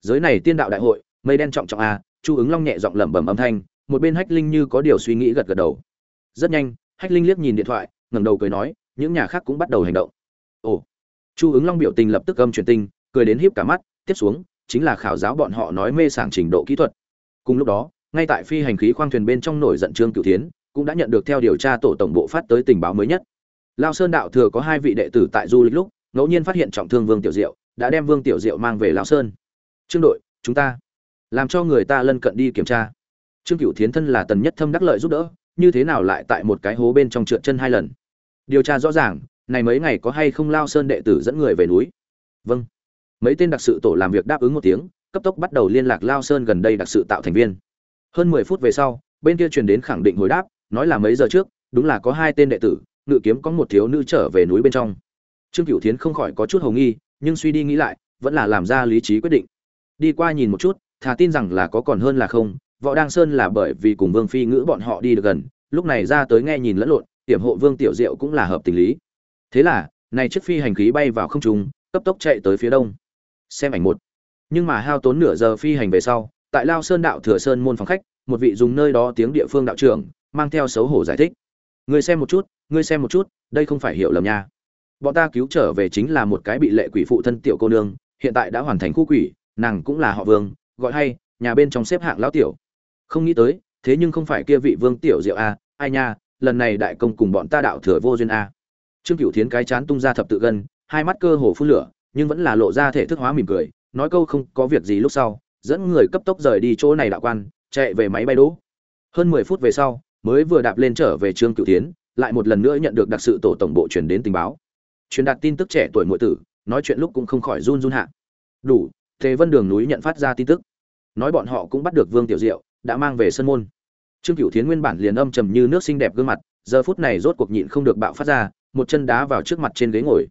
giới này tiên đạo đại hội, mây đen trọng trọng a, chu ứng long nhẹ giọng lẩm bẩm âm thanh, một bên hách linh như có điều suy nghĩ gật gật đầu. Rất nhanh, hách linh liếc nhìn điện thoại, ngẩng đầu cười nói, những nhà khác cũng bắt đầu hành động. Ồ, chu ứng long biểu tình lập tức âm truyền tinh, cười đến híp cả mắt, tiếp xuống, chính là khảo giáo bọn họ nói mê sảng trình độ kỹ thuật. Cùng lúc đó, ngay tại phi hành khí khoang thuyền bên trong nổi giận trương cửu thiến, cũng đã nhận được theo điều tra tổ tổng bộ phát tới tình báo mới nhất. Lao sơn đạo thừa có hai vị đệ tử tại du lịch lúc, ngẫu nhiên phát hiện trọng thương vương tiểu diệu, đã đem vương tiểu diệu mang về lao sơn trương đội, chúng ta làm cho người ta lân cận đi kiểm tra. Trương cựu thiến thân là tần nhất thâm đắc lợi giúp đỡ, như thế nào lại tại một cái hố bên trong trượt chân hai lần? Điều tra rõ ràng, này mấy ngày có hay không lao sơn đệ tử dẫn người về núi? Vâng. Mấy tên đặc sự tổ làm việc đáp ứng một tiếng, cấp tốc bắt đầu liên lạc lao sơn gần đây đặc sự tạo thành viên. Hơn mười phút về sau, bên kia truyền đến khẳng định hồi đáp, nói là mấy giờ trước, đúng là có hai tên đệ tử, ngự kiếm có một thiếu nữ trở về núi bên trong. Trương cửu thiến không khỏi có chút hầu nghi, nhưng suy đi nghĩ lại, vẫn là làm ra lý trí quyết định đi qua nhìn một chút, thà tin rằng là có còn hơn là không, võ đăng sơn là bởi vì cùng vương phi ngữ bọn họ đi được gần, lúc này ra tới nghe nhìn lẫn lộn, tiểm hộ vương tiểu diệu cũng là hợp tình lý. Thế là, này chiếc phi hành khí bay vào không trung, cấp tốc chạy tới phía đông. Xem ảnh một. Nhưng mà hao tốn nửa giờ phi hành về sau, tại lao sơn đạo thừa sơn môn phòng khách, một vị dùng nơi đó tiếng địa phương đạo trưởng, mang theo xấu hổ giải thích. Ngươi xem một chút, ngươi xem một chút, đây không phải hiểu lầm nha. Bọn ta cứu trở về chính là một cái bị lệ quỷ phụ thân tiểu cô nương, hiện tại đã hoàn thành khu quỷ nàng cũng là họ vương, gọi hay, nhà bên trong xếp hạng lão tiểu. Không nghĩ tới, thế nhưng không phải kia vị vương tiểu diệu a, ai nha, lần này đại công cùng bọn ta đạo thừa vô duyên a. Trương cửu thiến cái chán tung ra thập tự gân, hai mắt cơ hồ phun lửa, nhưng vẫn là lộ ra thể thức hóa mỉm cười, nói câu không có việc gì lúc sau, dẫn người cấp tốc rời đi chỗ này đạo quan, chạy về máy bay đỗ. Hơn mười phút về sau, mới vừa đạp lên trở về trương cửu thiến, lại một lần nữa nhận được đặc sự tổ tổng bộ truyền đến tình báo. Truyền đạt tin tức trẻ tuổi muội tử, nói chuyện lúc cũng không khỏi run run hạ. Đủ thế vân đường núi nhận phát ra tin tức. Nói bọn họ cũng bắt được vương tiểu diệu, đã mang về sân môn. Trương cửu thiến nguyên bản liền âm trầm như nước xinh đẹp gương mặt, giờ phút này rốt cuộc nhịn không được bạo phát ra, một chân đá vào trước mặt trên ghế ngồi.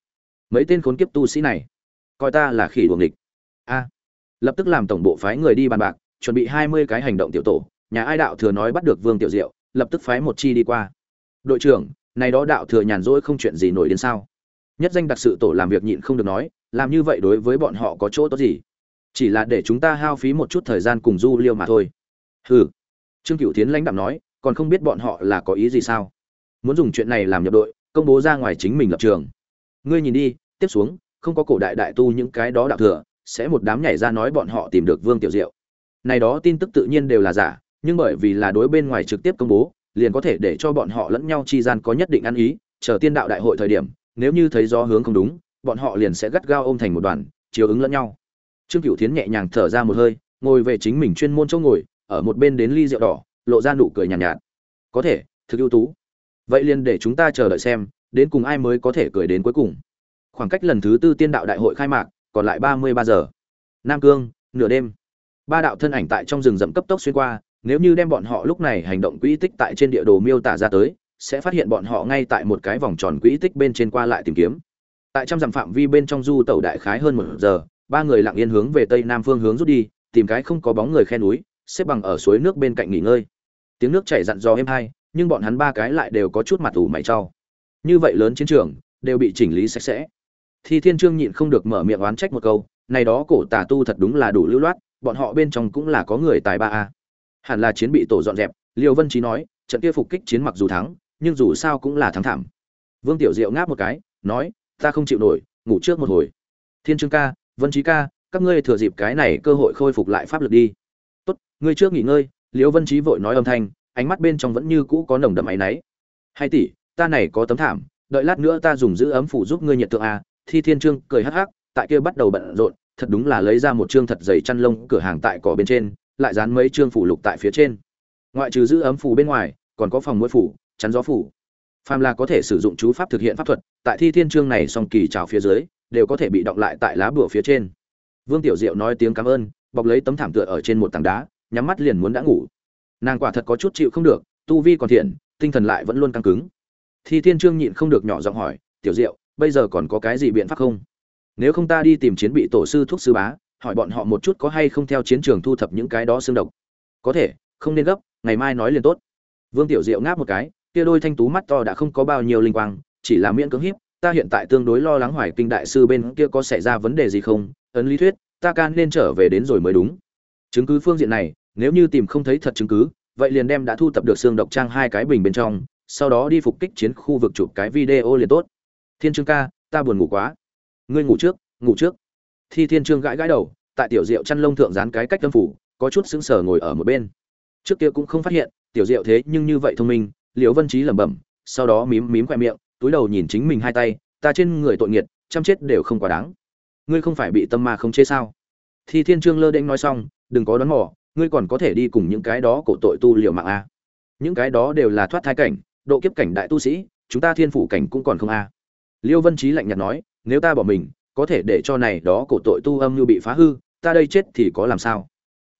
Mấy tên khốn kiếp tu sĩ này, coi ta là khỉ đuồng địch a. Lập tức làm tổng bộ phái người đi bàn bạc, chuẩn bị hai mươi cái hành động tiểu tổ, nhà ai đạo thừa nói bắt được vương tiểu diệu, lập tức phái một chi đi qua. Đội trưởng, này đó đạo thừa nhàn rỗi không chuyện gì nổi đến sao? Nhất danh đặc sự tổ làm việc nhịn không được nói, làm như vậy đối với bọn họ có chỗ tốt gì? Chỉ là để chúng ta hao phí một chút thời gian cùng du liêu mà thôi. Hừ. Trương cựu tiến lãnh đạm nói, còn không biết bọn họ là có ý gì sao? Muốn dùng chuyện này làm nhập đội, công bố ra ngoài chính mình lập trường. Ngươi nhìn đi, tiếp xuống, không có cổ đại đại tu những cái đó đạo thừa, sẽ một đám nhảy ra nói bọn họ tìm được vương tiểu diệu. Này đó tin tức tự nhiên đều là giả, nhưng bởi vì là đối bên ngoài trực tiếp công bố, liền có thể để cho bọn họ lẫn nhau chi gian có nhất định ăn ý, chờ tiên đạo đại hội thời điểm, nếu như thấy gió hướng không đúng, bọn họ liền sẽ gắt gao ôm thành một đoàn chiều ứng lẫn nhau trương cửu thiến nhẹ nhàng thở ra một hơi ngồi về chính mình chuyên môn chỗ ngồi ở một bên đến ly rượu đỏ lộ ra nụ cười nhàn nhạt, nhạt. Có thể thực ưu tú. Vậy liền để chúng ta chờ đợi xem đến cùng ai mới có thể cười đến cuối cùng. Khoảng cách lần thứ tư tiên đạo đại hội khai mạc còn lại ba mươi ba giờ. Nam cương nửa đêm. Ba đạo thân ảnh tại trong rừng rậm cấp tốc xuyên qua nếu như đem bọn họ lúc này hành động quỹ tích tại trên địa đồ miêu tả ra tới sẽ phát hiện bọn họ ngay tại một cái vòng tròn quỹ tích bên trên qua lại tìm kiếm. Tại trăm dặm phạm vi bên trong du tàu đại khái hơn một giờ ba người lặng yên hướng về tây nam phương hướng rút đi, tìm cái không có bóng người khe núi, xếp bằng ở suối nước bên cạnh nghỉ ngơi. Tiếng nước chảy dặn dò êm hai, nhưng bọn hắn ba cái lại đều có chút mặt ủ mày trao như vậy lớn chiến trường, đều bị chỉnh lý sạch sẽ. Thi thiên trương nhịn không được mở miệng oán trách một câu, này đó cổ tà tu thật đúng là đủ lưu loát, bọn họ bên trong cũng là có người tài ba a. Hẳn là chiến bị tổ dọn dẹp, liêu vân trí nói, trận kia phục kích chiến mặc dù thắng, nhưng dù sao cũng là thắng thảm. Vương tiểu diệu ngáp một cái, nói, ta không chịu nổi, ngủ trước một hồi. Thiên trương ca vân trí ca, các ngươi thừa dịp cái này cơ hội khôi phục lại pháp lực đi. Tốt, ngươi trước nghỉ ngơi, Liễu vân trí vội nói âm thanh, ánh mắt bên trong vẫn như cũ có nồng đậm áy náy. Hai tỷ, ta này có tấm thảm, đợi lát nữa ta dùng giữ ấm phủ giúp ngươi nhiệt tượng a. Thi thiên trương cười hắc hắc, tại kia bắt đầu bận rộn, thật đúng là lấy ra một trương thật dày chăn lông cửa hàng tại cỏ bên trên, lại dán mấy trương phủ lục tại phía trên. Ngoại trừ giữ ấm phủ bên ngoài, còn có phòng mũi phủ, chắn gió phủ. Phàm là có thể sử dụng chú pháp thực hiện pháp thuật, tại thi thiên trương này song kỳ trào phía dưới đều có thể bị động lại tại lá bùa phía trên. Vương tiểu diệu nói tiếng cảm ơn, bọc lấy tấm thảm tựa ở trên một tảng đá, nhắm mắt liền muốn đã ngủ. Nàng quả thật có chút chịu không được, tu vi còn thiện, tinh thần lại vẫn luôn căng cứng. Thi thiên trương nhịn không được nhỏ giọng hỏi, tiểu diệu, bây giờ còn có cái gì biện pháp không? Nếu không ta đi tìm chiến bị tổ sư thuốc sư bá, hỏi bọn họ một chút có hay không theo chiến trường thu thập những cái đó xương độc. Có thể, không nên gấp, ngày mai nói liền tốt. Vương tiểu diệu ngáp một cái, kia đôi thanh tú mắt to đã không có bao nhiêu linh quang, chỉ là miễn cưỡng hiếp ta hiện tại tương đối lo lắng hoài kinh đại sư bên kia có xảy ra vấn đề gì không? Ấn lý thuyết, ta can nên trở về đến rồi mới đúng. Chứng cứ phương diện này, nếu như tìm không thấy thật chứng cứ, vậy liền đem đã thu tập được xương độc trang hai cái bình bên trong, sau đó đi phục kích chiến khu vực chụp cái video liền tốt. Thiên trương ca, ta buồn ngủ quá. Ngươi ngủ trước ngủ trước. Thi thiên trương gãi gãi đầu, tại tiểu diệu chăn lông thượng dán cái cách tâm phủ, có chút sững sờ ngồi ở một bên. Trước kia cũng không phát hiện, tiểu diệu thế nhưng như vậy thông minh, liễu vân trí lẩm bẩm, sau đó mím mím khoe miệng túi đầu nhìn chính mình hai tay, ta trên người tội nghiệt, chăm chết đều không quá đáng. Ngươi không phải bị tâm ma không chế sao? Thi thiên trương lơ đễnh nói xong, đừng có đoán mò, ngươi còn có thể đi cùng những cái đó cổ tội tu liệu mạng a. Những cái đó đều là thoát thai cảnh, độ kiếp cảnh đại tu sĩ, chúng ta thiên phủ cảnh cũng còn không a. Liêu vân trí lạnh nhạt nói, nếu ta bỏ mình, có thể để cho này đó cổ tội tu âm như bị phá hư, ta đây chết thì có làm sao?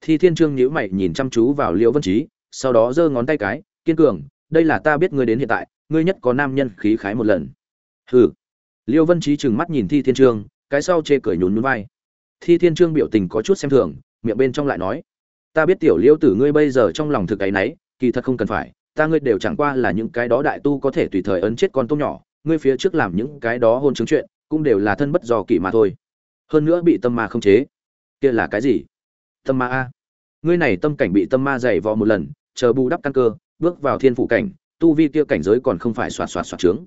Thi thiên trương nhíu mày nhìn chăm chú vào liêu vân trí sau đó giơ ngón tay cái, kiên cường, đây là ta biết ngươi đến hiện tại ngươi nhất có nam nhân khí khái một lần. Hừ. Liêu vân trí trừng mắt nhìn thi thiên trương, cái sau chê cười nhún nhún vai. Thi thiên trương biểu tình có chút xem thường, miệng bên trong lại nói, ta biết tiểu liêu tử ngươi bây giờ trong lòng thực ấy nấy kỳ thật không cần phải, ta ngươi đều chẳng qua là những cái đó đại tu có thể tùy thời ấn chết con tôm nhỏ, ngươi phía trước làm những cái đó hôn chứng chuyện, cũng đều là thân bất do kỷ mà thôi. Hơn nữa bị tâm ma không chế. Kia là cái gì? Tâm ma a. Ngươi này tâm cảnh bị tâm ma dày vò một lần, chờ bù đắp căn cơ, bước vào thiên phủ cảnh tu vi kia cảnh giới còn không phải xoạt xoạt xoạt trướng.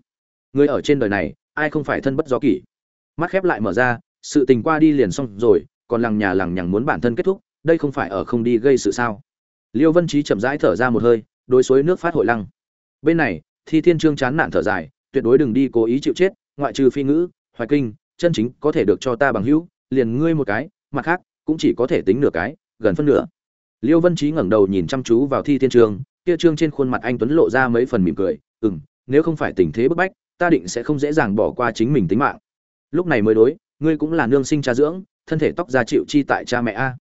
Người ở trên đời này, ai không phải thân bất do kỷ? Mắt khép lại mở ra, sự tình qua đi liền xong rồi, còn lằng nhà lằng nhằng muốn bản thân kết thúc, đây không phải ở không đi gây sự sao? Liêu vân trí chậm rãi thở ra một hơi, đối suối nước phát hội lăng. Bên này, thi thiên trương chán nản thở dài, tuyệt đối đừng đi cố ý chịu chết, ngoại trừ phi ngữ, hoài kinh, chân chính có thể được cho ta bằng hữu, liền ngươi một cái, mặt khác, cũng chỉ có thể tính nửa cái, gần phân nửa. Liêu vân trí ngẩng đầu nhìn chăm chú vào thi thiên trương kia trương trên khuôn mặt anh tuấn lộ ra mấy phần mỉm cười, ừm, nếu không phải tình thế bức bách, ta định sẽ không dễ dàng bỏ qua chính mình tính mạng. Lúc này mới đối, ngươi cũng là nương sinh cha dưỡng, thân thể tóc ra chịu chi tại cha mẹ a.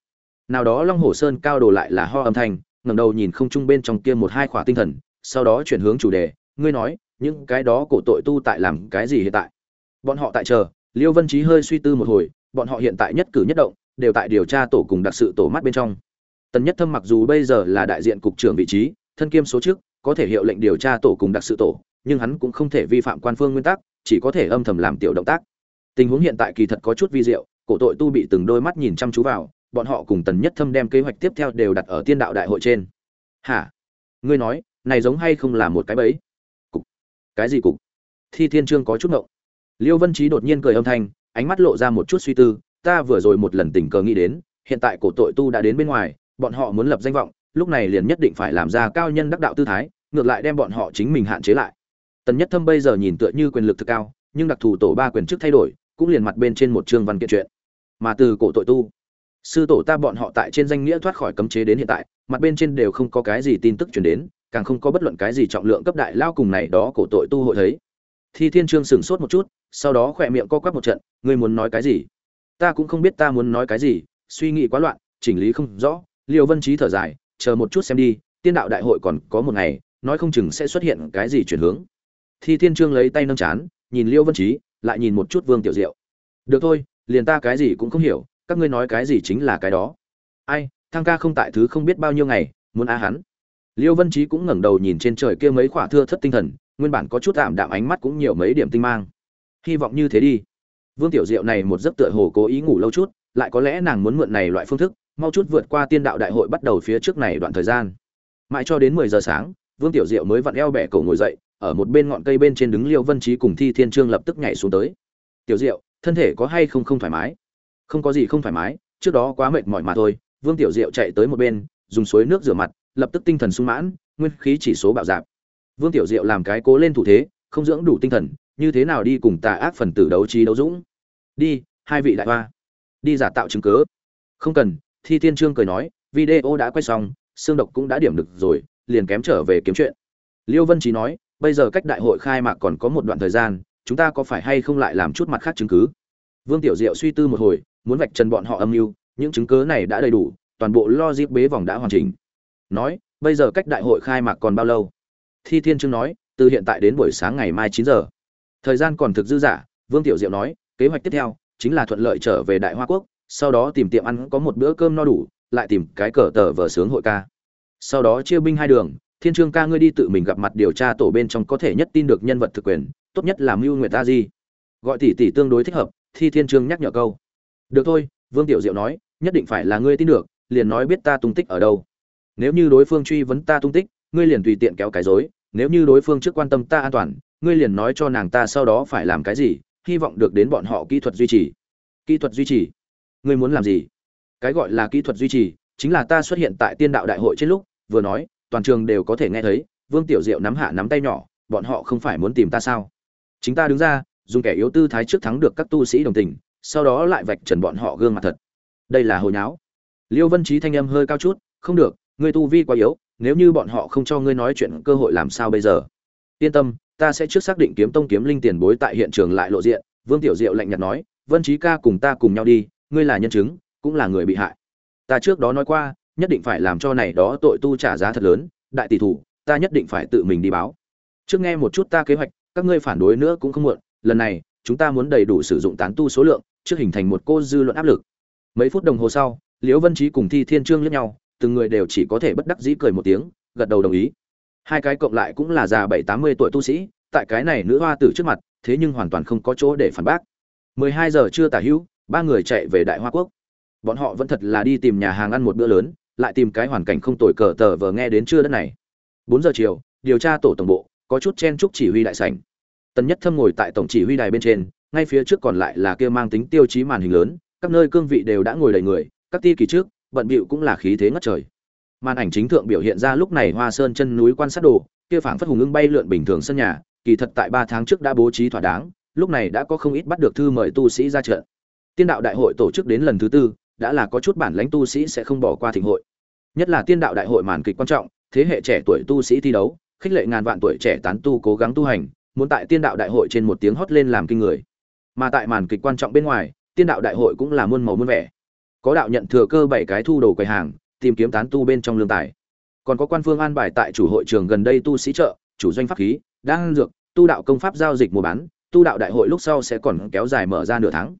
Nào đó long hồ sơn cao đồ lại là ho âm thanh, ngẩng đầu nhìn không trung bên trong kia một hai khỏa tinh thần, sau đó chuyển hướng chủ đề, ngươi nói, những cái đó cổ tội tu tại làm cái gì hiện tại? Bọn họ tại chờ, liêu vân trí hơi suy tư một hồi, bọn họ hiện tại nhất cử nhất động, đều tại điều tra tổ cùng đặc sự tổ mắt bên trong. Tần nhất thâm mặc dù bây giờ là đại diện cục trưởng vị trí thân kiêm số trước, có thể hiệu lệnh điều tra tổ cùng đặc sự tổ, nhưng hắn cũng không thể vi phạm quan phương nguyên tắc, chỉ có thể âm thầm làm tiểu động tác. Tình huống hiện tại kỳ thật có chút vi diệu, cổ tội tu bị từng đôi mắt nhìn chăm chú vào, bọn họ cùng tần nhất thâm đem kế hoạch tiếp theo đều đặt ở tiên đạo đại hội trên. Hả? Ngươi nói, này giống hay không là một cái bẫy? Cục. Cái gì cục? Thi thiên trương có chút ngộng. Liêu vân trí đột nhiên cười âm thanh, ánh mắt lộ ra một chút suy tư, ta vừa rồi một lần tình cờ nghĩ đến, hiện tại cổ tội tu đã đến bên ngoài, bọn họ muốn lập danh vọng lúc này liền nhất định phải làm ra cao nhân đắc đạo tư thái, ngược lại đem bọn họ chính mình hạn chế lại. Tần nhất thâm bây giờ nhìn tựa như quyền lực thực cao, nhưng đặc thù tổ ba quyền chức thay đổi, cũng liền mặt bên trên một chương văn kiện chuyện. Mà từ cổ tội tu, sư tổ ta bọn họ tại trên danh nghĩa thoát khỏi cấm chế đến hiện tại, mặt bên trên đều không có cái gì tin tức chuyển đến, càng không có bất luận cái gì trọng lượng cấp đại lao cùng này đó cổ tội tu hội thấy. Thi thiên trương sửng sốt một chút, sau đó khỏe miệng co quắp một trận, ngươi muốn nói cái gì? Ta cũng không biết ta muốn nói cái gì, suy nghĩ quá loạn, chỉnh lý không rõ. Liêu vân trí thở dài chờ một chút xem đi, tiên đạo đại hội còn có một ngày, nói không chừng sẽ xuất hiện cái gì chuyển hướng. Thi thiên trương lấy tay nâng chán, nhìn liêu vân trí lại nhìn một chút vương tiểu diệu. Được thôi, liền ta cái gì cũng không hiểu, các ngươi nói cái gì chính là cái đó. Ai, thăng ca không tại thứ không biết bao nhiêu ngày, muốn á hắn. Liêu vân trí cũng ngẩng đầu nhìn trên trời kia mấy khỏa thưa thất tinh thần, nguyên bản có chút tạm đạm ánh mắt cũng nhiều mấy điểm tinh mang. Hy vọng như thế đi. Vương tiểu diệu này một giấc tựa hồ cố ý ngủ lâu chút, lại có lẽ nàng muốn mượn này loại phương thức mau chút vượt qua tiên đạo đại hội bắt đầu phía trước này đoạn thời gian. Mãi cho đến mười giờ sáng, vương tiểu diệu mới vặn eo bẻ cổ ngồi dậy, ở một bên ngọn cây bên trên đứng liêu vân trí cùng thi thiên trương lập tức nhảy xuống tới. Tiểu diệu, thân thể có hay không không thoải mái? Không có gì không thoải mái, trước đó quá mệt mỏi mà thôi. Vương tiểu diệu chạy tới một bên, dùng suối nước rửa mặt, lập tức tinh thần sung mãn, nguyên khí chỉ số bạo dạp. Vương tiểu diệu làm cái cố lên thủ thế, không dưỡng đủ tinh thần, như thế nào đi cùng tà ác phần tử đấu trí đấu dũng? Đi, hai vị đại hoa, đi giả tạo chứng cớ không cần thi thiên trương cười nói, video đã quay xong, xương độc cũng đã điểm được rồi, liền kém trở về kiếm chuyện. Liêu vân trí nói, bây giờ cách đại hội khai mạc còn có một đoạn thời gian, chúng ta có phải hay không lại làm chút mặt khác chứng cứ? Vương tiểu diệu suy tư một hồi, muốn vạch trần bọn họ âm mưu, những chứng cứ này đã đầy đủ, toàn bộ logic bế vòng đã hoàn chỉnh. Nói, bây giờ cách đại hội khai mạc còn bao lâu? Thi thiên trương nói, từ hiện tại đến buổi sáng ngày mai chín giờ. Thời gian còn thực dư giả vương tiểu diệu nói, kế hoạch tiếp theo chính là thuận lợi trở về đại hoa quốc sau đó tìm tiệm ăn có một bữa cơm no đủ, lại tìm cái cờ tờ vờ sướng hội ca. Sau đó chia binh hai đường, thiên trương ca ngươi đi tự mình gặp mặt điều tra tổ bên trong có thể nhất tin được nhân vật thực quyền, tốt nhất là mưu nguyệt ta di. Gọi tỷ tỷ tương đối thích hợp, thi thiên trương nhắc nhở câu. Được thôi, vương tiểu diệu nói, nhất định phải là ngươi tin được, liền nói biết ta tung tích ở đâu. Nếu như đối phương truy vấn ta tung tích, ngươi liền tùy tiện kéo cái dối nếu như đối phương trước quan tâm ta an toàn, ngươi liền nói cho nàng ta sau đó phải làm cái gì, hy vọng được đến bọn họ kỹ thuật duy trì. Kỹ thuật duy trì ngươi muốn làm gì? Cái gọi là kỹ thuật duy trì, chính là ta xuất hiện tại tiên đạo đại hội trên lúc, vừa nói, toàn trường đều có thể nghe thấy, vương tiểu diệu nắm hạ nắm tay nhỏ, bọn họ không phải muốn tìm ta sao? Chính ta đứng ra, dùng kẻ yếu tư thái trước thắng được các tu sĩ đồng tình, sau đó lại vạch trần bọn họ gương mặt thật. Đây là hồi nháo. Liêu vân trí thanh âm hơi cao chút, không được, ngươi tu vi quá yếu, nếu như bọn họ không cho ngươi nói chuyện cơ hội làm sao bây giờ? Yên tâm, ta sẽ trước xác định kiếm tông kiếm linh tiền bối tại hiện trường lại lộ diện, vương tiểu diệu lạnh nhạt nói, vân trí ca cùng ta cùng nhau đi ngươi là nhân chứng, cũng là người bị hại. Ta trước đó nói qua, nhất định phải làm cho này đó tội tu trả giá thật lớn, đại tỷ thủ, ta nhất định phải tự mình đi báo. Trước nghe một chút ta kế hoạch, các ngươi phản đối nữa cũng không muộn, lần này, chúng ta muốn đầy đủ sử dụng tán tu số lượng, trước hình thành một cô dư luận áp lực. Mấy phút đồng hồ sau, liễu vân trí cùng thi thiên trương lẫn nhau, từng người đều chỉ có thể bất đắc dĩ cười một tiếng, gật đầu đồng ý. Hai cái cộng lại cũng là già bảy tám mươi tuổi tu sĩ, tại cái này nữ hoa tử trước mặt, thế nhưng hoàn toàn không có chỗ để phản bác. Mười hai giờ chưa tả hữu ba người chạy về đại hoa quốc. Bọn họ vẫn thật là đi tìm nhà hàng ăn một bữa lớn, lại tìm cái hoàn cảnh không tồi cờ tờ vờ nghe đến trưa đất này. Bốn giờ chiều, điều tra tổ tổng bộ, có chút chen chúc chỉ huy đại sảnh. Tần nhất thâm ngồi tại tổng chỉ huy đài bên trên, ngay phía trước còn lại là kia mang tính tiêu chí màn hình lớn, các nơi cương vị đều đã ngồi đầy người, các ti kỳ trước, bận bịu cũng là khí thế ngất trời. Màn ảnh chính thượng biểu hiện ra lúc này hoa sơn chân núi quan sát đồ, kia phảng phất hùng ưng bay lượn bình thường sân nhà, kỳ thật tại ba tháng trước đã bố trí thỏa đáng, lúc này đã có không ít bắt được thư mời tu sĩ ra trận tiên đạo đại hội tổ chức đến lần thứ tư, đã là có chút bản lãnh tu sĩ sẽ không bỏ qua thịnh hội. Nhất là tiên đạo đại hội màn kịch quan trọng, thế hệ trẻ tuổi tu sĩ thi đấu, khích lệ ngàn vạn tuổi trẻ tán tu cố gắng tu hành, muốn tại tiên đạo đại hội trên một tiếng hót lên làm kinh người. Mà tại màn kịch quan trọng bên ngoài, tiên đạo đại hội cũng là muôn màu muôn vẻ. Có đạo nhận thừa cơ bảy cái thu đồ quầy hàng, tìm kiếm tán tu bên trong lương tài. Còn có quan phương an bài tại chủ hội trường gần đây tu sĩ chợ, chủ doanh pháp khí đang dược, tu đạo công pháp giao dịch mua bán, tu đạo đại hội lúc sau sẽ còn kéo dài mở ra nửa tháng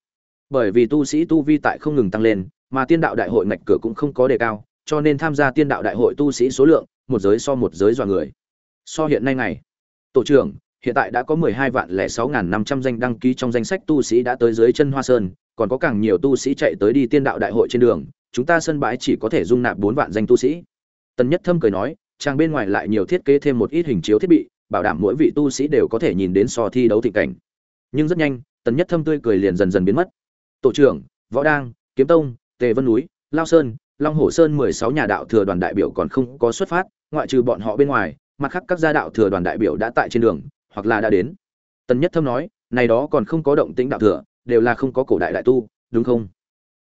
bởi vì tu sĩ tu vi tại không ngừng tăng lên, mà tiên đạo đại hội ngạch cửa cũng không có đề cao, cho nên tham gia tiên đạo đại hội tu sĩ số lượng, một giới so một giới dọa người. So hiện nay ngày, tổ trưởng, hiện tại đã có mười hai vạn lẻ sáu năm trăm danh đăng ký trong danh sách tu sĩ đã tới dưới chân hoa sơn, còn có càng nhiều tu sĩ chạy tới đi tiên đạo đại hội trên đường, chúng ta sân bãi chỉ có thể dung nạp bốn vạn danh tu sĩ. Tần nhất thâm cười nói, trang bên ngoài lại nhiều thiết kế thêm một ít hình chiếu thiết bị, bảo đảm mỗi vị tu sĩ đều có thể nhìn đến so thi đấu thịnh cảnh. Nhưng rất nhanh, tần nhất thâm tươi cười liền dần dần biến mất tổ trưởng, võ đang, kiếm tông, tề vân núi, lao sơn, long hồ sơn mười sáu nhà đạo thừa đoàn đại biểu còn không có xuất phát, ngoại trừ bọn họ bên ngoài, mặt khác các gia đạo thừa đoàn đại biểu đã tại trên đường, hoặc là đã đến. Tần nhất thâm nói, này đó còn không có động tĩnh đạo thừa, đều là không có cổ đại đại tu, đúng không?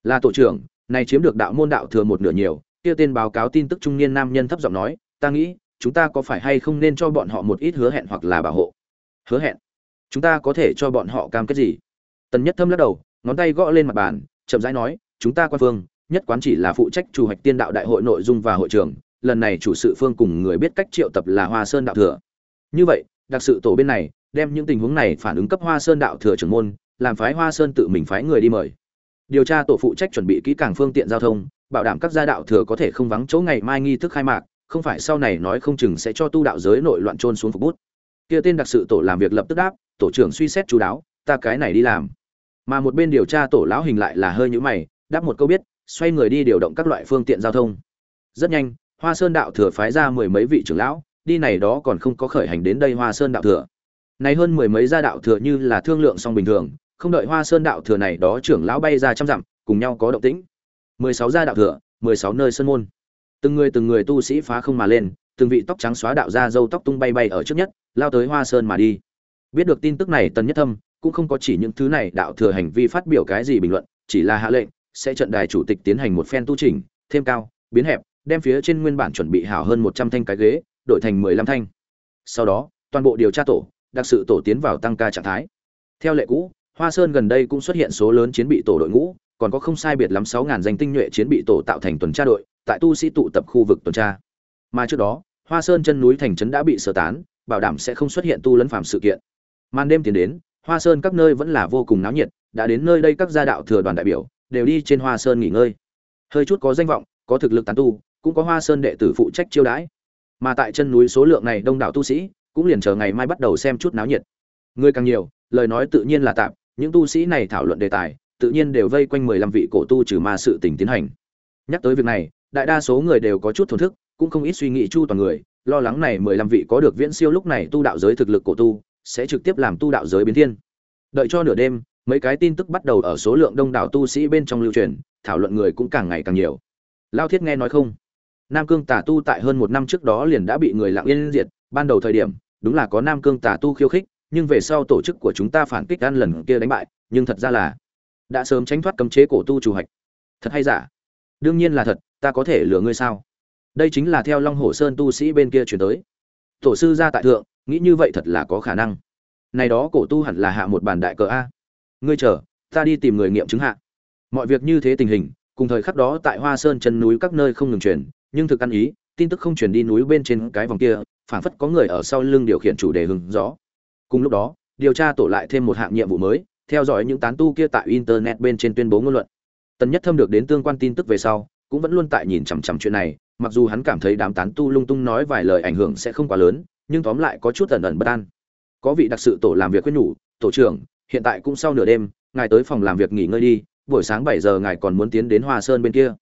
Là tổ trưởng, này chiếm được đạo môn đạo thừa một nửa nhiều. Kia tên báo cáo tin tức trung niên nam nhân thấp giọng nói, ta nghĩ, chúng ta có phải hay không nên cho bọn họ một ít hứa hẹn hoặc là bảo hộ? Hứa hẹn? Chúng ta có thể cho bọn họ cam kết gì? Tần nhất thâm lắc đầu ngón tay gõ lên mặt bàn, chậm rãi nói, chúng ta quan phương, nhất quán chỉ là phụ trách chủ hoạch tiên đạo đại hội nội dung và hội trường, lần này chủ sự phương cùng người biết cách triệu tập là hoa sơn đạo thừa. Như vậy, đặc sự tổ bên này, đem những tình huống này phản ứng cấp hoa sơn đạo thừa trưởng môn, làm phái hoa sơn tự mình phái người đi mời. Điều tra tổ phụ trách chuẩn bị kỹ càng phương tiện giao thông, bảo đảm các gia đạo thừa có thể không vắng chỗ ngày mai nghi thức khai mạc, không phải sau này nói không chừng sẽ cho tu đạo giới nội loạn trôn xuống phục bút. Kia tên đặc sự tổ làm việc lập tức đáp, tổ trưởng suy xét chú đáo, ta cái này đi làm mà một bên điều tra tổ lão hình lại là hơi nhũ mày, đáp một câu biết, xoay người đi điều động các loại phương tiện giao thông. Rất nhanh, hoa sơn đạo thừa phái ra mười mấy vị trưởng lão, đi này đó còn không có khởi hành đến đây hoa sơn đạo thừa. Này hơn mười mấy gia đạo thừa như là thương lượng song bình thường, không đợi hoa sơn đạo thừa này đó trưởng lão bay ra trăm dặm, cùng nhau có động tĩnh. Mười sáu gia đạo thừa, mười sáu nơi sơn môn. Từng người từng người tu sĩ phá không mà lên, từng vị tóc trắng xóa đạo ra dâu tóc tung bay bay ở trước nhất, lao tới hoa sơn mà đi. Biết được tin tức này tần nhất thâm cũng không có chỉ những thứ này đạo thừa hành vi phát biểu cái gì bình luận, chỉ là hạ lệnh, sẽ trận đài chủ tịch tiến hành một phen tu trình thêm cao, biến hẹp, đem phía trên nguyên bản chuẩn bị hảo hơn một trăm thanh cái ghế, đổi thành mười lăm thanh. Sau đó, toàn bộ điều tra tổ, đặc sự tổ tiến vào tăng ca trạng thái. Theo lệ cũ, hoa sơn gần đây cũng xuất hiện số lớn chiến bị tổ đội ngũ, còn có không sai biệt lắm sáu ngàn danh tinh nhuệ chiến bị tổ tạo thành tuần tra đội, tại tu sĩ tụ tập khu vực tuần tra. Mà trước đó, hoa sơn chân núi thành trấn đã bị sơ tán, bảo đảm sẽ không xuất hiện tu lấn phàm sự kiện. Màn đêm tiến đến hoa sơn các nơi vẫn là vô cùng náo nhiệt, đã đến nơi đây các gia đạo thừa đoàn đại biểu, đều đi trên hoa sơn nghỉ ngơi. Hơi chút có danh vọng, có thực lực tán tu, cũng có hoa sơn đệ tử phụ trách chiêu đãi. Mà tại chân núi số lượng này đông đảo tu sĩ, cũng liền chờ ngày mai bắt đầu xem chút náo nhiệt. Người càng nhiều, lời nói tự nhiên là tạm, những tu sĩ này thảo luận đề tài, tự nhiên đều vây quanh mười lăm vị cổ tu trừ ma sự tình tiến hành. Nhắc tới việc này, đại đa số người đều có chút thổn thức, cũng không ít suy nghĩ chu toàn người, lo lắng này mười lăm vị có được viễn siêu lúc này tu đạo giới thực lực cổ tu sẽ trực tiếp làm tu đạo giới biến thiên. Đợi cho nửa đêm, mấy cái tin tức bắt đầu ở số lượng đông đảo tu sĩ bên trong lưu truyền, thảo luận người cũng càng ngày càng nhiều. Lao thiết nghe nói không? Nam cương tà tu tại hơn một năm trước đó liền đã bị người lặng yên diệt, ban đầu thời điểm, đúng là có nam cương tà tu khiêu khích, nhưng về sau tổ chức của chúng ta phản kích ăn lần kia đánh bại, nhưng thật ra là đã sớm tránh thoát cấm chế cổ tu chủ hạch. Thật hay giả? Đương nhiên là thật, ta có thể lừa ngươi sao? Đây chính là theo long hồ sơn tu sĩ bên kia chuyển tới. Tổ sư gia tại thượng nghĩ như vậy thật là có khả năng. Này đó cổ tu hẳn là hạ một bản đại cờ a. Ngươi chờ, ta đi tìm người nghiệm chứng hạ. Mọi việc như thế tình hình, cùng thời khắc đó tại hoa sơn chân núi các nơi không ngừng truyền, nhưng thực ăn ý, tin tức không truyền đi núi bên trên cái vòng kia, phảng phất có người ở sau lưng điều khiển chủ đề hứng rõ cùng lúc đó, điều tra tổ lại thêm một hạng nhiệm vụ mới, theo dõi những tán tu kia tại internet bên trên tuyên bố ngôn luận. Tần nhất thâm được đến tương quan tin tức về sau, cũng vẫn luôn tại nhìn chằm chằm chuyện này, mặc dù hắn cảm thấy đám tán tu lung tung nói vài lời ảnh hưởng sẽ không quá lớn nhưng tóm lại có chút ẩn ẩn bất an. Có vị đặc sự tổ làm việc quyết nhủ, tổ trưởng, hiện tại cũng sau nửa đêm, ngài tới phòng làm việc nghỉ ngơi đi, buổi sáng bảy giờ ngài còn muốn tiến đến hoa sơn bên kia.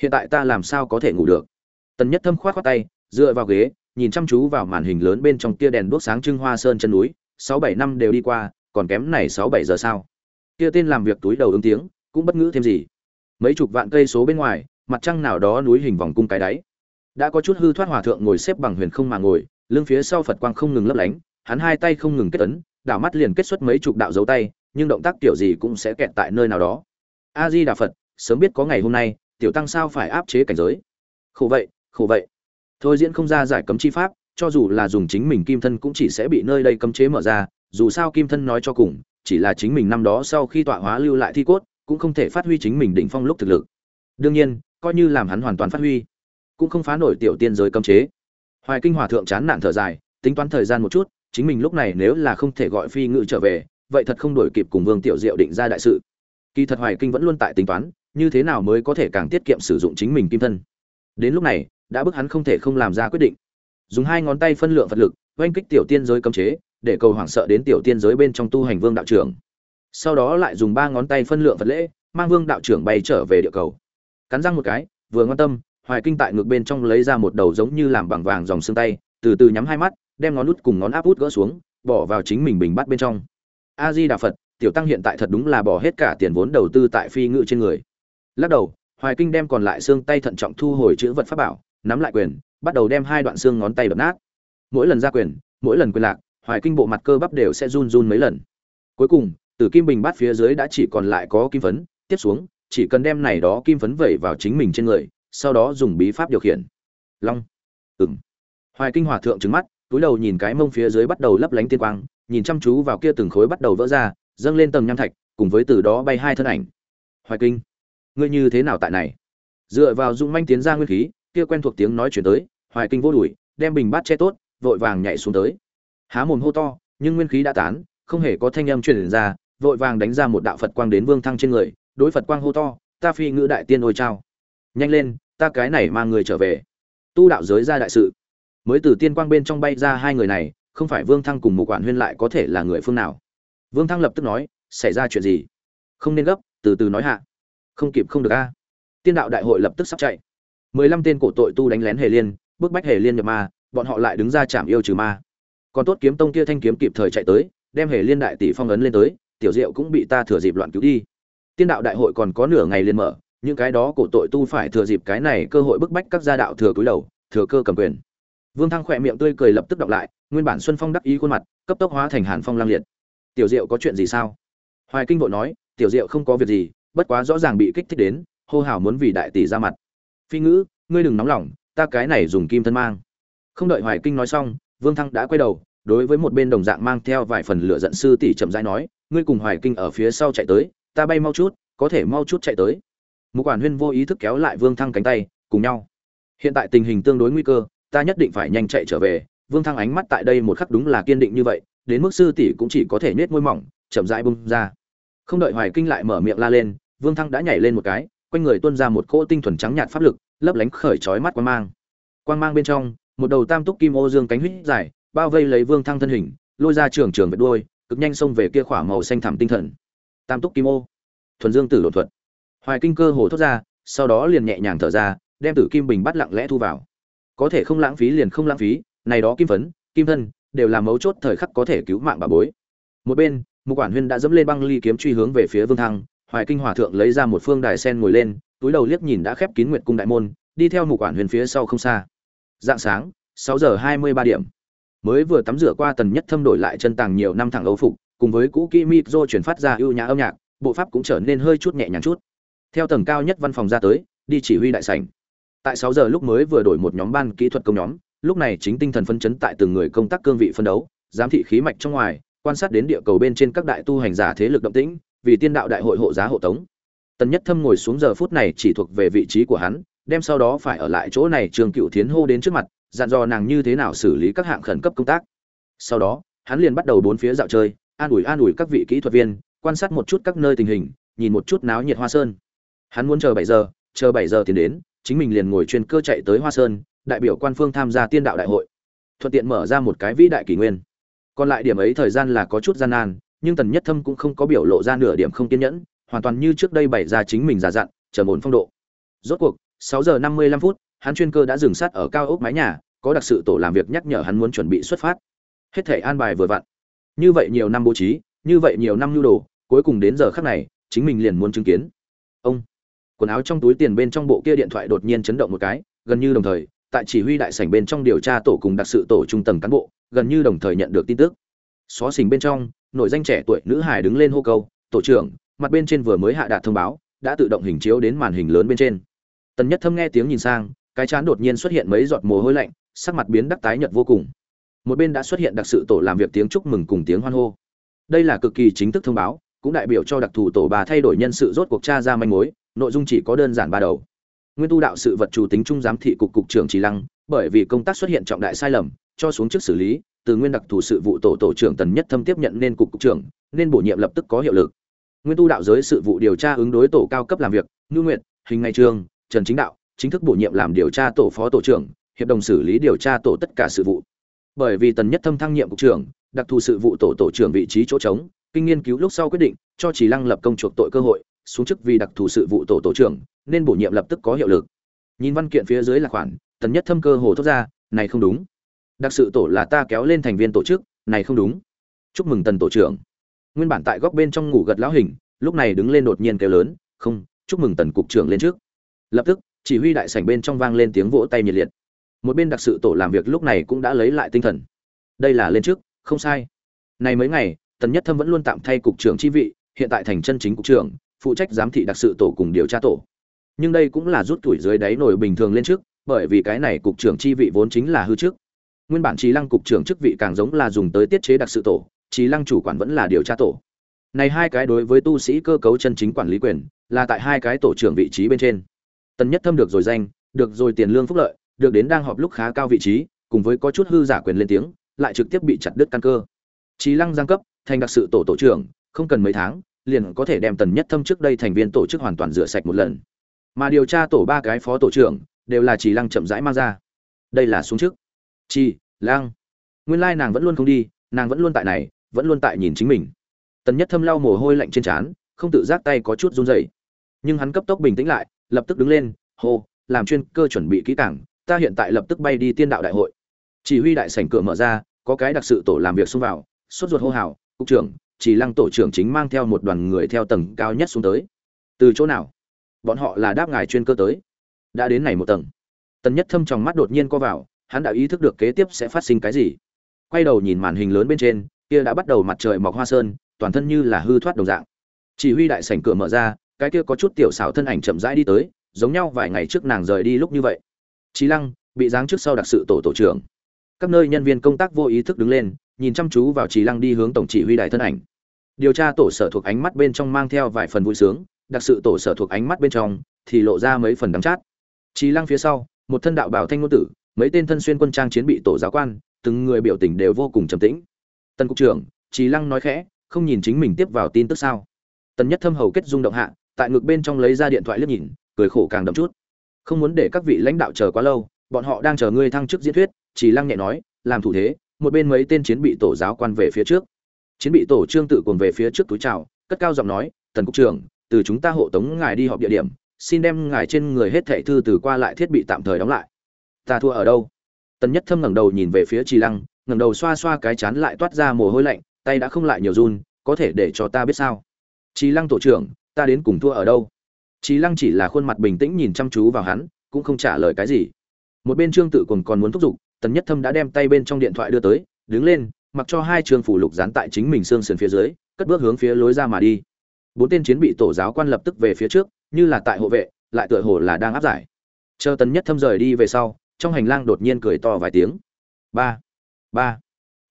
Hiện tại ta làm sao có thể ngủ được? Tần nhất thâm khoát khoát tay, dựa vào ghế, nhìn chăm chú vào màn hình lớn bên trong kia đèn đuốc sáng trưng hoa sơn chân núi, sáu bảy năm đều đi qua, còn kém này sáu bảy giờ sao? Kia tên làm việc túi đầu ứng tiếng, cũng bất ngữ thêm gì. Mấy chục vạn cây số bên ngoài, mặt trăng nào đó núi hình vòng cung cái đáy. Đã có chút hư thoát hòa thượng ngồi xếp bằng huyền không mà ngồi lưng phía sau phật quang không ngừng lấp lánh, hắn hai tay không ngừng kết ấn, đảo mắt liền kết xuất mấy chục đạo dấu tay, nhưng động tác kiểu gì cũng sẽ kẹt tại nơi nào đó. A di đà phật, sớm biết có ngày hôm nay, tiểu tăng sao phải áp chế cảnh giới? Khổ vậy khổ vậy. Thôi diễn không ra giải cấm chi pháp, cho dù là dùng chính mình kim thân cũng chỉ sẽ bị nơi đây cấm chế mở ra, dù sao kim thân nói cho cùng, chỉ là chính mình năm đó sau khi tọa hóa lưu lại thi cốt, cũng không thể phát huy chính mình đỉnh phong lúc thực lực. Đương nhiên, coi như làm hắn hoàn toàn phát huy, cũng không phá nổi tiểu tiên giới cấm chế hoài kinh hòa thượng chán nản thở dài, tính toán thời gian một chút, chính mình lúc này nếu là không thể gọi phi ngự trở về, vậy thật không đổi kịp cùng vương tiểu diệu định ra đại sự. Kỳ thật hoài kinh vẫn luôn tại tính toán, như thế nào mới có thể càng tiết kiệm sử dụng chính mình kim thân. Đến lúc này, đã bức hắn không thể không làm ra quyết định. Dùng hai ngón tay phân lượng vật lực, oanh kích tiểu tiên giới cấm chế, để cầu hoảng sợ đến tiểu tiên giới bên trong tu hành vương đạo trưởng. Sau đó lại dùng ba ngón tay phân lượng vật lễ, mang vương đạo trưởng bay trở về địa cầu. Cắn răng một cái, vừa ngoan tâm hoài kinh tại ngược bên trong lấy ra một đầu giống như làm bằng vàng dòng xương tay, từ từ nhắm hai mắt, đem ngón út cùng ngón áp út gỡ xuống, bỏ vào chính mình bình bắt bên trong. A di đà phật tiểu tăng hiện tại thật đúng là bỏ hết cả tiền vốn đầu tư tại phi ngự trên người. Lắc đầu, hoài kinh đem còn lại xương tay thận trọng thu hồi chữ vật pháp bảo, nắm lại quyền, bắt đầu đem hai đoạn xương ngón tay đập nát. Mỗi lần ra quyền, mỗi lần quyền lạc, hoài kinh bộ mặt cơ bắp đều sẽ run run mấy lần. Cuối cùng, từ kim bình bát phía dưới đã chỉ còn lại có kim phấn, tiếp xuống, chỉ cần đem này đó kim phấn vẩy vào chính mình trên người sau đó dùng bí pháp điều khiển. Long. Ừng hoài kinh hòa thượng trứng mắt, túi đầu nhìn cái mông phía dưới bắt đầu lấp lánh tiên quang, nhìn chăm chú vào kia từng khối bắt đầu vỡ ra, dâng lên tầng nham thạch, cùng với từ đó bay hai thân ảnh. Hoài kinh, ngươi như thế nào tại này? Dựa vào dung manh tiến ra nguyên khí, kia quen thuộc tiếng nói chuyển tới, hoài kinh vô đuổi, đem bình bát che tốt, vội vàng nhảy xuống tới. Há mồm hô to, nhưng nguyên khí đã tán, không hề có thanh âm truyền ra, vội vàng đánh ra một đạo phật quang đến vương thăng trên người, đối phật quang hô to, ta phi ngữ đại tiên ôi trao nhanh lên, ta cái này mang người trở về. Tu đạo giới ra đại sự. Mới từ tiên quang bên trong bay ra hai người này, không phải vương thăng cùng một quản huyên lại có thể là người phương nào? Vương thăng lập tức nói, xảy ra chuyện gì? Không nên gấp, từ từ nói hạ. Không kịp không được a. Tiên đạo đại hội lập tức sắp chạy. Mười lăm tên cổ tội tu đánh lén hề liên, bức bách hề liên nhập ma, bọn họ lại đứng ra chạm yêu trừ ma. Còn tốt kiếm tông kia thanh kiếm kịp thời chạy tới, đem hề liên đại tỷ phong ấn lên tới, tiểu diệu cũng bị ta thừa dịp loạn cứu đi. Tiên đạo đại hội còn có nửa ngày liền mở những cái đó cổ tội tu phải thừa dịp cái này cơ hội bức bách các gia đạo thừa cúi đầu, thừa cơ cầm quyền. Vương thăng khỏe miệng tươi cười lập tức đọc lại, nguyên bản xuân phong đắc ý khuôn mặt, cấp tốc hóa thành hàn phong lang liệt. Tiểu diệu có chuyện gì sao? Hoài kinh vội nói, tiểu diệu không có việc gì, bất quá rõ ràng bị kích thích đến, hô hào muốn vì đại tỷ ra mặt. Phi ngữ, ngươi đừng nóng lòng, ta cái này dùng kim thân mang. Không đợi hoài kinh nói xong, vương thăng đã quay đầu, đối với một bên đồng dạng mang theo vài phần lửa giận sư tỷ chậm rãi nói, ngươi cùng hoài kinh ở phía sau chạy tới, ta bay mau chút, có thể mau chút chạy tới một quản huyên vô ý thức kéo lại vương thăng cánh tay, cùng nhau. Hiện tại tình hình tương đối nguy cơ, ta nhất định phải nhanh chạy trở về. Vương thăng ánh mắt tại đây một khắc đúng là kiên định như vậy, đến mức sư tỷ cũng chỉ có thể nết môi mỏng, chậm rãi bung ra. Không đợi hoài kinh lại mở miệng la lên, vương thăng đã nhảy lên một cái, quanh người tuôn ra một cỗ tinh thuần trắng nhạt pháp lực, lấp lánh khởi chói mắt quang mang. Quang mang bên trong, một đầu tam túc kim ô dương cánh huyết dài, bao vây lấy vương thăng thân hình, lôi ra trường trường vệt đuôi, cực nhanh xông về kia khỏa màu xanh thẳm tinh thần. Tam túc kim ô. Thuần dương tử đột thuật hoài kinh cơ hồ thốt ra, sau đó liền nhẹ nhàng thở ra, đem tử kim bình bắt lặng lẽ thu vào. Có thể không lãng phí liền không lãng phí, này đó kim phấn, kim thân, đều là mấu chốt thời khắc có thể cứu mạng bà bối. Một bên, mục quản huyên đã dẫm lên băng ly kiếm truy hướng về phía vương thăng, hoài kinh hòa thượng lấy ra một phương đài sen ngồi lên, túi đầu liếc nhìn đã khép kín nguyệt cung đại môn, đi theo mục quản huyền phía sau không xa. Dạng sáng, sáu giờ hai mươi ba điểm. Mới vừa tắm rửa qua tần nhất thâm đổi lại chân tàng nhiều năm thẳng ấu phục, cùng với cũ kỹ micro chuyển phát ra ưu nhã âm nhạc, bộ pháp cũng trở nên hơi chút nhẹ nhàng chút theo tầng cao nhất văn phòng ra tới, đi chỉ huy đại sảnh. Tại sáu giờ lúc mới vừa đổi một nhóm ban kỹ thuật công nhóm, lúc này chính tinh thần phân chấn tại từng người công tác cương vị phân đấu, giám thị khí mạch trong ngoài, quan sát đến địa cầu bên trên các đại tu hành giả thế lực động tĩnh, vì tiên đạo đại hội hộ giá hộ tống. Tần nhất thâm ngồi xuống giờ phút này chỉ thuộc về vị trí của hắn, đem sau đó phải ở lại chỗ này trường cựu thiến hô đến trước mặt, dặn dò nàng như thế nào xử lý các hạng khẩn cấp công tác. Sau đó, hắn liền bắt đầu bốn phía dạo chơi, an ủi an ủi các vị kỹ thuật viên, quan sát một chút các nơi tình hình, nhìn một chút náo nhiệt hoa sơn hắn muốn chờ bảy giờ, chờ bảy giờ tiến đến, chính mình liền ngồi chuyên cơ chạy tới hoa sơn, đại biểu quan phương tham gia tiên đạo đại hội. Thuận tiện mở ra một cái vĩ đại kỷ nguyên. Còn lại điểm ấy thời gian là có chút gian nan, nhưng tần nhất thâm cũng không có biểu lộ ra nửa điểm không kiên nhẫn, hoàn toàn như trước đây bày ra chính mình giả dặn, chờ ổn phong độ. Rốt cuộc 6 giờ 55 phút, hắn chuyên cơ đã dừng sát ở cao ốc mái nhà, có đặc sự tổ làm việc nhắc nhở hắn muốn chuẩn bị xuất phát. Hết thể an bài vừa vặn. Như vậy nhiều năm bố trí, như vậy nhiều năm nhu đồ, cuối cùng đến giờ khắc này, chính mình liền muốn chứng kiến. Ông quần áo trong túi tiền bên trong bộ kia điện thoại đột nhiên chấn động một cái, gần như đồng thời, tại chỉ huy đại sảnh bên trong điều tra tổ cùng đặc sự tổ trung tầng cán bộ, gần như đồng thời nhận được tin tức. Xó xỉnh bên trong nội danh trẻ tuổi nữ hải đứng lên hô câu, tổ trưởng, mặt bên trên vừa mới hạ đạt thông báo, đã tự động hình chiếu đến màn hình lớn bên trên. Tần nhất thâm nghe tiếng nhìn sang, cái chán đột nhiên xuất hiện mấy giọt mồ hôi lạnh, sắc mặt biến đắc tái nhợt vô cùng. Một bên đã xuất hiện đặc sự tổ làm việc tiếng chúc mừng cùng tiếng hoan hô. Đây là cực kỳ chính thức thông báo, cũng đại biểu cho đặc thù tổ bà thay đổi nhân sự rốt cuộc tra ra manh mối nội dung chỉ có đơn giản ba đầu. Nguyên tu đạo sự vật chủ tính trung giám thị cục cục trưởng chỉ lăng, bởi vì công tác xuất hiện trọng đại sai lầm, cho xuống trước xử lý, từ nguyên đặc thù sự vụ tổ tổ trưởng tần nhất thâm tiếp nhận nên cục cục trưởng, nên bổ nhiệm lập tức có hiệu lực. Nguyên tu đạo giới sự vụ điều tra ứng đối tổ cao cấp làm việc ngưu nguyện hình ngày trường, trần chính đạo, chính thức bổ nhiệm làm điều tra tổ phó tổ trưởng, hiệp đồng xử lý điều tra tổ tất cả sự vụ. Bởi vì tần nhất thâm thăng nhiệm cục trưởng, đặc thù sự vụ tổ tổ trưởng vị trí chỗ trống, kinh nghiên cứu lúc sau quyết định, cho chỉ lăng lập công chuộc tội cơ hội xuống chức vì đặc thù sự vụ tổ tổ trưởng, nên bổ nhiệm lập tức có hiệu lực. Nhìn văn kiện phía dưới là khoản, tần nhất thâm cơ hồ thốt ra, này không đúng. Đặc sự tổ là ta kéo lên thành viên tổ chức, này không đúng. Chúc mừng tần tổ trưởng. Nguyên bản tại góc bên trong ngủ gật lão hình, lúc này đứng lên đột nhiên kêu lớn, không, chúc mừng tần cục trưởng lên trước. Lập tức, chỉ huy đại sảnh bên trong vang lên tiếng vỗ tay nhiệt liệt. Một bên đặc sự tổ làm việc lúc này cũng đã lấy lại tinh thần. Đây là lên trước, không sai. Này mấy ngày, tần nhất thâm vẫn luôn tạm thay cục trưởng chi vị, hiện tại thành chân chính cục trưởng phụ trách giám thị đặc sự tổ cùng điều tra tổ. Nhưng đây cũng là rút tuổi dưới đáy nổi bình thường lên trước, bởi vì cái này cục trưởng chi vị vốn chính là hư trước. Nguyên bản trí lăng cục trưởng chức vị càng giống là dùng tới tiết chế đặc sự tổ trí lăng chủ quản vẫn là điều tra tổ. Này hai cái đối với tu sĩ cơ cấu chân chính quản lý quyền, là tại hai cái tổ trưởng vị trí bên trên. Tần nhất thâm được rồi danh, được rồi tiền lương phúc lợi, được đến đang họp lúc khá cao vị trí, cùng với có chút hư giả quyền lên tiếng, lại trực tiếp bị chặt đứt căn cơ. Trí lăng giang cấp, thành đặc sự tổ tổ trưởng, không cần mấy tháng liền có thể đem tần nhất thâm trước đây thành viên tổ chức hoàn toàn rửa sạch một lần. Mà điều tra tổ ba cái phó tổ trưởng, đều là chỉ lăng chậm rãi mang ra. Đây là xuống trước. Chi, lăng. Nguyên lai nàng vẫn luôn không đi, nàng vẫn luôn tại này, vẫn luôn tại nhìn chính mình. Tần nhất thâm lau mồ hôi lạnh trên trán, không tự giác tay có chút run rẩy. Nhưng hắn cấp tốc bình tĩnh lại, lập tức đứng lên, hô, làm chuyên cơ chuẩn bị kỹ càng, ta hiện tại lập tức bay đi tiên đạo đại hội. Chỉ huy đại sảnh cửa mở ra, có cái đặc sự tổ làm việc xông vào, sốt ruột hô hào, cục trưởng chỉ lăng tổ trưởng chính mang theo một đoàn người theo tầng cao nhất xuống tới. Từ chỗ nào? Bọn họ là đáp ngài chuyên cơ tới. Đã đến này một tầng. Tần nhất thâm trong mắt đột nhiên co vào, hắn đã ý thức được kế tiếp sẽ phát sinh cái gì. Quay đầu nhìn màn hình lớn bên trên, kia đã bắt đầu mặt trời mọc hoa sơn, toàn thân như là hư thoát đồng dạng. Chỉ huy đại sảnh cửa mở ra, cái kia có chút tiểu xảo thân ảnh chậm rãi đi tới, giống nhau vài ngày trước nàng rời đi lúc như vậy. Trí lăng, bị giáng trước sau đặc sự tổ tổ trưởng. Các nơi nhân viên công tác vô ý thức đứng lên nhìn chăm chú vào Trì lăng đi hướng tổng chỉ huy đại thân ảnh. Điều tra tổ sở thuộc ánh mắt bên trong mang theo vài phần vui sướng, đặc sự tổ sở thuộc ánh mắt bên trong thì lộ ra mấy phần đắng chát. Trì lăng phía sau, một thân đạo bảo thanh ngôn tử, mấy tên thân xuyên quân trang chiến bị tổ giáo quan, từng người biểu tình đều vô cùng trầm tĩnh. Tân cục trưởng, Trì lăng nói khẽ, không nhìn chính mình tiếp vào tin tức sao? Tần nhất thâm hầu kết rung động hạ, tại ngực bên trong lấy ra điện thoại liếc nhìn, cười khổ càng đậm chút. Không muốn để các vị lãnh đạo chờ quá lâu, bọn họ đang chờ ngươi thăng chức diễn thuyết chỉ lăng nhẹ nói, làm thủ thế một bên mấy tên chiến bị tổ giáo quan về phía trước. Chiến bị tổ trương tự cùng về phía trước túi chào, cất cao giọng nói, tần cục trưởng, từ chúng ta hộ tống ngài đi họp địa điểm, xin đem ngài trên người hết thảy thư từ qua lại thiết bị tạm thời đóng lại. Ta thua ở đâu? Tần nhất thâm ngẩng đầu nhìn về phía trì lăng, ngẩng đầu xoa xoa cái chán lại toát ra mồ hôi lạnh, tay đã không lại nhiều run, có thể để cho ta biết sao? Trì lăng tổ trưởng, ta đến cùng thua ở đâu? Trì lăng chỉ là khuôn mặt bình tĩnh nhìn chăm chú vào hắn, cũng không trả lời cái gì. Một bên trương tự cùng còn muốn thúc giục tần nhất thâm đã đem tay bên trong điện thoại đưa tới, đứng lên, mặc cho hai trường phủ lục dán tại chính mình xương sườn phía dưới, cất bước hướng phía lối ra mà đi. Bốn tên chiến bị tổ giáo quan lập tức về phía trước, như là tại hộ vệ, lại tựa hồ là đang áp giải. Chờ tần nhất thâm rời đi về sau, trong hành lang đột nhiên cười to vài tiếng. Ba ba.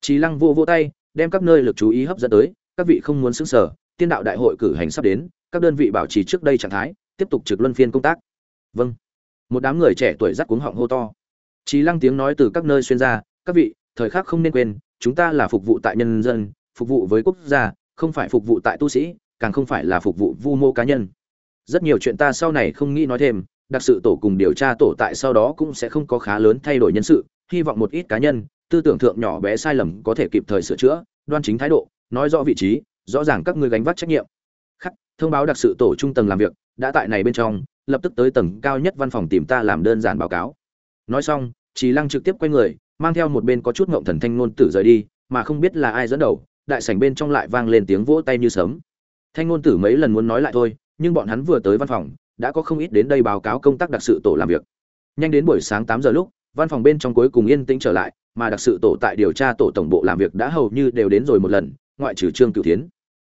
Trí lăng vô vô tay, đem các nơi lực chú ý hấp dẫn tới, các vị không muốn xứng sở, tiên đạo đại hội cử hành sắp đến, các đơn vị bảo trì trước đây trạng thái, tiếp tục trực luân phiên công tác. Vâng. Một đám người trẻ tuổi rắc cuống họng hô to trí lăng tiếng nói từ các nơi xuyên ra, các vị, thời khắc không nên quên, chúng ta là phục vụ tại nhân dân, phục vụ với quốc gia, không phải phục vụ tại tu sĩ, càng không phải là phục vụ vu mô cá nhân. Rất nhiều chuyện ta sau này không nghĩ nói thêm, đặc sự tổ cùng điều tra tổ tại sau đó cũng sẽ không có khá lớn thay đổi nhân sự, hy vọng một ít cá nhân, tư tưởng thượng nhỏ bé sai lầm có thể kịp thời sửa chữa, đoan chính thái độ, nói rõ vị trí, rõ ràng các người gánh vác trách nhiệm. Khắc, thông báo đặc sự tổ trung tầng làm việc, đã tại này bên trong, lập tức tới tầng cao nhất văn phòng tìm ta làm đơn giản báo cáo. Nói xong trí lăng trực tiếp quay người, mang theo một bên có chút ngộng thần thanh ngôn tử rời đi, mà không biết là ai dẫn đầu, đại sảnh bên trong lại vang lên tiếng vỗ tay như sớm thanh ngôn tử mấy lần muốn nói lại thôi, nhưng bọn hắn vừa tới văn phòng, đã có không ít đến đây báo cáo công tác đặc sự tổ làm việc. Nhanh đến buổi sáng tám giờ lúc, văn phòng bên trong cuối cùng yên tĩnh trở lại, mà đặc sự tổ tại điều tra tổ tổng bộ làm việc đã hầu như đều đến rồi một lần, ngoại trừ trương cửu Thiến.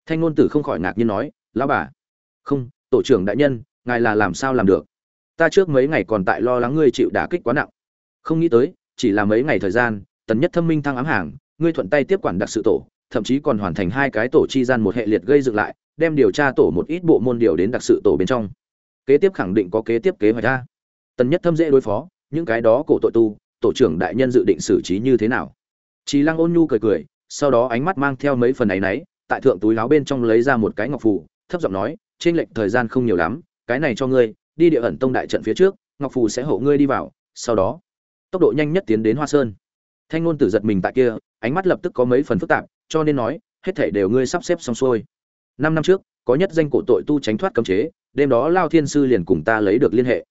thanh ngôn tử không khỏi ngạc nhiên nói, lão bà. Không, tổ trưởng đại nhân, ngài là làm sao làm được? Ta trước mấy ngày còn tại lo lắng ngươi chịu đả kích quá nặng không nghĩ tới chỉ là mấy ngày thời gian tần nhất thâm minh thăng ám hàng ngươi thuận tay tiếp quản đặc sự tổ thậm chí còn hoàn thành hai cái tổ chi gian một hệ liệt gây dựng lại đem điều tra tổ một ít bộ môn điều đến đặc sự tổ bên trong. Kế tiếp khẳng định có kế tiếp kế hoạch ra. Tần nhất thâm dễ đối phó những cái đó cổ tội tu tổ trưởng đại nhân dự định xử trí như thế nào? Chí Lăng ôn nhu cười cười, sau đó ánh mắt mang theo mấy phần ấy nấy, tại thượng túi áo bên trong lấy ra một cái ngọc phù, thấp giọng nói, trên lệnh thời gian không nhiều lắm, cái này cho ngươi, đi địa ẩn tông đại trận phía trước, ngọc phù sẽ hộ ngươi đi vào, sau đó, tốc độ nhanh nhất tiến đến Hoa Sơn. Thanh ngôn tử giật mình tại kia, ánh mắt lập tức có mấy phần phức tạp, cho nên nói, hết thảy đều ngươi sắp xếp xong xuôi. Năm năm trước, có nhất danh cổ tội tu tránh thoát cấm chế, đêm đó Lao Thiên sư liền cùng ta lấy được liên hệ.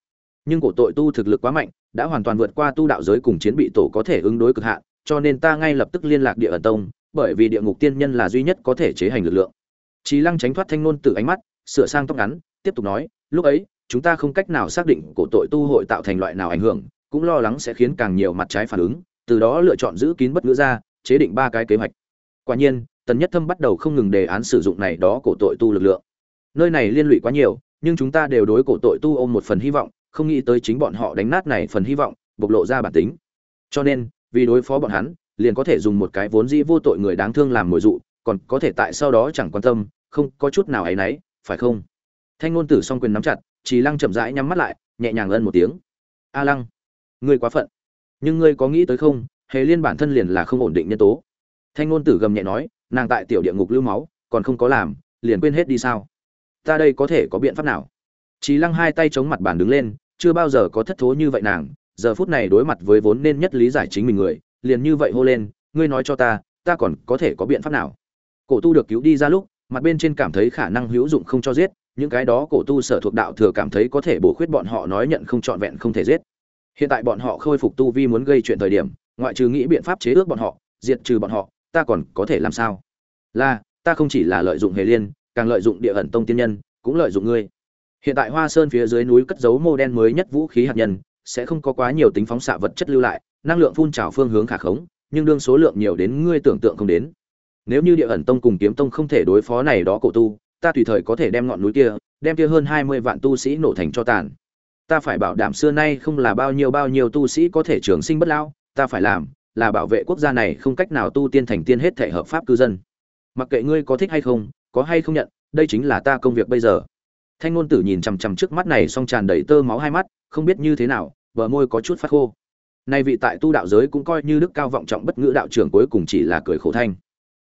Nhưng cổ tội tu thực lực quá mạnh, đã hoàn toàn vượt qua tu đạo giới cùng chiến bị tổ có thể ứng đối cực hạn, cho nên ta ngay lập tức liên lạc địa ẩn tông, bởi vì địa ngục tiên nhân là duy nhất có thể chế hành lực lượng. trí Lăng tránh thoát thanh ngôn từ ánh mắt, sửa sang tóc ngắn, tiếp tục nói, lúc ấy, chúng ta không cách nào xác định cổ tội tu hội tạo thành loại nào ảnh hưởng, cũng lo lắng sẽ khiến càng nhiều mặt trái phản ứng, từ đó lựa chọn giữ kín bất ngữ ra, chế định ba cái kế hoạch. Quả nhiên, Tần Nhất Thâm bắt đầu không ngừng đề án sử dụng này đó cổ tội tu lực lượng. Nơi này liên lụy quá nhiều, nhưng chúng ta đều đối cổ tội tu ôm một phần hy vọng, không nghĩ tới chính bọn họ đánh nát này phần hy vọng, bộc lộ ra bản tính. Cho nên, vì đối phó bọn hắn, liền có thể dùng một cái vốn dĩ vô tội người đáng thương làm mồi dụ, còn có thể tại sau đó chẳng quan tâm, không có chút nào ấy nấy, phải không? Thanh ngôn tử song quyền nắm chặt, Trì Lăng chậm rãi nhắm mắt lại, nhẹ nhàng ân một tiếng. "A Lăng, ngươi quá phận. Nhưng ngươi có nghĩ tới không, Hề Liên bản thân liền là không ổn định nhân tố." Thanh ngôn tử gầm nhẹ nói, nàng tại tiểu địa ngục lưu máu, còn không có làm, liền quên hết đi sao? Ta đây có thể có biện pháp nào? Chí Lăng hai tay chống mặt bàn đứng lên, chưa bao giờ có thất thố như vậy nàng, giờ phút này đối mặt với vốn nên nhất lý giải chính mình người liền như vậy hô lên ngươi nói cho ta ta còn có thể có biện pháp nào cổ tu được cứu đi ra lúc mặt bên trên cảm thấy khả năng hữu dụng không cho giết những cái đó cổ tu sở thuộc đạo thừa cảm thấy có thể bổ khuyết bọn họ nói nhận không trọn vẹn không thể giết hiện tại bọn họ khôi phục tu vi muốn gây chuyện thời điểm, ngoại trừ nghĩ biện pháp chế ước bọn họ, diệt trừ bọn họ, ta còn có thể làm sao? Là, ta không chỉ là lợi dụng hề liên, càng lợi dụng địa ẩn tông tiên nhân, cũng lợi dụng ngươi. Hiện tại hoa sơn phía dưới núi cất giấu mô đen mới nhất vũ khí hạt nhân, sẽ không có quá nhiều tính phóng xạ vật chất lưu lại, năng lượng phun trào phương hướng khả khống, nhưng đương số lượng nhiều đến ngươi tưởng tượng không đến. Nếu như địa ẩn tông cùng kiếm tông không thể đối phó này đó cổ tu, ta tùy thời có thể đem ngọn núi kia, đem kia hơn hai mươi vạn tu sĩ nổ thành cho tàn ta phải bảo đảm xưa nay không là bao nhiêu bao nhiêu tu sĩ có thể trường sinh bất lão, ta phải làm là bảo vệ quốc gia này không cách nào tu tiên thành tiên hết thể hợp pháp cư dân. Mặc kệ ngươi có thích hay không, có hay không nhận, đây chính là ta công việc bây giờ. Thanh ngôn tử nhìn chằm chằm trước mắt này song tràn đầy tơ máu hai mắt, không biết như thế nào, bờ môi có chút phát khô. Nay vị tại tu đạo giới cũng coi như đức cao vọng trọng bất ngữ đạo trưởng cuối cùng chỉ là cười khổ thanh.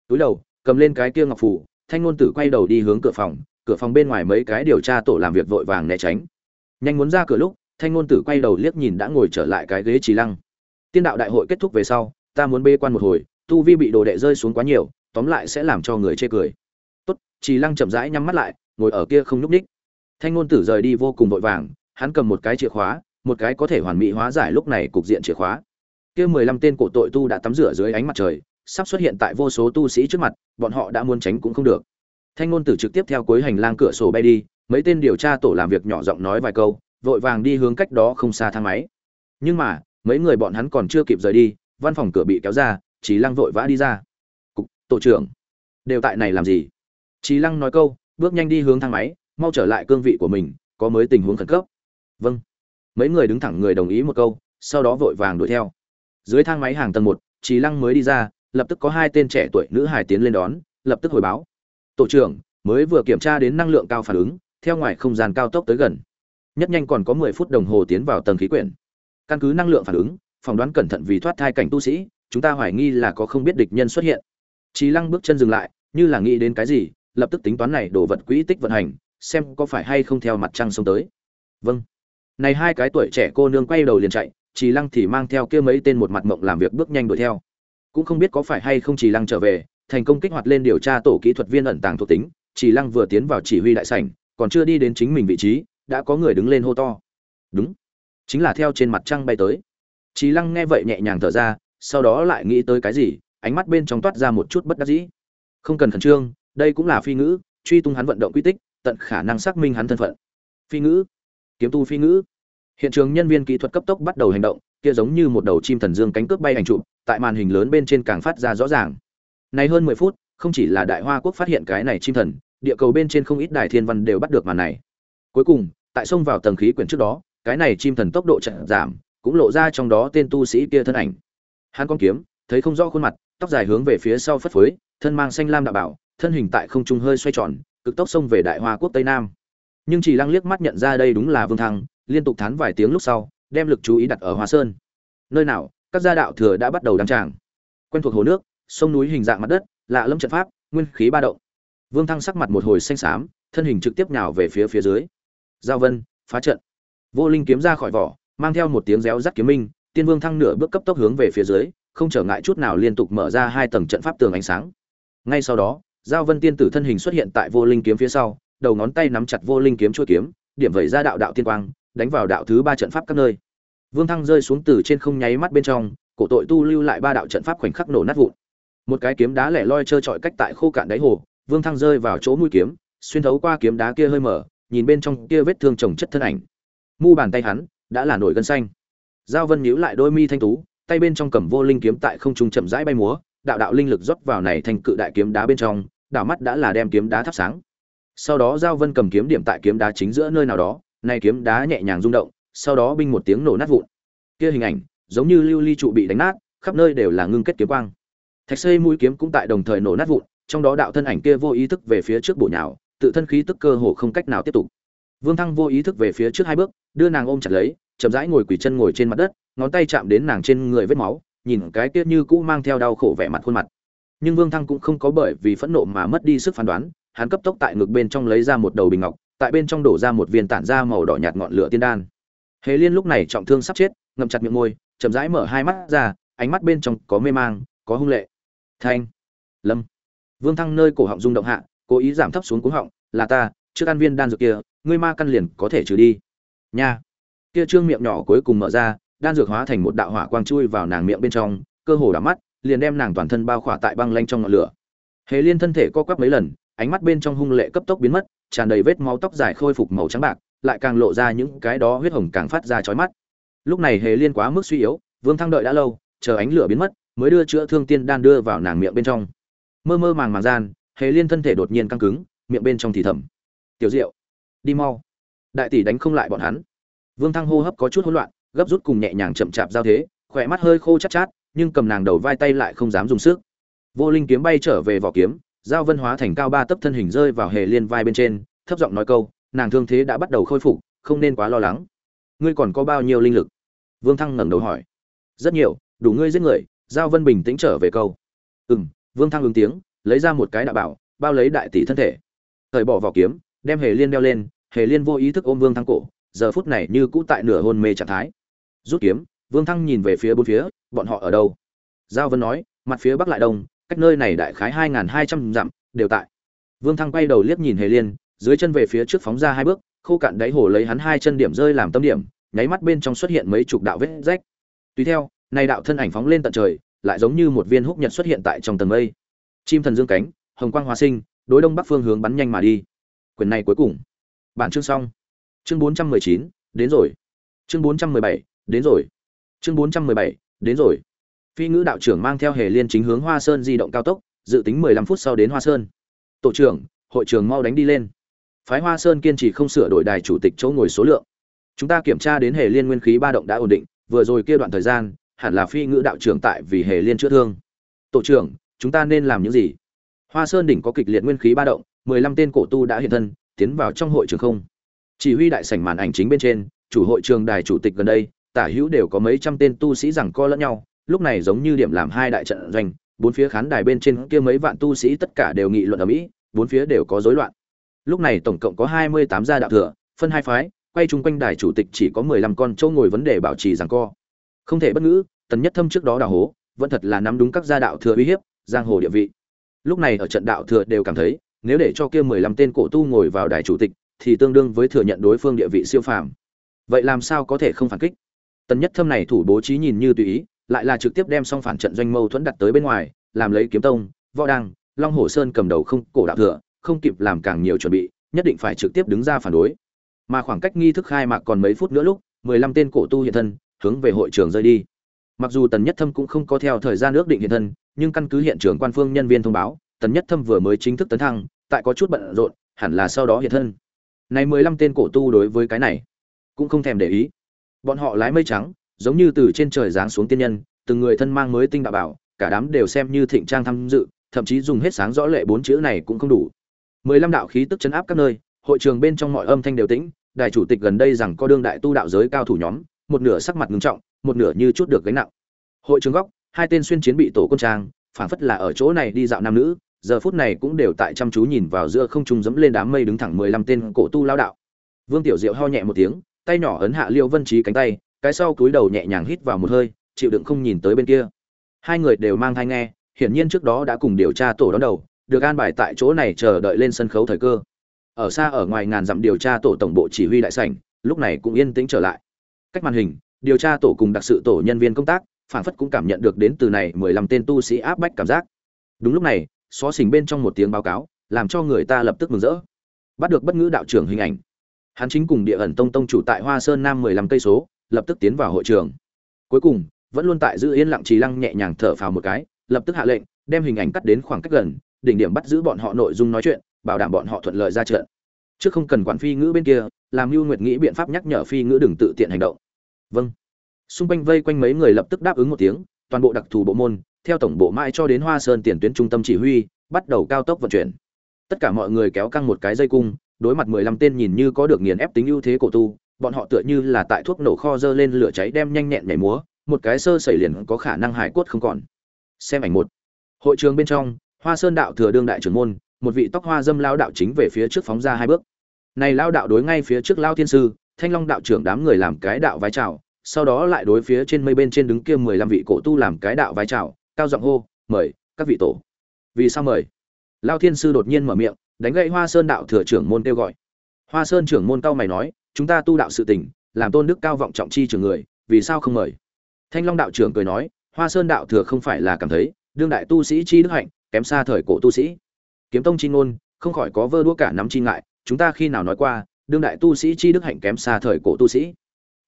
Túi đầu, cầm lên cái kia ngọc phủ, thanh ngôn tử quay đầu đi hướng cửa phòng cửa phòng bên ngoài mấy cái điều tra tổ làm việc vội vàng né tránh nhanh muốn ra cửa lúc, thanh ngôn tử quay đầu liếc nhìn đã ngồi trở lại cái ghế trì lăng. Tiên đạo đại hội kết thúc về sau, ta muốn bê quan một hồi, tu vi bị đồ đệ rơi xuống quá nhiều, tóm lại sẽ làm cho người chê cười. Tốt, trì lăng chậm rãi nhắm mắt lại, ngồi ở kia không nhúc ních thanh ngôn tử rời đi vô cùng vội vàng, hắn cầm một cái chìa khóa, một cái có thể hoàn mỹ hóa giải lúc này cục diện chìa khóa. Kia mười lăm tên cổ tội tu đã tắm rửa dưới ánh mặt trời, sắp xuất hiện tại vô số tu sĩ trước mặt, bọn họ đã muốn tránh cũng không được thanh ngôn tử trực tiếp theo cuối hành lang cửa sổ bay đi, mấy tên điều tra tổ làm việc nhỏ giọng nói vài câu, vội vàng đi hướng cách đó không xa thang máy. Nhưng mà, mấy người bọn hắn còn chưa kịp rời đi, văn phòng cửa bị kéo ra trí lăng vội vã đi ra. Cục, tổ trưởng, đều tại này làm gì? Trí lăng nói câu, bước nhanh đi hướng thang máy, mau trở lại cương vị của mình, có mới tình huống khẩn cấp. Vâng. Mấy người đứng thẳng người đồng ý một câu, sau đó vội vàng đuổi theo. Dưới thang máy hàng tầng một trí lăng mới đi ra, lập tức có hai tên trẻ tuổi nữ hải tiến lên đón, lập tức hồi báo tổ trưởng mới vừa kiểm tra đến năng lượng cao phản ứng, theo ngoài không gian cao tốc tới gần. Nhất nhanh còn có mười phút đồng hồ tiến vào tầng khí quyển. Căn cứ năng lượng phản ứng, phỏng đoán cẩn thận vì thoát thai cảnh tu sĩ, chúng ta hoài nghi là có không biết địch nhân xuất hiện. Trí lăng bước chân dừng lại, như là nghĩ đến cái gì, lập tức tính toán này đổ vật quỹ tích vận hành, xem có phải hay không theo mặt trăng sông tới. Vâng. Này hai cái tuổi trẻ cô nương quay đầu liền chạy trí lăng thì mang theo kia mấy tên một mặt mộng làm việc bước nhanh đuổi theo. Cũng không biết có phải hay không trí lăng trở về thành công kích hoạt lên điều tra tổ kỹ thuật viên ẩn tàng thuộc tính, chỉ lăng vừa tiến vào chỉ huy đại sảnh, còn chưa đi đến chính mình vị trí, đã có người đứng lên hô to. Đúng, chính là theo trên mặt trăng bay tới. Chỉ lăng nghe vậy nhẹ nhàng thở ra, sau đó lại nghĩ tới cái gì, ánh mắt bên trong toát ra một chút bất đắc dĩ. Không cần khẩn trương, đây cũng là phi ngữ, truy tung hắn vận động quy tích, tận khả năng xác minh hắn thân phận. Phi ngữ? Kiếm tu phi ngữ? Hiện trường nhân viên kỹ thuật cấp tốc bắt đầu hành động, kia giống như một đầu chim thần dương cánh cướp bay ảnh chụp, tại màn hình lớn bên trên càng phát ra rõ ràng này hơn mười phút, không chỉ là Đại Hoa quốc phát hiện cái này chim thần, địa cầu bên trên không ít đài thiên văn đều bắt được màn này. Cuối cùng, tại sông vào tầng khí quyển trước đó, cái này chim thần tốc độ chậm giảm, cũng lộ ra trong đó tên tu sĩ kia thân ảnh. Hắn con kiếm, thấy không rõ khuôn mặt, tóc dài hướng về phía sau phất phới, thân mang xanh lam đạo bảo, thân hình tại không trung hơi xoay tròn, cực tốc xông về Đại Hoa quốc Tây Nam. Nhưng chỉ lăng liếc mắt nhận ra đây đúng là Vương Thăng, liên tục thán vài tiếng lúc sau, đem lực chú ý đặt ở Hoa Sơn. Nơi nào, các gia đạo thừa đã bắt đầu đăng tràng. Quen thuộc hồ nước, sông núi hình dạng mặt đất, lạ lâm trận pháp, nguyên khí ba động. Vương thăng sắc mặt một hồi xanh xám, thân hình trực tiếp nhào về phía phía dưới. Giao vân, phá trận. Vô linh kiếm ra khỏi vỏ, mang theo một tiếng réo rắt kiếm minh, tiên vương thăng nửa bước cấp tốc hướng về phía dưới, không trở ngại chút nào liên tục mở ra hai tầng trận pháp tường ánh sáng. Ngay sau đó, giao vân tiên tử thân hình xuất hiện tại vô linh kiếm phía sau, đầu ngón tay nắm chặt vô linh kiếm chuôi kiếm, điểm vẩy ra đạo đạo tiên quang, đánh vào đạo thứ ba trận pháp các nơi. Vương thăng rơi xuống từ trên không nháy mắt bên trong, cổ tội tu lưu lại ba đạo trận pháp khoảnh khắc nổ nát vụn một cái kiếm đá lẻ loi trơ trọi cách tại khô cạn đáy hồ, vương thăng rơi vào chỗ mũi kiếm, xuyên thấu qua kiếm đá kia hơi mở, nhìn bên trong kia vết thương trồng chất thân ảnh. Mu bàn tay hắn đã là nổi gân xanh. Giao vân nhíu lại đôi mi thanh tú, tay bên trong cầm vô linh kiếm tại không trung chậm rãi bay múa, đạo đạo linh lực rót vào này thành cự đại kiếm đá bên trong, đảo mắt đã là đem kiếm đá thắp sáng. Sau đó giao vân cầm kiếm điểm tại kiếm đá chính giữa nơi nào đó nay kiếm đá nhẹ nhàng rung động, sau đó binh một tiếng nổ nát vụn. Kia hình ảnh giống như lưu ly trụ bị đánh nát, khắp nơi đều là ngưng kết kiếm quang thạch xây mũi kiếm cũng tại đồng thời nổ nát vụn, trong đó đạo thân ảnh kia vô ý thức về phía trước bổ nhào, tự thân khí tức cơ hồ không cách nào tiếp tục. Vương thăng vô ý thức về phía trước hai bước, đưa nàng ôm chặt lấy, chậm rãi ngồi quỳ chân ngồi trên mặt đất, ngón tay chạm đến nàng trên người vết máu, nhìn cái kia như cũ mang theo đau khổ vẻ mặt khuôn mặt. Nhưng vương thăng cũng không có bởi vì phẫn nộ mà mất đi sức phán đoán, hắn cấp tốc tại ngực bên trong lấy ra một đầu bình ngọc, tại bên trong đổ ra một viên tản ra màu đỏ nhạt ngọn lửa tiên đan. Hề liên lúc này trọng thương sắp chết, ngậm chặt miệng môi, chậm rãi mở hai mắt ra, ánh mắt bên trong có mê mang, có hung lệ thanh. Lâm. Vương thăng nơi cổ họng rung động hạ, cố ý giảm thấp xuống cúng họng, là ta, trước ăn viên đan dược kia, ngươi ma căn liền có thể trừ đi. Nha. Kia trương miệng nhỏ cuối cùng mở ra, đan dược hóa thành một đạo hỏa quang chui vào nàng miệng bên trong, cơ hồ đắm mắt, liền đem nàng toàn thân bao khỏa tại băng lanh trong ngọn lửa. Hề liên thân thể co quắp mấy lần, ánh mắt bên trong hung lệ cấp tốc biến mất, tràn đầy vết máu tóc dài khôi phục màu trắng bạc, lại càng lộ ra những cái đó huyết hồng càng phát ra chói mắt. Lúc này hề liên quá mức suy yếu, vương thăng đợi đã lâu, chờ ánh lửa biến mất mới đưa chữa thương tiên đan đưa vào nàng miệng bên trong. Mơ mơ màng màng gian, hề liên thân thể đột nhiên căng cứng, miệng bên trong thì thầm. Tiểu diệu, đi mau. Đại tỷ đánh không lại bọn hắn. Vương thăng hô hấp có chút hỗn loạn, gấp rút cùng nhẹ nhàng chậm chạp giao thế, khỏe mắt hơi khô chát chát, nhưng cầm nàng đầu vai tay lại không dám dùng sức. Vô linh kiếm bay trở về vỏ kiếm, giao vân hóa thành cao ba tấc thân hình rơi vào hề liên vai bên trên, thấp giọng nói câu, nàng thương thế đã bắt đầu khôi phục, không nên quá lo lắng. Ngươi còn có bao nhiêu linh lực? Vương thăng ngẩng đầu hỏi. Rất nhiều, đủ ngươi giết người giao vân bình tĩnh trở về câu. Ừm, vương thăng ứng tiếng, lấy ra một cái đạo bảo, bao lấy đại tỷ thân thể. Thời bỏ vỏ kiếm, đem hề liên đeo lên, hề liên vô ý thức ôm vương thăng cổ, giờ phút này như cũ tại nửa hôn mê trạng thái. Rút kiếm, vương thăng nhìn về phía bốn phía, bọn họ ở đâu? Giao vân nói, mặt phía bắc lại đông, cách nơi này đại khái hai nghìn hai trăm dặm, đều tại. Vương thăng quay đầu liếc nhìn hề liên, dưới chân về phía trước phóng ra hai bước, khô cạn đáy hồ lấy hắn hai chân điểm rơi làm tâm điểm, nháy mắt bên trong xuất hiện mấy chục đạo vết rách. Tùy theo nay đạo thân ảnh phóng lên tận trời, lại giống như một viên húc nhật xuất hiện tại trong tầng mây. Chim thần dương cánh, hồng quang hóa sinh, đối đông bắc phương hướng bắn nhanh mà đi. Quyền này cuối cùng. Bản chương xong. Chương bốn trăm mười chín, đến rồi. Chương bốn trăm mười bảy, đến rồi. Chương bốn trăm mười bảy, đến rồi. Phi ngữ đạo trưởng mang theo hề liên chính hướng hoa sơn di động cao tốc, dự tính mười lăm phút sau đến hoa sơn. Tổ trưởng, hội trường mau đánh đi lên. Phái hoa sơn kiên trì không sửa đổi đài chủ tịch chỗ ngồi số lượng. Chúng ta kiểm tra đến hề liên nguyên khí ba động đã ổn định, vừa rồi kia đoạn thời gian hẳn là phi ngữ đạo trưởng tại vì hề liên chữa thương. Tổ trưởng, chúng ta nên làm những gì? Hoa sơn đỉnh có kịch liệt nguyên khí ba động, mười lăm tên cổ tu đã hiện thân, tiến vào trong hội trường không? Chỉ huy đại sảnh màn ảnh chính bên trên, chủ hội trường đài chủ tịch gần đây, tả hữu đều có mấy trăm tên tu sĩ rằng co lẫn nhau, lúc này giống như điểm làm hai đại trận doanh, bốn phía khán đài bên trên kia mấy vạn tu sĩ tất cả đều nghị luận ở mỹ, bốn phía đều có rối loạn. Lúc này tổng cộng có hai mươi tám gia đạo thừa, phân hai phái, quay chung quanh đài chủ tịch chỉ có mười lăm con châu ngồi vấn đề bảo trì rằng co không thể bất ngữ, tần nhất thâm trước đó đào hố, vẫn thật là nắm đúng các gia đạo thừa uy hiếp, giang hồ địa vị. Lúc này ở trận đạo thừa đều cảm thấy, nếu để cho kia mười lăm tên cổ tu ngồi vào đài chủ tịch, thì tương đương với thừa nhận đối phương địa vị siêu phàm. Vậy làm sao có thể không phản kích? Tần nhất thâm này thủ bố trí nhìn như tùy ý, lại là trực tiếp đem xong phản trận doanh mâu thuẫn đặt tới bên ngoài, làm lấy kiếm tông, võ đăng, long hồ sơn cầm đầu không, cổ đạo thừa, không kịp làm càng nhiều chuẩn bị, nhất định phải trực tiếp đứng ra phản đối. Mà khoảng cách nghi thức khai mạc còn mấy phút nữa lúc, mười lăm tên cổ tu hiện thân hướng về hội trường rơi đi. Mặc dù tần nhất thâm cũng không có theo thời gian ước định hiện thân, nhưng căn cứ hiện trường quan phương nhân viên thông báo, tần nhất thâm vừa mới chính thức tấn thăng, tại có chút bận rộn, hẳn là sau đó hiện thân. Này mười lăm tên cổ tu đối với cái này, cũng không thèm để ý. Bọn họ lái mây trắng, giống như từ trên trời giáng xuống tiên nhân, từng người thân mang mới tinh đạo bảo, cả đám đều xem như thịnh trang tham dự, thậm chí dùng hết sáng rõ lệ bốn chữ này cũng không đủ. mười lăm đạo khí tức chấn áp các nơi, hội trường bên trong mọi âm thanh đều tĩnh đại chủ tịch gần đây rằng có đương đại tu đạo giới cao thủ nhóm một nửa sắc mặt ngưng trọng, một nửa như chút được gánh nặng. Hội trường góc, hai tên xuyên chiến bị tổ quân trang phảng phất là ở chỗ này đi dạo nam nữ, giờ phút này cũng đều tại chăm chú nhìn vào giữa không trung dẫm lên đám mây đứng thẳng mười lăm tên cổ tu lao đạo. Vương tiểu diệu ho nhẹ một tiếng, tay nhỏ ấn hạ liêu vân trí cánh tay, cái sau cúi đầu nhẹ nhàng hít vào một hơi, chịu đựng không nhìn tới bên kia. Hai người đều mang thai nghe, hiển nhiên trước đó đã cùng điều tra tổ đón đầu, được an bài tại chỗ này chờ đợi lên sân khấu thời cơ. Ở xa ở ngoài ngàn dặm điều tra tổ tổng bộ chỉ huy đại sảnh, lúc này cũng yên tĩnh trở lại cách màn hình, điều tra tổ cùng đặc sự tổ nhân viên công tác phản phất cũng cảm nhận được đến từ này mười lăm tên tu sĩ áp bách cảm giác. Đúng lúc này, xó xỉnh bên trong một tiếng báo cáo, làm cho người ta lập tức mừng rỡ. Bắt được bất ngữ đạo trưởng hình ảnh. Hắn chính cùng địa ẩn tông tông chủ tại hoa sơn nam mười lăm cây số, lập tức tiến vào hội trường. Cuối cùng, vẫn luôn tại giữ yên lặng trì lăng nhẹ nhàng thở phào một cái, lập tức hạ lệnh, đem hình ảnh cắt đến khoảng cách gần, đỉnh điểm bắt giữ bọn họ nội dung nói chuyện, bảo đảm bọn họ thuận lợi ra trận. Trước không cần quản phi ngữ bên kia, làm lưu nguyệt nghĩ biện pháp nhắc nhở phi ngữ đừng tự tiện hành động vâng. Xung quanh vây quanh mấy người lập tức đáp ứng một tiếng, toàn bộ đặc thù bộ môn, theo tổng bộ mãi cho đến hoa sơn tiền tuyến trung tâm chỉ huy, bắt đầu cao tốc vận chuyển. Tất cả mọi người kéo căng một cái dây cung, đối mặt mười lăm tên nhìn như có được nghiền ép tính ưu thế cổ tu, bọn họ tựa như là tại thuốc nổ kho dơ lên lửa cháy đem nhanh nhẹn nhảy múa, một cái sơ xảy liền có khả năng hải cốt không còn. Xem ảnh một. Hội trường bên trong, hoa sơn đạo thừa đương đại trưởng môn, một vị tóc hoa dâm lao đạo chính về phía trước phóng ra hai bước. Này lao đạo đối ngay phía trước lao thiên sư thanh long đạo trưởng đám người làm cái đạo vái chào, sau đó lại đối phía trên mây bên trên đứng kia mười lăm vị cổ tu làm cái đạo vái chào, cao giọng hô, mời, các vị tổ. Vì sao mời? Lao thiên sư đột nhiên mở miệng, đánh gậy hoa sơn đạo thừa trưởng môn kêu gọi. Hoa sơn trưởng môn cao mày nói, chúng ta tu đạo sự tình, làm tôn đức cao vọng trọng chi trưởng người, vì sao không mời? Thanh long đạo trưởng cười nói, hoa sơn đạo thừa không phải là cảm thấy, đương đại tu sĩ chi đức hạnh, kém xa thời cổ tu sĩ. Kiếm tông chi ngôn, không khỏi có vơ đũa cả nắm chi ngại, chúng ta khi nào nói qua đương đại tu sĩ chi đức hạnh kém xa thời cổ tu sĩ.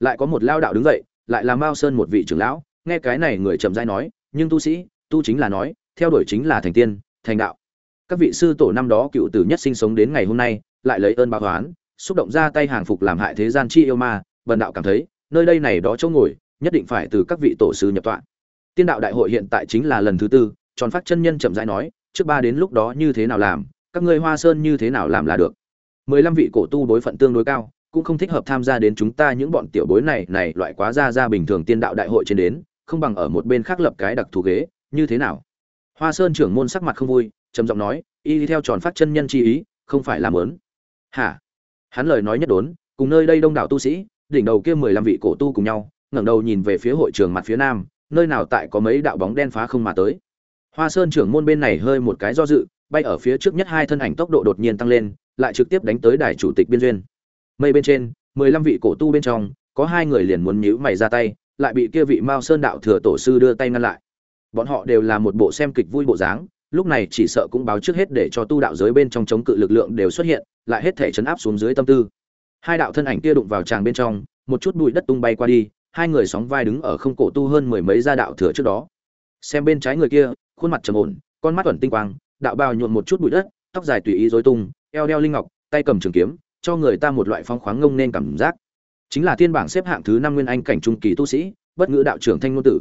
Lại có một lao đạo đứng dậy, lại là mao sơn một vị trưởng lão, nghe cái này người chậm rãi nói, nhưng tu sĩ, tu chính là nói, theo đuổi chính là thành tiên, thành đạo. Các vị sư tổ năm đó cựu tử nhất sinh sống đến ngày hôm nay, lại lấy ơn báo toán xúc động ra tay hàng phục làm hại thế gian chi yêu ma, bần đạo cảm thấy, nơi đây này đó chỗ ngồi, nhất định phải từ các vị tổ sư nhập tọa. Tiên đạo đại hội hiện tại chính là lần thứ tư, tròn phát chân nhân chậm rãi nói, trước ba đến lúc đó như thế nào làm, các ngươi hoa sơn như thế nào làm là được mười lăm vị cổ tu đối phận tương đối cao, cũng không thích hợp tham gia đến chúng ta những bọn tiểu bối này này loại quá ra ra bình thường tiên đạo đại hội trên đến, không bằng ở một bên khác lập cái đặc thù ghế, như thế nào? Hoa sơn trưởng môn sắc mặt không vui, trầm giọng nói, y theo tròn phát chân nhân chi ý, không phải làm lớn hả? Hắn lời nói nhất đốn, cùng nơi đây đông đảo tu sĩ, đỉnh đầu kia mười lăm vị cổ tu cùng nhau, ngẩng đầu nhìn về phía hội trường mặt phía nam, nơi nào tại có mấy đạo bóng đen phá không mà tới. Hoa sơn trưởng môn bên này hơi một cái do dự, bay ở phía trước nhất hai thân ảnh tốc độ đột nhiên tăng lên lại trực tiếp đánh tới đài chủ tịch biên duyên. Mây bên trên, mười lăm vị cổ tu bên trong, có hai người liền muốn nhíu mày ra tay, lại bị kia vị mao sơn đạo thừa tổ sư đưa tay ngăn lại. Bọn họ đều là một bộ xem kịch vui bộ dáng, lúc này chỉ sợ cũng báo trước hết để cho tu đạo giới bên trong chống cự lực lượng đều xuất hiện, lại hết thể chấn áp xuống dưới tâm tư. Hai đạo thân ảnh kia đụng vào tràng bên trong, một chút bụi đất tung bay qua đi, hai người sóng vai đứng ở không cổ tu hơn mười mấy gia đạo thừa trước đó. Xem bên trái người kia, khuôn mặt trầm ổn, con mắt ẩn tinh quang, đạo bào nhuộm một chút bụi đất, tóc dài tùy ý rối tung eo đeo linh ngọc, tay cầm trường kiếm, cho người ta một loại phong khoáng ngông nên cảm giác. Chính là thiên bảng xếp hạng thứ năm nguyên anh cảnh trung kỳ tu sĩ, bất ngữ đạo trưởng thanh ngôn tử.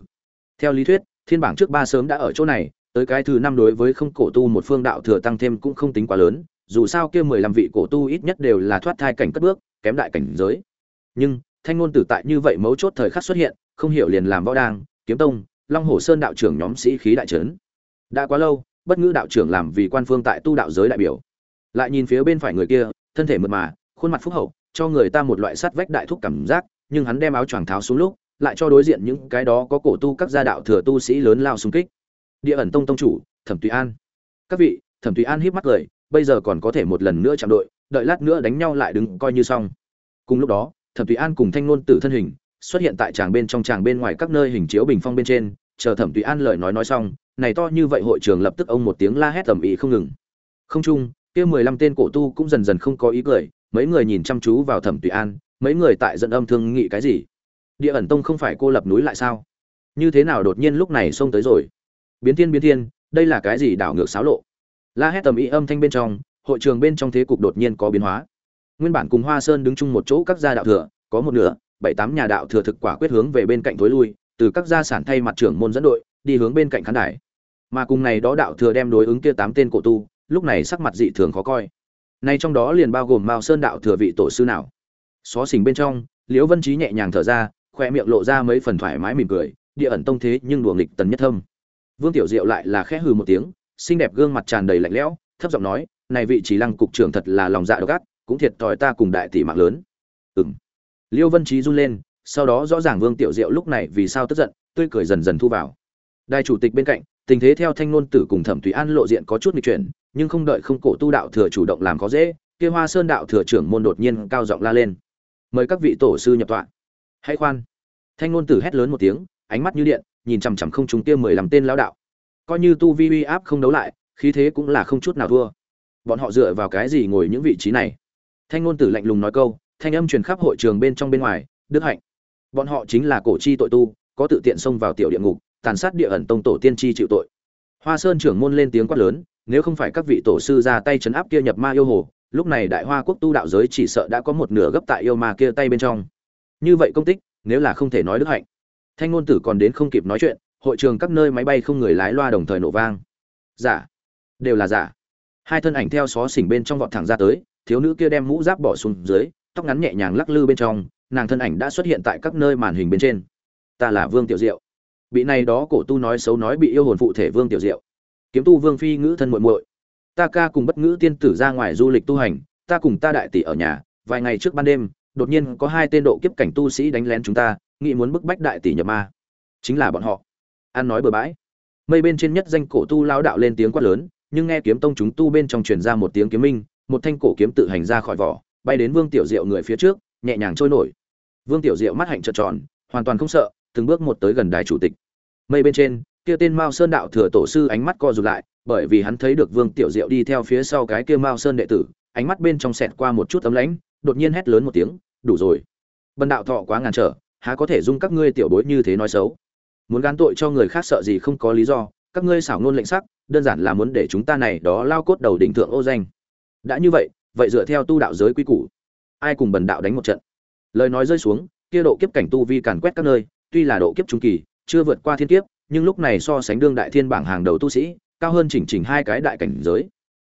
Theo lý thuyết, thiên bảng trước ba sớm đã ở chỗ này, tới cái thứ năm đối với không cổ tu một phương đạo thừa tăng thêm cũng không tính quá lớn, dù sao kia mười lăm vị cổ tu ít nhất đều là thoát thai cảnh cất bước, kém đại cảnh giới. Nhưng, thanh ngôn tử tại như vậy mấu chốt thời khắc xuất hiện, không hiểu liền làm võ đang kiếm tông, long hồ sơn đạo trưởng nhóm sĩ khí đại trấn. Đã quá lâu, bất ngữ đạo trưởng làm vì quan phương tại tu đạo giới đại biểu lại nhìn phía bên phải người kia, thân thể mượt mà, khuôn mặt phúc hậu, cho người ta một loại sắt vách đại thúc cảm giác, nhưng hắn đem áo choàng tháo xuống lúc, lại cho đối diện những cái đó có cổ tu các gia đạo thừa tu sĩ lớn lao xung kích. Địa ẩn tông tông chủ, thẩm tùy an. Các vị, thẩm tùy an híp mắt cười, bây giờ còn có thể một lần nữa chạm đội, đợi lát nữa đánh nhau lại đứng coi như xong. Cùng lúc đó, thẩm tùy an cùng thanh ngôn tử thân hình xuất hiện tại tràng bên trong tràng bên ngoài các nơi hình chiếu bình phong bên trên, chờ thẩm tùy an lời nói nói xong, này to như vậy hội trường lập tức ông một tiếng la hét tầm ý không ngừng. Không chung kia mười lăm tên cổ tu cũng dần dần không có ý cười, mấy người nhìn chăm chú vào thẩm tùy an, mấy người tại dẫn âm thương nghị cái gì? Địa ẩn tông không phải cô lập núi lại sao? Như thế nào đột nhiên lúc này xông tới rồi? Biến thiên biến thiên, đây là cái gì đảo ngược xáo lộ? La hét tầm ý âm thanh bên trong, hội trường bên trong thế cục đột nhiên có biến hóa. Nguyên bản cùng hoa sơn đứng chung một chỗ các gia đạo thừa, có một nửa, bảy tám nhà đạo thừa thực quả quyết hướng về bên cạnh thối lui, từ các gia sản thay mặt trưởng môn dẫn đội, đi hướng bên cạnh khán đài. Mà cùng này đó đạo thừa đem đối ứng kia tám tên cổ tu lúc này sắc mặt dị thường khó coi. Nay trong đó liền bao gồm mao sơn đạo thừa vị tổ sư nào. Xó xỉnh bên trong, liễu vân trí nhẹ nhàng thở ra, khoe miệng lộ ra mấy phần thoải mái mỉm cười, địa ẩn tông thế nhưng đùa nghịch tần nhất thâm. Vương tiểu diệu lại là khẽ hừ một tiếng, xinh đẹp gương mặt tràn đầy lạnh lẽo, thấp giọng nói, này vị trí lăng cục trưởng thật là lòng dạ độc ác, cũng thiệt thòi ta cùng đại tỷ mạng lớn. Ừng liêu vân trí run lên, sau đó rõ ràng vương tiểu diệu lúc này vì sao tức giận, tươi cười dần dần thu vào. Đại chủ tịch bên cạnh, tình thế theo thanh ngôn tử cùng thẩm tùy an lộ diện có chút nghịch chuyển nhưng không đợi không cổ tu đạo thừa chủ động làm có dễ, kia hoa sơn đạo thừa trưởng môn đột nhiên cao giọng la lên. Mời các vị tổ sư nhập tọa. Hãy khoan. Thanh ngôn tử hét lớn một tiếng, ánh mắt như điện, nhìn chằm chằm không chúng kia mười lăm tên lão đạo. Coi như tu vi uy áp không đấu lại, khí thế cũng là không chút nào thua. Bọn họ dựa vào cái gì ngồi những vị trí này? Thanh ngôn tử lạnh lùng nói câu, thanh âm truyền khắp hội trường bên trong bên ngoài, đức hạnh. Bọn họ chính là cổ chi tội tu, có tự tiện xông vào tiểu địa ngục, tàn sát địa ẩn tông tổ tiên chi chịu tội. Hoa sơn trưởng môn lên tiếng quát lớn nếu không phải các vị tổ sư ra tay chấn áp kia nhập ma yêu hồ, lúc này đại hoa quốc tu đạo giới chỉ sợ đã có một nửa gấp tại yêu ma kia tay bên trong. Như vậy công tích, nếu là không thể nói đức hạnh. Thanh ngôn tử còn đến không kịp nói chuyện, hội trường các nơi máy bay không người lái loa đồng thời nổ vang. Giả. Đều là giả. Hai thân ảnh theo xó xỉnh bên trong vọt thẳng ra tới, thiếu nữ kia đem mũ giáp bỏ xuống dưới, tóc ngắn nhẹ nhàng lắc lư bên trong, nàng thân ảnh đã xuất hiện tại các nơi màn hình bên trên. Ta là vương tiểu diệu. Bị này đó cổ tu nói xấu nói bị yêu hồn phụ thể vương tiểu diệu kiếm tu vương phi ngữ thân muội muội. Ta ca cùng bất ngữ tiên tử ra ngoài du lịch tu hành, ta cùng ta đại tỷ ở nhà, vài ngày trước ban đêm, đột nhiên có hai tên độ kiếp cảnh tu sĩ đánh lén chúng ta, nghĩ muốn bức bách đại tỷ nhập ma. Chính là bọn họ. An nói bừa bãi. Mây bên trên nhất danh cổ tu lao đạo lên tiếng quát lớn, nhưng nghe kiếm tông chúng tu bên trong truyền ra một tiếng kiếm minh, một thanh cổ kiếm tự hành ra khỏi vỏ, bay đến vương tiểu diệu người phía trước, nhẹ nhàng trôi nổi. Vương tiểu diệu mắt hạnh trợn tròn, hoàn toàn không sợ, từng bước một tới gần đài chủ tịch. Mây bên trên kia tên mao sơn đạo thừa tổ sư ánh mắt co rụt lại, bởi vì hắn thấy được vương tiểu diệu đi theo phía sau cái kia mao sơn đệ tử, ánh mắt bên trong xẹt qua một chút tấm lãnh, đột nhiên hét lớn một tiếng, đủ rồi. Bần đạo thọ quá ngàn trở, há có thể dung các ngươi tiểu bối như thế nói xấu? Muốn gán tội cho người khác sợ gì không có lý do, các ngươi xảo ngôn lệnh sắc, đơn giản là muốn để chúng ta này đó lao cốt đầu đỉnh thượng ô danh. Đã như vậy vậy dựa theo tu đạo giới quy củ, ai cùng bần đạo đánh một trận? Lời nói rơi xuống, kia độ kiếp cảnh tu vi càn quét các nơi, tuy là độ kiếp trung kỳ, chưa vượt qua thiên kiếp nhưng lúc này so sánh đương đại thiên bảng hàng đầu tu sĩ, cao hơn chỉnh chỉnh hai cái đại cảnh giới.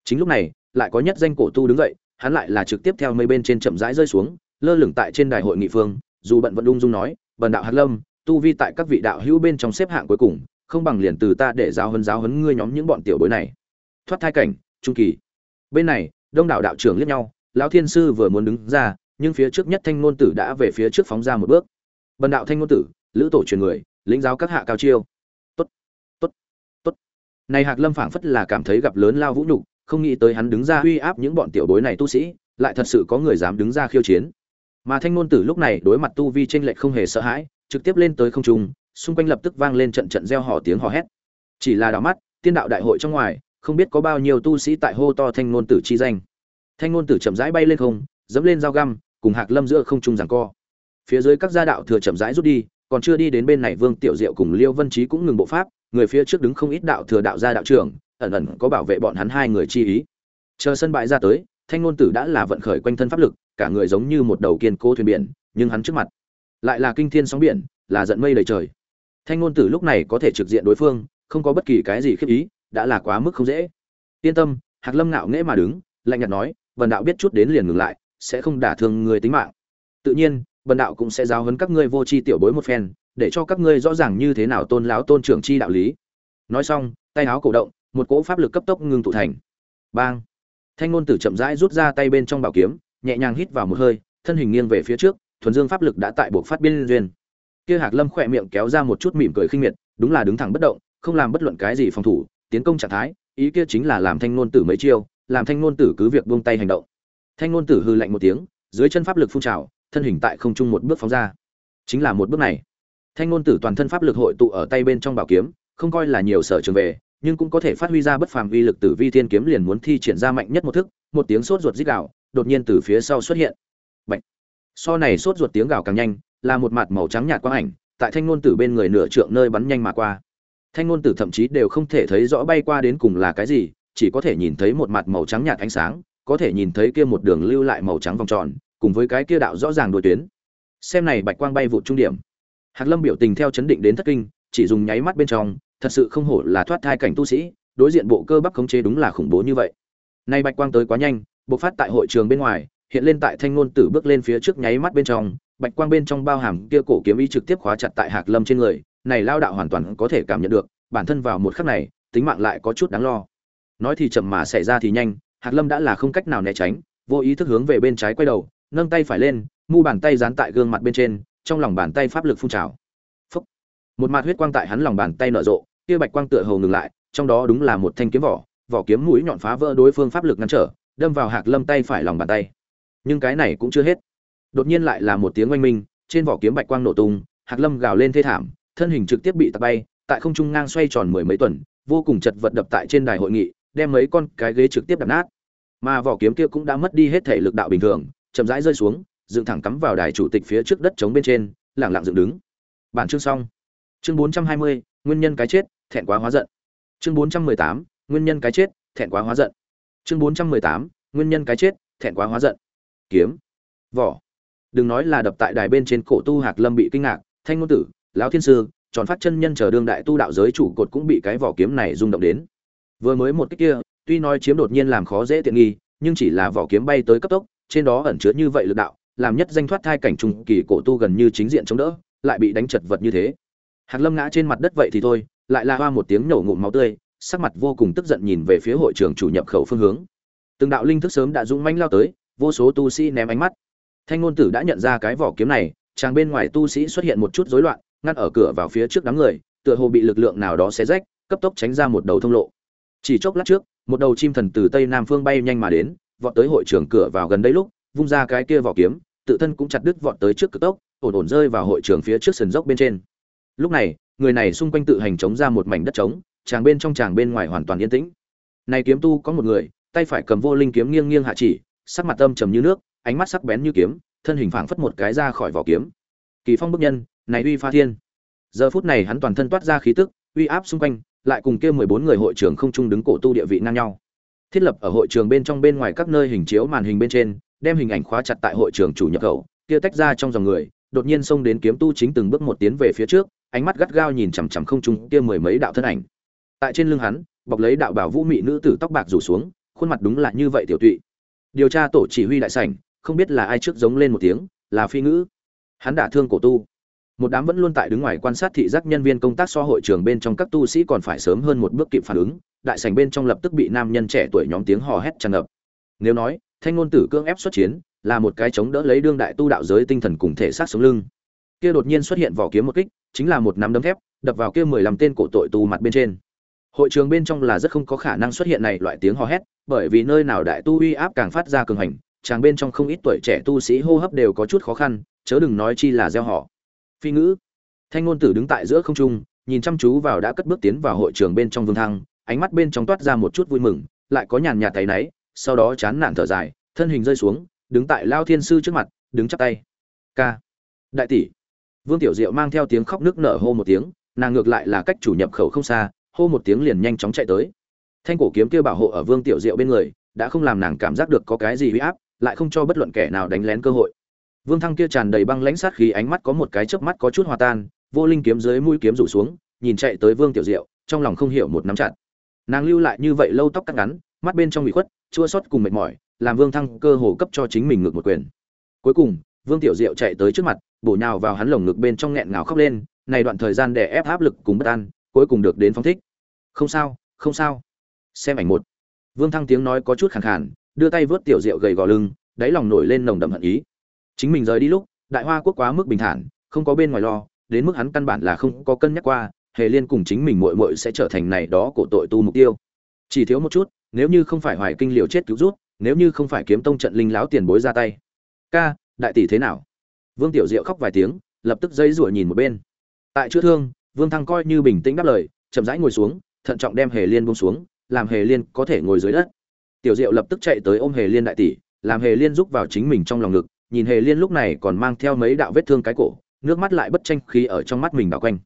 Chính lúc này, lại có nhất danh cổ tu đứng dậy, hắn lại là trực tiếp theo mây bên trên chậm rãi rơi xuống, lơ lửng tại trên đài hội nghị phương, dù bận vẫn ung dung nói, bần đạo hạt lâm, tu vi tại các vị đạo hữu bên trong xếp hạng cuối cùng, không bằng liền từ ta để giáo huấn giáo huấn ngươi nhóm những bọn tiểu bối này. Thoát thai cảnh, trung kỳ. Bên này, đông đảo đạo trưởng liếc nhau, lão thiên sư vừa muốn đứng ra, nhưng phía trước nhất thanh ngôn tử đã về phía trước phóng ra một bước. Bần đạo thanh ngôn tử, lữ tổ truyền người, lĩnh giáo các hạ cao chiêu này hạc lâm phảng phất là cảm thấy gặp lớn lao vũ nhục, không nghĩ tới hắn đứng ra uy áp những bọn tiểu bối này tu sĩ, lại thật sự có người dám đứng ra khiêu chiến. Mà thanh ngôn tử lúc này đối mặt tu vi tranh lệch không hề sợ hãi, trực tiếp lên tới không trung, xung quanh lập tức vang lên trận trận reo hò tiếng hò hét. Chỉ là đảo mắt, tiên đạo đại hội trong ngoài, không biết có bao nhiêu tu sĩ tại hô to thanh ngôn tử chi danh. Thanh ngôn tử chậm rãi bay lên không, dẫm lên dao găm, cùng hạc lâm giữa không trung giằng co. Phía dưới các gia đạo thừa chậm rãi rút đi, còn chưa đi đến bên này vương tiểu diệu cùng liêu vân trí cũng ngừng bộ pháp người phía trước đứng không ít đạo thừa đạo gia đạo trưởng, ẩn ẩn có bảo vệ bọn hắn hai người chi ý. Chờ sân bãi ra tới, thanh ngôn tử đã là vận khởi quanh thân pháp lực, cả người giống như một đầu kiên cố thuyền biển, nhưng hắn trước mặt lại là kinh thiên sóng biển, là giận mây đầy trời. Thanh ngôn tử lúc này có thể trực diện đối phương, không có bất kỳ cái gì khiếp ý, đã là quá mức không dễ. Yên tâm, hạc lâm ngạo nghễ mà đứng, lạnh nhạt nói vần đạo biết chút đến liền ngừng lại, sẽ không đả thương người tính mạng. Tự nhiên vần đạo cũng sẽ giáo huấn các ngươi vô tri tiểu bối một phen để cho các ngươi rõ ràng như thế nào tôn lão tôn trưởng chi đạo lý. Nói xong, tay áo cổ động, một cỗ pháp lực cấp tốc ngưng tụ thành. Bang! Thanh ngôn tử chậm rãi rút ra tay bên trong bảo kiếm, nhẹ nhàng hít vào một hơi, thân hình nghiêng về phía trước, thuần dương pháp lực đã tại buộc phát biên duyên. Kia hạc lâm khỏe miệng kéo ra một chút mỉm cười khinh miệt, đúng là đứng thẳng bất động, không làm bất luận cái gì phòng thủ, tiến công trạng thái, ý kia chính là làm thanh ngôn tử mấy chiêu, làm thanh ngôn tử cứ việc buông tay hành động. Thanh ngôn tử hư lạnh một tiếng, dưới chân pháp lực phun trào, thân hình tại không trung một bước phóng ra. Chính là một bước này thanh ngôn tử toàn thân pháp lực hội tụ ở tay bên trong bảo kiếm, không coi là nhiều sở trường về, nhưng cũng có thể phát huy ra bất phàm uy lực tử vi thiên kiếm liền muốn thi triển ra mạnh nhất một thức, một tiếng sốt ruột rít gào, đột nhiên từ phía sau xuất hiện. Bạch. so này sốt ruột tiếng gào càng nhanh, là một mặt màu trắng nhạt quang ảnh, tại thanh ngôn tử bên người nửa trượng nơi bắn nhanh mà qua. Thanh ngôn tử thậm chí đều không thể thấy rõ bay qua đến cùng là cái gì, chỉ có thể nhìn thấy một mặt màu trắng nhạt ánh sáng, có thể nhìn thấy kia một đường lưu lại màu trắng vòng tròn, cùng với cái kia đạo rõ ràng đôi tuyến. Xem này bạch quang bay vụ trung điểm hạc lâm biểu tình theo chấn định đến thất kinh, chỉ dùng nháy mắt bên trong, thật sự không hổ là thoát thai cảnh tu sĩ, đối diện bộ cơ bắp khống chế đúng là khủng bố như vậy. Nay bạch quang tới quá nhanh, bộc phát tại hội trường bên ngoài, hiện lên tại thanh ngôn tử bước lên phía trước nháy mắt bên trong, bạch quang bên trong bao hàm kia cổ kiếm ý trực tiếp khóa chặt tại hạc lâm trên người, này lao đạo hoàn toàn có thể cảm nhận được, bản thân vào một khắc này, tính mạng lại có chút đáng lo. Nói thì chậm mà xảy ra thì nhanh, hạc lâm đã là không cách nào né tránh, vô ý thức hướng về bên trái quay đầu, nâng tay phải lên, mu bàn tay dán tại gương mặt bên trên trong lòng bàn tay pháp lực phun trào. Phúc. một mạt huyết quang tại hắn lòng bàn tay nở rộ, kia bạch quang tựa hồ ngừng lại, trong đó đúng là một thanh kiếm vỏ vỏ kiếm mũi nhọn phá vỡ đối phương pháp lực ngăn trở, đâm vào hạc lâm tay phải lòng bàn tay. Nhưng cái này cũng chưa hết. Đột nhiên lại là một tiếng oanh minh, trên vỏ kiếm bạch quang nổ tung, hạc lâm gào lên thê thảm, thân hình trực tiếp bị tạt bay, tại không trung ngang xoay tròn mười mấy tuần, vô cùng chật vật đập tại trên đài hội nghị, đem mấy con cái ghế trực tiếp đập nát. Mà vỏ kiếm kia cũng đã mất đi hết thể lực đạo bình thường, chậm rãi rơi xuống dựng thẳng cắm vào đài chủ tịch phía trước đất trống bên trên lẳng lặng dựng đứng. Bản chương xong. Chương bốn trăm hai mươi, nguyên nhân cái chết, thẹn quá hóa giận. Chương bốn trăm mười tám, nguyên nhân cái chết, thẹn quá hóa giận. Chương bốn trăm mười tám, nguyên nhân cái chết, thẹn quá hóa giận. Kiếm. Vỏ. Đừng nói là đập tại đài bên trên cổ tu hạc lâm bị kinh ngạc, thanh ngôn tử, lão thiên sư, tròn phát chân nhân chờ đương đại tu đạo giới chủ cột cũng bị cái vỏ kiếm này rung động đến. Vừa mới một cái kia, tuy nói chiếm đột nhiên làm khó dễ tiện nghi, nhưng chỉ là vỏ kiếm bay tới cấp tốc, trên đó ẩn chứa như vậy lực đạo làm nhất danh thoát thai cảnh trùng kỳ cổ tu gần như chính diện chống đỡ, lại bị đánh chật vật như thế. Hạc lâm ngã trên mặt đất vậy thì thôi, lại la hoa một tiếng nổ ngụm máu tươi, sắc mặt vô cùng tức giận nhìn về phía hội trưởng chủ nhập khẩu phương hướng. Từng đạo linh thức sớm đã dũng mãnh lao tới, vô số tu sĩ ném ánh mắt. Thanh ngôn tử đã nhận ra cái vỏ kiếm này, chàng bên ngoài tu sĩ xuất hiện một chút rối loạn, ngăn ở cửa vào phía trước đám người, tựa hồ bị lực lượng nào đó xé rách, cấp tốc tránh ra một đầu thông lộ. Chỉ chốc lát trước, một đầu chim thần từ tây nam phương bay nhanh mà đến, vọt tới hội trưởng cửa vào gần đây lúc, vung ra cái kia vỏ kiếm tự thân cũng chặt đứt vọt tới trước cực tốc, ổn ổn rơi vào hội trường phía trước sườn dốc bên trên. Lúc này, người này xung quanh tự hành chống ra một mảnh đất trống, chàng bên trong chàng bên ngoài hoàn toàn yên tĩnh. Này kiếm tu có một người, tay phải cầm vô linh kiếm nghiêng nghiêng hạ chỉ, sắc mặt âm trầm như nước, ánh mắt sắc bén như kiếm, thân hình phảng phất một cái ra khỏi vỏ kiếm. Kỳ phong bức nhân, này uy pha thiên. Giờ phút này hắn toàn thân toát ra khí tức, uy áp xung quanh, lại cùng kia mười bốn người hội trưởng không chung đứng cổ tu địa vị ngang nhau. Thiết lập ở hội trường bên trong bên ngoài các nơi hình chiếu màn hình bên trên đem hình ảnh khóa chặt tại hội trường chủ nhập khẩu, kia tách ra trong dòng người, đột nhiên xông đến kiếm tu chính từng bước một tiến về phía trước, ánh mắt gắt gao nhìn chằm chằm không trung kia mười mấy đạo thân ảnh. Tại trên lưng hắn, bọc lấy đạo bảo vũ mị nữ tử tóc bạc rủ xuống, khuôn mặt đúng là như vậy tiểu tụy. Điều tra tổ chỉ huy đại sảnh, không biết là ai trước giống lên một tiếng, là phi ngữ. Hắn đả thương cổ tu. Một đám vẫn luôn tại đứng ngoài quan sát thị giác nhân viên công tác so hội trường bên trong các tu sĩ còn phải sớm hơn một bước kịp phản ứng, đại sảnh bên trong lập tức bị nam nhân trẻ tuổi nhóm tiếng hò hét tràn ngập. Nếu nói thanh ngôn tử cương ép xuất chiến, là một cái chống đỡ lấy đương đại tu đạo giới tinh thần cùng thể sát sống lưng. Kia đột nhiên xuất hiện vỏ kiếm một kích, chính là một nắm đấm thép, đập vào kia mười lăm tên cổ tội tu mặt bên trên. Hội trường bên trong là rất không có khả năng xuất hiện này loại tiếng hò hét, bởi vì nơi nào đại tu uy áp càng phát ra cường hành, chàng bên trong không ít tuổi trẻ tu sĩ hô hấp đều có chút khó khăn, chớ đừng nói chi là gieo họ. Phi ngữ. Thanh ngôn tử đứng tại giữa không trung, nhìn chăm chú vào đã cất bước tiến vào hội trường bên trong vương thăng, ánh mắt bên trong toát ra một chút vui mừng, lại có nhàn nhạt tay náy sau đó chán nản thở dài, thân hình rơi xuống, đứng tại lao thiên sư trước mặt, đứng chắp tay. Ca, đại tỷ. Vương tiểu diệu mang theo tiếng khóc nước nở hô một tiếng, nàng ngược lại là cách chủ nhập khẩu không xa, hô một tiếng liền nhanh chóng chạy tới. Thanh cổ kiếm kia bảo hộ ở vương tiểu diệu bên người, đã không làm nàng cảm giác được có cái gì huy áp, lại không cho bất luận kẻ nào đánh lén cơ hội. Vương thăng kia tràn đầy băng lãnh sát khí ánh mắt có một cái chớp mắt có chút hòa tan, vô linh kiếm dưới mũi kiếm rủ xuống, nhìn chạy tới vương tiểu diệu, trong lòng không hiểu một nắm chặt. Nàng lưu lại như vậy lâu tóc cắt ngắn mắt bên trong bị khuất, chua xót cùng mệt mỏi, làm vương thăng cơ hồ cấp cho chính mình ngược một quyền. Cuối cùng, vương tiểu diệu chạy tới trước mặt, bổ nhào vào hắn lồng ngực bên trong nghẹn ngào khóc lên, này đoạn thời gian để ép áp lực cùng bất an, cuối cùng được đến phong thích. Không sao không sao. Xem ảnh một. Vương thăng tiếng nói có chút khàn khàn, đưa tay vớt tiểu diệu gầy gò lưng, đáy lòng nổi lên nồng đậm hận ý. Chính mình rời đi lúc, đại hoa quốc quá mức bình thản, không có bên ngoài lo, đến mức hắn căn bản là không có cân nhắc qua, hề liên cùng chính mình muội muội sẽ trở thành này đó cổ tội tu mục tiêu. Chỉ thiếu một chút nếu như không phải hoài kinh liều chết cứu rút, nếu như không phải kiếm tông trận linh láo tiền bối ra tay. Ca, đại tỷ thế nào? Vương tiểu diệu khóc vài tiếng, lập tức dây rủa nhìn một bên. Tại chữa thương, vương thăng coi như bình tĩnh đáp lời, chậm rãi ngồi xuống, thận trọng đem hề liên buông xuống, làm hề liên có thể ngồi dưới đất. Tiểu diệu lập tức chạy tới ôm hề liên đại tỷ, làm hề liên rúc vào chính mình trong lòng ngực, nhìn hề liên lúc này còn mang theo mấy đạo vết thương cái cổ, nước mắt lại bất tranh khí ở trong mắt mình đảo quanh.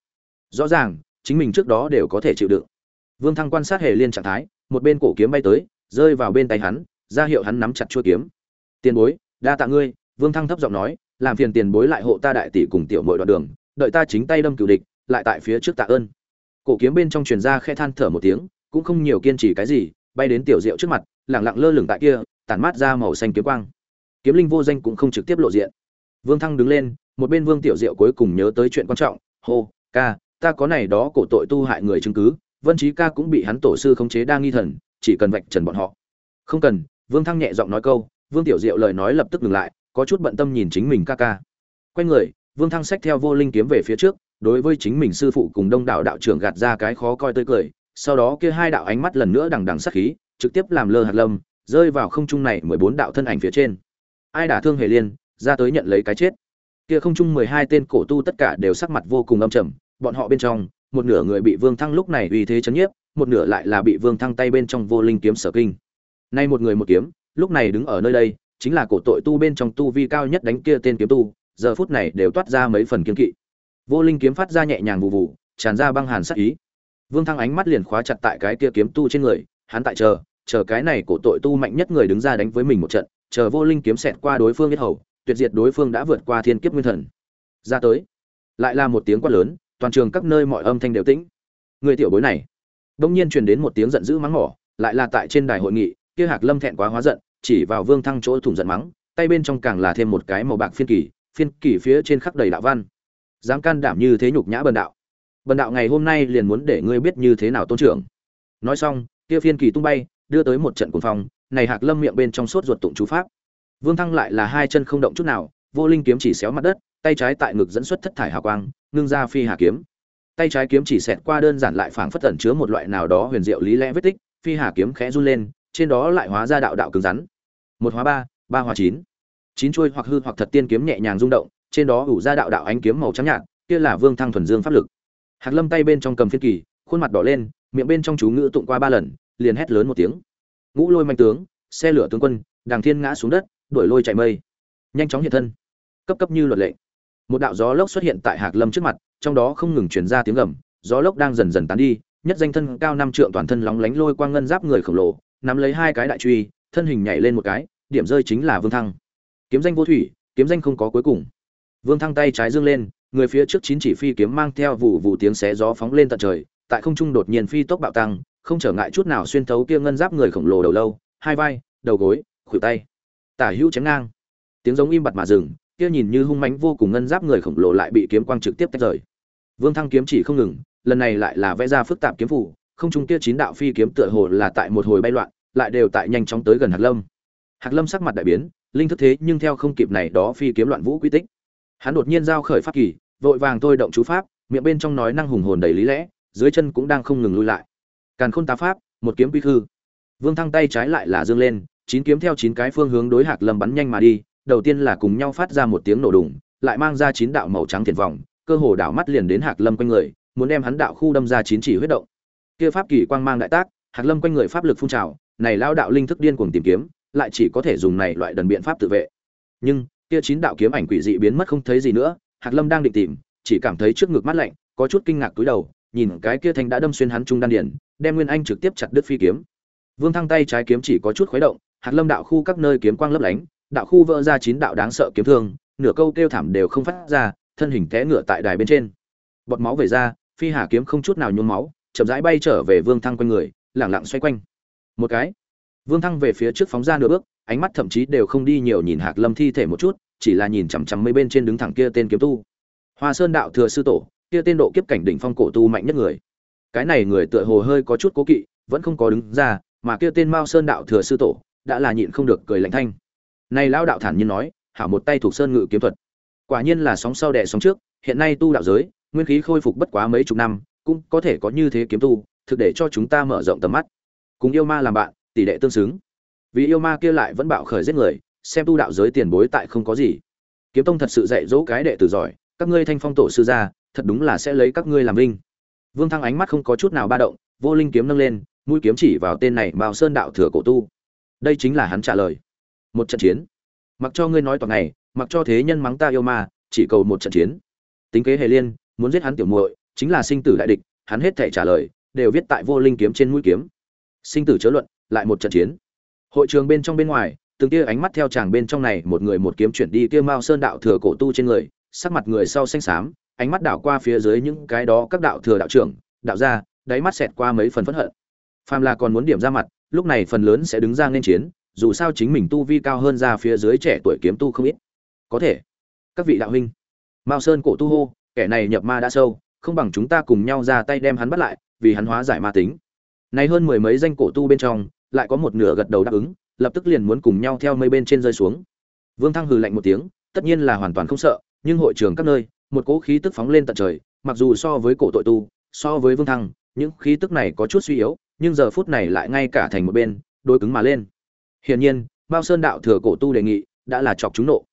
Rõ ràng, chính mình trước đó đều có thể chịu đựng. Vương thăng quan sát hề liên trạng thái một bên cổ kiếm bay tới, rơi vào bên tay hắn, ra hiệu hắn nắm chặt chuôi kiếm. Tiền bối, đa tạ ngươi, vương thăng thấp giọng nói, làm phiền tiền bối lại hộ ta đại tỷ cùng tiểu mội đoạn đường, đợi ta chính tay đâm cựu địch, lại tại phía trước tạ ơn. Cổ kiếm bên trong truyền ra khe than thở một tiếng, cũng không nhiều kiên trì cái gì, bay đến tiểu diệu trước mặt, lẳng lặng lơ lửng tại kia, tản mát ra màu xanh kiếm quang. Kiếm linh vô danh cũng không trực tiếp lộ diện. Vương thăng đứng lên, một bên vương tiểu diệu cuối cùng nhớ tới chuyện quan trọng, hô, ca, ta có này đó cổ tội tu hại người chứng cứ vân trí ca cũng bị hắn tổ sư khống chế đa nghi thần, chỉ cần vạch trần bọn họ. Không cần, vương thăng nhẹ giọng nói câu, vương tiểu diệu lời nói lập tức ngừng lại, có chút bận tâm nhìn chính mình ca ca. Quay người, vương thăng xách theo vô linh kiếm về phía trước, đối với chính mình sư phụ cùng đông đảo đạo trưởng gạt ra cái khó coi tươi cười, sau đó kia hai đạo ánh mắt lần nữa đằng đằng sát khí, trực tiếp làm lơ hạt lâm, rơi vào không trung này mười bốn đạo thân ảnh phía trên. Ai đả thương hề liên, ra tới nhận lấy cái chết. Kia không trung mười hai tên cổ tu tất cả đều sắc mặt vô cùng âm trầm, bọn họ bên trong một nửa người bị vương thăng lúc này uy thế chấn nhiếp, một nửa lại là bị vương thăng tay bên trong vô linh kiếm sở kinh. Nay một người một kiếm, lúc này đứng ở nơi đây, chính là cổ tội tu bên trong tu vi cao nhất đánh kia tên kiếm tu, giờ phút này đều toát ra mấy phần kiếm kỵ. Vô linh kiếm phát ra nhẹ nhàng vụ vụ tràn ra băng hàn sát ý. Vương thăng ánh mắt liền khóa chặt tại cái kia kiếm tu trên người, hắn tại chờ chờ cái này cổ tội tu mạnh nhất người đứng ra đánh với mình một trận, chờ vô linh kiếm xẹt qua đối phương huyết hầu, tuyệt diệt đối phương đã vượt qua thiên kiếp nguyên thần. Ra tới. Lại là một tiếng quát lớn toàn trường các nơi mọi âm thanh đều tĩnh. Người tiểu bối này, bỗng nhiên truyền đến một tiếng giận dữ mắng mỏ, lại là tại trên đài hội nghị, kia hạc lâm thẹn quá hóa giận, chỉ vào vương thăng chỗ thủng giận mắng, tay bên trong càng là thêm một cái màu bạc phiên kỳ phiên kỳ phía trên khắc đầy đạo văn. Dám can đảm như thế nhục nhã bần đạo. Bần đạo ngày hôm nay liền muốn để ngươi biết như thế nào tôn trưởng. Nói xong, kia phiên kỳ tung bay, đưa tới một trận cuồng phong, này hạc lâm miệng bên trong sốt ruột tụng chú pháp. Vương thăng lại là hai chân không động chút nào, vô linh kiếm chỉ xéo mặt đất tay trái tại ngực dẫn xuất thất thải hào quang, ngưng ra phi hà kiếm. Tay trái kiếm chỉ xẹt qua đơn giản lại phảng phất tẩn chứa một loại nào đó huyền diệu lý lẽ vết tích, phi hà kiếm khẽ run lên, trên đó lại hóa ra đạo đạo cứng rắn. Một hóa ba ba hóa chín. Chín chuôi hoặc hư hoặc thật tiên kiếm nhẹ nhàng rung động, trên đó ủ ra đạo đạo ánh kiếm màu trắng nhạt, kia là vương thăng thuần dương pháp lực. Hạc lâm tay bên trong cầm phiên kỳ, khuôn mặt đỏ lên, miệng bên trong chú ngữ tụng qua ba lần, liền hét lớn một tiếng. Ngũ lôi manh tướng, xe lửa tướng quân đàng thiên ngã xuống đất, đuổi lôi chạy mây. Nhanh chóng hiện thân. Cấp cấp như luật lệnh một đạo gió lốc xuất hiện tại hạc lâm trước mặt, trong đó không ngừng truyền ra tiếng gầm, gió lốc đang dần dần tán đi, nhất danh thân cao năm trượng toàn thân lóng lánh lôi quang ngân giáp người khổng lồ, nắm lấy hai cái đại truy, thân hình nhảy lên một cái, điểm rơi chính là vương thăng. Kiếm danh vô thủy, kiếm danh không có cuối cùng. Vương thăng tay trái dương lên, người phía trước chín chỉ phi kiếm mang theo vụ vụ tiếng xé gió phóng lên tận trời, tại không trung đột nhiên phi tốc bạo tăng, không trở ngại chút nào xuyên thấu kia ngân giáp người khổng lồ đầu lâu, hai vai, đầu gối, khuỷu tay. Tả hữu chém ngang. Tiếng giống im bặt mà dừng kia nhìn như hung mãnh vô cùng ngân giáp người khổng lồ lại bị kiếm quang trực tiếp tách rời. Vương thăng kiếm chỉ không ngừng, lần này lại là vẽ ra phức tạp kiếm phủ không trung kia chín đạo phi kiếm tựa hồ là tại một hồi bay loạn, lại đều tại nhanh chóng tới gần hạc lâm. Hạc lâm sắc mặt đại biến, linh thức thế nhưng theo không kịp này đó phi kiếm loạn vũ quy tích. Hắn đột nhiên giao khởi pháp kỳ, vội vàng thôi động chú pháp, miệng bên trong nói năng hùng hồn đầy lý lẽ, dưới chân cũng đang không ngừng lui lại. Càn khôn tá pháp, một kiếm quy hư. vương thăng tay trái lại là dương lên, chín kiếm theo chín cái phương hướng đối hạc lâm bắn nhanh mà đi đầu tiên là cùng nhau phát ra một tiếng nổ đùng, lại mang ra chín đạo màu trắng thiền vòng, cơ hồ đảo mắt liền đến hạc lâm quanh người, muốn đem hắn đạo khu đâm ra chín chỉ huyết động. Kia pháp kỳ quang mang đại tác, hạc lâm quanh người pháp lực phun trào, này lao đạo linh thức điên cuồng tìm kiếm, lại chỉ có thể dùng này loại đần biện pháp tự vệ. Nhưng, kia chín đạo kiếm ảnh quỷ dị biến mất không thấy gì nữa, hạc lâm đang định tìm, chỉ cảm thấy trước ngực mát lạnh, có chút kinh ngạc túi đầu, nhìn cái kia thanh đã đâm xuyên hắn trung đan điển đem nguyên anh trực tiếp chặt đứt phi kiếm. Vương thăng tay trái kiếm chỉ có chút khuấy động, hạc lâm đạo khu các nơi kiếm quang lấp lánh đạo khu vỡ ra chín đạo đáng sợ kiếm thương, nửa câu kêu thảm đều không phát ra, thân hình té ngựa tại đài bên trên. Bọt máu về ra, phi hà kiếm không chút nào nhuốm máu, chậm rãi bay trở về vương thăng quanh người lẳng lặng xoay quanh. Một cái, vương thăng về phía trước phóng ra nửa bước, ánh mắt thậm chí đều không đi nhiều nhìn hạc lâm thi thể một chút, chỉ là nhìn chằm chằm mấy bên trên đứng thẳng kia tên kiếm tu. Hoa sơn đạo thừa sư tổ, kia tên độ kiếp cảnh đỉnh phong cổ tu mạnh nhất người. Cái này người tựa hồ hơi có chút cố kỵ, vẫn không có đứng ra, mà kia tên mao sơn đạo thừa sư tổ, đã là nhịn không được cười lạnh thanh này Lão đạo thản nhiên nói, hảo một tay thuộc sơn ngự kiếm thuật. Quả nhiên là sóng sau đẻ sóng trước, hiện nay tu đạo giới, nguyên khí khôi phục bất quá mấy chục năm, cũng có thể có như thế kiếm tu, thực để cho chúng ta mở rộng tầm mắt. Cùng yêu ma làm bạn, tỷ lệ tương xứng. Vì yêu ma kia lại vẫn bạo khởi giết người, xem tu đạo giới tiền bối tại không có gì. Kiếm tông thật sự dạy dỗ cái đệ tử giỏi, các ngươi thanh phong tổ sư gia, thật đúng là sẽ lấy các ngươi làm vinh. Vương thăng ánh mắt không có chút nào ba động, vô linh kiếm nâng lên, mũi kiếm chỉ vào tên này mao sơn đạo thừa cổ tu. Đây chính là hắn trả lời một trận chiến. Mặc cho ngươi nói toàn ngày mặc cho thế nhân mắng ta yêu ma, chỉ cầu một trận chiến. Tính kế hề liên, muốn giết hắn tiểu muội, chính là sinh tử đại địch, hắn hết thể trả lời, đều viết tại vô linh kiếm trên mũi kiếm. Sinh tử chớ luận, lại một trận chiến. Hội trường bên trong bên ngoài, từng tia ánh mắt theo chàng bên trong này, một người một kiếm chuyển đi kia mao sơn đạo thừa cổ tu trên người, sắc mặt người sau xanh xám, ánh mắt đảo qua phía dưới những cái đó các đạo thừa đạo trưởng, đạo gia, đáy mắt xẹt qua mấy phần phẫn hận. Phàm là còn muốn điểm ra mặt, lúc này phần lớn sẽ đứng ra nên chiến dù sao chính mình tu vi cao hơn ra phía dưới trẻ tuổi kiếm tu không ít. Có thể. Các vị đạo huynh. Mao sơn cổ tu hô, kẻ này nhập ma đã sâu, không bằng chúng ta cùng nhau ra tay đem hắn bắt lại, vì hắn hóa giải ma tính. Nay hơn mười mấy danh cổ tu bên trong, lại có một nửa gật đầu đáp ứng, lập tức liền muốn cùng nhau theo mây bên trên rơi xuống. Vương thăng hừ lạnh một tiếng, tất nhiên là hoàn toàn không sợ, nhưng hội trường các nơi, một cỗ khí tức phóng lên tận trời, mặc dù so với cổ tội tu, so với vương thăng, những khí tức này có chút suy yếu, nhưng giờ phút này lại ngay cả thành một bên đôi cứng mà lên hiển nhiên, mao sơn đạo thừa cổ tu đề nghị đã là chọc chúng nộ.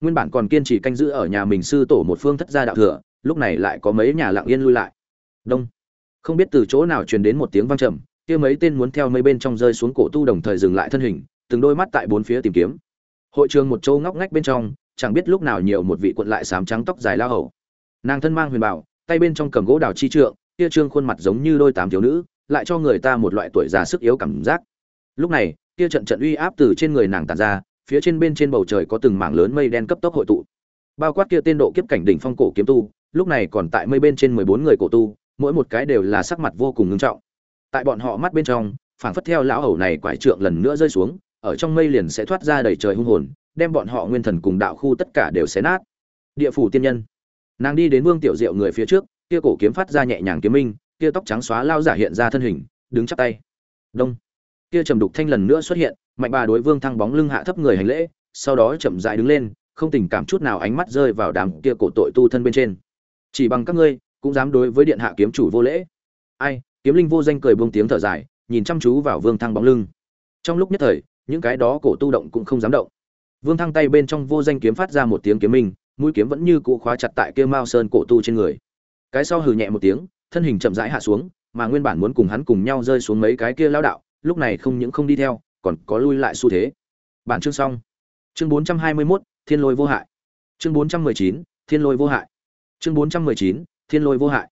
Nguyên bản còn kiên trì canh giữ ở nhà mình sư tổ một phương thất gia đạo thừa, lúc này lại có mấy nhà lặng yên lui lại. Đông. Không biết từ chỗ nào truyền đến một tiếng vang trầm, kia mấy tên muốn theo mấy bên trong rơi xuống cổ tu đồng thời dừng lại thân hình, từng đôi mắt tại bốn phía tìm kiếm. Hội trường một chỗ ngóc ngách bên trong, chẳng biết lúc nào nhiều một vị quận lại sám trắng tóc dài lao hầu. Nàng thân mang huyền bảo, tay bên trong cầm gỗ đào chi trượng, kia trương khuôn mặt giống như đôi tám thiếu nữ, lại cho người ta một loại tuổi già sức yếu cảm giác. Lúc này kia trận trận uy áp từ trên người nàng tản ra, phía trên bên trên bầu trời có từng mảng lớn mây đen cấp tốc hội tụ. Bao quát kia tên độ kiếp cảnh đỉnh phong cổ kiếm tu, lúc này còn tại mây bên trên mười bốn người cổ tu, mỗi một cái đều là sắc mặt vô cùng ngưng trọng. Tại bọn họ mắt bên trong, phảng phất theo lão hầu này quải trượng lần nữa rơi xuống, ở trong mây liền sẽ thoát ra đầy trời hung hồn, đem bọn họ nguyên thần cùng đạo khu tất cả đều xé nát. Địa phủ tiên nhân. Nàng đi đến vương tiểu diệu người phía trước, kia cổ kiếm phát ra nhẹ nhàng kiếm minh, kia tóc trắng xóa lao giả hiện ra thân hình, đứng chắp tay. Đông kia trầm đục thanh lần nữa xuất hiện, mạnh bà đối vương thăng bóng lưng hạ thấp người hành lễ, sau đó chậm dại đứng lên, không tình cảm chút nào ánh mắt rơi vào đám kia cổ tội tu thân bên trên. Chỉ bằng các ngươi, cũng dám đối với điện hạ kiếm chủ vô lễ. Ai, kiếm linh vô danh cười buông tiếng thở dài, nhìn chăm chú vào vương thăng bóng lưng. Trong lúc nhất thời, những cái đó cổ tu động cũng không dám động. Vương thăng tay bên trong vô danh kiếm phát ra một tiếng kiếm minh, mũi kiếm vẫn như cũ khóa chặt tại kia mao sơn cổ tu trên người. Cái sau hừ nhẹ một tiếng, thân hình chậm rãi hạ xuống, mà nguyên bản muốn cùng hắn cùng nhau rơi xuống mấy cái kia lao đạo lúc này không những không đi theo còn có lui lại xu thế. Bản chương xong. Chương 421, thiên lôi vô hại. Chương 419, thiên lôi vô hại. Chương 419, thiên lôi vô hại.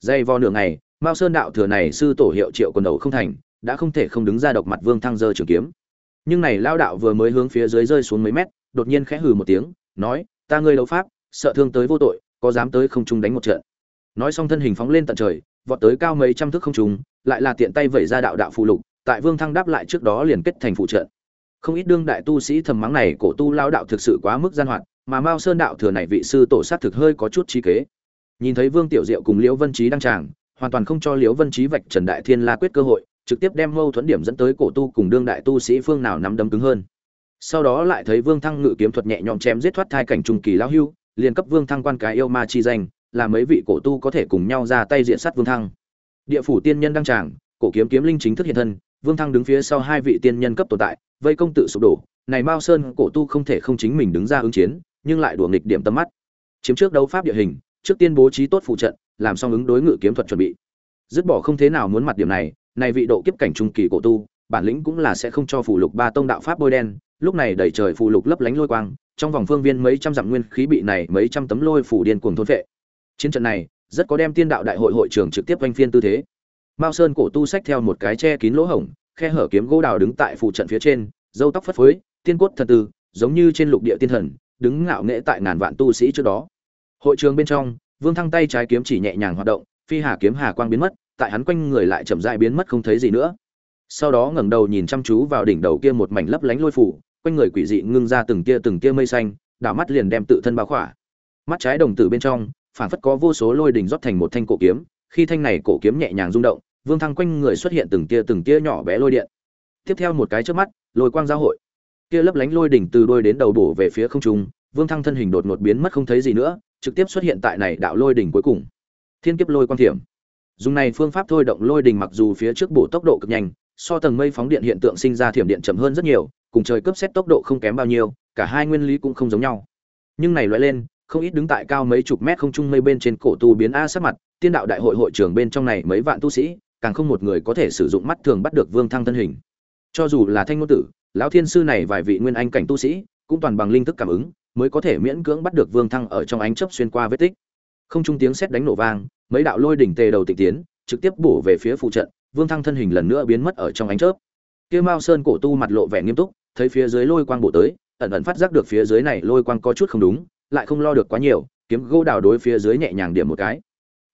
Dây vo nửa ngày mao sơn đạo thừa này sư tổ hiệu triệu quần đầu không thành đã không thể không đứng ra độc mặt vương thăng giơ trường kiếm. Nhưng này lao đạo vừa mới hướng phía dưới rơi xuống mấy mét đột nhiên khẽ hừ một tiếng nói ta ngươi đấu pháp sợ thương tới vô tội có dám tới không trung đánh một trận. Nói xong thân hình phóng lên tận trời vọt tới cao mấy trăm thước không trung lại là tiện tay vẩy ra đạo đạo phù lục tại vương thăng đáp lại trước đó liền kết thành phụ trận không ít đương đại tu sĩ thầm mắng này cổ tu lao đạo thực sự quá mức gian hoạt, mà mao sơn đạo thừa này vị sư tổ sát thực hơi có chút trí kế. Nhìn thấy vương tiểu diệu cùng liễu vân trí đăng tràng, hoàn toàn không cho liễu vân trí vạch trần đại thiên la quyết cơ hội, trực tiếp đem mâu thuẫn điểm dẫn tới cổ tu cùng đương đại tu sĩ phương nào nắm đấm cứng hơn. Sau đó lại thấy vương thăng ngự kiếm thuật nhẹ nhõm chém giết thoát thai cảnh trung kỳ lão hưu, liền cấp vương thăng quan cái yêu ma chi danh, là mấy vị cổ tu có thể cùng nhau ra tay diện sát vương thăng. Địa phủ tiên nhân đăng tràng, cổ kiếm kiếm linh chính thức hiện thân vương thăng đứng phía sau hai vị tiên nhân cấp tồn tại, vây công tự sụp đổ. Này mao sơn cổ tu không thể không chính mình đứng ra ứng chiến, nhưng lại đùa nghịch điểm tâm mắt. Chiếm trước đấu pháp địa hình, trước tiên bố trí tốt phụ trận, làm xong ứng đối ngự kiếm thuật chuẩn bị. Dứt bỏ không thế nào muốn mặt điểm này này vị độ kiếp cảnh trung kỳ cổ tu, bản lĩnh cũng là sẽ không cho phù lục ba tông đạo pháp bôi đen. Lúc này đầy trời phù lục lấp lánh lôi quang, trong vòng phương viên mấy trăm dặm nguyên khí bị này mấy trăm tấm lôi phủ điên cuồng thôn vệ chiến trận này rất có đem tiên đạo đại hội hội trưởng trực tiếp quanh phiên tư thế mao sơn cổ tu sách theo một cái che kín lỗ hổng, khe hở kiếm gỗ đào đứng tại phụ trận phía trên dâu tóc phất phới, tiên cốt thần tư, giống như trên lục địa tiên thần, đứng ngạo nghễ tại ngàn vạn tu sĩ trước đó. Hội trường bên trong, vương thăng tay trái kiếm chỉ nhẹ nhàng hoạt động, phi hà kiếm hà quang biến mất, tại hắn quanh người lại chậm rãi biến mất không thấy gì nữa. Sau đó ngẩng đầu nhìn chăm chú vào đỉnh đầu kia một mảnh lấp lánh lôi phủ, quanh người quỷ dị ngưng ra từng tia từng tia mây xanh, đảo mắt liền đem tự thân bao khỏa. Mắt trái đồng tử bên trong phản phất có vô số lôi đỉnh rót thành một thanh cổ kiếm, khi thanh này cổ kiếm nhẹ nhàng rung động vương thăng quanh người xuất hiện từng tia từng tia nhỏ bé lôi điện. Tiếp theo một cái trước mắt, lôi quang giao hội. Kia lấp lánh lôi đỉnh từ đôi đến đầu bổ về phía không trung, vương thăng thân hình đột ngột biến mất không thấy gì nữa, trực tiếp xuất hiện tại này đạo lôi đỉnh cuối cùng. Thiên kiếp lôi quang thiểm. Dùng này phương pháp thôi động lôi đỉnh mặc dù phía trước bổ tốc độ cực nhanh, so tầng mây phóng điện hiện tượng sinh ra thiểm điện chậm hơn rất nhiều, cùng trời cấp xét tốc độ không kém bao nhiêu, cả hai nguyên lý cũng không giống nhau. Nhưng này loại lên, không ít đứng tại cao mấy chục mét không trung mây bên trên cổ tu biến a sát mặt, tiên đạo đại hội hội trưởng bên trong này mấy vạn tu sĩ càng không một người có thể sử dụng mắt thường bắt được vương thăng thân hình. Cho dù là thanh ngôn tử, lão thiên sư này vài vị nguyên anh cảnh tu sĩ, cũng toàn bằng linh thức cảm ứng, mới có thể miễn cưỡng bắt được vương thăng ở trong ánh chớp xuyên qua vết tích. Không trung tiếng sét đánh nổ vang, mấy đạo lôi đỉnh tề đầu tịch tiến, trực tiếp bổ về phía phụ trận, vương thăng thân hình lần nữa biến mất ở trong ánh chớp. Kia mao sơn cổ tu mặt lộ vẻ nghiêm túc, thấy phía dưới lôi quang bổ tới, ẩn ẩn phát giác được phía dưới này lôi quang có chút không đúng, lại không lo được quá nhiều, kiếm gỗ đào đối phía dưới nhẹ nhàng điểm một cái.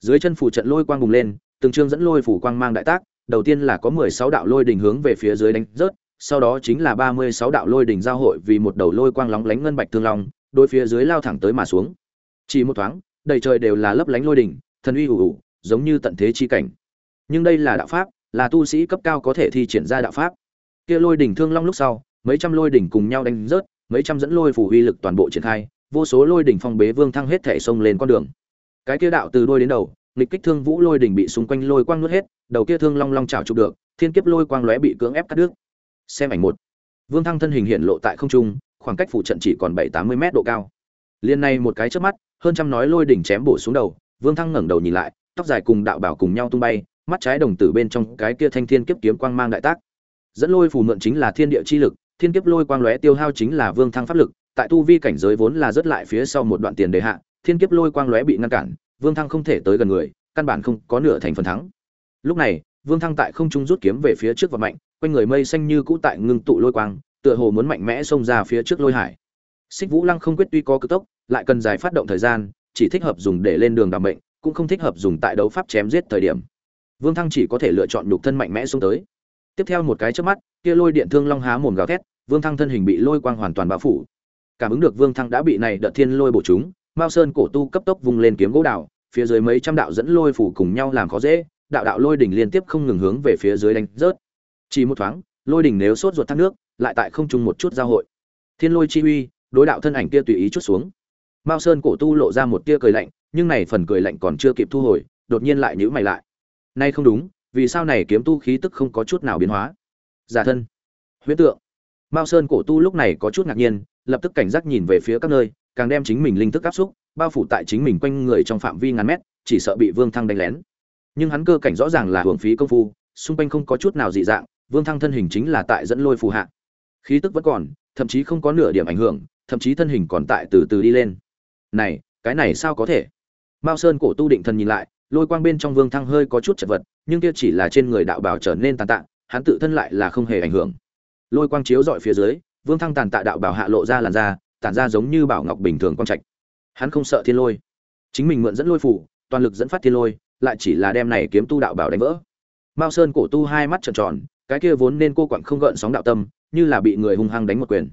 Dưới chân phụ trận lôi quang bùng lên từng chương dẫn lôi phủ quang mang đại tác, đầu tiên là có mười sáu đạo lôi đỉnh hướng về phía dưới đánh rớt, sau đó chính là ba mươi sáu đạo lôi đỉnh giao hội vì một đầu lôi quang lóng lánh ngân bạch thương long, đối phía dưới lao thẳng tới mà xuống. Chỉ một thoáng, đầy trời đều là lấp lánh lôi đỉnh thần uy ủ ủ, giống như tận thế chi cảnh. Nhưng đây là đạo pháp, là tu sĩ cấp cao có thể thi triển ra đạo pháp. Kia lôi đỉnh thương long lúc sau, mấy trăm lôi đỉnh cùng nhau đánh rớt, mấy trăm dẫn lôi phủ uy lực toàn bộ triển khai, vô số lôi đỉnh phong bế vương thăng hết thể xông lên con đường. Cái kia đạo từ đôi đến đầu nghịch kích thương vũ lôi đỉnh bị xung quanh lôi quang nuốt hết, đầu kia thương long long chảo chụp được, thiên kiếp lôi quang lóe bị cưỡng ép cắt đứt. Xem ảnh một. Vương thăng thân hình hiện lộ tại không trung, khoảng cách phụ trận chỉ còn bảy tám mươi mét độ cao. Liên này một cái chớp mắt, hơn trăm nói lôi đỉnh chém bổ xuống đầu, vương thăng ngẩng đầu nhìn lại, tóc dài cùng đạo bảo cùng nhau tung bay, mắt trái đồng tử bên trong cái kia thanh thiên kiếp kiếm quang mang đại tác. Dẫn lôi phù mượn chính là thiên địa chi lực, thiên kiếp lôi quang lóe tiêu hao chính là vương thăng pháp lực, tại tu vi cảnh giới vốn là rất lại phía sau một đoạn tiền đề hạ, thiên kiếp lôi quang lóe bị ngăn cản vương thăng không thể tới gần người, căn bản không có nửa thành phần thắng. Lúc này, vương thăng tại không trung rút kiếm về phía trước và mạnh, quanh người mây xanh như cũ tại ngưng tụ lôi quang, tựa hồ muốn mạnh mẽ xông ra phía trước lôi hải. Xích vũ lăng không quyết tuy có cực tốc, lại cần dài phát động thời gian, chỉ thích hợp dùng để lên đường đảm mệnh, cũng không thích hợp dùng tại đấu pháp chém giết thời điểm. Vương thăng chỉ có thể lựa chọn nhục thân mạnh mẽ xông tới. Tiếp theo một cái chớp mắt, kia lôi điện thương long há mồm gào thét, vương thăng thân hình bị lôi quang hoàn toàn bao phủ. Cảm ứng được vương thăng đã bị này đợt thiên lôi bổ chúng, mao sơn cổ tu cấp tốc vung lên kiếm gỗ đào phía dưới mấy trăm đạo dẫn lôi phủ cùng nhau làm khó dễ, đạo đạo lôi đỉnh liên tiếp không ngừng hướng về phía dưới đánh rớt. Chỉ một thoáng, lôi đỉnh nếu sốt ruột thác nước, lại tại không trung một chút giao hội. Thiên lôi chi uy, đối đạo thân ảnh kia tùy ý chút xuống. Mao sơn cổ tu lộ ra một tia cười lạnh, nhưng này phần cười lạnh còn chưa kịp thu hồi, đột nhiên lại nhíu mày lại. Nay không đúng, vì sao này kiếm tu khí tức không có chút nào biến hóa? Giả thân. Huyễn tượng. Mao sơn cổ tu lúc này có chút ngạc nhiên, lập tức cảnh giác nhìn về phía các nơi, càng đem chính mình linh thức áp xúc bao phủ tại chính mình quanh người trong phạm vi ngàn mét, chỉ sợ bị vương thăng đánh lén. Nhưng hắn cơ cảnh rõ ràng là hưởng phí công phu, xung quanh không có chút nào dị dạng, vương thăng thân hình chính là tại dẫn lôi phù hạ. Khí tức vẫn còn, thậm chí không có nửa điểm ảnh hưởng, thậm chí thân hình còn tại từ từ đi lên. Này, cái này sao có thể? Mao sơn cổ tu định thần nhìn lại, lôi quang bên trong vương thăng hơi có chút chật vật, nhưng kia chỉ là trên người đạo bào trở nên tàn tạ, hắn tự thân lại là không hề ảnh hưởng. Lôi quang chiếu dọi phía dưới, vương thăng tàn tạ đạo bào hạ lộ ra làn da, tản ra giống như bảo ngọc bình thường quang trạch hắn không sợ thiên lôi. Chính mình mượn dẫn lôi phủ, toàn lực dẫn phát thiên lôi, lại chỉ là đem này kiếm tu đạo bảo đánh vỡ. Mao sơn cổ tu hai mắt trợn tròn, cái kia vốn nên cô quặng không gợn sóng đạo tâm, như là bị người hung hăng đánh một quyền.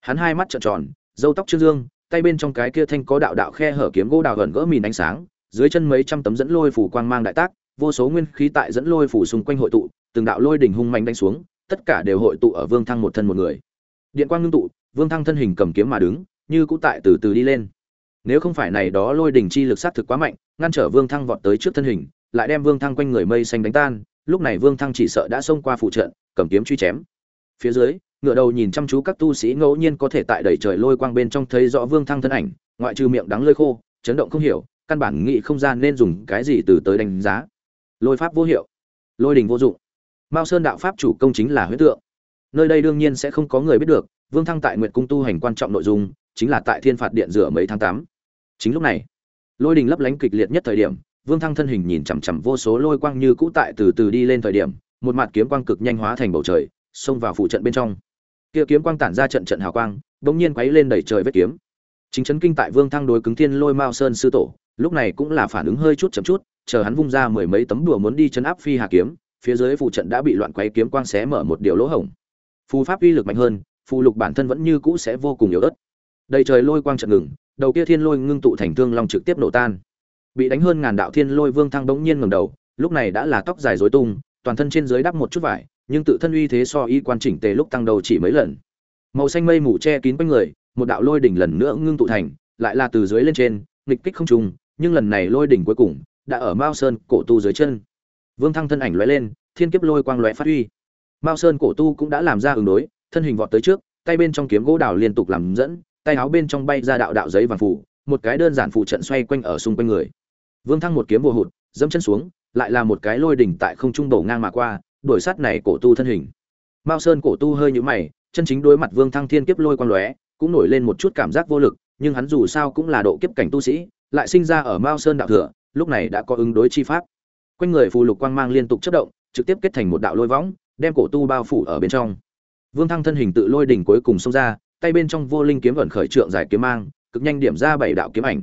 Hắn hai mắt trợn tròn, râu tóc trương dương, tay bên trong cái kia thanh có đạo đạo khe hở kiếm gỗ đào gần gỡ mìn ánh sáng, dưới chân mấy trăm tấm dẫn lôi phủ quang mang đại tác, vô số nguyên khí tại dẫn lôi phủ xung quanh hội tụ, từng đạo lôi đỉnh hung mạnh đánh xuống, tất cả đều hội tụ ở vương thăng một thân một người. Điện quang ngưng tụ, vương thăng thân hình cầm kiếm mà đứng, như cũ tại từ từ đi lên nếu không phải này đó lôi đỉnh chi lực sát thực quá mạnh, ngăn trở vương thăng vọt tới trước thân hình, lại đem vương thăng quanh người mây xanh đánh tan, lúc này vương thăng chỉ sợ đã xông qua phụ trận, cầm kiếm truy chém. Phía dưới, ngựa đầu nhìn chăm chú các tu sĩ ngẫu nhiên có thể tại đầy trời lôi quang bên trong thấy rõ vương thăng thân ảnh, ngoại trừ miệng đắng lơi khô, chấn động không hiểu, căn bản nghĩ không gian nên dùng cái gì từ tới đánh giá. Lôi pháp vô hiệu, lôi đình vô dụng. Mao sơn đạo pháp chủ công chính là huyết tượng. Nơi đây đương nhiên sẽ không có người biết được, vương thăng tại nguyện cung tu hành quan trọng nội dung, chính là tại thiên phạt điện rửa mấy tháng tám chính lúc này, lôi đình lấp lánh kịch liệt nhất thời điểm, vương thăng thân hình nhìn chằm chằm vô số lôi quang như cũ tại từ từ đi lên thời điểm, một mặt kiếm quang cực nhanh hóa thành bầu trời, xông vào phụ trận bên trong. Kia kiếm quang tản ra trận trận hào quang bỗng nhiên quấy lên đẩy trời vết kiếm. Chính chấn kinh tại vương thăng đối cứng thiên lôi mao sơn sư tổ, lúc này cũng là phản ứng hơi chút chậm chút, chờ hắn vung ra mười mấy tấm đùa muốn đi chấn áp phi hà kiếm, phía dưới phụ trận đã bị loạn quấy kiếm quang xé mở một điều lỗ hổng. Phù pháp uy lực mạnh hơn, phù lục bản thân vẫn như cũ sẽ vô cùng yếu ớt. Đầy trời lôi quang trận ngừng đầu kia thiên lôi ngưng tụ thành thương long trực tiếp nổ tan. Bị đánh hơn ngàn đạo thiên lôi vương thăng bỗng nhiên ngầm đầu, lúc này đã là tóc dài rối tung, toàn thân trên dưới đắp một chút vải, nhưng tự thân uy thế so y quan chỉnh tề lúc tăng đầu chỉ mấy lần. Màu xanh mây mù che kín quanh người, một đạo lôi đỉnh lần nữa ngưng tụ thành, lại là từ dưới lên trên, nghịch kích không trùng, nhưng lần này lôi đỉnh cuối cùng đã ở mao sơn cổ tu dưới chân. Vương thăng thân ảnh lóe lên, thiên kiếp lôi quang lóe phát huy. Mao sơn cổ tu cũng đã làm ra ứng đối, thân hình vọt tới trước, tay bên trong kiếm gỗ đào liên tục làm dẫn tay áo bên trong bay ra đạo đạo giấy vàng phủ, một cái đơn giản phụ trận xoay quanh ở xung quanh người. Vương thăng một kiếm vô hụt, dẫm chân xuống, lại là một cái lôi đỉnh tại không trung đổ ngang mà qua, đuổi sát này cổ tu thân hình. Mao sơn cổ tu hơi nhũ mày, chân chính đối mặt vương thăng thiên kiếp lôi quang lóe, cũng nổi lên một chút cảm giác vô lực, nhưng hắn dù sao cũng là độ kiếp cảnh tu sĩ, lại sinh ra ở mao sơn đạo thừa, lúc này đã có ứng đối chi pháp. Quanh người phù lục quang mang liên tục chất động, trực tiếp kết thành một đạo lôi võng, đem cổ tu bao phủ ở bên trong. Vương thăng thân hình tự lôi đỉnh cuối cùng xông ra tay bên trong vô linh kiếm ẩn khởi trượng dài kiếm mang cực nhanh điểm ra bảy đạo kiếm ảnh.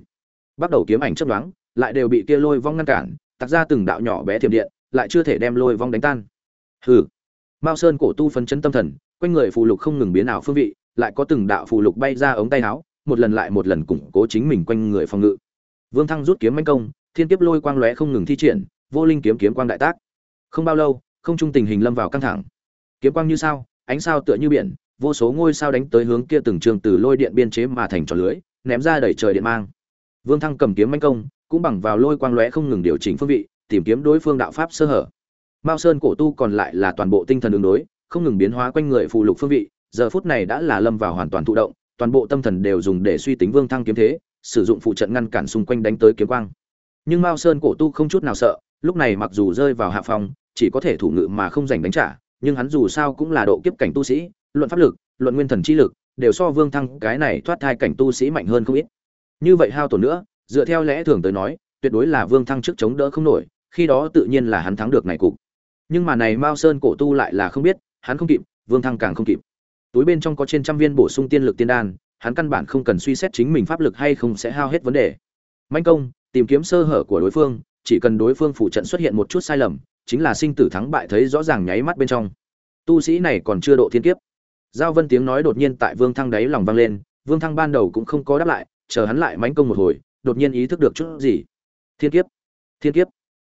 Bắt đầu kiếm ảnh chớp nhoáng, lại đều bị kia lôi vong ngăn cản tạc ra từng đạo nhỏ bé thiểm điện lại chưa thể đem lôi vong đánh tan. Hừ. Mao sơn cổ tu phấn chấn tâm thần quanh người phù lục không ngừng biến ảo phương vị lại có từng đạo phù lục bay ra ống tay áo một lần lại một lần củng cố chính mình quanh người phòng ngự. Vương thăng rút kiếm mãnh công thiên kiếp lôi quang lóe không ngừng thi triển vô linh kiếm kiếm quang đại tác. Không bao lâu không trung tình hình lâm vào căng thẳng. Kiếm quang như sao ánh sao tựa như biển vô số ngôi sao đánh tới hướng kia từng trường từ lôi điện biên chế mà thành tròn lưới, ném ra đẩy trời điện mang. Vương thăng cầm kiếm mãnh công, cũng bằng vào lôi quang lóe không ngừng điều chỉnh phương vị, tìm kiếm đối phương đạo pháp sơ hở. Mao sơn cổ tu còn lại là toàn bộ tinh thần ứng đối, không ngừng biến hóa quanh người phụ lục phương vị, giờ phút này đã là lâm vào hoàn toàn thụ động, toàn bộ tâm thần đều dùng để suy tính vương thăng kiếm thế, sử dụng phụ trận ngăn cản xung quanh đánh tới kiếm quang. Nhưng mao sơn cổ tu không chút nào sợ, lúc này mặc dù rơi vào hạ phòng chỉ có thể thủ ngự mà không giành đánh trả, nhưng hắn dù sao cũng là độ kiếp cảnh tu sĩ luận pháp lực, luận nguyên thần chi lực, đều so vương thăng cái này thoát thai cảnh tu sĩ mạnh hơn không ít. Như vậy hao tổn nữa, dựa theo lẽ thường tới nói, tuyệt đối là vương thăng trước chống đỡ không nổi, khi đó tự nhiên là hắn thắng được này cục. Nhưng mà này mao sơn cổ tu lại là không biết, hắn không kịp, vương thăng càng không kịp. Túi bên trong có trên trăm viên bổ sung tiên lực tiên đan, hắn căn bản không cần suy xét chính mình pháp lực hay không sẽ hao hết vấn đề. Manh công, tìm kiếm sơ hở của đối phương, chỉ cần đối phương phụ trận xuất hiện một chút sai lầm, chính là sinh tử thắng bại thấy rõ ràng nháy mắt bên trong. Tu sĩ này còn chưa độ thiên kiếp giao vân tiếng nói đột nhiên tại vương thăng đáy lòng vang lên, vương thăng ban đầu cũng không có đáp lại, chờ hắn lại mánh công một hồi, đột nhiên ý thức được chút gì. Thiên kiếp! Thiên kiếp!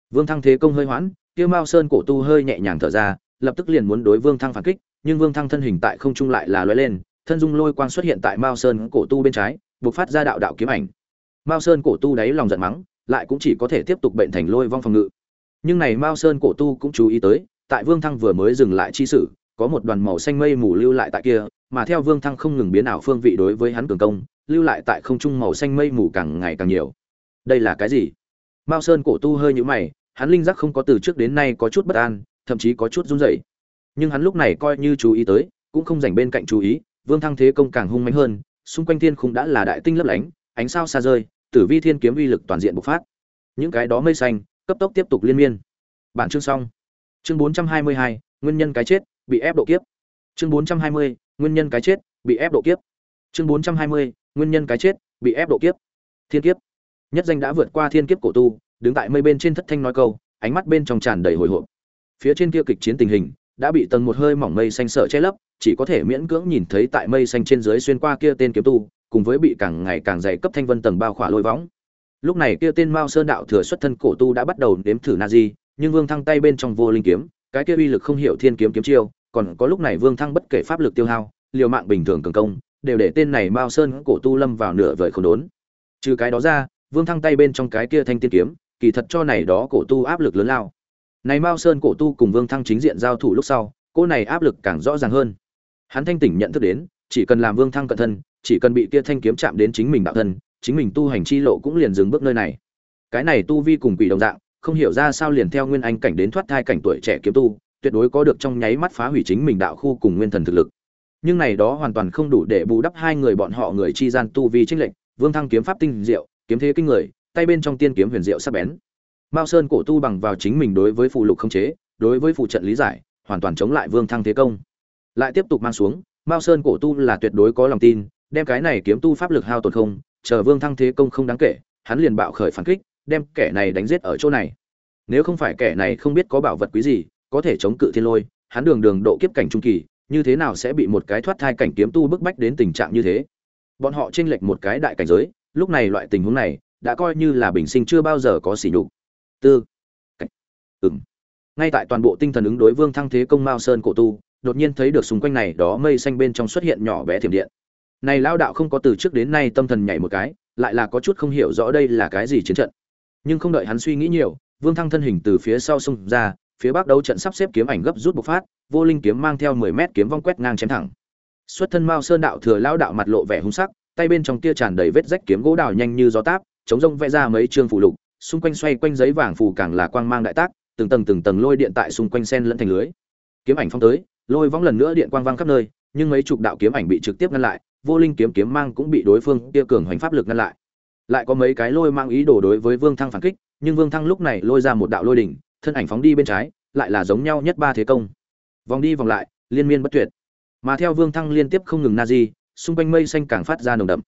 Vương thăng thế công hơi hoãn, kia mao sơn cổ tu hơi nhẹ nhàng thở ra, lập tức liền muốn đối vương thăng phản kích, nhưng vương thăng thân hình tại không trung lại là lóe lên, thân dung lôi quang xuất hiện tại mao sơn cổ tu bên trái buộc phát ra đạo đạo kiếm ảnh. Mao sơn cổ tu đáy lòng giận mắng, lại cũng chỉ có thể tiếp tục bệnh thành lôi vong phòng ngự. Nhưng này mao sơn cổ tu cũng chú ý tới, tại vương thăng vừa mới dừng lại chi sử có một đoàn màu xanh mây mù lưu lại tại kia mà theo vương thăng không ngừng biến ảo phương vị đối với hắn cường công lưu lại tại không trung màu xanh mây mù càng ngày càng nhiều. Đây là cái gì? Mao sơn cổ tu hơi nhũ mày hắn linh giác không có từ trước đến nay có chút bất an thậm chí có chút run rẩy. Nhưng hắn lúc này coi như chú ý tới cũng không dành bên cạnh chú ý vương thăng thế công càng hung mãnh hơn xung quanh thiên khung đã là đại tinh lấp lánh ánh sao xa rơi tử vi thiên kiếm uy lực toàn diện bộc phát. Những cái đó mây xanh cấp tốc tiếp tục liên miên. Bản chương xong. Chương 422, nguyên nhân cái chết bị ép độ kiếp. Chương 420, nguyên nhân cái chết bị ép độ kiếp. Chương 420, nguyên nhân cái chết bị ép độ kiếp. Thiên kiếp. Nhất danh đã vượt qua thiên kiếp cổ tu đứng tại mây bên trên thất thanh nói câu ánh mắt bên trong tràn đầy hồi hộp. Phía trên kia kịch chiến tình hình đã bị tầng một hơi mỏng mây xanh sợ che lấp chỉ có thể miễn cưỡng nhìn thấy tại mây xanh trên dưới xuyên qua kia tên kiếm tu cùng với bị càng ngày càng dày cấp thanh vân tầng bao khỏa lôi võng. Lúc này kia tên mao sơn đạo thừa xuất thân cổ tu đã bắt đầu nếm thử na di nhưng vương thăng tay bên trong vô linh kiếm cái kia uy lực không hiểu thiên kiếm kiếm chiêu, còn có lúc này vương thăng bất kể pháp lực tiêu hao, liều mạng bình thường cường công, đều để tên này mao sơn cổ tu lâm vào nửa vời không đốn. Trừ cái đó ra, vương thăng tay bên trong cái kia thanh tiên kiếm, kỳ thật cho này đó cổ tu áp lực lớn lao. Này mao sơn cổ tu cùng vương thăng chính diện giao thủ lúc sau cô này áp lực càng rõ ràng hơn. Hắn thanh tỉnh nhận thức đến, chỉ cần làm vương thăng cận thân, chỉ cần bị kia thanh kiếm chạm đến chính mình đạo thân, chính mình tu hành chi lộ cũng liền dừng bước nơi này. Cái này tu vi cùng quỷ đồng dạng không hiểu ra sao liền theo nguyên anh cảnh đến thoát thai cảnh tuổi trẻ kiếm tu, tuyệt đối có được trong nháy mắt phá hủy chính mình đạo khu cùng nguyên thần thực lực. Nhưng này đó hoàn toàn không đủ để bù đắp hai người bọn họ người chi gian tu vi trinh lệnh vương thăng kiếm pháp tinh diệu, kiếm thế kinh người, tay bên trong tiên kiếm huyền diệu sắc bén. Mao sơn cổ tu bằng vào chính mình đối với phụ lục không chế, đối với phụ trận lý giải, hoàn toàn chống lại vương thăng thế công. Lại tiếp tục mang xuống, mao sơn cổ tu là tuyệt đối có lòng tin, đem cái này kiếm tu pháp lực hao tổn không, chờ vương thăng thế công không đáng kể, hắn liền bạo khởi phản kích đem kẻ này đánh giết ở chỗ này. Nếu không phải kẻ này không biết có bảo vật quý gì, có thể chống cự thiên lôi, hắn đường đường độ kiếp cảnh trung kỳ, như thế nào sẽ bị một cái thoát thai cảnh kiếm tu bức bách đến tình trạng như thế? Bọn họ chênh lệch một cái đại cảnh giới, lúc này loại tình huống này đã coi như là bình sinh chưa bao giờ có sỉ nhục. Tư. Cảnh. Ừng ngay tại toàn bộ tinh thần ứng đối vương thăng thế công mao sơn cổ tu, đột nhiên thấy được xung quanh này đó mây xanh bên trong xuất hiện nhỏ bé thiểm điện. Này lao đạo không có từ trước đến nay tâm thần nhảy một cái, lại là có chút không hiểu rõ đây là cái gì chiến trận nhưng không đợi hắn suy nghĩ nhiều, vương thăng thân hình từ phía sau xông ra, phía bắc đấu trận sắp xếp kiếm ảnh gấp rút bộc phát, vô linh kiếm mang theo mười mét kiếm vong quét ngang chém thẳng. Xuất thân mao sơn đạo thừa lao đạo mặt lộ vẻ hung sắc, tay bên trong tia tràn đầy vết rách kiếm gỗ đào nhanh như gió táp, chống rông vẽ ra mấy chương phụ lục, xung quanh xoay quanh giấy vàng phù càng là quang mang đại tác, từng tầng từng tầng lôi điện tại xung quanh sen lẫn thành lưới. Kiếm ảnh phong tới, lôi vong lần nữa điện quang vang khắp nơi, nhưng mấy chục đạo kiếm ảnh bị trực tiếp ngăn lại, vô linh kiếm kiếm mang cũng bị đối phương tia cường hoành pháp lực ngăn lại lại có mấy cái lôi mang ý đồ đối với vương thăng phản kích, nhưng vương thăng lúc này lôi ra một đạo lôi đỉnh, thân ảnh phóng đi bên trái, lại là giống nhau nhất ba thế công. Vòng đi vòng lại, liên miên bất tuyệt. Mà theo vương thăng liên tiếp không ngừng na di, xung quanh mây xanh càng phát ra nồng đậm.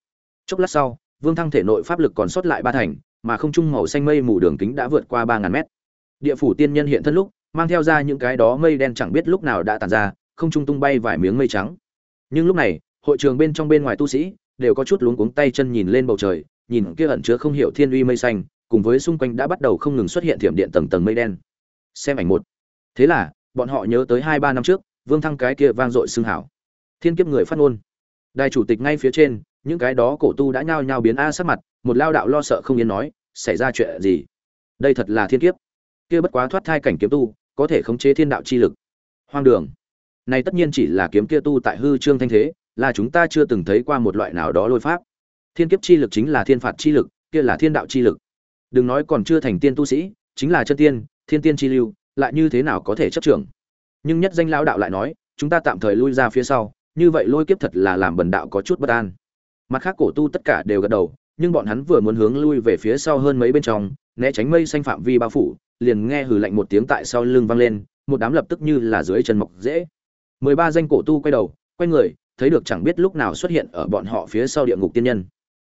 Chốc lát sau, vương thăng thể nội pháp lực còn sót lại ba thành, mà không trung màu xanh mây mù đường kính đã vượt qua ba ngàn mét. Địa phủ tiên nhân hiện thân lúc, mang theo ra những cái đó mây đen chẳng biết lúc nào đã tàn ra, không trung tung bay vài miếng mây trắng. Nhưng lúc này, hội trường bên trong bên ngoài tu sĩ đều có chút luống cuống tay chân nhìn lên bầu trời nhìn kia ẩn chứa không hiểu thiên uy mây xanh, cùng với xung quanh đã bắt đầu không ngừng xuất hiện thiểm điện tầng tầng mây đen. Xem ảnh một. Thế là, bọn họ nhớ tới hai ba năm trước, vương thăng cái kia vang dội xưng hảo. Thiên kiếp người phát ngôn. Đại chủ tịch ngay phía trên, những cái đó cổ tu đã nhao nhao biến a sắc mặt, một lao đạo lo sợ không yên nói, xảy ra chuyện gì? Đây thật là thiên kiếp. Kia bất quá thoát thai cảnh kiếm tu, có thể khống chế thiên đạo chi lực. Hoang đường. Này tất nhiên chỉ là kiếm kia tu tại hư trương thanh thế, là chúng ta chưa từng thấy qua một loại nào đó lôi pháp thiên kiếp chi lực chính là thiên phạt chi lực, kia là thiên đạo chi lực. Đừng nói còn chưa thành tiên tu sĩ, chính là chân tiên, thiên tiên chi lưu, lại như thế nào có thể chấp trưởng? Nhưng nhất danh lão đạo lại nói, chúng ta tạm thời lui ra phía sau, như vậy lôi kiếp thật là làm bần đạo có chút bất an. Mặt khác cổ tu tất cả đều gật đầu, nhưng bọn hắn vừa muốn hướng lui về phía sau hơn mấy bên trong, né tránh mây xanh phạm vi bao phủ, liền nghe hừ lạnh một tiếng tại sau lưng vang lên, một đám lập tức như là dưới chân mọc dễ mười ba danh cổ tu quay đầu, quay người, thấy được chẳng biết lúc nào xuất hiện ở bọn họ phía sau địa ngục tiên nhân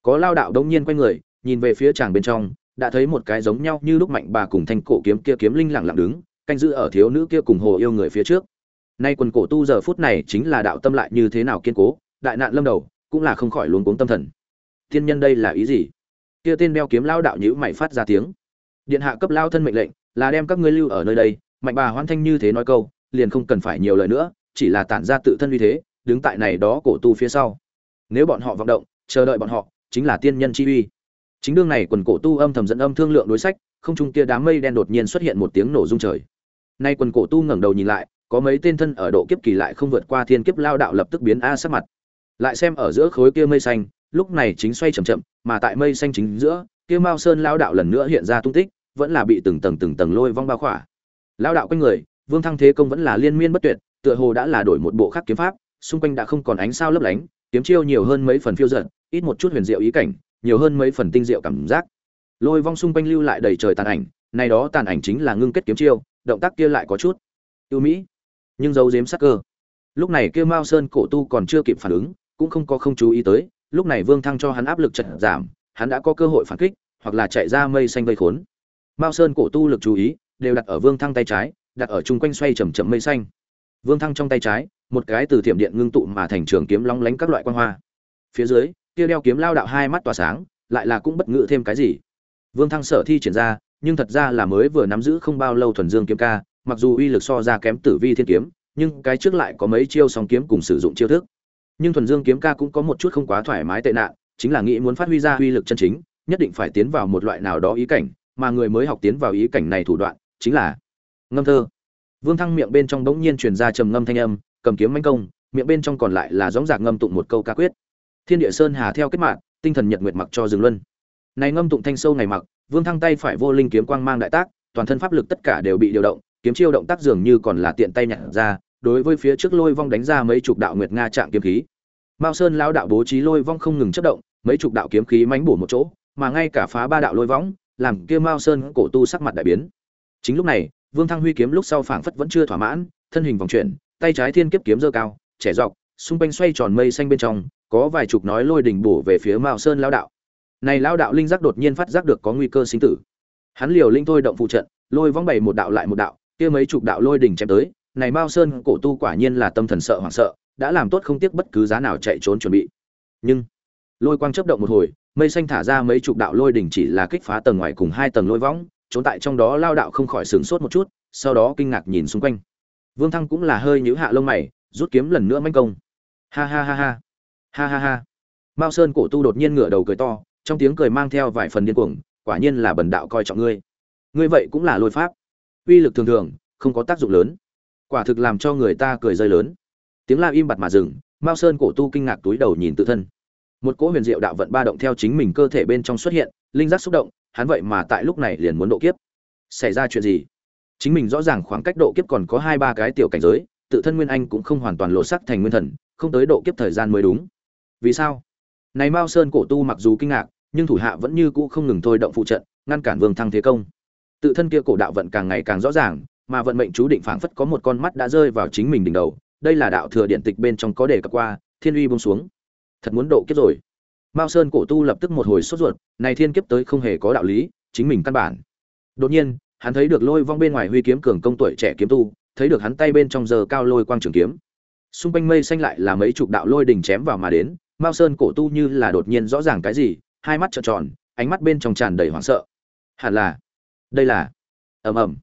có lao đạo đông nhiên quay người, nhìn về phía chàng bên trong, đã thấy một cái giống nhau như lúc mạnh bà cùng thanh cổ kiếm kia kiếm linh lặng lặng đứng, canh giữ ở thiếu nữ kia cùng hồ yêu người phía trước. Nay quần cổ tu giờ phút này chính là đạo tâm lại như thế nào kiên cố, đại nạn lâm đầu, cũng là không khỏi luống cuống tâm thần. Thiên nhân đây là ý gì? Kia tên đeo kiếm lao đạo nhữ mày phát ra tiếng. Điện hạ cấp lao thân mệnh lệnh, là đem các ngươi lưu ở nơi đây, mạnh bà hoan thanh như thế nói câu, liền không cần phải nhiều lời nữa, chỉ là tản ra tự thân uy thế, đứng tại này đó cổ tu phía sau. Nếu bọn họ vọng động, chờ đợi bọn họ chính là tiên nhân chi uy. Chính đương này quần cổ tu âm thầm dẫn âm thương lượng đối sách, không trung kia đám mây đen đột nhiên xuất hiện một tiếng nổ rung trời. Nay quần cổ tu ngẩng đầu nhìn lại, có mấy tên thân ở độ kiếp kỳ lại không vượt qua thiên kiếp lao đạo lập tức biến a sắc mặt. Lại xem ở giữa khối kia mây xanh, lúc này chính xoay chậm chậm, mà tại mây xanh chính giữa, kia mao sơn lao đạo lần nữa hiện ra tung tích, vẫn là bị từng tầng từng tầng lôi vong bao khỏa. Lao đạo quanh người, vương thăng thế công vẫn là liên miên bất tuyệt, tựa hồ đã là đổi một bộ khác kiếm pháp, xung quanh đã không còn ánh sao lấp lánh, kiếm chiêu nhiều hơn mấy phần phiêu giận ít một chút huyền diệu ý cảnh, nhiều hơn mấy phần tinh diệu cảm giác. Lôi vong xung quanh lưu lại đầy trời tàn ảnh này đó tàn ảnh chính là ngưng kết kiếm chiêu, động tác kia lại có chút ưu mỹ, nhưng dấu giếm sắc cơ. Lúc này kia mao sơn cổ tu còn chưa kịp phản ứng, cũng không có không chú ý tới, lúc này vương thăng cho hắn áp lực chật giảm, hắn đã có cơ hội phản kích, hoặc là chạy ra mây xanh vây khốn. Mao sơn cổ tu lực chú ý, đều đặt ở vương thăng tay trái, đặt ở chung quanh xoay chầm chậm mây xanh. Vương thăng trong tay trái, một cái từ thiểm điện ngưng tụ mà thành trường kiếm long lánh các loại quan hoa. Phía dưới kia đeo kiếm lao đạo hai mắt tỏa sáng, lại là cũng bất ngự thêm cái gì. Vương thăng sở thi triển ra, nhưng thật ra là mới vừa nắm giữ không bao lâu thuần dương kiếm ca, mặc dù uy lực so ra kém tử vi thiên kiếm, nhưng cái trước lại có mấy chiêu song kiếm cùng sử dụng chiêu thức. Nhưng thuần dương kiếm ca cũng có một chút không quá thoải mái tệ nạn, chính là nghĩ muốn phát huy ra uy lực chân chính, nhất định phải tiến vào một loại nào đó ý cảnh, mà người mới học tiến vào ý cảnh này thủ đoạn, chính là ngâm thơ. Vương thăng miệng bên trong bỗng nhiên truyền ra trầm ngâm thanh âm, cầm kiếm manh công, miệng bên trong còn lại là gióng giạc ngâm tụng một câu ca quyết thiên địa sơn hà theo kết mạng, tinh thần nhật nguyệt mặc cho dừng luân. Này ngâm tụng thanh sâu ngày mặc, vương thăng tay phải vô linh kiếm quang mang đại tác, toàn thân pháp lực tất cả đều bị điều động, kiếm chiêu động tác dường như còn là tiện tay nhặt ra, đối với phía trước lôi vong đánh ra mấy chục đạo nguyệt nga trạng kiếm khí. Mao sơn lão đạo bố trí lôi vong không ngừng chất động, mấy chục đạo kiếm khí mánh bổ một chỗ, mà ngay cả phá ba đạo lôi võng làm kia mao sơn cổ tu sắc mặt đại biến. Chính lúc này, vương thăng huy kiếm lúc sau phảng phất vẫn chưa thỏa mãn, thân hình vòng chuyển, tay trái thiên kiếp kiếm dơ cao, trẻ dọc, xung quanh xoay tròn mây xanh bên trong có vài chục nói lôi đỉnh bổ về phía mao sơn lão đạo. Này lão đạo linh giác đột nhiên phát giác được có nguy cơ sinh tử. Hắn liều linh thôi động phụ trận, lôi vong bày một đạo lại một đạo, kia mấy chục đạo lôi đỉnh chém tới. Này mao sơn cổ tu quả nhiên là tâm thần sợ hoảng sợ, đã làm tốt không tiếc bất cứ giá nào chạy trốn chuẩn bị. Nhưng, lôi quang chớp động một hồi, mây xanh thả ra mấy chục đạo lôi đỉnh chỉ là kích phá tầng ngoài cùng hai tầng lôi võng, trốn tại trong đó lao đạo không khỏi sửng sốt một chút, sau đó kinh ngạc nhìn xung quanh. Vương thăng cũng là hơi nhíu hạ lông mày, rút kiếm lần nữa manh công. Ha ha ha ha ha ha ha. Mao sơn cổ tu đột nhiên ngửa đầu cười to, trong tiếng cười mang theo vài phần điên cuồng, quả nhiên là bần đạo coi trọng ngươi. Ngươi vậy cũng là lôi pháp. Uy lực thường thường, không có tác dụng lớn. Quả thực làm cho người ta cười rơi lớn. Tiếng la im bặt mà dừng, mao sơn cổ tu kinh ngạc túi đầu nhìn tự thân. Một cỗ huyền diệu đạo vận ba động theo chính mình cơ thể bên trong xuất hiện, linh giác xúc động, hắn vậy mà tại lúc này liền muốn độ kiếp. Xảy ra chuyện gì? Chính mình rõ ràng khoảng cách độ kiếp còn có hai ba cái tiểu cảnh giới, tự thân nguyên anh cũng không hoàn toàn lộ sắc thành nguyên thần, không tới độ kiếp thời gian mới đúng vì sao? Này mao sơn cổ tu mặc dù kinh ngạc, nhưng thủ hạ vẫn như cũ không ngừng thôi động phụ trận, ngăn cản vương thăng thế công. Tự thân kia cổ đạo vận càng ngày càng rõ ràng, mà vận mệnh chú định phảng phất có một con mắt đã rơi vào chính mình đỉnh đầu, đây là đạo thừa điện tịch bên trong có đề cập qua, thiên uy bông xuống. Thật muốn độ kiếp rồi. Mao sơn cổ tu lập tức một hồi sốt ruột, này thiên kiếp tới không hề có đạo lý, chính mình căn bản. Đột nhiên, hắn thấy được lôi vong bên ngoài huy kiếm cường công tuổi trẻ kiếm tu, thấy được hắn tay bên trong giờ cao lôi quang trường kiếm. Xung quanh mây xanh lại là mấy chục đạo lôi đỉnh chém vào mà đến mao sơn cổ tu như là đột nhiên rõ ràng cái gì, hai mắt trợn tròn, ánh mắt bên trong tràn đầy hoảng sợ. Hẳn là, đây là, ầm ầm.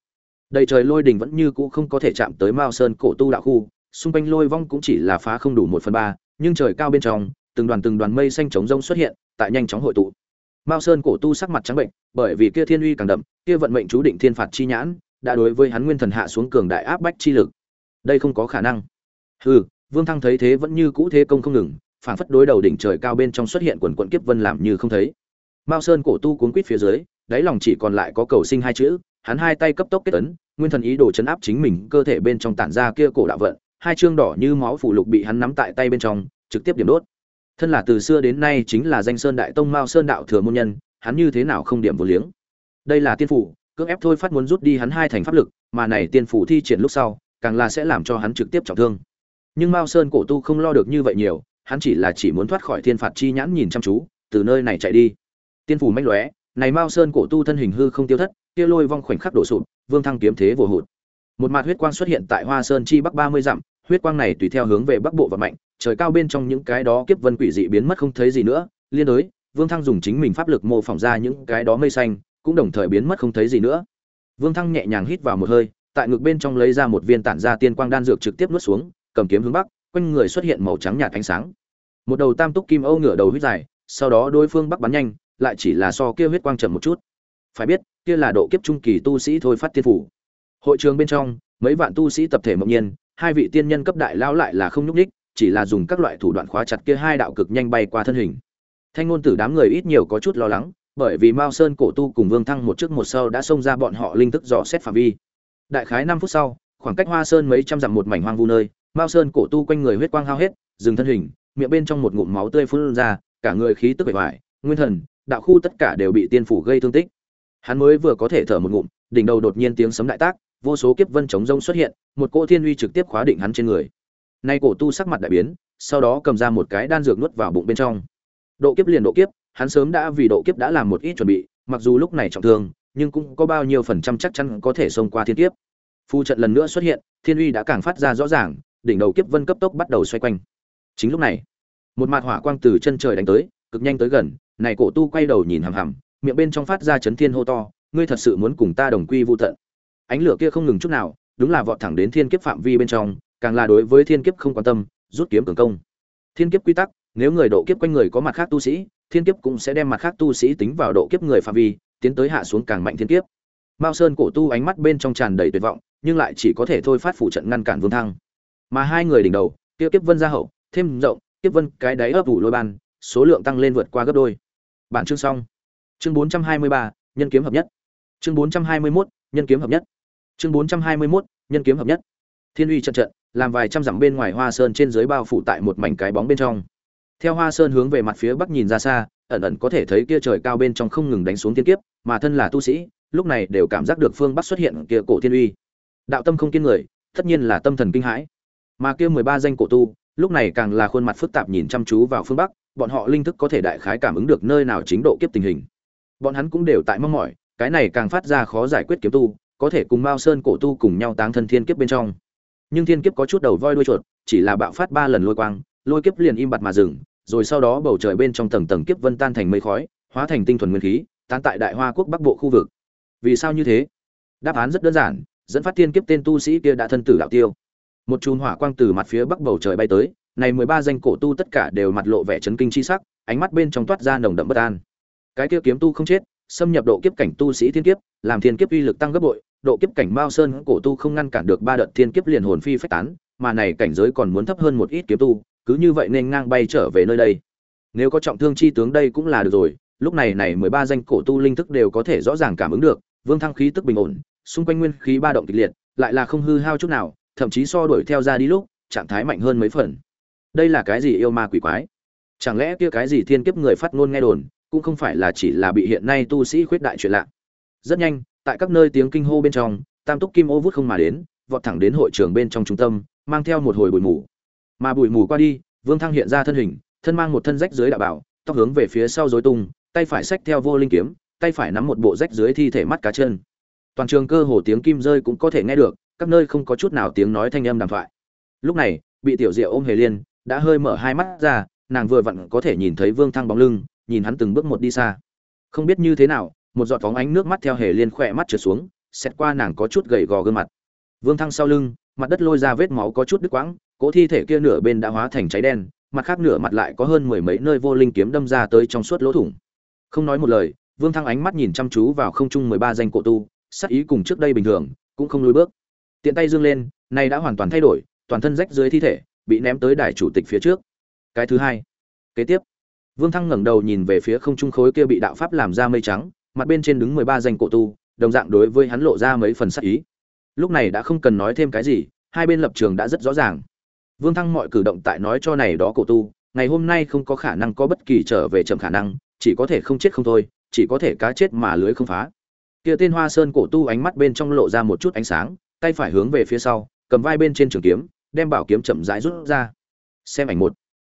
Đầy trời lôi đình vẫn như cũ không có thể chạm tới mao sơn cổ tu đạo khu, xung quanh lôi vong cũng chỉ là phá không đủ một phần ba, nhưng trời cao bên trong, từng đoàn từng đoàn mây xanh trống rông xuất hiện, tại nhanh chóng hội tụ. Mao sơn cổ tu sắc mặt trắng bệnh, bởi vì kia thiên uy càng đậm, kia vận mệnh chú định thiên phạt chi nhãn, đã đối với hắn nguyên thần hạ xuống cường đại áp bách chi lực. Đây không có khả năng. Hừ, vương thăng thấy thế vẫn như cũ thế công không ngừng phản phất đối đầu đỉnh trời cao bên trong xuất hiện quần quận kiếp vân làm như không thấy. Mao sơn cổ tu cuốn quýt phía dưới, đáy lòng chỉ còn lại có cầu sinh hai chữ, hắn hai tay cấp tốc kết ấn, nguyên thần ý đồ chấn áp chính mình, cơ thể bên trong tản ra kia cổ đạo vận, hai chương đỏ như máu phủ lục bị hắn nắm tại tay bên trong, trực tiếp điểm đốt. Thân là từ xưa đến nay chính là danh sơn đại tông mao sơn đạo thừa môn nhân, hắn như thế nào không điểm vô liếng? Đây là tiên phủ, cưỡng ép thôi phát muốn rút đi hắn hai thành pháp lực, mà này tiên phủ thi triển lúc sau, càng là sẽ làm cho hắn trực tiếp trọng thương. Nhưng mao sơn cổ tu không lo được như vậy nhiều hắn chỉ là chỉ muốn thoát khỏi thiên phạt chi nhãn nhìn chăm chú, từ nơi này chạy đi. Tiên phủ manh lóe, này mao sơn cổ tu thân hình hư không tiêu thất, kia lôi vong khoảnh khắc đổ sụp, vương thăng kiếm thế vồ hụt. Một mạt huyết quang xuất hiện tại hoa sơn chi bắc ba mươi dặm, huyết quang này tùy theo hướng về bắc bộ và mạnh, trời cao bên trong những cái đó kiếp vân quỷ dị biến mất không thấy gì nữa, liên đối, vương thăng dùng chính mình pháp lực mô phỏng ra những cái đó mây xanh, cũng đồng thời biến mất không thấy gì nữa. Vương thăng nhẹ nhàng hít vào một hơi, tại ngực bên trong lấy ra một viên tản ra tiên quang đan dược trực tiếp nuốt xuống, cầm kiếm hướng bắc quanh người xuất hiện màu trắng nhạt ánh sáng. Một đầu tam túc kim âu ngửa đầu huyết dài, sau đó đối phương bắc bắn nhanh, lại chỉ là so kia huyết quang chậm một chút. Phải biết, kia là độ kiếp trung kỳ tu sĩ thôi phát tiên phủ. Hội trường bên trong, mấy vạn tu sĩ tập thể mộng nhiên, hai vị tiên nhân cấp đại lao lại là không nhúc nhích, chỉ là dùng các loại thủ đoạn khóa chặt kia hai đạo cực nhanh bay qua thân hình. Thanh ngôn tử đám người ít nhiều có chút lo lắng, bởi vì mao sơn cổ tu cùng vương thăng một trước một sau đã xông ra bọn họ linh thức dò xét phạm vi. Đại khái năm phút sau, khoảng cách hoa sơn mấy trăm dặm một mảnh hoang vu nơi mao sơn cổ tu quanh người huyết quang hao hết, dừng thân hình, miệng bên trong một ngụm máu tươi phun ra, cả người khí tức bể ngoài nguyên thần, đạo khu tất cả đều bị tiên phủ gây thương tích. Hắn mới vừa có thể thở một ngụm, đỉnh đầu đột nhiên tiếng sấm đại tác, vô số kiếp vân chống rông xuất hiện, một cỗ thiên uy trực tiếp khóa định hắn trên người. Nay cổ tu sắc mặt đại biến, sau đó cầm ra một cái đan dược nuốt vào bụng bên trong. Độ kiếp liền độ kiếp, hắn sớm đã vì độ kiếp đã làm một ít chuẩn bị, mặc dù lúc này trọng thương, nhưng cũng có bao nhiêu phần trăm chắc chắn có thể xông qua thiên kiếp. Phu trận lần nữa xuất hiện, thiên uy đã càng phát ra rõ ràng đỉnh đầu kiếp vân cấp tốc bắt đầu xoay quanh. Chính lúc này, một mạt hỏa quang từ chân trời đánh tới, cực nhanh tới gần, này cổ tu quay đầu nhìn hằm hằm, miệng bên trong phát ra chấn thiên hô to, ngươi thật sự muốn cùng ta đồng quy vu tận? Ánh lửa kia không ngừng chút nào, đúng là vọt thẳng đến thiên kiếp phạm vi bên trong, càng là đối với thiên kiếp không quan tâm, rút kiếm cường công. Thiên kiếp quy tắc, nếu người độ kiếp quanh người có mặt khác tu sĩ, thiên kiếp cũng sẽ đem mặt khác tu sĩ tính vào độ kiếp người phạm vi, tiến tới hạ xuống càng mạnh thiên kiếp. Mao sơn cổ tu ánh mắt bên trong tràn đầy tuyệt vọng, nhưng lại chỉ có thể thôi phát phủ trận ngăn cản vương thăng mà hai người đỉnh đầu kia kiếp vân ra hậu thêm rộng kiếp vân cái đáy ấp ủ lôi ban số lượng tăng lên vượt qua gấp đôi. Bản chương xong. Chương 423, nhân kiếm hợp nhất. Chương 421, nhân kiếm hợp nhất. Chương 421, nhân kiếm hợp nhất. Thiên uy trận trận làm vài trăm dặm bên ngoài hoa sơn trên dưới bao phủ tại một mảnh cái bóng bên trong. Theo hoa sơn hướng về mặt phía bắc nhìn ra xa ẩn ẩn có thể thấy kia trời cao bên trong không ngừng đánh xuống thiên kiếp mà thân là tu sĩ lúc này đều cảm giác được phương bắc xuất hiện kia cổ thiên uy. Đạo tâm không kiên người tất nhiên là tâm thần kinh hãi mà kia mười ba danh cổ tu, lúc này càng là khuôn mặt phức tạp nhìn chăm chú vào phương bắc, bọn họ linh thức có thể đại khái cảm ứng được nơi nào chính độ kiếp tình hình. Bọn hắn cũng đều tại mong mỏi, cái này càng phát ra khó giải quyết kiếm tu, có thể cùng mao sơn cổ tu cùng nhau táng thân thiên kiếp bên trong. Nhưng thiên kiếp có chút đầu voi đuôi chuột, chỉ là bạo phát ba lần lôi quang, lôi kiếp liền im bặt mà dừng, rồi sau đó bầu trời bên trong tầng tầng kiếp vân tan thành mây khói, hóa thành tinh thuần nguyên khí tan tại đại hoa quốc bắc bộ khu vực. Vì sao như thế? Đáp án rất đơn giản, dẫn phát thiên kiếp tên tu sĩ kia đã thân tử đạo tiêu một chùm hỏa quang từ mặt phía bắc bầu trời bay tới, này mười ba danh cổ tu tất cả đều mặt lộ vẻ chấn kinh chi sắc, ánh mắt bên trong toát ra nồng đậm bất an. Cái kia kiếm tu không chết, xâm nhập độ kiếp cảnh tu sĩ thiên kiếp, làm thiên kiếp uy lực tăng gấp bội, độ kiếp cảnh mao sơn cổ tu không ngăn cản được ba đợt thiên kiếp liền hồn phi phách tán, mà này cảnh giới còn muốn thấp hơn một ít kiếm tu, cứ như vậy nên ngang bay trở về nơi đây. Nếu có trọng thương chi tướng đây cũng là được rồi, lúc này này mười ba danh cổ tu linh thức đều có thể rõ ràng cảm ứng được, vương thăng khí tức bình ổn, xung quanh nguyên khí ba động kịch liệt, lại là không hư hao chút nào thậm chí so đuổi theo ra đi lúc, trạng thái mạnh hơn mấy phần. Đây là cái gì yêu ma quỷ quái? Chẳng lẽ kia cái gì thiên kiếp người phát ngôn nghe đồn, cũng không phải là chỉ là bị hiện nay tu sĩ khuyết đại chuyện lạ? Rất nhanh, tại các nơi tiếng kinh hô bên trong, tam túc kim ô vút không mà đến, vọt thẳng đến hội trường bên trong trung tâm, mang theo một hồi bụi mù. Mà bụi mù qua đi, vương thăng hiện ra thân hình, thân mang một thân rách dưới đạo bảo, tóc hướng về phía sau dối tung, tay phải xách theo vô linh kiếm, tay phải nắm một bộ rách dưới thi thể mắt cá chân. Toàn trường cơ hồ tiếng kim rơi cũng có thể nghe được các nơi không có chút nào tiếng nói thanh âm đàm thoại. Lúc này, bị tiểu diệu ôm hề liên, đã hơi mở hai mắt ra, nàng vừa vặn có thể nhìn thấy vương thăng bóng lưng, nhìn hắn từng bước một đi xa. Không biết như thế nào, một giọt phóng ánh nước mắt theo hề liên khỏe mắt trượt xuống, xét qua nàng có chút gầy gò gương mặt. Vương thăng sau lưng, mặt đất lôi ra vết máu có chút đứt quãng, cỗ thi thể kia nửa bên đã hóa thành cháy đen, mặt khác nửa mặt lại có hơn mười mấy nơi vô linh kiếm đâm ra tới trong suốt lỗ thủng. Không nói một lời, vương thăng ánh mắt nhìn chăm chú vào không trung mười ba danh cổ tu sắc ý cùng trước đây bình thường, cũng không lùi bước tiện tay dương lên nay đã hoàn toàn thay đổi, toàn thân rách dưới thi thể, bị ném tới đài chủ tịch phía trước. Cái thứ hai. Kế tiếp. Vương thăng ngẩng đầu nhìn về phía không trung khối kia bị đạo pháp làm ra mây trắng, mặt bên trên đứng mười ba danh cổ tu, đồng dạng đối với hắn lộ ra mấy phần sắc ý. Lúc này đã không cần nói thêm cái gì, hai bên lập trường đã rất rõ ràng. Vương thăng mọi cử động tại nói cho này đó cổ tu, ngày hôm nay không có khả năng có bất kỳ trở về chậm khả năng, chỉ có thể không chết không thôi, chỉ có thể cá chết mà lưới không phá. Kia tên hoa sơn cổ tu ánh mắt bên trong lộ ra một chút ánh sáng tay phải hướng về phía sau, cầm vai bên trên trường kiếm, đem bảo kiếm chậm rãi rút ra. Xem ảnh một.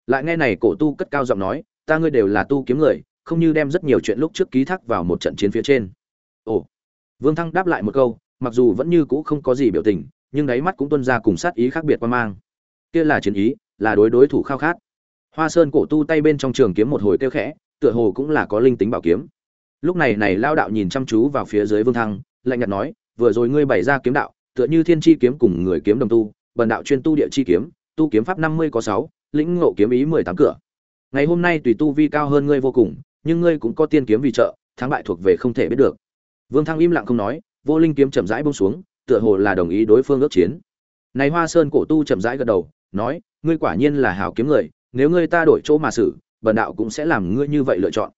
Lại nghe này cổ tu cất cao giọng nói, ta ngươi đều là tu kiếm người, không như đem rất nhiều chuyện lúc trước ký thác vào một trận chiến phía trên. Ồ. Vương thăng đáp lại một câu, mặc dù vẫn như cũ không có gì biểu tình, nhưng đáy mắt cũng tuân ra cùng sát ý khác biệt qua mang. Kia là chiến ý, là đối đối thủ khao khát. Hoa sơn cổ tu tay bên trong trường kiếm một hồi kêu khẽ, tựa hồ cũng là có linh tính bảo kiếm. Lúc này này lao đạo nhìn chăm chú vào phía dưới vương thăng, lạnh nhạt nói, vừa rồi ngươi bày ra kiếm đạo tựa như thiên chi kiếm cùng người kiếm đồng tu, bần đạo chuyên tu địa chi kiếm, tu kiếm pháp năm mươi có sáu, lĩnh ngộ kiếm ý mười tám cửa. Ngày hôm nay tùy tu vi cao hơn ngươi vô cùng, nhưng ngươi cũng có tiên kiếm vì trợ, thắng bại thuộc về không thể biết được. Vương thăng im lặng không nói, vô linh kiếm chậm rãi buông xuống, tựa hồ là đồng ý đối phương ước chiến. Này hoa sơn cổ tu chậm rãi gật đầu, nói, ngươi quả nhiên là hảo kiếm người, nếu ngươi ta đổi chỗ mà xử, bần đạo cũng sẽ làm ngươi như vậy lựa chọn.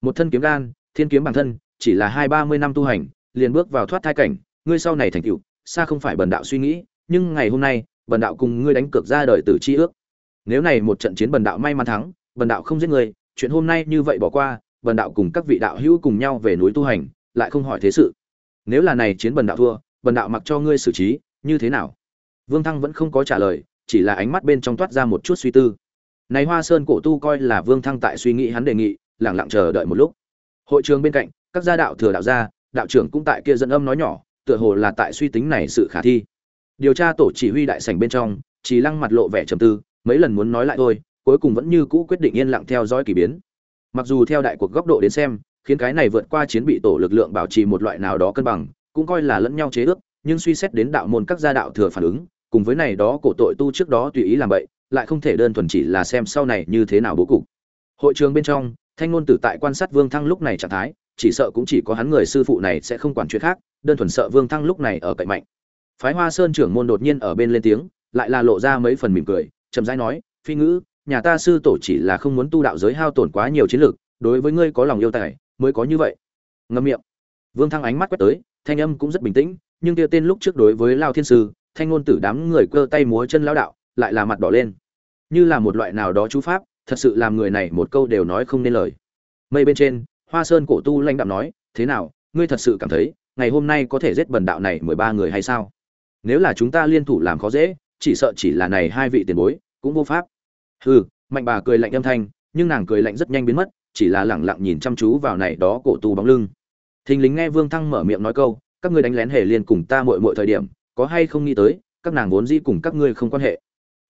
Một thân kiếm gan, thiên kiếm bản thân, chỉ là hai ba mươi năm tu hành, liền bước vào thoát thai cảnh, ngươi sau này thành tựu xa không phải bần đạo suy nghĩ, nhưng ngày hôm nay, bần đạo cùng ngươi đánh cược ra đời từ chi ước. Nếu này một trận chiến bần đạo may mắn thắng, bần đạo không giết ngươi, chuyện hôm nay như vậy bỏ qua, bần đạo cùng các vị đạo hữu cùng nhau về núi tu hành, lại không hỏi thế sự. Nếu là này chiến bần đạo thua, bần đạo mặc cho ngươi xử trí, như thế nào? Vương thăng vẫn không có trả lời, chỉ là ánh mắt bên trong toát ra một chút suy tư. Này hoa sơn cổ tu coi là vương thăng tại suy nghĩ hắn đề nghị lẳng lặng chờ đợi một lúc. Hội trường bên cạnh, các gia đạo thừa đạo gia, đạo trưởng cũng tại kia dẫn âm nói nhỏ tựa hồ là tại suy tính này sự khả thi. Điều tra tổ chỉ huy đại sảnh bên trong, chỉ lăng mặt lộ vẻ trầm tư, mấy lần muốn nói lại thôi, cuối cùng vẫn như cũ quyết định yên lặng theo dõi kỳ biến. Mặc dù theo đại cuộc góc độ đến xem, khiến cái này vượt qua chiến bị tổ lực lượng bảo trì một loại nào đó cân bằng, cũng coi là lẫn nhau chế ước, nhưng suy xét đến đạo môn các gia đạo thừa phản ứng, cùng với này đó cổ tội tu trước đó tùy ý làm vậy, lại không thể đơn thuần chỉ là xem sau này như thế nào bố cục. Hội trường bên trong, thanh ngôn tử tại quan sát vương thăng lúc này trạng thái chỉ sợ cũng chỉ có hắn người sư phụ này sẽ không quản chuyện khác, đơn thuần sợ vương thăng lúc này ở cạnh mạnh. Phái hoa sơn trưởng môn đột nhiên ở bên lên tiếng, lại là lộ ra mấy phần mỉm cười, chậm rãi nói, phi ngữ, nhà ta sư tổ chỉ là không muốn tu đạo giới hao tổn quá nhiều chiến lược đối với ngươi có lòng yêu tài, mới có như vậy. Ngâm miệng. Vương thăng ánh mắt quét tới, thanh âm cũng rất bình tĩnh, nhưng kia tên lúc trước đối với lao thiên sư, thanh ngôn tử đám người cơ tay múa chân lao đạo, lại là mặt đỏ lên. Như là một loại nào đó chú pháp, thật sự làm người này một câu đều nói không nên lời. Mây bên trên hoa sơn cổ tu lãnh đạm nói, thế nào, ngươi thật sự cảm thấy ngày hôm nay có thể giết bần đạo này mười ba người hay sao? Nếu là chúng ta liên thủ làm khó dễ, chỉ sợ chỉ là này hai vị tiền bối, cũng vô pháp. Hừ, mạnh bà cười lạnh âm thanh, nhưng nàng cười lạnh rất nhanh biến mất, chỉ là lẳng lặng nhìn chăm chú vào này đó cổ tu bóng lưng. Thình lính nghe vương thăng mở miệng nói câu, các ngươi đánh lén hề liên cùng ta muội muội thời điểm, có hay không nghĩ tới, các nàng vốn dĩ cùng các ngươi không quan hệ?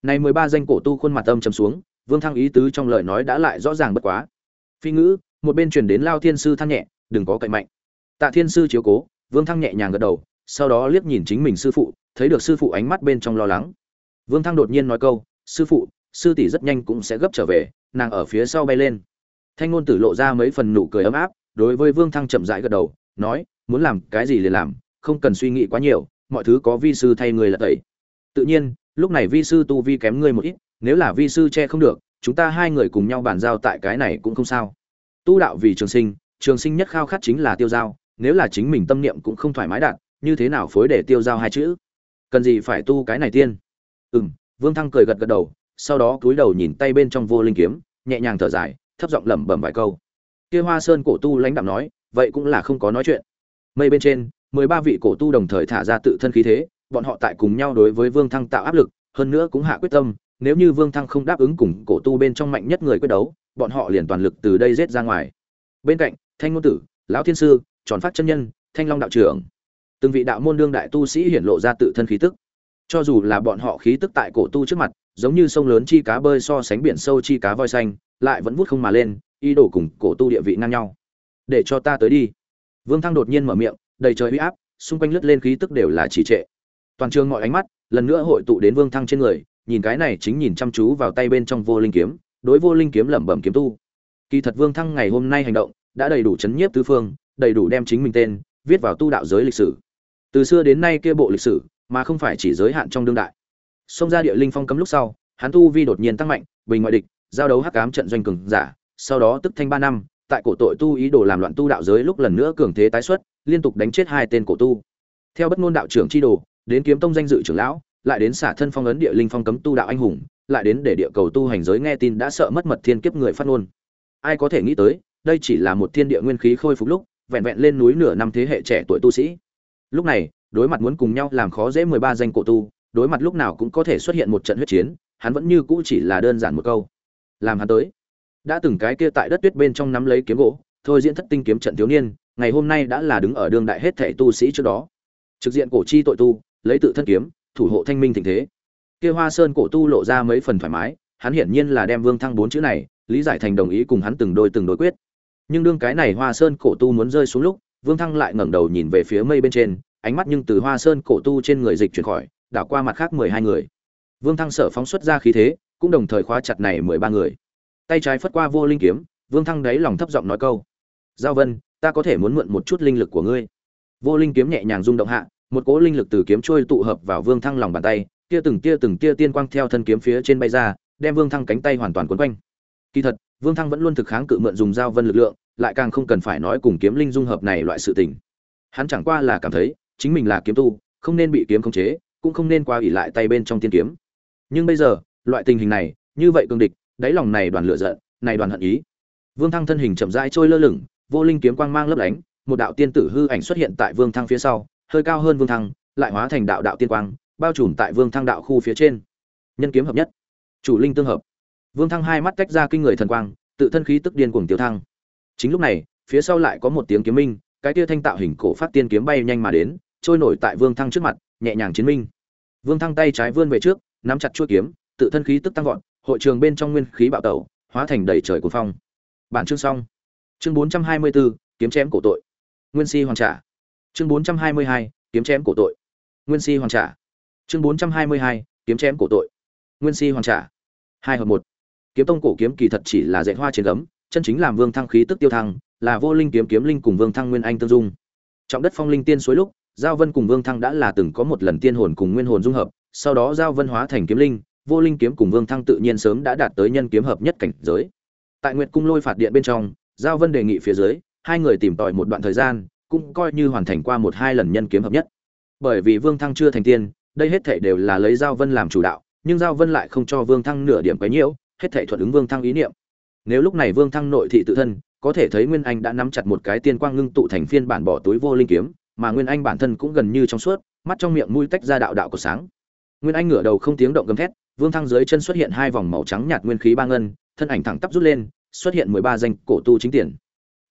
Này mười ba danh cổ tu khuôn mặt âm trầm xuống, vương thăng ý tứ trong lời nói đã lại rõ ràng bất quá. Phi ngữ một bên truyền đến lao thiên sư thăng nhẹ, đừng có cậy mạnh. Tạ thiên sư chiếu cố, vương thăng nhẹ nhàng gật đầu, sau đó liếc nhìn chính mình sư phụ, thấy được sư phụ ánh mắt bên trong lo lắng. Vương thăng đột nhiên nói câu, sư phụ, sư tỷ rất nhanh cũng sẽ gấp trở về, nàng ở phía sau bay lên. Thanh ngôn tử lộ ra mấy phần nụ cười ấm áp, đối với vương thăng chậm rãi gật đầu, nói, muốn làm cái gì liền làm, không cần suy nghĩ quá nhiều, mọi thứ có vi sư thay người là tẩy. Tự nhiên, lúc này vi sư tu vi kém ngươi một ít, nếu là vi sư che không được, chúng ta hai người cùng nhau bàn giao tại cái này cũng không sao tu đạo vì trường sinh trường sinh nhất khao khát chính là tiêu giao, nếu là chính mình tâm niệm cũng không thoải mái đạt, như thế nào phối để tiêu giao hai chữ? Cần gì phải tu cái này tiên? Ừ m vương thăng cười gật gật đầu, sau đó cúi đầu nhìn tay bên trong vô linh kiếm, nhẹ nhàng thở dài, thấp giọng lẩm bẩm vài câu. Kia hoa sơn cổ tu lãnh đạm nói, vậy cũng là không có nói chuyện. Mây bên trên, mười ba vị cổ tu đồng thời thả ra tự thân khí thế, bọn họ tại cùng nhau đối với vương thăng tạo áp lực, hơn nữa cũng hạ quyết tâm, nếu như vương thăng không đáp ứng cùng cổ tu bên trong mạnh nhất người quyết đấu bọn họ liền toàn lực từ đây giết ra ngoài. Bên cạnh, thanh ngôn tử, lão thiên sư, tròn phát chân nhân, thanh long đạo trưởng. Từng vị đạo môn đương đại tu sĩ hiển lộ ra tự thân khí tức. Cho dù là bọn họ khí tức tại cổ tu trước mặt, giống như sông lớn chi cá bơi so sánh biển sâu chi cá voi xanh, lại vẫn vút không mà lên, ý đồ cùng cổ tu địa vị ngang nhau. Để cho ta tới đi. Vương thăng đột nhiên mở miệng, đầy trời huy áp, xung quanh lướt lên khí tức đều là trì trệ. Toàn trường mọi ánh mắt, lần nữa hội tụ đến vương thăng trên người, nhìn cái này chính nhìn chăm chú vào tay bên trong vô linh kiếm đối vô linh kiếm lẩm bẩm kiếm tu. Kỳ thật vương thăng ngày hôm nay hành động, đã đầy đủ chấn nhiếp tứ phương, đầy đủ đem chính mình tên, viết vào tu đạo giới lịch sử. Từ xưa đến nay kia bộ lịch sử, mà không phải chỉ giới hạn trong đương đại. Xông ra địa linh phong cấm lúc sau, hắn tu vi đột nhiên tăng mạnh, bình ngoại địch, giao đấu hắc ám trận doanh cường giả, sau đó tức thanh ba năm, tại cổ tội tu ý đồ làm loạn tu đạo giới lúc lần nữa cường thế tái xuất, liên tục đánh chết hai tên cổ tu. Theo bất ngôn đạo trưởng chi đồ, đến kiếm tông danh dự trưởng lão, lại đến xả thân phong ấn địa linh phong cấm tu đạo anh hùng lại đến để địa cầu tu hành giới nghe tin đã sợ mất mật thiên kiếp người phát ngôn. Ai có thể nghĩ tới, đây chỉ là một thiên địa nguyên khí khôi phục lúc, vẹn vẹn lên núi nửa năm thế hệ trẻ tuổi tu sĩ. Lúc này, đối mặt muốn cùng nhau làm khó dễ mười ba danh cổ tu, đối mặt lúc nào cũng có thể xuất hiện một trận huyết chiến, hắn vẫn như cũ chỉ là đơn giản một câu. Làm hắn tới. Đã từng cái kia tại đất tuyết bên trong nắm lấy kiếm gỗ, thôi diễn thất tinh kiếm trận thiếu niên, ngày hôm nay đã là đứng ở đương đại hết thảy tu sĩ trước đó. Trực diện cổ chi tội tu, lấy tự thân kiếm, thủ hộ thanh minh tình thế kia hoa sơn cổ tu lộ ra mấy phần thoải mái, hắn hiển nhiên là đem vương thăng bốn chữ này, lý giải thành đồng ý cùng hắn từng đôi từng đối quyết. Nhưng đương cái này hoa sơn cổ tu muốn rơi xuống lúc, vương thăng lại ngẩng đầu nhìn về phía mây bên trên, ánh mắt nhưng từ hoa sơn cổ tu trên người dịch chuyển khỏi, đảo qua mặt khác mười hai người. Vương thăng sở phóng xuất ra khí thế, cũng đồng thời khóa chặt này mười ba người. Tay trái phất qua vô linh kiếm, vương thăng đáy lòng thấp giọng nói câu, giao vân, ta có thể muốn mượn một chút linh lực của ngươi. Vô linh kiếm nhẹ nhàng rung động hạ, một cỗ linh lực từ kiếm trôi tụ hợp vào vương thăng lòng bàn tay kia từng tia từng tia tiên quang theo thân kiếm phía trên bay ra, đem vương thăng cánh tay hoàn toàn quấn quanh. Kỳ thật, vương thăng vẫn luôn thực kháng cự mượn dùng giao vân lực lượng, lại càng không cần phải nói cùng kiếm linh dung hợp này loại sự tình. Hắn chẳng qua là cảm thấy, chính mình là kiếm tu, không nên bị kiếm khống chế, cũng không nên qua ủy lại tay bên trong tiên kiếm. Nhưng bây giờ, loại tình hình này, như vậy cương địch, đáy lòng này đoàn lửa giận, này đoàn hận ý. Vương thăng thân hình chậm rãi trôi lơ lửng, vô linh kiếm quang mang lấp lánh, một đạo tiên tử hư ảnh xuất hiện tại vương thăng phía sau, hơi cao hơn vương thăng, lại hóa thành đạo đạo tiên quang bao trùm tại vương thăng đạo khu phía trên. Nhân kiếm hợp nhất. Chủ linh tương hợp. Vương thăng hai mắt tách ra kinh người thần quang tự thân khí tức điên cuồng tiêu thăng. Chính lúc này phía sau lại có một tiếng kiếm minh cái tia thanh tạo hình cổ phát tiên kiếm bay nhanh mà đến trôi nổi tại vương thăng trước mặt nhẹ nhàng chiến minh. Vương thăng tay trái vươn về trước nắm chặt chuôi kiếm tự thân khí tức tăng vọt hội trường bên trong nguyên khí bạo tẩu hóa thành đầy trời của phong. Bản chương xong. Chương bốn trăm hai mươi 424, kiếm chém cổ tội. Nguyên si hoàng trả. Chương bốn trăm hai mươi hai kiếm chém cổ tội. Nguyên si hoàng trả chương bốn trăm hai mươi hai, kiếm chém cổ tội. Nguyên si hoàng trả. Hai hợp một. Kiếm tông cổ kiếm kỳ thật chỉ là dạy hoa trên gấm, chân chính làm vương thăng khí tức tiêu thăng, là vô linh kiếm kiếm linh cùng vương thăng nguyên anh tương dung. Trọng đất phong linh tiên suối lúc, giao vân cùng vương thăng đã là từng có một lần tiên hồn cùng nguyên hồn dung hợp, sau đó giao vân hóa thành kiếm linh, vô linh kiếm cùng vương thăng tự nhiên sớm đã đạt tới nhân kiếm hợp nhất cảnh giới. Tại nguyệt cung lôi phạt điện bên trong, giao vân đề nghị phía dưới, hai người tìm tòi một đoạn thời gian, cũng coi như hoàn thành qua một hai lần nhân kiếm hợp nhất. Bởi vì vương thăng chưa thành tiên đây hết thảy đều là lấy giao vân làm chủ đạo, nhưng giao vân lại không cho vương thăng nửa điểm quấy nhiễu, hết thảy thuận ứng vương thăng ý niệm. Nếu lúc này vương thăng nội thị tự thân, có thể thấy nguyên anh đã nắm chặt một cái tiên quang ngưng tụ thành phiên bản bỏ túi vô linh kiếm, mà nguyên anh bản thân cũng gần như trong suốt, mắt trong miệng mũi tách ra đạo đạo của sáng. Nguyên anh ngửa đầu không tiếng động gầm thét, vương thăng dưới chân xuất hiện hai vòng màu trắng nhạt nguyên khí ba ngân, thân ảnh thẳng tắp rút lên, xuất hiện mười ba danh cổ tu chính tiền.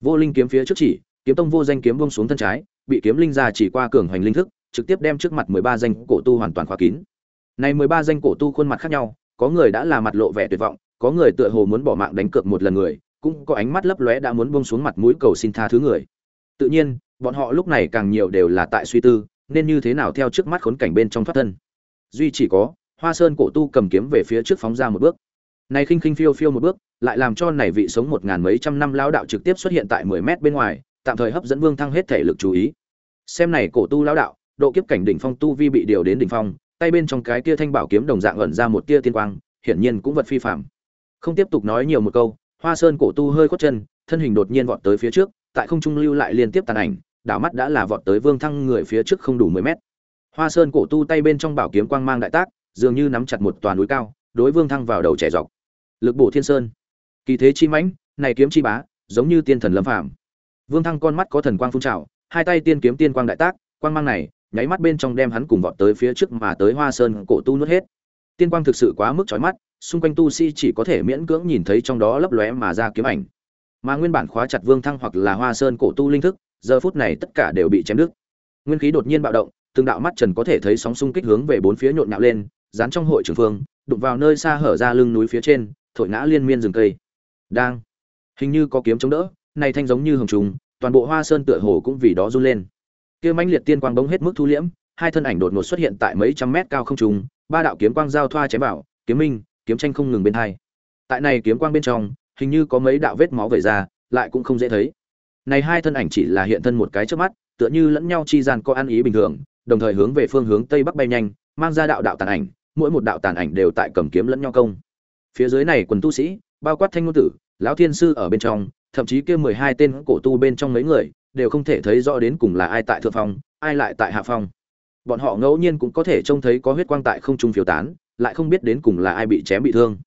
Vô linh kiếm phía trước chỉ, kiếm tông vô danh kiếm buông xuống thân trái, bị kiếm linh ra chỉ qua cường hoành linh thức trực tiếp đem trước mặt mười ba danh cổ tu hoàn toàn khóa kín. Này mười ba danh cổ tu khuôn mặt khác nhau, có người đã là mặt lộ vẻ tuyệt vọng, có người tựa hồ muốn bỏ mạng đánh cược một lần người, cũng có ánh mắt lấp lóe đã muốn buông xuống mặt mũi cầu xin tha thứ người. Tự nhiên, bọn họ lúc này càng nhiều đều là tại suy tư, nên như thế nào theo trước mắt khốn cảnh bên trong thoát thân. Duy chỉ có, hoa sơn cổ tu cầm kiếm về phía trước phóng ra một bước. Này khinh khinh phiêu phiêu một bước, lại làm cho này vị sống một ngàn mấy trăm năm lão đạo trực tiếp xuất hiện tại mười mét bên ngoài, tạm thời hấp dẫn vương thăng hết thể lực chú ý. Xem này cổ tu lão đạo độ kiếp cảnh đỉnh phong tu vi bị điều đến đỉnh phong, tay bên trong cái kia thanh bảo kiếm đồng dạng ẩn ra một tia tiên quang, hiển nhiên cũng vật phi phàm. không tiếp tục nói nhiều một câu, hoa sơn cổ tu hơi cốt chân, thân hình đột nhiên vọt tới phía trước, tại không trung lưu lại liên tiếp tàn ảnh, đảo mắt đã là vọt tới vương thăng người phía trước không đủ mười mét. Hoa sơn cổ tu tay bên trong bảo kiếm quang mang đại tác, dường như nắm chặt một tòa núi cao, đối vương thăng vào đầu trẻ dọc. Lực bổ thiên sơn. Kỳ thế chi mãnh, này kiếm chi bá, giống như tiên thần lâm phàm. Vương thăng con mắt có thần quang phun trào, hai tay tiên kiếm tiên quang đại tác, quang mang này nháy mắt bên trong đem hắn cùng vọt tới phía trước mà tới hoa sơn cổ tu nuốt hết. Tiên quang thực sự quá mức chói mắt, xung quanh tu sĩ chỉ có thể miễn cưỡng nhìn thấy trong đó lấp lóe mà ra kiếm ảnh. Mà nguyên bản khóa chặt vương thăng hoặc là hoa sơn cổ tu linh thức, giờ phút này tất cả đều bị chém đứt. Nguyên khí đột nhiên bạo động, từng đạo mắt trần có thể thấy sóng xung kích hướng về bốn phía nhộn nhạo lên, dán trong hội trường phương, đụng vào nơi xa hở ra lưng núi phía trên, thổi ngã liên miên rừng cây. Đang, hình như có kiếm chống đỡ, này thanh giống như hồng trùng, toàn bộ hoa sơn tựa hồ cũng vì đó run lên kia mãnh liệt tiên quang bỗng hết mức thu liễm, hai thân ảnh đột ngột xuất hiện tại mấy trăm mét cao không trung, ba đạo kiếm quang giao thoa chém vào, kiếm minh, kiếm tranh không ngừng bên hai. Tại này kiếm quang bên trong, hình như có mấy đạo vết máu vẩy ra, lại cũng không dễ thấy. Này hai thân ảnh chỉ là hiện thân một cái trước mắt, tựa như lẫn nhau chi gian có ăn ý bình thường, đồng thời hướng về phương hướng tây bắc bay nhanh, mang ra đạo đạo tàn ảnh, mỗi một đạo tàn ảnh đều tại cầm kiếm lẫn nhau công. Phía dưới này quần tu sĩ, bao quát thanh ngôn tử, lão thiên sư ở bên trong, thậm chí kia mười hai tên cổ tu bên trong mấy người đều không thể thấy rõ đến cùng là ai tại thượng phong, ai lại tại hạ phong. Bọn họ ngẫu nhiên cũng có thể trông thấy có huyết quang tại không trung phiêu tán, lại không biết đến cùng là ai bị chém bị thương.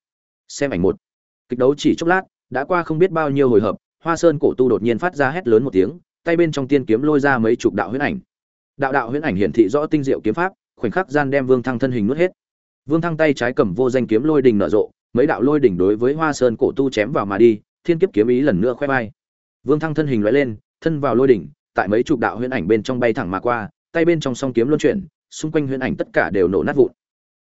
Xem ảnh một. Kịch đấu chỉ chốc lát, đã qua không biết bao nhiêu hồi hợp hoa sơn cổ tu đột nhiên phát ra hét lớn một tiếng, tay bên trong tiên kiếm lôi ra mấy chục đạo huyễn ảnh. Đạo đạo huyễn ảnh hiển thị rõ tinh diệu kiếm pháp, khoảnh khắc gian đem vương thăng thân hình nuốt hết. Vương thăng tay trái cầm vô danh kiếm lôi đình nở rộ, mấy đạo lôi đỉnh đối với hoa sơn cổ tu chém vào mà đi, thiên kiếp kiếm ý lần nữa khoe bay vương thăng thân hình loại lên thân vào lôi đỉnh, tại mấy chục đạo huyễn ảnh bên trong bay thẳng mà qua, tay bên trong song kiếm luân chuyển, xung quanh huyễn ảnh tất cả đều nổ nát vụn.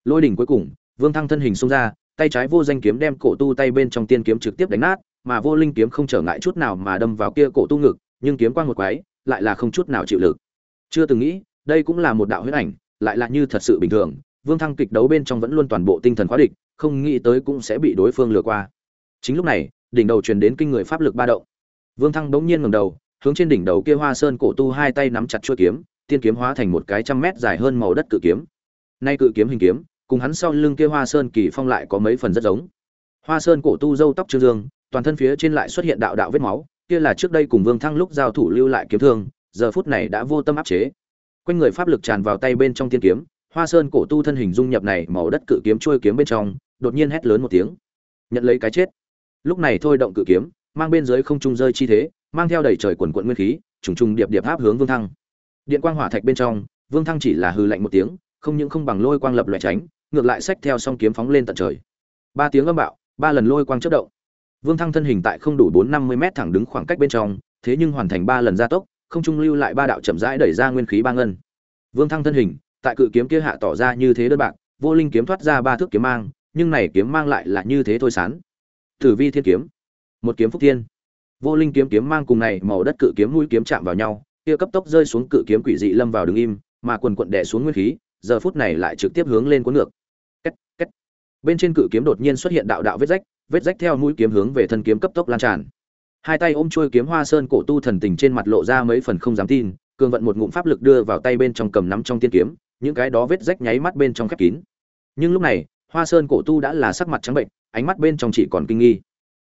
Lôi đỉnh cuối cùng, vương thăng thân hình xông ra, tay trái vô danh kiếm đem cổ tu tay bên trong tiên kiếm trực tiếp đánh nát, mà vô linh kiếm không trở ngại chút nào mà đâm vào kia cổ tu ngực, nhưng kiếm quang một quái, lại là không chút nào chịu lực. Chưa từng nghĩ, đây cũng là một đạo huyễn ảnh, lại là như thật sự bình thường, vương thăng kịch đấu bên trong vẫn luôn toàn bộ tinh thần khóa địch, không nghĩ tới cũng sẽ bị đối phương lừa qua. Chính lúc này, đỉnh đầu truyền đến kinh người pháp lực ba động. Vương thăng bỗng nhiên ngẩng đầu hướng trên đỉnh đầu kia hoa sơn cổ tu hai tay nắm chặt chuôi kiếm, tiên kiếm hóa thành một cái trăm mét dài hơn màu đất cự kiếm. Nay cự kiếm hình kiếm, cùng hắn sau lưng kia hoa sơn kỳ phong lại có mấy phần rất giống. Hoa sơn cổ tu râu tóc trương dương, toàn thân phía trên lại xuất hiện đạo đạo vết máu, kia là trước đây cùng vương thăng lúc giao thủ lưu lại kiếm thương, giờ phút này đã vô tâm áp chế. Quanh người pháp lực tràn vào tay bên trong tiên kiếm, hoa sơn cổ tu thân hình dung nhập này màu đất cự kiếm trôi kiếm bên trong, đột nhiên hét lớn một tiếng. Nhận lấy cái chết. Lúc này thôi động cự kiếm, mang bên dưới không trung rơi chi thế mang theo đầy trời quần quận nguyên khí, trùng trùng điệp điệp áp hướng vương thăng. Điện quang hỏa thạch bên trong, vương thăng chỉ là hư lạnh một tiếng, không những không bằng lôi quang lập loại tránh, ngược lại sách theo song kiếm phóng lên tận trời. Ba tiếng âm bạo, ba lần lôi quang chất động. Vương thăng thân hình tại không đủ bốn năm mươi mét thẳng đứng khoảng cách bên trong, thế nhưng hoàn thành ba lần gia tốc, không trung lưu lại ba đạo chậm rãi đẩy ra nguyên khí ba ngân. Vương thăng thân hình, tại cự kiếm kia hạ tỏ ra như thế đơn bạc, vô linh kiếm thoát ra ba thước kiếm mang, nhưng này kiếm mang lại là như thế thôi sán. Tử vi thiên kiếm. Một kiếm phúc thiên vô linh kiếm kiếm mang cùng này màu đất cự kiếm mũi kiếm chạm vào nhau, kia cấp tốc rơi xuống cự kiếm quỷ dị lâm vào đứng im, mà quần quận đè xuống nguyên khí, giờ phút này lại trực tiếp hướng lên cuốn ngược. Két két. Bên trên cự kiếm đột nhiên xuất hiện đạo đạo vết rách vết rách theo mũi kiếm hướng về thân kiếm cấp tốc lan tràn. Hai tay ôm chuôi kiếm hoa sơn cổ tu thần tình trên mặt lộ ra mấy phần không dám tin, cường vận một ngụm pháp lực đưa vào tay bên trong cầm nắm trong tiên kiếm, những cái đó vết rách nháy mắt bên trong khép kín. Nhưng lúc này, hoa sơn cổ tu đã là sắc mặt trắng bệnh, ánh mắt bên trong chỉ còn kinh nghi.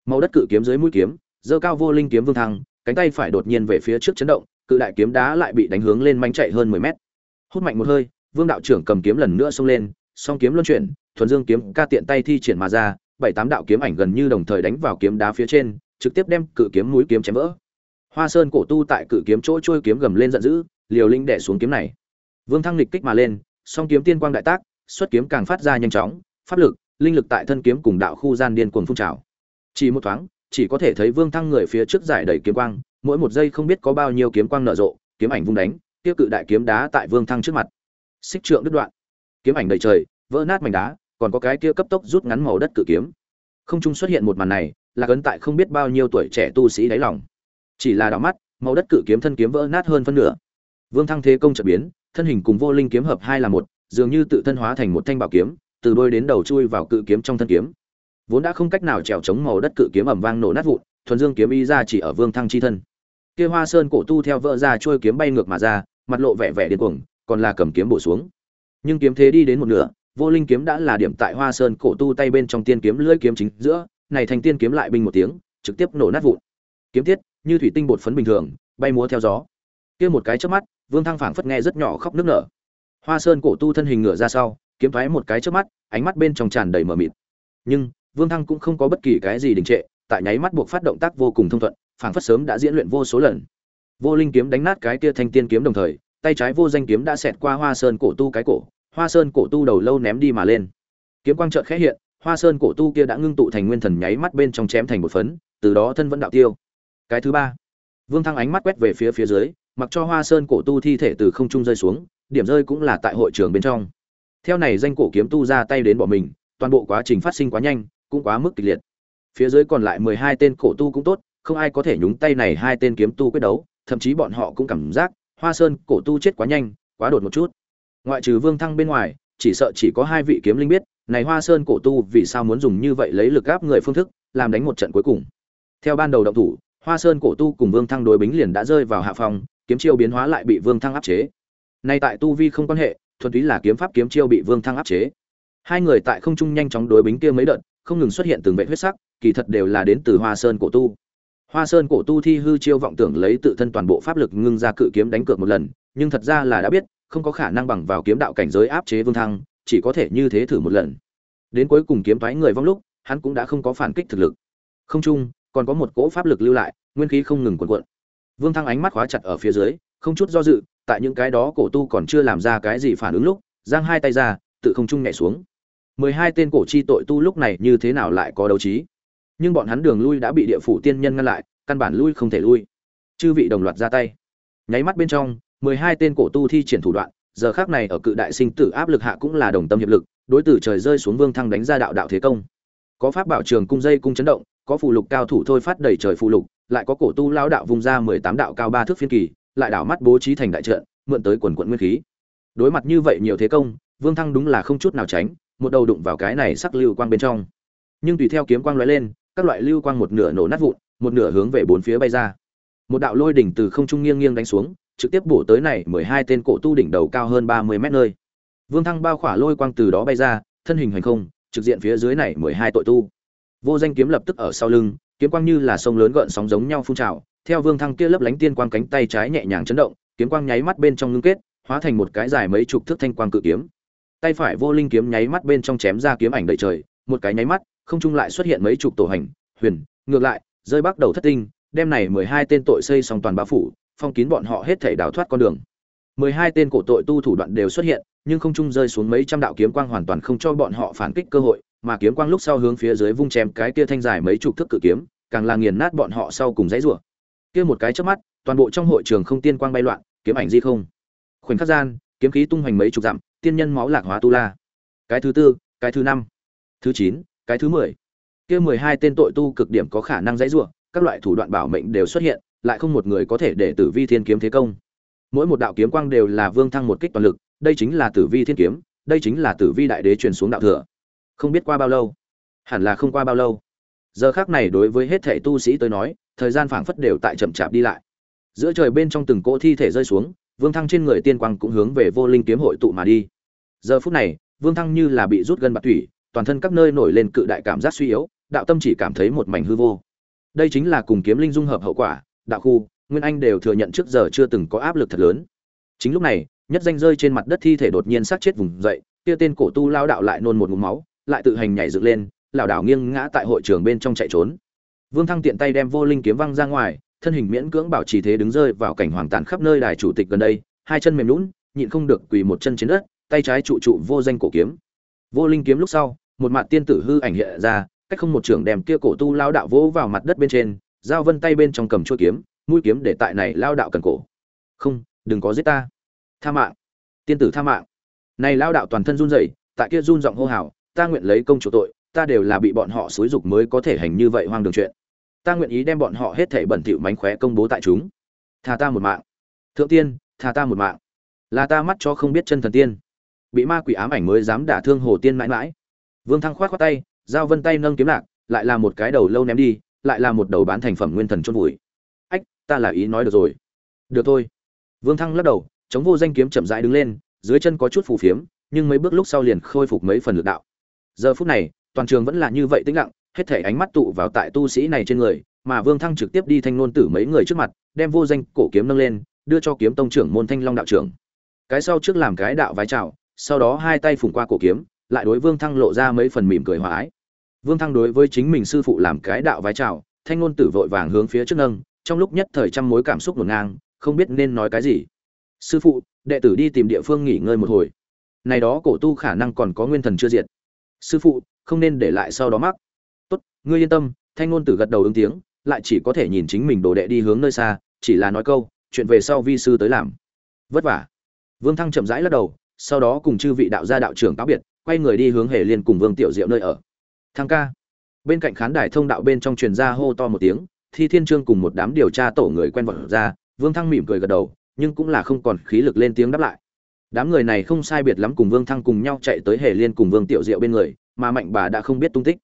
Màu đất cự kiếm dưới mũi kiếm giơ cao vô linh kiếm vương thăng, cánh tay phải đột nhiên về phía trước chấn động, cự đại kiếm đá lại bị đánh hướng lên manh chạy hơn mười mét. Hút mạnh một hơi, vương đạo trưởng cầm kiếm lần nữa xông lên, song kiếm luân chuyển, thuần dương kiếm ca tiện tay thi triển mà ra, bảy tám đạo kiếm ảnh gần như đồng thời đánh vào kiếm đá phía trên, trực tiếp đem cự kiếm mũi kiếm chém vỡ. Hoa sơn cổ tu tại cự kiếm chỗ trôi kiếm gầm lên giận dữ, liều linh đẻ xuống kiếm này. Vương thăng lịch kích mà lên, song kiếm tiên quang đại tác, xuất kiếm càng phát ra nhanh chóng, pháp lực, linh lực tại thân kiếm cùng đạo khu gian điên cuồng phun trào. Chỉ một thoáng chỉ có thể thấy vương thăng người phía trước giải đầy kiếm quang, mỗi một giây không biết có bao nhiêu kiếm quang nở rộ, kiếm ảnh vung đánh, tiêu cự đại kiếm đá tại vương thăng trước mặt. Xích trượng đứt đoạn. Kiếm ảnh đầy trời, vỡ nát mảnh đá, còn có cái kia cấp tốc rút ngắn màu đất cự kiếm. Không trung xuất hiện một màn này, là cấn tại không biết bao nhiêu tuổi trẻ tu sĩ đáy lòng. Chỉ là đảo mắt, màu đất cự kiếm thân kiếm vỡ nát hơn phân nửa. Vương thăng thế công trợ biến, thân hình cùng vô linh kiếm hợp hai là một, dường như tự thân hóa thành một thanh bảo kiếm, từ đôi đến đầu chui vào cự kiếm trong thân kiếm vốn đã không cách nào trèo chống màu đất cự kiếm ầm vang nổ nát vụn, thuần dương kiếm y ra chỉ ở vương thăng chi thân. Kia hoa sơn cổ tu theo vỡ ra trôi kiếm bay ngược mà ra, mặt lộ vẻ vẻ điên cuồng, còn là cầm kiếm bổ xuống. Nhưng kiếm thế đi đến một nửa, vô linh kiếm đã là điểm tại hoa sơn cổ tu tay bên trong tiên kiếm lưỡi kiếm chính giữa, này thành tiên kiếm lại binh một tiếng, trực tiếp nổ nát vụn. Kiếm tiết như thủy tinh bột phấn bình thường, bay múa theo gió. Kia một cái chớp mắt, vương thăng phảng phất nghe rất nhỏ khóc nước nở. Hoa sơn cổ tu thân hình ngửa ra sau, kiếm thoái một cái chớp mắt, ánh mắt bên trong tràn đầy mờ mịt. Nhưng vương thăng cũng không có bất kỳ cái gì đình trệ, tại nháy mắt buộc phát động tác vô cùng thông thuận, phảng phất sớm đã diễn luyện vô số lần. Vô linh kiếm đánh nát cái kia thanh tiên kiếm đồng thời, tay trái vô danh kiếm đã xẹt qua hoa sơn cổ tu cái cổ, hoa sơn cổ tu đầu lâu ném đi mà lên. Kiếm quang chợt khẽ hiện, hoa sơn cổ tu kia đã ngưng tụ thành nguyên thần nháy mắt bên trong chém thành một phấn, từ đó thân vẫn đạo tiêu. Cái thứ ba, vương thăng ánh mắt quét về phía phía dưới, mặc cho hoa sơn cổ tu thi thể từ không trung rơi xuống, điểm rơi cũng là tại hội trường bên trong. Theo này danh cổ kiếm tu ra tay đến bỏ mình, toàn bộ quá trình phát sinh quá nhanh cũng quá mức kịch liệt. Phía dưới còn lại mười hai tên cổ tu cũng tốt, không ai có thể nhúng tay này hai tên kiếm tu quyết đấu, thậm chí bọn họ cũng cảm giác hoa sơn cổ tu chết quá nhanh, quá đột một chút. Ngoại trừ vương thăng bên ngoài, chỉ sợ chỉ có hai vị kiếm linh biết, này hoa sơn cổ tu vì sao muốn dùng như vậy lấy lực gáp người phương thức, làm đánh một trận cuối cùng. Theo ban đầu động thủ, hoa sơn cổ tu cùng vương thăng đối bính liền đã rơi vào hạ phòng kiếm chiêu biến hóa lại bị vương thăng áp chế. Nay tại tu vi không quan hệ, thuần túy là kiếm pháp kiếm chiêu bị vương thăng áp chế. Hai người tại không trung nhanh chóng đối bính kia mấy đợt không ngừng xuất hiện từng vệ huyết sắc, kỳ thật đều là đến từ hoa sơn cổ tu. Hoa sơn cổ tu thi hư chiêu vọng tưởng lấy tự thân toàn bộ pháp lực ngưng ra cự kiếm đánh cược một lần, nhưng thật ra là đã biết, không có khả năng bằng vào kiếm đạo cảnh giới áp chế vương thăng, chỉ có thể như thế thử một lần. Đến cuối cùng kiếm toái người vong lúc, hắn cũng đã không có phản kích thực lực. Không chung, còn có một cỗ pháp lực lưu lại, nguyên khí không ngừng cuộn cuộn. Vương thăng ánh mắt khóa chặt ở phía dưới, không chút do dự, tại những cái đó cổ tu còn chưa làm ra cái gì phản ứng lúc, giang hai tay ra, tự không trung nhảy xuống mười hai tên cổ chi tội tu lúc này như thế nào lại có đấu trí? Nhưng bọn hắn đường lui đã bị địa phủ tiên nhân ngăn lại, căn bản lui không thể lui. Chư vị đồng loạt ra tay. Nháy mắt bên trong, mười hai tên cổ tu thi triển thủ đoạn, giờ khác này ở cự đại sinh tử áp lực hạ cũng là đồng tâm hiệp lực, đối tử trời rơi xuống vương thăng đánh ra đạo đạo thế công. Có pháp bảo trường cung dây cung chấn động, có phù lục cao thủ thôi phát đầy trời phù lục, lại có cổ tu lao đạo vùng ra mười tám đạo cao ba thước phiên kỳ, lại đảo mắt bố trí thành đại trận, mượn tới quần quận nguyên khí. Đối mặt như vậy nhiều thế công, vương thăng đúng là không chút nào tránh một đầu đụng vào cái này sắc lưu quang bên trong. Nhưng tùy theo kiếm quang lóe lên, các loại lưu quang một nửa nổ nát vụn, một nửa hướng về bốn phía bay ra. Một đạo lôi đỉnh từ không trung nghiêng nghiêng đánh xuống, trực tiếp bổ tới này mười hai tên cổ tu đỉnh đầu cao hơn ba mươi mét nơi. Vương thăng bao khỏa lôi quang từ đó bay ra, thân hình hành không, trực diện phía dưới này mười hai tội tu. Vô danh kiếm lập tức ở sau lưng, kiếm quang như là sông lớn gợn sóng giống nhau phun trào, theo vương thăng kia lấp lánh tiên quang cánh tay trái nhẹ nhàng chấn động, kiếm quang nháy mắt bên trong ngưng kết, hóa thành một cái dài mấy chục thước thanh quang cự kiếm tay phải vô linh kiếm nháy mắt bên trong chém ra kiếm ảnh đầy trời, một cái nháy mắt, không trung lại xuất hiện mấy chục tổ hành, huyền, ngược lại, rơi bắt đầu thất tinh đem này mười hai tên tội xây xong toàn bá phủ, phong kín bọn họ hết thể đào thoát con đường. Mười hai tên cổ tội tu thủ đoạn đều xuất hiện, nhưng không trung rơi xuống mấy trăm đạo kiếm quang hoàn toàn không cho bọn họ phản kích cơ hội, mà kiếm quang lúc sau hướng phía dưới vung chém cái kia thanh dài mấy chục thước cự kiếm, càng là nghiền nát bọn họ sau cùng dãy rủa. Kia một cái chớp mắt, toàn bộ trong hội trường không tiên quang bay loạn, kiếm ảnh di không. Khoảnh khắc gian kiếm khí tung hoành mấy chục dặm, tiên nhân máu lạc hóa tu la. Cái thứ tư, cái thứ năm, thứ chín, cái thứ mười. Kia mười hai tên tội tu cực điểm có khả năng dãy rủa, các loại thủ đoạn bảo mệnh đều xuất hiện, lại không một người có thể để tử vi thiên kiếm thế công. Mỗi một đạo kiếm quang đều là vương thăng một kích toàn lực, đây chính là tử vi thiên kiếm, đây chính là tử vi đại đế truyền xuống đạo thừa. Không biết qua bao lâu? Hẳn là không qua bao lâu. Giờ khác này đối với hết thệ tu sĩ tới nói, thời gian phảng phất đều tại chậm chạp đi lại. Giữa trời bên trong từng cỗ thi thể rơi xuống vương thăng trên người tiên quang cũng hướng về vô linh kiếm hội tụ mà đi. Giờ phút này, vương thăng như là bị rút gân bạc thủy, toàn thân các nơi nổi lên cự đại cảm giác suy yếu, đạo tâm chỉ cảm thấy một mảnh hư vô. Đây chính là cùng kiếm linh dung hợp hậu quả, đạo khu, nguyên anh đều thừa nhận trước giờ chưa từng có áp lực thật lớn. Chính lúc này, nhất danh rơi trên mặt đất thi thể đột nhiên sát chết vùng dậy, kia tên cổ tu lao đạo lại nôn một ngụm máu, lại tự hành nhảy dựng lên, lảo đảo nghiêng ngã tại hội trường bên trong chạy trốn. Vương thăng tiện tay đem vô linh kiếm văng ra ngoài thân hình miễn cưỡng bảo trì thế đứng rơi vào cảnh hoàng tàn khắp nơi đài chủ tịch gần đây, hai chân mềm lún nhịn không được quỳ một chân trên đất, tay trái trụ trụ vô danh cổ kiếm. Vô linh kiếm lúc sau, một mặt tiên tử hư ảnh hiện ra, cách không một trường đem kia cổ tu lao đạo vỗ vào mặt đất bên trên, giao vân tay bên trong cầm chuôi kiếm, mũi kiếm để tại này lao đạo cần cổ. Không, đừng có giết ta. Tha mạng. Tiên tử tha mạng. Này lao đạo toàn thân run rẩy, tại kia run giọng hô hào, ta nguyện lấy công chủ tội, ta đều là bị bọn họ xúi dục mới có thể hành như vậy hoang đường chuyện ta nguyện ý đem bọn họ hết thảy bẩn thỉu mánh khóe công bố tại chúng. Tha ta một mạng. Thượng tiên, tha ta một mạng. Là ta mắt cho không biết chân thần tiên. Bị ma quỷ ám ảnh mới dám đả thương hồ tiên mãi mãi. Vương thăng khoát khoát tay, giao vân tay nâng kiếm lạc, lại là một cái đầu lâu ném đi, lại là một đầu bán thành phẩm nguyên thần chôn vùi. Ách, ta là ý nói được rồi. Được thôi. Vương thăng lắc đầu, chống vô danh kiếm chậm rãi đứng lên, dưới chân có chút phù phiếm, nhưng mấy bước lúc sau liền khôi phục mấy phần lực đạo. Giờ phút này, toàn trường vẫn là như vậy tĩnh lặng hết thể ánh mắt tụ vào tại tu sĩ này trên người, mà vương thăng trực tiếp đi thanh ngôn tử mấy người trước mặt, đem vô danh cổ kiếm nâng lên, đưa cho kiếm tông trưởng môn thanh long đạo trưởng. Cái sau trước làm cái đạo vái chào, sau đó hai tay phủng qua cổ kiếm, lại đối vương thăng lộ ra mấy phần mỉm cười hòa ái. Vương thăng đối với chính mình sư phụ làm cái đạo vái chào, thanh ngôn tử vội vàng hướng phía trước nâng, trong lúc nhất thời trăm mối cảm xúc ngổn ngang, không biết nên nói cái gì. Sư phụ, đệ tử đi tìm địa phương nghỉ ngơi một hồi. Này đó cổ tu khả năng còn có nguyên thần chưa diệt. Sư phụ, không nên để lại sau đó mắc ngươi yên tâm, thanh ngôn tử gật đầu ứng tiếng, lại chỉ có thể nhìn chính mình đồ đệ đi hướng nơi xa, chỉ là nói câu, chuyện về sau vi sư tới làm. Vất vả. Vương thăng chậm rãi lắc đầu, sau đó cùng chư vị đạo gia đạo trưởng cáo biệt, quay người đi hướng hề liên cùng vương tiểu diệu nơi ở. Thăng ca. Bên cạnh khán đài thông đạo bên trong truyền ra hô to một tiếng, thi thiên trương cùng một đám điều tra tổ người quen vật ra, vương thăng mỉm cười gật đầu, nhưng cũng là không còn khí lực lên tiếng đáp lại. Đám người này không sai biệt lắm cùng vương thăng cùng nhau chạy tới hề liên cùng vương tiểu diệu bên người, mà mạnh bà đã không biết tung tích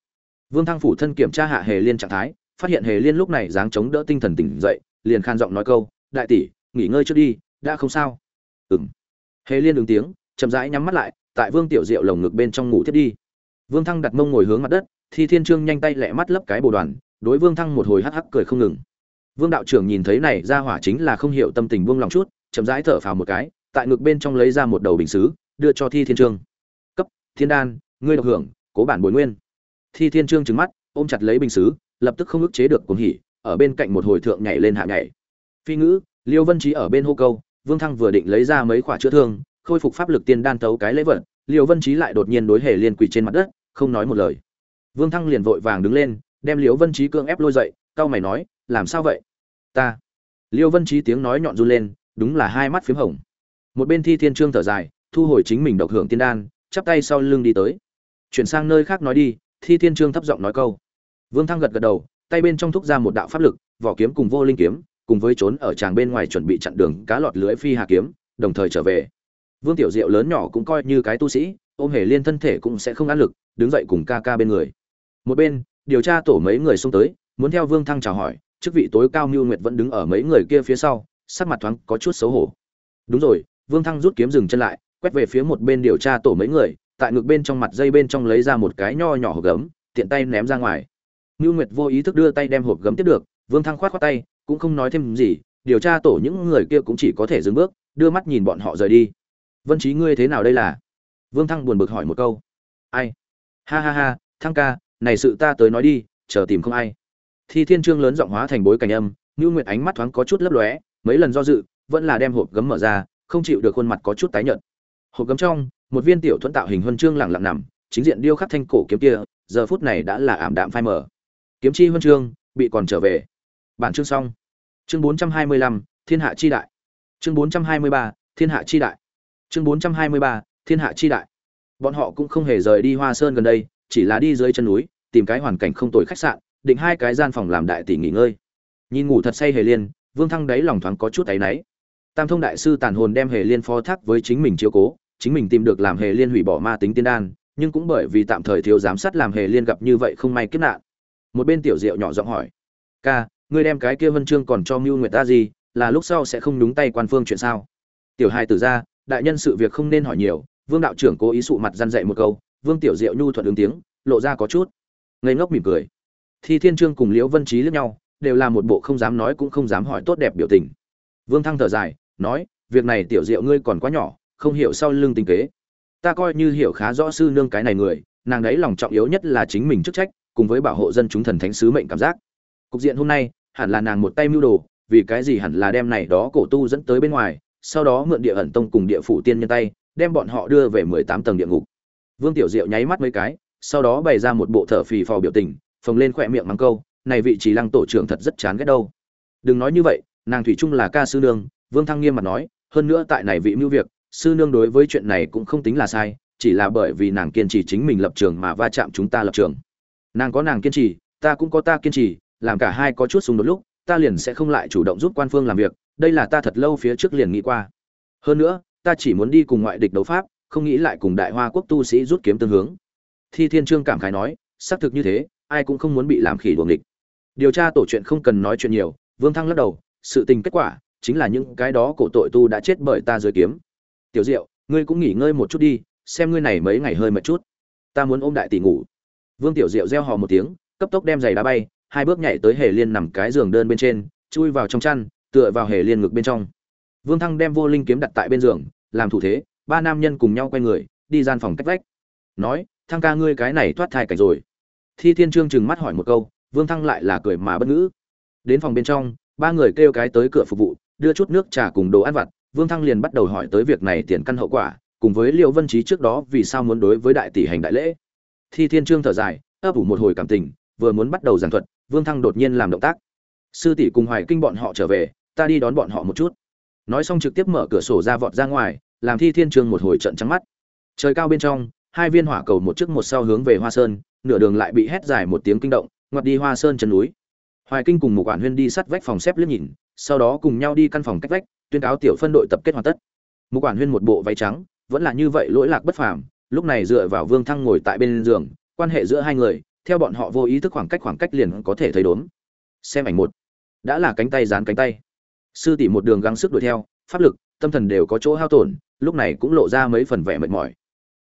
vương thăng phủ thân kiểm tra hạ hề liên trạng thái phát hiện hề liên lúc này dáng chống đỡ tinh thần tỉnh dậy liền khan giọng nói câu đại tỷ nghỉ ngơi trước đi đã không sao. "Ừm." hề liên ứng tiếng chậm rãi nhắm mắt lại tại vương tiểu diệu lồng ngực bên trong ngủ thiết đi. Vương thăng đặt mông ngồi hướng mặt đất thi thiên trương nhanh tay lẹ mắt lấp cái bồ đoàn đối vương thăng một hồi hắc hắc cười không ngừng. Vương đạo trưởng nhìn thấy này ra hỏa chính là không hiểu tâm tình buông lòng chút chậm rãi thở phào một cái tại ngực bên trong lấy ra một đầu bình sứ, đưa cho thi thiên trương. Cấp thiên đan ngươi độc hưởng cố bản bồi nguyên thi thiên trương trừng mắt, ôm chặt lấy bình xứ, lập tức không ức chế được cuồng hỉ, ở bên cạnh một hồi thượng nhảy lên hạ nhảy. Phi ngữ, liêu vân trí ở bên hô câu, vương thăng vừa định lấy ra mấy quả chữa thương, khôi phục pháp lực tiên đan tấu cái lễ vật, liêu vân trí lại đột nhiên đối hề liên quỳ trên mặt đất, không nói một lời. Vương thăng liền vội vàng đứng lên, đem liêu vân trí cương ép lôi dậy, cau mày nói, làm sao vậy? Ta. Liêu vân trí tiếng nói nhọn run lên, đúng là hai mắt p h í m hồng. Một bên thi thiên trương thở dài, thu hồi chính mình độc hưởng tiên đan, chắp tay sau lưng đi tới. Chuyển sang nơi khác nói đi thi thiên trương thấp giọng nói câu. Vương thăng gật gật đầu, tay bên trong thúc ra một đạo pháp lực, vỏ kiếm cùng vô linh kiếm, cùng với trốn ở tràng bên ngoài chuẩn bị chặn đường cá lọt lưới phi hà kiếm, đồng thời trở về. Vương tiểu diệu lớn nhỏ cũng coi như cái tu sĩ, ôm hề liên thân thể cũng sẽ không ăn lực, đứng dậy cùng ca ca bên người. Một bên, điều tra tổ mấy người xông tới, muốn theo vương thăng chào hỏi, chức vị tối cao mưu nguyệt vẫn đứng ở mấy người kia phía sau, sắc mặt thoáng có chút xấu hổ. Đúng rồi, vương thăng rút kiếm dừng chân lại, quét về phía một bên điều tra tổ mấy người tại ngực bên trong mặt dây bên trong lấy ra một cái nho nhỏ hộp gấm tiện tay ném ra ngoài ngưu Nguyệt vô ý thức đưa tay đem hộp gấm tiếp được, Vương Thăng khoát khoát tay, cũng không nói thêm gì, điều tra tổ những người kia cũng chỉ có thể dừng bước, đưa mắt nhìn bọn họ rời đi. Vân trí ngươi thế nào đây là? Vương Thăng buồn bực hỏi một câu. Ai? Ha ha ha, Thăng ca, này sự ta tới nói đi, chờ tìm không ai. Thi Thiên Trương lớn giọng hóa thành bối cảnh âm, ngưu Nguyệt ánh mắt thoáng có chút lấp lóe, mấy lần do dự, vẫn là đem hộp gấm mở ra, không chịu được khuôn mặt có chút tái nhợt. Hộp gấm trong, một viên tiểu thuẫn tạo hình huân chương lặng lặng nằm, chính diện điêu khắc thanh cổ kiếm kia, giờ phút này đã là ảm đạm phai mờ. Kiếm chi huân chương bị còn trở về. Bản chương xong. Chương 425, thiên hạ chi đại. Chương 423, thiên hạ chi đại. Chương 423, thiên hạ chi đại. Bọn họ cũng không hề rời đi hoa sơn gần đây chỉ là đi dưới chân núi tìm cái hoàn cảnh không tồi khách sạn định hai cái gian phòng làm đại tỷ nghỉ ngơi. Nhìn ngủ thật say hề liên vương thăng đáy lòng thoáng có chút áy náy. Tam thông đại sư tàn hồn đem hề liên phó thác với chính mình chiếu cố chính mình tìm được làm hề liên hủy bỏ ma tính tiên đan, nhưng cũng bởi vì tạm thời thiếu giám sát làm hề liên gặp như vậy không may kiếp nạn. Một bên tiểu diệu nhỏ giọng hỏi, ca, ngươi đem cái kia vân chương còn cho mưu nguyệt ta gì, là lúc sau sẽ không đúng tay quan phương chuyện sao? Tiểu hai tử ra, đại nhân sự việc không nên hỏi nhiều, vương đạo trưởng cố ý sụ mặt răn dậy một câu, vương tiểu diệu nhu thuận ứng tiếng, lộ ra có chút ngây ngốc mỉm cười. Thi thiên trương cùng liễu vân trí lướt nhau, đều là một bộ không dám nói cũng không dám hỏi tốt đẹp biểu tình. Vương thăng thở dài, nói, việc này tiểu diệu ngươi còn quá nhỏ không hiểu sau lưng tinh kế. Ta coi như hiểu khá rõ sư nương cái này người, nàng đấy lòng trọng yếu nhất là chính mình chức trách, cùng với bảo hộ dân chúng thần thánh sứ mệnh cảm giác. Cục diện hôm nay, hẳn là nàng một tay mưu đồ, vì cái gì hẳn là đem này đó cổ tu dẫn tới bên ngoài, sau đó mượn địa ẩn tông cùng địa phủ tiên nhân tay, đem bọn họ đưa về mười tám tầng địa ngục. Vương tiểu diệu nháy mắt mấy cái, sau đó bày ra một bộ thở phì phò biểu tình, phồng lên khỏe miệng mắng câu, này vị trí lăng tổ trưởng thật rất chán ghét đâu. Đừng nói như vậy, nàng thủy trung là ca sư nương, vương thăng nghiêm mặt nói, hơn nữa tại này vị mưu việc sư nương đối với chuyện này cũng không tính là sai, chỉ là bởi vì nàng kiên trì chính mình lập trường mà va chạm chúng ta lập trường. Nàng có nàng kiên trì, ta cũng có ta kiên trì, làm cả hai có chút xung đột lúc, ta liền sẽ không lại chủ động giúp quan phương làm việc, đây là ta thật lâu phía trước liền nghĩ qua. Hơn nữa, ta chỉ muốn đi cùng ngoại địch đấu pháp, không nghĩ lại cùng đại hoa quốc tu sĩ rút kiếm tương hướng. Thi thiên trương cảm khái nói, xác thực như thế, ai cũng không muốn bị làm khỉ đuồng địch điều tra tổ chuyện không cần nói chuyện nhiều, vương thăng lắc đầu, sự tình kết quả chính là những cái đó cổ tội tu đã chết bởi ta dưới kiếm tiểu diệu, ngươi cũng nghỉ ngơi một chút đi, xem ngươi này mấy ngày hơi mệt chút. Ta muốn ôm đại tỷ ngủ. Vương tiểu diệu reo hò một tiếng, cấp tốc đem giày đá bay, hai bước nhảy tới hề liên nằm cái giường đơn bên trên, chui vào trong chăn, tựa vào hề liên ngực bên trong. Vương thăng đem vô linh kiếm đặt tại bên giường, làm thủ thế, ba nam nhân cùng nhau quay người, đi gian phòng cách vách. Nói, thăng ca ngươi cái này thoát thai cảnh rồi. Thi thiên trương chừng mắt hỏi một câu, vương thăng lại là cười mà bất ngữ. Đến phòng bên trong, ba người kêu cái tới cửa phục vụ, đưa chút nước trà cùng đồ ăn vặt vương thăng liền bắt đầu hỏi tới việc này tiền căn hậu quả, cùng với Liễu vân Chí trước đó vì sao muốn đối với đại tỷ hành đại lễ. Thi thiên trương thở dài, ấp ủ một hồi cảm tình, vừa muốn bắt đầu giảng thuật, vương thăng đột nhiên làm động tác. Sư tỷ cùng hoài kinh bọn họ trở về, ta đi đón bọn họ một chút. Nói xong trực tiếp mở cửa sổ ra vọt ra ngoài, làm thi thiên trương một hồi trận trắng mắt. Trời cao bên trong, hai viên hỏa cầu một trước một sau hướng về hoa sơn, nửa đường lại bị hét dài một tiếng kinh động, ngoặt đi hoa sơn chân núi. Hoài kinh cùng một quản huyên đi sắt vách phòng xếp liếc nhìn, sau đó cùng nhau đi căn phòng cách vách tuyên cáo tiểu phân đội tập kết hoàn tất. Mục quản huyên một bộ váy trắng, vẫn là như vậy lỗi lạc bất phàm, lúc này dựa vào vương thăng ngồi tại bên giường, quan hệ giữa hai người, theo bọn họ vô ý thức khoảng cách khoảng cách liền có thể thấy đốn xem ảnh một. Đã là cánh tay dán cánh tay. Sư tỷ một đường gắng sức đuổi theo, pháp lực, tâm thần đều có chỗ hao tổn, lúc này cũng lộ ra mấy phần vẻ mệt mỏi.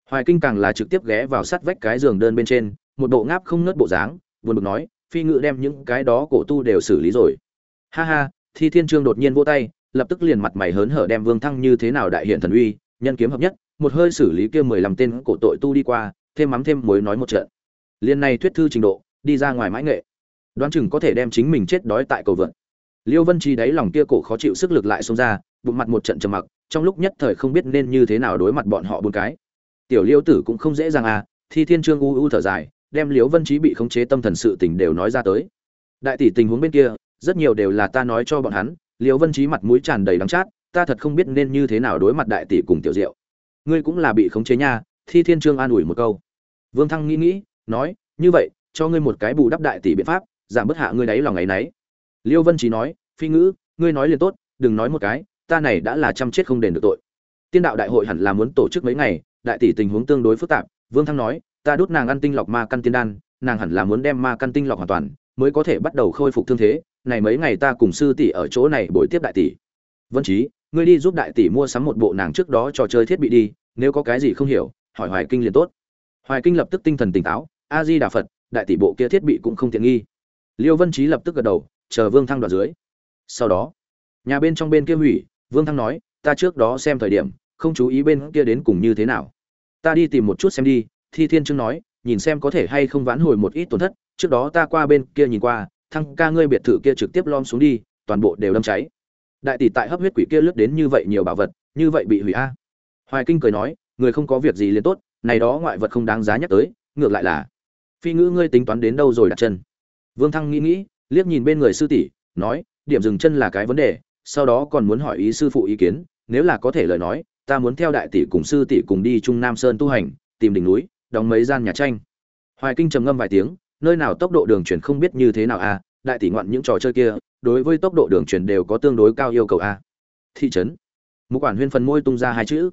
Hoài kinh càng là trực tiếp ghé vào sát vách cái giường đơn bên trên, một bộ ngáp không nớt bộ dáng, buồn bực nói, phi ngự đem những cái đó cổ tu đều xử lý rồi. Ha ha, thi thiên trương đột nhiên vỗ tay lập tức liền mặt mày hớn hở đem vương thăng như thế nào đại hiện thần uy, nhân kiếm hợp nhất, một hơi xử lý kia mười lăm tên cổ tội tu đi qua, thêm mắm thêm muối nói một trận. Liên này thuyết thư trình độ, đi ra ngoài mãi nghệ. Đoán chừng có thể đem chính mình chết đói tại cầu vượn. liêu vân chi đáy lòng kia cổ khó chịu sức lực lại xông ra, bụng mặt một trận trầm mặc, trong lúc nhất thời không biết nên như thế nào đối mặt bọn họ bốn cái. Tiểu liêu tử cũng không dễ dàng à thi thiên trương u u thở dài, đem liêu vân trí bị khống chế tâm thần sự tình đều nói ra tới. Đại tỷ tình huống bên kia, rất nhiều đều là ta nói cho bọn hắn liễu vân trí mặt mũi tràn đầy đắng chát, ta thật không biết nên như thế nào đối mặt đại tỷ cùng tiểu diệu. Ngươi cũng là bị khống chế nha, thi thiên trương an ủi một câu. Vương thăng nghĩ nghĩ, nói, như vậy, cho ngươi một cái bù đắp đại tỷ biện pháp, giảm bớt hạ ngươi đấy lòng ngày nấy. Liễu vân trí nói, phi ngữ, ngươi nói liền tốt, đừng nói một cái, ta này đã là chăm chết không đền được tội. Tiên đạo đại hội hẳn là muốn tổ chức mấy ngày, đại tỷ tình huống tương đối phức tạp, vương thăng nói, ta đút nàng ăn tinh lọc ma căn tiên đan, nàng hẳn là muốn đem ma căn tinh lọc hoàn toàn, mới có thể bắt đầu khôi phục thương thế này mấy ngày ta cùng sư tỷ ở chỗ này buổi tiếp đại tỷ. Vân trí ngươi đi giúp đại tỷ mua sắm một bộ nàng trước đó trò chơi thiết bị đi, nếu có cái gì không hiểu, hỏi hoài kinh liền tốt. Hoài kinh lập tức tinh thần tỉnh táo a di đà phật, đại tỷ bộ kia thiết bị cũng không tiện nghi. Liêu vân trí lập tức gật đầu, chờ vương thăng đoạt dưới. Sau đó, nhà bên trong bên kia hủy, vương thăng nói, ta trước đó xem thời điểm, không chú ý bên kia đến cùng như thế nào. Ta đi tìm một chút xem đi. Thi thiên trương nói, nhìn xem có thể hay không vãn hồi một ít tổn thất, trước đó ta qua bên kia nhìn qua thăng ca ngươi biệt thự kia trực tiếp lom xuống đi, toàn bộ đều đâm cháy. Đại tỷ tại hấp huyết quỷ kia lướt đến như vậy nhiều bảo vật, như vậy bị hủy a. Hoài kinh cười nói, người không có việc gì liền tốt, này đó ngoại vật không đáng giá nhắc tới, ngược lại là phi ngữ ngươi tính toán đến đâu rồi đặt chân. Vương thăng nghĩ nghĩ, liếc nhìn bên người sư tỷ, nói, điểm dừng chân là cái vấn đề, sau đó còn muốn hỏi ý sư phụ ý kiến, nếu là có thể lời nói, ta muốn theo đại tỷ cùng sư tỷ cùng đi trung nam sơn tu hành, tìm đỉnh núi, đóng mấy gian nhà tranh. Hoài kinh trầm ngâm vài tiếng nơi nào tốc độ đường truyền không biết như thế nào a à, đại tỷ ngoạn những trò chơi kia đối với tốc độ đường truyền đều có tương đối cao yêu cầu a à. thị trấn. Một quản huyên phần môi tung ra hai chữ.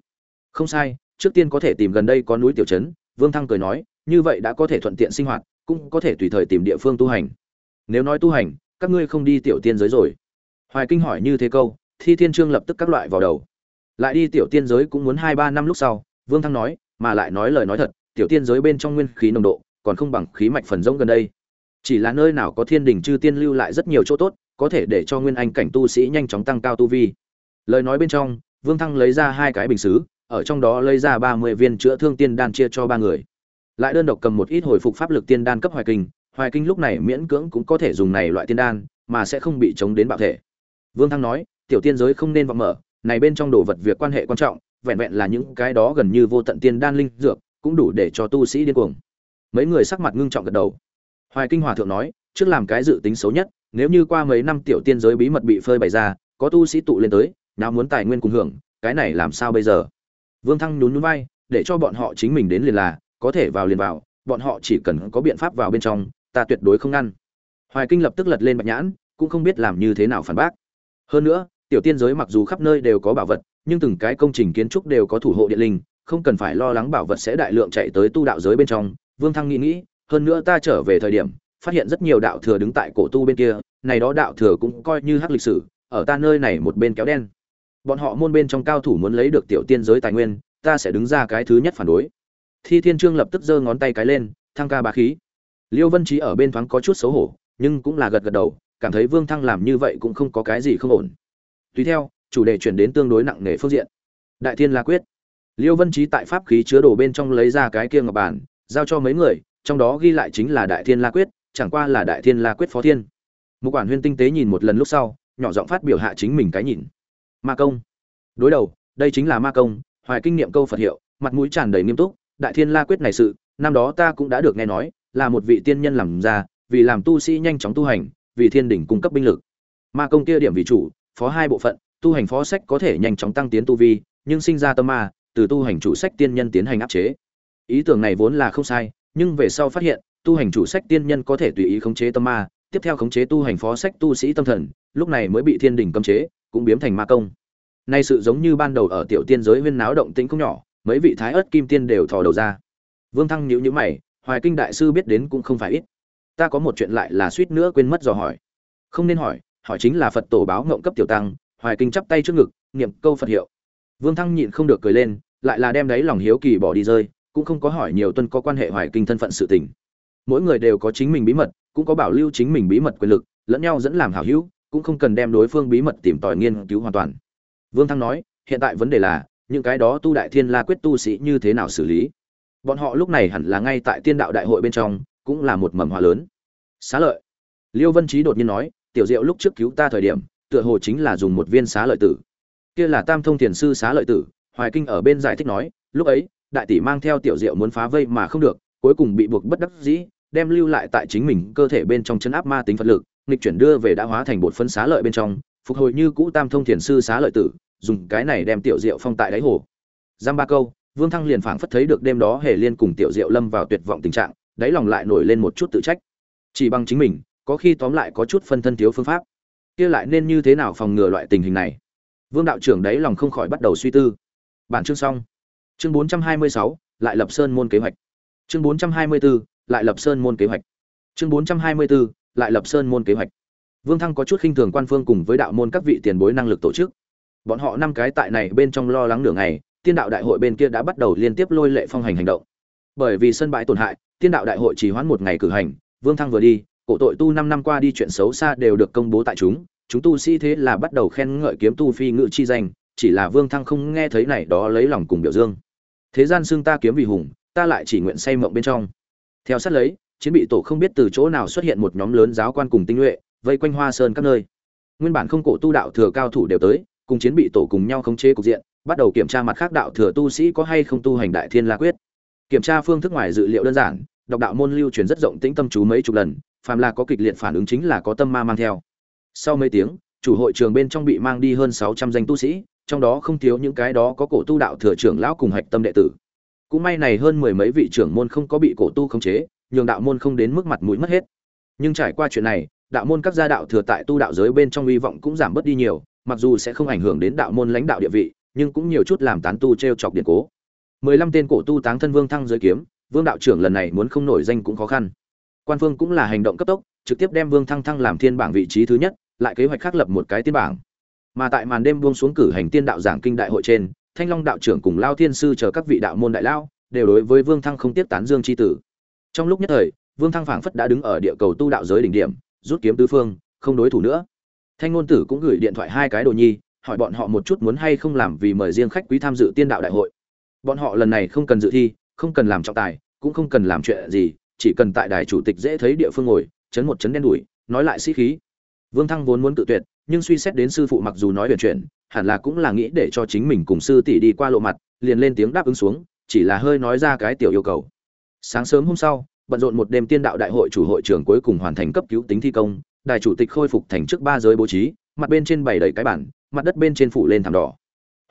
Không sai trước tiên có thể tìm gần đây có núi tiểu trấn vương thăng cười nói như vậy đã có thể thuận tiện sinh hoạt cũng có thể tùy thời tìm địa phương tu hành. Nếu nói tu hành các ngươi không đi tiểu tiên giới rồi. Hoài kinh hỏi như thế câu thi thiên trương lập tức các loại vào đầu. Lại đi tiểu tiên giới cũng muốn hai ba năm lúc sau vương thăng nói mà lại nói lời nói thật tiểu tiên giới bên trong nguyên khí nồng độ còn không bằng khí mạch phần rỗng gần đây. Chỉ là nơi nào có thiên đình chư tiên lưu lại rất nhiều chỗ tốt, có thể để cho nguyên anh cảnh tu sĩ nhanh chóng tăng cao tu vi. Lời nói bên trong, vương thăng lấy ra hai cái bình xứ, ở trong đó lấy ra ba mươi viên chữa thương tiên đan chia cho ba người. Lại đơn độc cầm một ít hồi phục pháp lực tiên đan cấp hoài kinh hoài kinh lúc này miễn cưỡng cũng có thể dùng này loại tiên đan, mà sẽ không bị chống đến bạo thể. Vương thăng nói, tiểu tiên giới không nên vọng mở, này bên trong đồ vật việc quan hệ quan trọng, vẹn vẹn là những cái đó gần như vô tận tiên đan linh dược, cũng đủ để cho tu sĩ điên cuồng mấy người sắc mặt ngưng trọng gật đầu. Hoài kinh hòa thượng nói, trước làm cái dự tính xấu nhất, nếu như qua mấy năm tiểu tiên giới bí mật bị phơi bày ra, có tu sĩ tụ lên tới, nào muốn tài nguyên cùng hưởng, cái này làm sao bây giờ? Vương thăng nhún nhún vai, để cho bọn họ chính mình đến liền là, có thể vào liền vào, bọn họ chỉ cần có biện pháp vào bên trong, ta tuyệt đối không ngăn. Hoài kinh lập tức lật lên bạch nhãn, cũng không biết làm như thế nào phản bác. Hơn nữa, tiểu tiên giới mặc dù khắp nơi đều có bảo vật, nhưng từng cái công trình kiến trúc đều có thủ hộ điện linh, không cần phải lo lắng bảo vật sẽ đại lượng chạy tới tu đạo giới bên trong vương thăng nghĩ nghĩ, hơn nữa ta trở về thời điểm, phát hiện rất nhiều đạo thừa đứng tại cổ tu bên kia, này đó đạo thừa cũng coi như hắc lịch sử, ở ta nơi này một bên kéo đen. Bọn họ môn bên trong cao thủ muốn lấy được tiểu tiên giới tài nguyên, ta sẽ đứng ra cái thứ nhất phản đối. Thi thiên trương lập tức giơ ngón tay cái lên, thăng ca bá khí. Liêu vân Chí ở bên thoáng có chút xấu hổ, nhưng cũng là gật gật đầu, cảm thấy vương thăng làm như vậy cũng không có cái gì không ổn. Tùy theo, chủ đề chuyển đến tương đối nặng nề phương diện. Đại thiên la quyết. Liêu vân Chí tại pháp khí chứa đồ bên trong lấy ra cái kia ngọc bản giao cho mấy người, trong đó ghi lại chính là đại thiên la quyết, chẳng qua là đại thiên la quyết phó thiên. Một quản huyên tinh tế nhìn một lần lúc sau, nhỏ giọng phát biểu hạ chính mình cái nhìn. Ma công. Đối đầu, đây chính là ma công, hoài kinh nghiệm câu phật hiệu, mặt mũi tràn đầy nghiêm túc, đại thiên la quyết này sự, năm đó ta cũng đã được nghe nói, là một vị tiên nhân làm ra, vì làm tu sĩ nhanh chóng tu hành, vì thiên đỉnh cung cấp binh lực. Ma công kia điểm vị chủ, phó hai bộ phận, tu hành phó sách có thể nhanh chóng tăng tiến tu vi, nhưng sinh ra tâm ma, từ tu hành chủ sách tiên nhân tiến hành áp chế ý tưởng này vốn là không sai, nhưng về sau phát hiện, tu hành chủ sách tiên nhân có thể tùy ý khống chế tâm ma, tiếp theo khống chế tu hành phó sách tu sĩ tâm thần, lúc này mới bị thiên đình cấm chế, cũng biến thành ma công. Nay sự giống như ban đầu ở tiểu tiên giới huyên náo động tĩnh không nhỏ, mấy vị thái ớt kim tiên đều thò đầu ra. Vương thăng nhíu nhíu mày, hoài kinh đại sư biết đến cũng không phải ít. Ta có một chuyện lại là suýt nữa quên mất dò hỏi. Không nên hỏi hỏi chính là phật tổ báo ngộng cấp tiểu tăng, hoài kinh chắp tay trước ngực, niệm câu phật hiệu. Vương thăng nhịn không được cười lên, lại là đem đấy lòng hiếu kỳ bỏ đi rơi cũng không có hỏi nhiều tuân có quan hệ hoài kinh thân phận sự tình. Mỗi người đều có chính mình bí mật, cũng có bảo lưu chính mình bí mật quyền lực, lẫn nhau dẫn làm hảo hữu, cũng không cần đem đối phương bí mật tìm tòi nghiên cứu hoàn toàn. Vương thăng nói, hiện tại vấn đề là, những cái đó tu đại thiên la quyết tu sĩ như thế nào xử lý? Bọn họ lúc này hẳn là ngay tại tiên đạo đại hội bên trong, cũng là một mầm hòa lớn. Xá lợi. Liêu vân trí đột nhiên nói, tiểu diệu lúc trước cứu ta thời điểm, tựa hồ chính là dùng một viên xá lợi tử. Kia là tam thông thiền sư xá lợi tử. Hoài kinh ở bên giải thích nói, lúc ấy đại tỷ mang theo tiểu diệu muốn phá vây mà không được, cuối cùng bị buộc bất đắc dĩ, đem lưu lại tại chính mình cơ thể bên trong chân áp ma tính phật lực, nghịch chuyển đưa về đã hóa thành bột phân xá lợi bên trong, phục hồi như cũ tam thông thiền sư xá lợi tử, dùng cái này đem tiểu diệu phong tại đáy hồ. Giam ba câu, vương thăng liền phảng phất thấy được đêm đó hề liên cùng tiểu diệu lâm vào tuyệt vọng tình trạng, đáy lòng lại nổi lên một chút tự trách. Chỉ bằng chính mình, có khi tóm lại có chút phân thân thiếu phương pháp. Kia lại nên như thế nào phòng ngừa loại tình hình này? Vương đạo trưởng đáy lòng không khỏi bắt đầu suy tư. Bản chương xong chương 426, lại lập sơn môn kế hoạch. Chương 424, lại lập sơn môn kế hoạch. Chương 424, lại lập sơn môn kế hoạch. Vương thăng có chút khinh thường quan phương cùng với đạo môn các vị tiền bối năng lực tổ chức. Bọn họ năm cái tại này bên trong lo lắng nửa ngày tiên đạo đại hội bên kia đã bắt đầu liên tiếp lôi lệ phong hành hành động. Bởi vì sân bãi tổn hại tiên đạo đại hội chỉ hoãn một ngày cử hành vương thăng vừa đi cổ tội tu năm năm qua đi chuyện xấu xa đều được công bố tại chúng chúng tu sĩ thế là bắt đầu khen ngợi kiếm tu phi ngự chi danh chỉ là vương thăng không nghe thấy này đó lấy lòng cùng biểu dương thế gian xương ta kiếm vì hùng, ta lại chỉ nguyện say mộng bên trong. Theo sát lấy, chiến bị tổ không biết từ chỗ nào xuất hiện một nhóm lớn giáo quan cùng tinh nhuệ, vây quanh hoa sơn các nơi. Nguyên bản không cổ tu đạo thừa cao thủ đều tới, cùng chiến bị tổ cùng nhau khống chế cục diện, bắt đầu kiểm tra mặt khác đạo thừa tu sĩ có hay không tu hành đại thiên la quyết. Kiểm tra phương thức ngoài dự liệu đơn giản đọc đạo môn lưu truyền rất rộng tĩnh tâm chú mấy chục lần, phàm là có kịch liệt phản ứng chính là có tâm ma mang theo. Sau mấy tiếng, chủ hội trường bên trong bị mang đi hơn sáu trăm danh tu sĩ trong đó không thiếu những cái đó có cổ tu đạo thừa trưởng lão cùng hạch tâm đệ tử. Cũng may này hơn mười mấy vị trưởng môn không có bị cổ tu khống chế, nhường đạo môn không đến mức mặt mũi mất hết. Nhưng trải qua chuyện này, đạo môn các gia đạo thừa tại tu đạo giới bên trong hy vọng cũng giảm bớt đi nhiều, mặc dù sẽ không ảnh hưởng đến đạo môn lãnh đạo địa vị, nhưng cũng nhiều chút làm tán tu t r e o chọc điện cố. Mười lăm tên cổ tu táng thân vương thăng giới kiếm, vương đạo trưởng lần này muốn không nổi danh cũng khó khăn. Quan phương cũng là hành động cấp tốc, trực tiếp đem vương thăng thăng làm thiên bảng vị trí thứ nhất, lại kế hoạch khác lập một cái tiên bảng mà tại màn đêm buông xuống cử hành tiên đạo giảng kinh đại hội trên, thanh long đạo trưởng cùng lao thiên sư chờ các vị đạo môn đại lao đều đối với vương thăng không tiếp tán dương c h i tử. Trong lúc nhất thời, vương thăng phảng phất đã đứng ở địa cầu tu đạo giới đỉnh điểm, rút kiếm tứ phương, không đối thủ nữa. Thanh ngôn tử cũng gửi điện thoại hai cái đồ nhi, hỏi bọn họ một chút muốn hay không làm vì mời riêng khách quý tham dự tiên đạo đại hội. Bọn họ lần này không cần dự thi, không cần làm trọng tài, cũng không cần làm chuyện gì, chỉ cần tại đài chủ tịch dễ thấy địa phương ngồi, chấn một chấn đen đủi, nói lại sĩ khí. Vương thăng vốn muốn tự tuyệt nhưng suy xét đến sư phụ mặc dù nói huyền chuyện, hẳn là cũng là nghĩ để cho chính mình cùng sư tỷ đi qua lộ mặt liền lên tiếng đáp ứng xuống chỉ là hơi nói ra cái tiểu yêu cầu. Sáng sớm hôm sau bận rộn một đêm tiên đạo đại hội chủ hội trưởng cuối cùng hoàn thành cấp cứu tính thi công đài chủ tịch khôi phục thành trước ba giới bố trí mặt bên trên bày đầy cái bản mặt đất bên trên phủ lên thảm đỏ.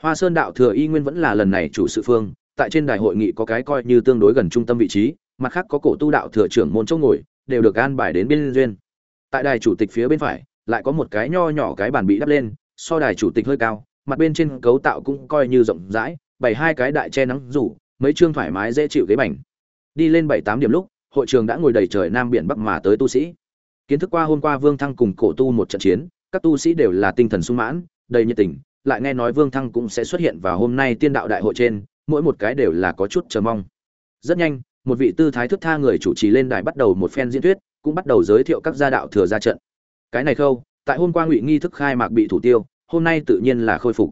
Hoa sơn đạo thừa y nguyên vẫn là lần này chủ sự phương tại trên đài hội nghị có cái coi như tương đối gần trung tâm vị trí mặt khác có cổ tu đạo thừa trưởng môn chỗ ngồi đều được an bài đến biên duyên. Tại đài chủ tịch phía bên phải lại có một cái nho nhỏ cái bàn bị đắp lên, so đài chủ tịch hơi cao, mặt bên trên cấu tạo cũng coi như rộng rãi bảy hai cái đại che nắng rủ, mấy chương thoải mái dễ chịu ghế bành. Đi lên bảy tám điểm lúc, hội trường đã ngồi đầy trời nam biển bắc mà tới tu sĩ. Kiến thức qua hôm qua vương thăng cùng cổ tu một trận chiến, các tu sĩ đều là tinh thần sung mãn, đầy nhiệt tình, lại nghe nói vương thăng cũng sẽ xuất hiện vào hôm nay tiên đạo đại hội trên, mỗi một cái đều là có chút chờ mong. Rất nhanh, một vị tư thái thức tha người chủ trì lên đài bắt đầu một phen diễn thuyết, cũng bắt đầu giới thiệu các gia đạo thừa ra trận cái này khâu, tại hôm qua ngụy nghi thức khai mạc bị thủ tiêu, hôm nay tự nhiên là khôi phục.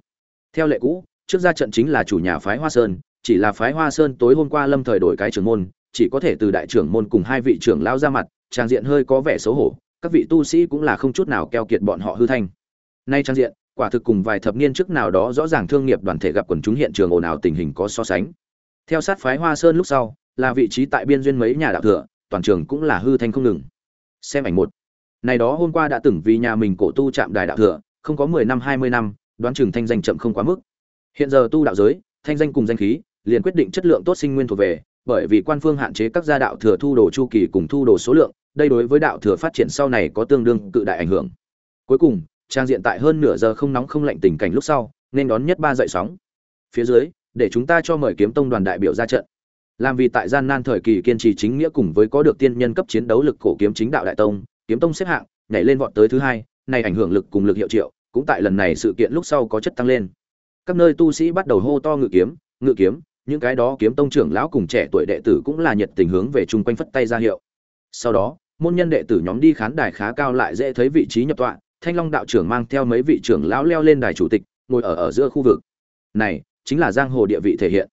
Theo lệ cũ, trước ra trận chính là chủ nhà phái hoa sơn, chỉ là phái hoa sơn tối hôm qua lâm thời đổi cái trưởng môn, chỉ có thể từ đại trưởng môn cùng hai vị trưởng lao ra mặt, trang diện hơi có vẻ xấu hổ, các vị tu sĩ cũng là không chút nào keo kiệt bọn họ hư thanh. Nay trang diện, quả thực cùng vài thập niên trước nào đó rõ ràng thương nghiệp đoàn thể gặp quần chúng hiện trường ồn ào tình hình có so sánh. Theo sát phái hoa sơn lúc sau, là vị trí tại biên duyên mấy nhà đạo thừa, toàn trường cũng là hư thanh không ngừng. Xem ảnh một này đó hôm qua đã từng vì nhà mình cổ tu chạm đài đạo thừa, không có mười năm, hai mươi năm, đoán chừng thanh danh chậm không quá mức. Hiện giờ tu đạo giới, thanh danh cùng danh khí, liền quyết định chất lượng tốt sinh nguyên thuộc về, bởi vì quan phương hạn chế các gia đạo thừa thu đồ chu kỳ cùng thu đồ số lượng, đây đối với đạo thừa phát triển sau này có tương đương cự đại ảnh hưởng. Cuối cùng, trang diện tại hơn nửa giờ không nóng không lạnh tình cảnh lúc sau, nên đón nhất ba dậy sóng. Phía dưới, để chúng ta cho mời kiếm tông đoàn đại biểu ra trận. Làm vì tại gian nan thời kỳ kiên trì chính nghĩa cùng với có được tiên nhân cấp chiến đấu lực cổ kiếm chính đạo đại tông kiếm tông xếp hạng, nhảy lên vọt tới thứ hai, này ảnh hưởng lực cùng lực hiệu triệu, cũng tại lần này sự kiện lúc sau có chất tăng lên. Các nơi tu sĩ bắt đầu hô to ngự kiếm ngự kiếm, những cái đó kiếm tông trưởng lão cùng trẻ tuổi đệ tử cũng là nhiệt tình hướng về chung quanh phất tay ra hiệu. Sau đó, môn nhân đệ tử nhóm đi khán đài khá cao lại dễ thấy vị trí nhập tọa, thanh long đạo trưởng mang theo mấy vị trưởng lão leo lên đài chủ tịch, ngồi ở ở giữa khu vực. Này, chính là giang hồ địa vị thể hiện.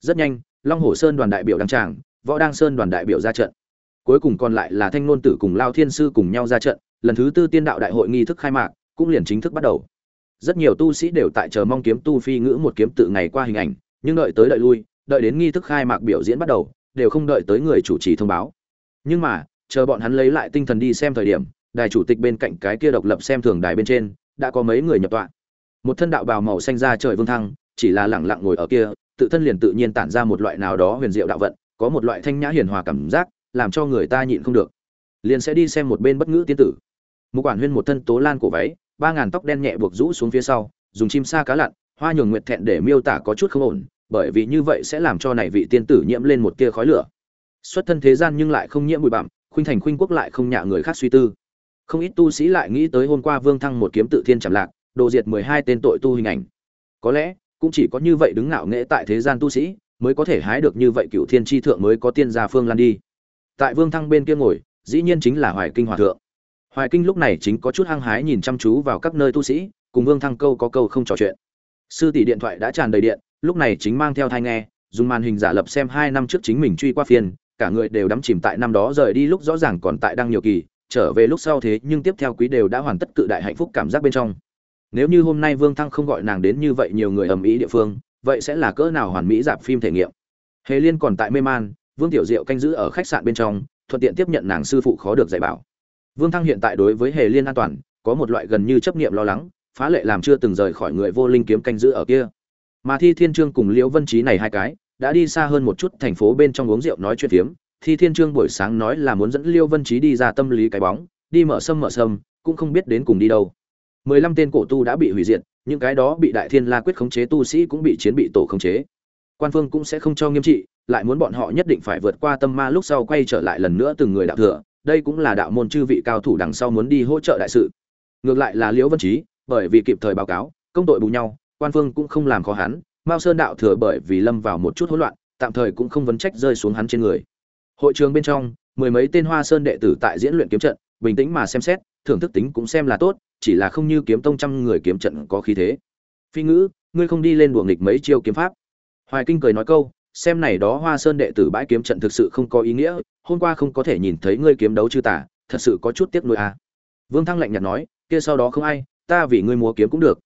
Rất nhanh, long hồ sơn đoàn đại biểu đăng tràng, võ đăng sơn đoàn đại biểu ra trận cuối cùng còn lại là thanh nôn tử cùng lao thiên sư cùng nhau ra trận, lần thứ tư tiên đạo đại hội nghi thức khai mạc, cũng liền chính thức bắt đầu. Rất nhiều tu sĩ đều tại chờ mong kiếm tu phi ngữ một kiếm tự ngày qua hình ảnh, nhưng đợi tới đợi lui, đợi đến nghi thức khai mạc biểu diễn bắt đầu, đều không đợi tới người chủ trì thông báo. Nhưng mà, chờ bọn hắn lấy lại tinh thần đi xem thời điểm, đài chủ tịch bên cạnh cái kia độc lập xem thường đài bên trên, đã có mấy người nhập tọa. Một thân đạo bào màu xanh ra trời vương thăng, chỉ là lẳng lặng ngồi ở kia, tự thân liền tự nhiên tản ra một loại nào đó huyền diệu đạo vận, có một loại thanh nhã hiền hòa cảm giác làm cho người ta nhịn không được. Liền sẽ đi xem một bên bất ngữ tiên tử. Một quản huyên một thân tố lan cổ váy, ba ngàn tóc đen nhẹ buộc rũ xuống phía sau, dùng chim sa cá lặn, hoa nhường nguyệt thẹn để miêu tả có chút không ổn, bởi vì như vậy sẽ làm cho này vị tiên tử nhiễm lên một tia khói lửa. Xuất thân thế gian nhưng lại không nhiễm bụi bặm, khuynh thành khuynh quốc lại không nhạ người khác suy tư. Không ít tu sĩ lại nghĩ tới hôm qua vương thăng một kiếm tự thiên chạm lạc, đồ diệt mười hai tên tội tu hình ảnh. Có lẽ, cũng chỉ có như vậy đứng ngạo nghễ tại thế gian tu sĩ, mới có thể hái được như vậy cựu thiên tri thượng mới có tiên gia phương lan đi tại vương thăng bên kia ngồi, dĩ nhiên chính là hoài kinh hòa thượng. Hoài kinh lúc này chính có chút hăng hái nhìn chăm chú vào các nơi tu sĩ, cùng vương thăng câu có câu không trò chuyện. Sư tỷ điện thoại đã tràn đầy điện, lúc này chính mang theo thai nghe, dùng màn hình giả lập xem hai năm trước chính mình truy qua phiên cả người đều đắm chìm tại năm đó rời đi lúc rõ ràng còn tại đang nhiều kỳ, trở về lúc sau thế nhưng tiếp theo quý đều đã hoàn tất cự đại hạnh phúc cảm giác bên trong. Nếu như hôm nay vương thăng không gọi nàng đến như vậy nhiều người ầm ĩ địa phương, vậy sẽ là cỡ nào hoàn mỹ dạp phim thể nghiệm. Hề liên còn tại mê man vương tiểu diệu canh giữ ở khách sạn bên trong, thuận tiện tiếp nhận nàng sư phụ khó được dạy bảo. Vương thăng hiện tại đối với hề liên an toàn, có một loại gần như chấp niệm lo lắng, phá lệ làm chưa từng rời khỏi người vô linh kiếm canh giữ ở kia. Mà thi thiên trương cùng liễu vân Chí này hai cái, đã đi xa hơn một chút thành phố bên trong uống rượu nói chuyện phiếm. Thi thiên trương buổi sáng nói là muốn dẫn liêu vân Chí đi ra tâm lý cái bóng, đi mở sâm mở sâm, cũng không biết đến cùng đi đâu. Mười lăm tên cổ tu đã bị hủy diệt, những cái đó bị đại thiên la quyết khống chế tu sĩ cũng bị chiến bị tổ khống chế. Quan phương cũng sẽ không cho nghiêm trị lại muốn bọn họ nhất định phải vượt qua tâm ma lúc sau quay trở lại lần nữa từng người đạo thừa. Đây cũng là đạo môn chư vị cao thủ đằng sau muốn đi hỗ trợ đại sự. Ngược lại là liễu vân trí, bởi vì kịp thời báo cáo, công tội bù nhau, quan phương cũng không làm khó hắn, mao sơn đạo thừa bởi vì lâm vào một chút hỗn loạn, tạm thời cũng không vấn trách rơi xuống hắn trên người. Hội trường bên trong, mười mấy tên hoa sơn đệ tử tại diễn luyện kiếm trận, bình tĩnh mà xem xét, thưởng thức tính cũng xem là tốt, chỉ là không như kiếm tông trăm người kiếm trận có khí thế. Phi ngữ, ngươi không đi lên đùa nghịch mấy chiêu kiếm pháp. Hoài kinh cười nói câu xem này đó hoa sơn đệ tử bãi kiếm trận thực sự không có ý nghĩa, hôm qua không có thể nhìn thấy ngươi kiếm đấu chư tả, thật sự có chút tiếc nuối à. vương thăng lạnh nhạt nói, kia sau đó không ai, ta vì ngươi múa kiếm cũng được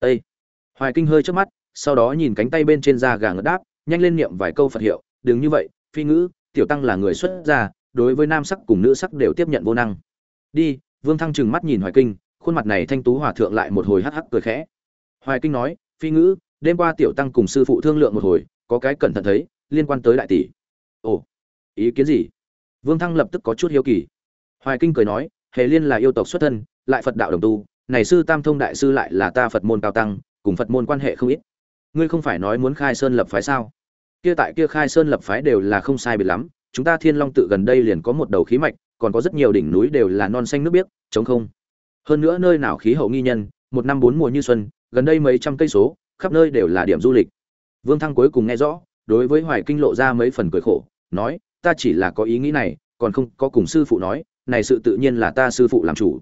Ê! hoài kinh hơi trước mắt, sau đó nhìn cánh tay bên trên da gà ngất đáp, nhanh lên niệm vài câu phật hiệu, đừng như vậy, phi ngữ, tiểu tăng là người xuất gia, đối với nam sắc cùng nữ sắc đều tiếp nhận vô năng đi, vương thăng trừng mắt nhìn hoài kinh, khuôn mặt này thanh tú hòa thượng lại một hồi hắc hắc cười khẽ hoài kinh nói, phi ngữ, đêm qua tiểu tăng cùng sư phụ thương lượng một hồi có cái cẩn thận thấy, liên quan tới đại tỷ. Ồ, ý kiến gì? Vương thăng lập tức có chút hiếu kỳ. Hoài kinh cười nói, hề liên là yêu tộc xuất thân, lại phật đạo đồng tu, này sư tam thông đại sư lại là ta phật môn cao tăng, cùng phật môn quan hệ không ít. Ngươi không phải nói muốn khai sơn lập phái sao? Kia tại kia khai sơn lập phái đều là không sai biệt lắm, chúng ta thiên long tự gần đây liền có một đầu khí mạch, còn có rất nhiều đỉnh núi đều là non xanh nước biếc chống không. Hơn nữa nơi nào khí hậu nghi nhân, một năm bốn mùa như xuân, gần đây mấy trăm cây số, khắp nơi đều là điểm du lịch vương thăng cuối cùng nghe rõ, đối với hoài kinh lộ ra mấy phần cười khổ, nói, ta chỉ là có ý nghĩ này, còn không có cùng sư phụ nói, này sự tự nhiên là ta sư phụ làm chủ.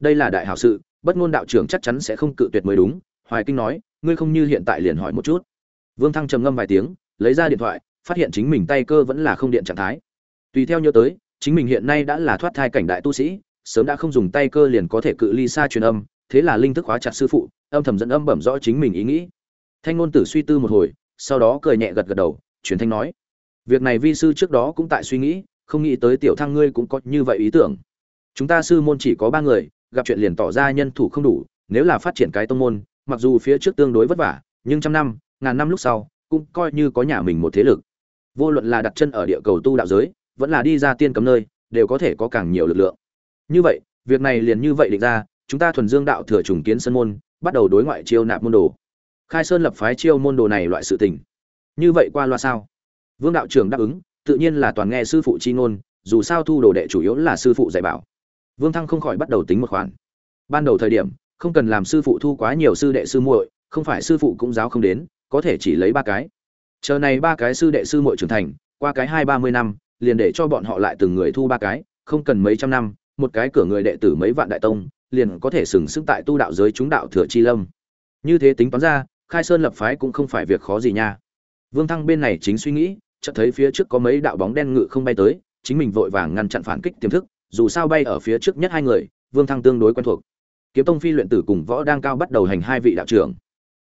Đây là đại hảo sự, bất ngôn đạo trưởng chắc chắn sẽ không cự tuyệt mới đúng. Hoài kinh nói, ngươi không như hiện tại liền hỏi một chút. Vương thăng trầm ngâm vài tiếng, lấy ra điện thoại, phát hiện chính mình tay cơ vẫn là không điện trạng thái. Tùy theo nhớ tới, chính mình hiện nay đã là thoát thai cảnh đại tu sĩ, sớm đã không dùng tay cơ liền có thể cự ly xa truyền âm, thế là linh thức hóa chặt sư phụ, âm thầm dẫn âm bẩm rõ chính mình ý nghĩ. Thanh ngôn tử suy tư một hồi sau đó cười nhẹ gật gật đầu, truyền thanh nói, việc này vi sư trước đó cũng tại suy nghĩ, không nghĩ tới tiểu thăng ngươi cũng có như vậy ý tưởng. Chúng ta sư môn chỉ có ba người, gặp chuyện liền tỏ ra nhân thủ không đủ, nếu là phát triển cái tông môn, mặc dù phía trước tương đối vất vả, nhưng trăm năm, ngàn năm lúc sau, cũng coi như có nhà mình một thế lực. Vô luận là đặt chân ở địa cầu tu đạo giới, vẫn là đi ra tiên cấm nơi, đều có thể có càng nhiều lực lượng. Như vậy, việc này liền như vậy định ra, chúng ta thuần dương đạo thừa trùng kiến sân môn, bắt đầu đối ngoại chiêu nạp môn đồ khai sơn lập phái chiêu môn đồ này loại sự tình. Như vậy qua loa sao? Vương đạo trưởng đáp ứng, tự nhiên là toàn nghe sư phụ chi ngôn, dù sao thu đồ đệ chủ yếu là sư phụ dạy bảo. Vương thăng không khỏi bắt đầu tính một khoản. Ban đầu thời điểm, không cần làm sư phụ thu quá nhiều sư đệ sư muội, không phải sư phụ cũng giáo không đến, có thể chỉ lấy ba cái. Chờ này ba cái sư đệ sư muội trưởng thành, qua cái hai ba mươi năm, liền để cho bọn họ lại từng người thu ba cái, không cần mấy trăm năm, một cái cửa người đệ tử mấy vạn đại tông, liền có thể sừng sững tại tu đạo giới chúng đạo thừa chi lâm. Như thế tính toán ra khai sơn lập phái cũng không phải việc khó gì nha. Vương thăng bên này chính suy nghĩ, chợt thấy phía trước có mấy đạo bóng đen ngự không bay tới, chính mình vội vàng ngăn chặn phản kích tiềm thức, dù sao bay ở phía trước nhất hai người, vương thăng tương đối quen thuộc. Kiếm tông phi luyện tử cùng võ đang cao bắt đầu hành hai vị đạo trưởng.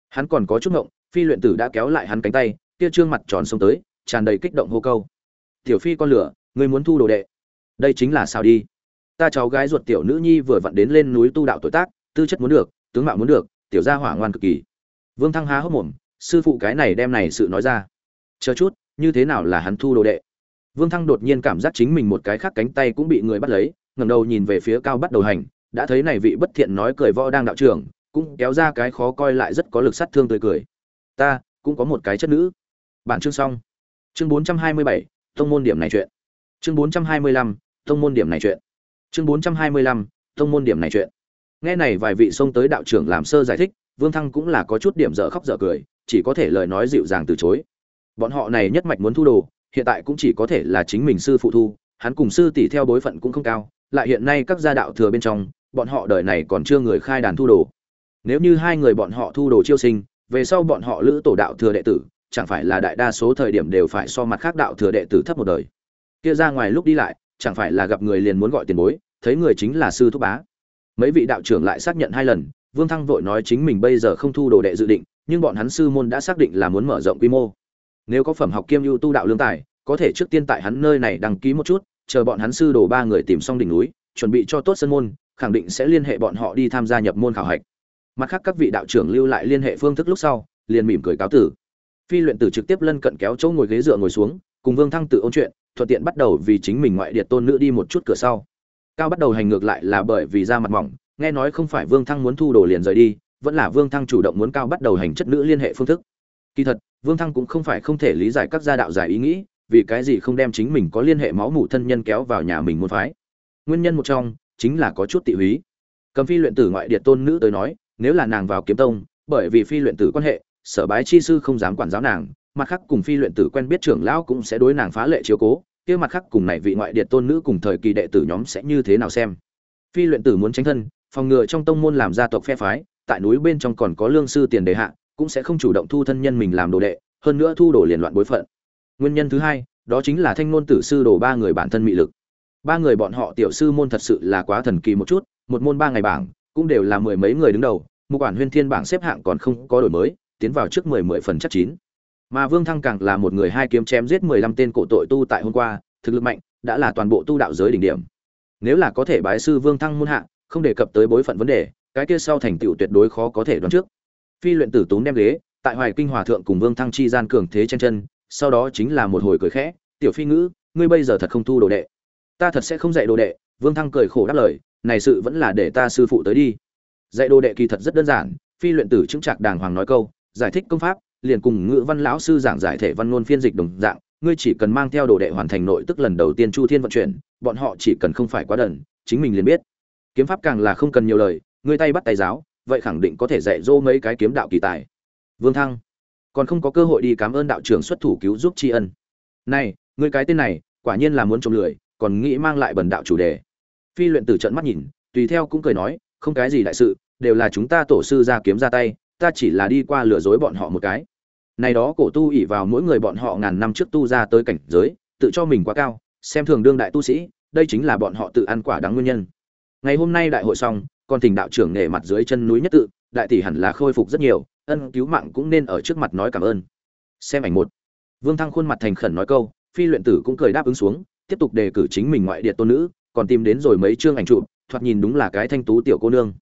Hắn còn có chút ngộng, phi luyện tử đã kéo lại hắn cánh tay, kia trương mặt tròn xông tới, tràn đầy kích động hô câu. Tiểu phi con lửa người muốn thu đồ đệ? Đây chính là sao đi. Ta cháu gái ruột tiểu nữ nhi vừa vặn đến lên núi tu đạo tuổi tác, tư chất muốn được, tướng mạo muốn được, tiểu gia hỏa ngoan cực kỳ vương thăng há hốc mồm sư phụ cái này đem này sự nói ra. Chờ chút như thế nào là hắn thu đồ đệ? Vương thăng đột nhiên cảm giác chính mình một cái khác cánh tay cũng bị người bắt lấy ngẩng đầu nhìn về phía cao bắt đầu hành đã thấy này vị bất thiện nói cười võ đang đạo trưởng cũng kéo ra cái khó coi lại rất có lực sát thương tươi cười. Ta cũng có một cái chất nữ. Bản chương xong. Chương 427, tông môn điểm này chuyện. Chương 425, tông môn điểm này chuyện. Chương 425, tông môn điểm này chuyện. Nghe này vài vị xông tới đạo trưởng làm sơ giải thích vương thăng cũng là có chút điểm dở khóc dở cười, chỉ có thể lời nói dịu dàng từ chối. Bọn họ này nhất mạch muốn thu đồ, hiện tại cũng chỉ có thể là chính mình sư phụ thu, hắn cùng sư tỷ theo bối phận cũng không cao, lại hiện nay các gia đạo thừa bên trong, bọn họ đời này còn chưa người khai đàn thu đồ. Nếu như hai người bọn họ thu đồ chiêu sinh, về sau bọn họ lữ tổ đạo thừa đệ tử, chẳng phải là đại đa số thời điểm đều phải so mặt khác đạo thừa đệ tử thấp một đời. Kia ra ngoài lúc đi lại, chẳng phải là gặp người liền muốn gọi tiền bối, thấy người chính là sư thúc bá. Mấy vị đạo trưởng lại xác nhận hai lần vương thăng vội nói chính mình bây giờ không thu đồ đệ dự định, nhưng bọn hắn sư môn đã xác định là muốn mở rộng quy mô. Nếu có phẩm học kiêm ưu tu đạo lương tài, có thể trước tiên tại hắn nơi này đăng ký một chút, chờ bọn hắn sư đồ ba người tìm xong đỉnh núi, chuẩn bị cho tốt sân môn, khẳng định sẽ liên hệ bọn họ đi tham gia nhập môn khảo hạch. Mặt khác các vị đạo trưởng lưu lại liên hệ phương thức lúc sau, liền mỉm cười cáo tử. Phi luyện tử trực tiếp lân cận kéo chỗ ngồi ghế dựa ngồi xuống, cùng vương thăng tự ôn chuyện, thuận tiện bắt đầu vì chính mình ngoại điệt tôn nữ đi một chút cửa sau. Cao bắt đầu hành ngược lại là bởi vì da mặt mỏng nghe nói không phải vương thăng muốn thu đồ liền rời đi, vẫn là vương thăng chủ động muốn cao bắt đầu hành chất nữ liên hệ phương thức. Kỳ thật, vương thăng cũng không phải không thể lý giải các gia đạo giải ý nghĩ, vì cái gì không đem chính mình có liên hệ máu mủ thân nhân kéo vào nhà mình muốn phái. Nguyên nhân một trong, chính là có chút tị húy. Cầm phi luyện tử ngoại địa tôn nữ tới nói, nếu là nàng vào kiếm tông, bởi vì phi luyện tử quan hệ, sở bái chi sư không dám quản giáo nàng, mặt khác cùng phi luyện tử quen biết trưởng lão cũng sẽ đối nàng phá lệ chiếu cố, kia mặt khác cùng này vị ngoại địa tôn nữ cùng thời kỳ đệ tử nhóm sẽ như thế nào xem. Phi luyện tử muốn tránh thân phòng ngừa trong tông môn làm gia tộc phe phái, tại núi bên trong còn có lương sư tiền đề hạ, cũng sẽ không chủ động thu thân nhân mình làm đồ đệ, hơn nữa thu đồ liền loạn bối phận. Nguyên nhân thứ hai, đó chính là thanh ngôn tử sư đồ ba người bản thân mị lực. Ba người bọn họ tiểu sư môn thật sự là quá thần kỳ một chút, một môn ba ngày bảng, cũng đều là mười mấy người đứng đầu, một quản huyên thiên bảng xếp hạng còn không có đổi mới, tiến vào trước mười mười phần chắc chín. Mà vương thăng càng là một người hai kiếm chém giết mười lăm tên cổ tội tu tại hôm qua, thực lực mạnh, đã là toàn bộ tu đạo giới đỉnh điểm. Nếu là có thể bái sư vương thăng môn hạ không đề cập tới bối phận vấn đề, cái kia sau thành tựu tuyệt đối khó có thể đoán trước. Phi luyện tử tốn đem ghế, tại hoài kinh hòa thượng cùng vương thăng chi gian cường thế chen chân, sau đó chính là một hồi cười khẽ, tiểu phi ngữ, ngươi bây giờ thật không thu đồ đệ. Ta thật sẽ không dạy đồ đệ, vương thăng cười khổ đáp lời, này sự vẫn là để ta sư phụ tới đi. Dạy đồ đệ kỳ thật rất đơn giản, phi luyện tử chứng trạc đàng hoàng nói câu, giải thích công pháp, liền cùng ngữ văn lão sư giảng giải thể văn ngôn phiên dịch đồng dạng, ngươi chỉ cần mang theo đồ đệ hoàn thành nội tức lần đầu tiên chu thiên vận chuyển, bọn họ chỉ cần không phải quá đần, chính mình liền biết kiếm pháp càng là không cần nhiều lời, ngươi tay bắt tay giáo, vậy khẳng định có thể dạy dỗ mấy cái kiếm đạo kỳ tài. Vương thăng, còn không có cơ hội đi cảm ơn đạo trưởng xuất thủ cứu giúp tri ân. Này, ngươi cái tên này, quả nhiên là muốn trộm lười, còn nghĩ mang lại bần đạo chủ đề. Phi luyện tử trận mắt nhìn, tùy theo cũng cười nói, không cái gì đại sự, đều là chúng ta tổ sư ra kiếm ra tay, ta chỉ là đi qua lừa dối bọn họ một cái. Này đó cổ tu ỉ vào mỗi người bọn họ ngàn năm trước tu ra tới cảnh giới, tự cho mình quá cao, xem thường đương đại tu sĩ, đây chính là bọn họ tự ăn quả đáng nguyên nhân ngày hôm nay đại hội xong, còn thỉnh đạo trưởng nể mặt dưới chân núi nhất tự, đại tỷ hẳn là khôi phục rất nhiều, ân cứu mạng cũng nên ở trước mặt nói cảm ơn. Xem ảnh một. Vương thăng khuôn mặt thành khẩn nói câu, phi luyện tử cũng cười đáp ứng xuống, tiếp tục đề cử chính mình ngoại địa tôn nữ, còn tìm đến rồi mấy chương ảnh chụp, thoạt nhìn đúng là cái thanh tú tiểu cô nương.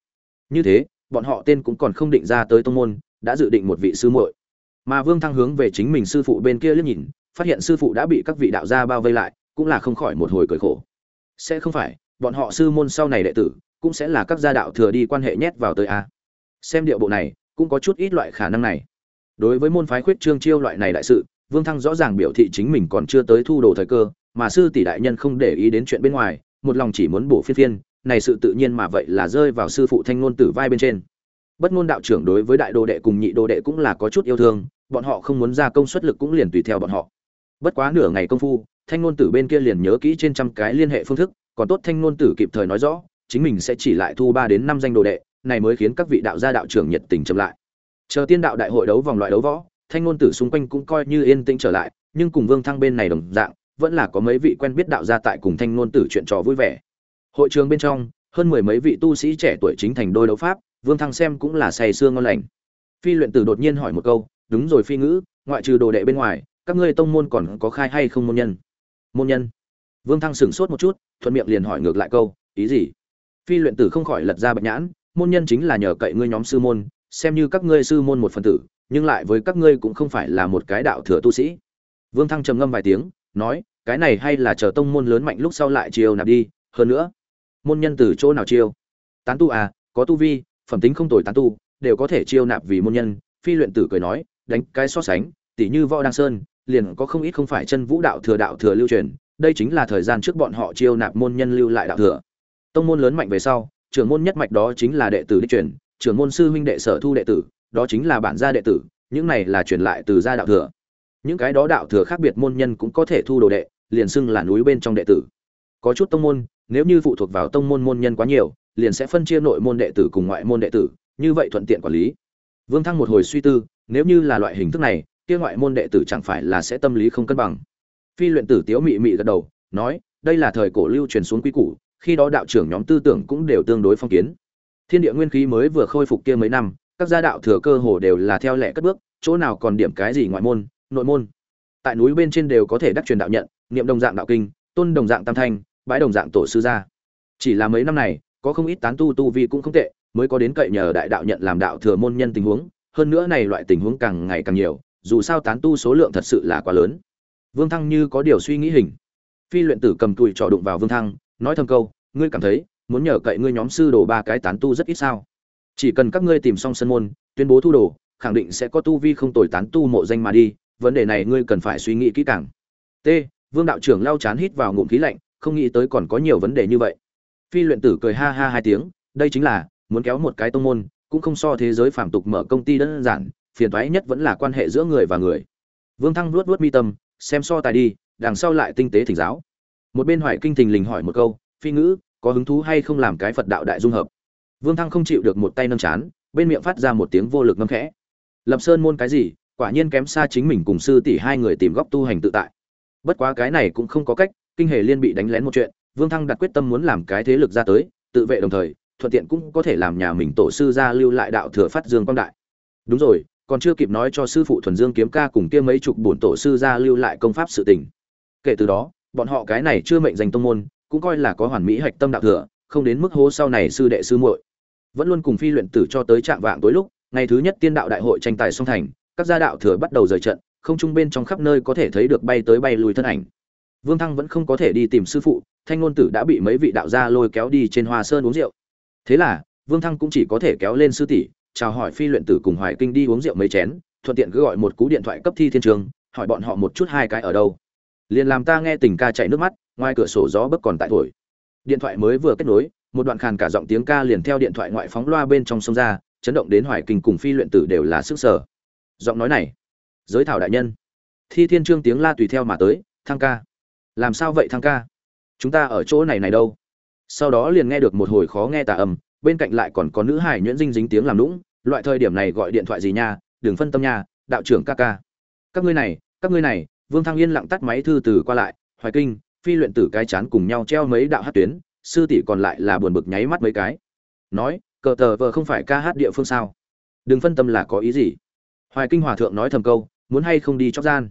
Như thế, bọn họ tên cũng còn không định ra tới tông môn, đã dự định một vị sư muội. Mà vương thăng hướng về chính mình sư phụ bên kia liếc nhìn, phát hiện sư phụ đã bị các vị đạo gia bao vây lại, cũng là không khỏi một hồi cười khổ. Sẽ không phải bọn họ sư môn sau này đệ tử cũng sẽ là các gia đạo thừa đi quan hệ nhét vào tới a. Xem điệu bộ này, cũng có chút ít loại khả năng này. Đối với môn phái khuyết trương chiêu loại này đại sự, vương thăng rõ ràng biểu thị chính mình còn chưa tới thu đồ thời cơ, mà sư tỷ đại nhân không để ý đến chuyện bên ngoài, một lòng chỉ muốn bổ phiên phiên, này sự tự nhiên mà vậy là rơi vào sư phụ thanh ngôn tử vai bên trên. Bất ngôn đạo trưởng đối với đại đồ đệ cùng nhị đồ đệ cũng là có chút yêu thương, bọn họ không muốn ra công suất lực cũng liền tùy theo bọn họ. Bất quá nửa ngày công phu, thanh ngôn tử bên kia liền nhớ kỹ trên trăm cái liên hệ phương thức còn tốt thanh ngôn tử kịp thời nói rõ, chính mình sẽ chỉ lại thu ba đến năm danh đồ đệ, này mới khiến các vị đạo gia đạo trưởng nhiệt tình chậm lại. Chờ tiên đạo đại hội đấu vòng loại đấu võ, thanh ngôn tử xung quanh cũng coi như yên tĩnh trở lại, nhưng cùng vương thăng bên này đồng dạng, vẫn là có mấy vị quen biết đạo gia tại cùng thanh ngôn tử chuyện trò vui vẻ. Hội trường bên trong, hơn mười mấy vị tu sĩ trẻ tuổi chính thành đôi đấu pháp, vương thăng xem cũng là say sương ngon lành. Phi luyện tử đột nhiên hỏi một câu, đúng rồi phi ngữ, ngoại trừ đồ đệ bên ngoài, các ngươi tông môn còn có khai hay không môn nhân? Môn nhân. Vương thăng sửng sốt một chút thuận miệng liền hỏi ngược lại câu, ý gì? Phi luyện tử không khỏi lật ra bạch nhãn, môn nhân chính là nhờ cậy ngươi nhóm sư môn, xem như các ngươi sư môn một phần tử, nhưng lại với các ngươi cũng không phải là một cái đạo thừa tu sĩ. Vương thăng trầm ngâm vài tiếng, nói, cái này hay là chờ tông môn lớn mạnh lúc sau lại chiêu nạp đi, hơn nữa, môn nhân từ chỗ nào chiêu? Tán tu à có tu vi, phẩm tính không tồi tán tu, đều có thể chiêu nạp vì môn nhân. Phi luyện tử cười nói, đánh cái so sánh, tỉ như võ đăng sơn, liền có không ít không phải chân vũ đạo thừa đạo thừa lưu truyền đây chính là thời gian trước bọn họ chiêu nạp môn nhân lưu lại đạo thừa. Tông môn lớn mạnh về sau, trưởng môn nhất mạch đó chính là đệ tử đích truyền, trưởng môn sư huynh đệ sở thu đệ tử, đó chính là bản gia đệ tử, những này là truyền lại từ gia đạo thừa. Những cái đó đạo thừa khác biệt môn nhân cũng có thể thu đồ đệ, liền xưng là núi bên trong đệ tử. Có chút tông môn, nếu như phụ thuộc vào tông môn môn nhân quá nhiều, liền sẽ phân chia nội môn đệ tử cùng ngoại môn đệ tử, như vậy thuận tiện quản lý. Vương thăng một hồi suy tư, nếu như là loại hình thức này, kia ngoại môn đệ tử chẳng phải là sẽ tâm lý không cân bằng phi luyện tử tiếu mị mị gật đầu, nói, đây là thời cổ lưu truyền xuống quy củ, khi đó đạo trưởng nhóm tư tưởng cũng đều tương đối phong kiến. Thiên địa nguyên khí mới vừa khôi phục kia mấy năm, các gia đạo thừa cơ hồ đều là theo lệ cất bước, chỗ nào còn điểm cái gì ngoại môn, nội môn. Tại núi bên trên đều có thể đắc truyền đạo nhận, niệm đồng dạng đạo kinh, tôn đồng dạng tam thanh bãi đồng dạng tổ sư gia. Chỉ là mấy năm này, có không ít tán tu tu vi cũng không tệ, mới có đến cậy nhờ đại đạo nhận làm đạo thừa môn nhân tình huống, hơn nữa này loại tình huống càng ngày càng nhiều, dù sao tán tu số lượng thật sự là quá lớn vương thăng như có điều suy nghĩ hình. Phi luyện tử cầm tuổi trò đụng vào vương thăng, nói thầm câu, ngươi cảm thấy, muốn nhờ cậy ngươi nhóm sư đồ ba cái tán tu rất ít sao? Chỉ cần các ngươi tìm xong sân môn, tuyên bố thu đồ, khẳng định sẽ có tu vi không tồi tán tu mộ danh mà đi, vấn đề này ngươi cần phải suy nghĩ kỹ càng. T, vương đạo trưởng lau chán hít vào ngụm khí lạnh, không nghĩ tới còn có nhiều vấn đề như vậy. Phi luyện tử cười ha ha hai tiếng, đây chính là, muốn kéo một cái tông môn, cũng không so thế giới phàm tục mở công ty đơn giản, phiền toái nhất vẫn là quan hệ giữa người và người. Vương thăng vuốt vuốt mi tâm xem so tài đi, đằng sau lại tinh tế thỉnh giáo. Một bên hoài kinh thình lình hỏi một câu, phi ngữ, có hứng thú hay không làm cái phật đạo đại dung hợp? Vương thăng không chịu được một tay nâng chán, bên miệng phát ra một tiếng vô lực ngâm khẽ. Lập sơn môn cái gì, quả nhiên kém xa chính mình cùng sư tỷ hai người tìm góc tu hành tự tại. Bất quá cái này cũng không có cách, kinh hề liên bị đánh lén một chuyện, vương thăng đặt quyết tâm muốn làm cái thế lực ra tới, tự vệ đồng thời, thuận tiện cũng có thể làm nhà mình tổ sư ra lưu lại đạo thừa phát dương quang đại. Đúng rồi còn chưa kịp nói cho sư phụ thuần dương kiếm ca cùng kia mấy chục bổn tổ sư ra lưu lại công pháp sự tình. Kể từ đó, bọn họ cái này chưa mệnh danh tông môn, cũng coi là có hoàn mỹ hạch tâm đạo thừa, không đến mức hố sau này sư đệ sư muội. Vẫn luôn cùng phi luyện tử cho tới trạng vạng tối lúc, ngày thứ nhất tiên đạo đại hội tranh tài song thành, các gia đạo thừa bắt đầu rời trận, không trung bên trong khắp nơi có thể thấy được bay tới bay lùi thân ảnh. Vương thăng vẫn không có thể đi tìm sư phụ, thanh ngôn tử đã bị mấy vị đạo gia lôi kéo đi trên hoa sơn uống rượu. Thế là, vương thăng cũng chỉ có thể kéo lên sư tỷ chào hỏi phi luyện tử cùng hoài kinh đi uống rượu mấy chén, thuận tiện cứ gọi một cú điện thoại cấp thi thiên trường, hỏi bọn họ một chút hai cái ở đâu. Liền làm ta nghe tình ca chạy nước mắt, ngoài cửa sổ gió bấc còn tại thổi. Điện thoại mới vừa kết nối, một đoạn khàn cả giọng tiếng ca liền theo điện thoại ngoại phóng loa bên trong sông ra, chấn động đến hoài kinh cùng phi luyện tử đều là sức sở. Giọng nói này, giới thảo đại nhân. Thi thiên trương tiếng la tùy theo mà tới, thăng ca. Làm sao vậy thăng ca? Chúng ta ở chỗ này này đâu? Sau đó liền nghe được một hồi khó nghe tà âm bên cạnh lại còn có nữ hải nhuyễn dinh dính tiếng làm lũng loại thời điểm này gọi điện thoại gì nha, đừng phân tâm nha, đạo trưởng ca ca. Các ngươi này, các ngươi này, vương thăng yên lặng tắt máy thư từ qua lại, hoài kinh, phi luyện tử cái chán cùng nhau treo mấy đạo hát tuyến, sư tỷ còn lại là buồn bực nháy mắt mấy cái. Nói, cờ tờ vờ không phải ca hát địa phương sao? Đừng phân tâm là có ý gì? Hoài kinh hòa thượng nói thầm câu, muốn hay không đi chóc gian?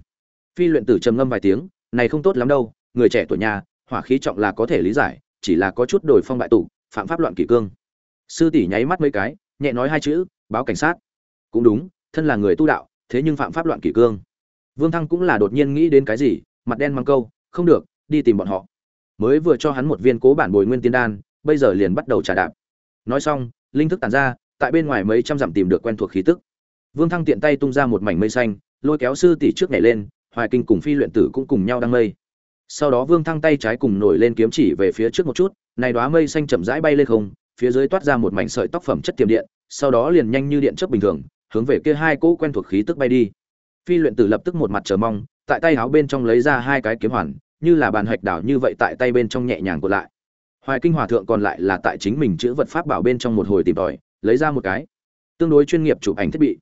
Phi luyện tử trầm ngâm vài tiếng, này không tốt lắm đâu, người trẻ tuổi nhà, hỏa khí trọng là có thể lý giải, chỉ là có chút đổi phong bại tụ, phạm pháp loạn kỷ cương sư tỷ nháy mắt mấy cái, nhẹ nói hai chữ, báo cảnh sát. Cũng đúng, thân là người tu đạo, thế nhưng phạm pháp loạn kỷ cương. Vương thăng cũng là đột nhiên nghĩ đến cái gì, mặt đen mang câu, không được, đi tìm bọn họ. Mới vừa cho hắn một viên cố bản bồi nguyên tiên đan, bây giờ liền bắt đầu trả đạp. Nói xong, linh thức tàn ra, tại bên ngoài mấy trăm dặm tìm được quen thuộc khí tức. Vương thăng tiện tay tung ra một mảnh mây xanh, lôi kéo sư tỷ trước nhảy lên, hoài kinh cùng phi luyện tử cũng cùng nhau đăng mây. Sau đó vương thăng tay trái cùng nổi lên kiếm chỉ về phía trước một chút, này đoá mây xanh chậm rãi bay lên không phía dưới toát ra một mảnh sợi tóc phẩm chất tiềm điện sau đó liền nhanh như điện chớp bình thường hướng về kia hai cỗ quen thuộc khí tức bay đi. Phi luyện tử lập tức một mặt chờ mong tại tay áo bên trong lấy ra hai cái kiếm hoàn như là bàn hạch đảo như vậy tại tay bên trong nhẹ nhàng của lại. Hoài kinh hòa thượng còn lại là tại chính mình chữ vật pháp bảo bên trong một hồi tìm tòi lấy ra một cái. Tương đối chuyên nghiệp chụp ảnh thiết bị.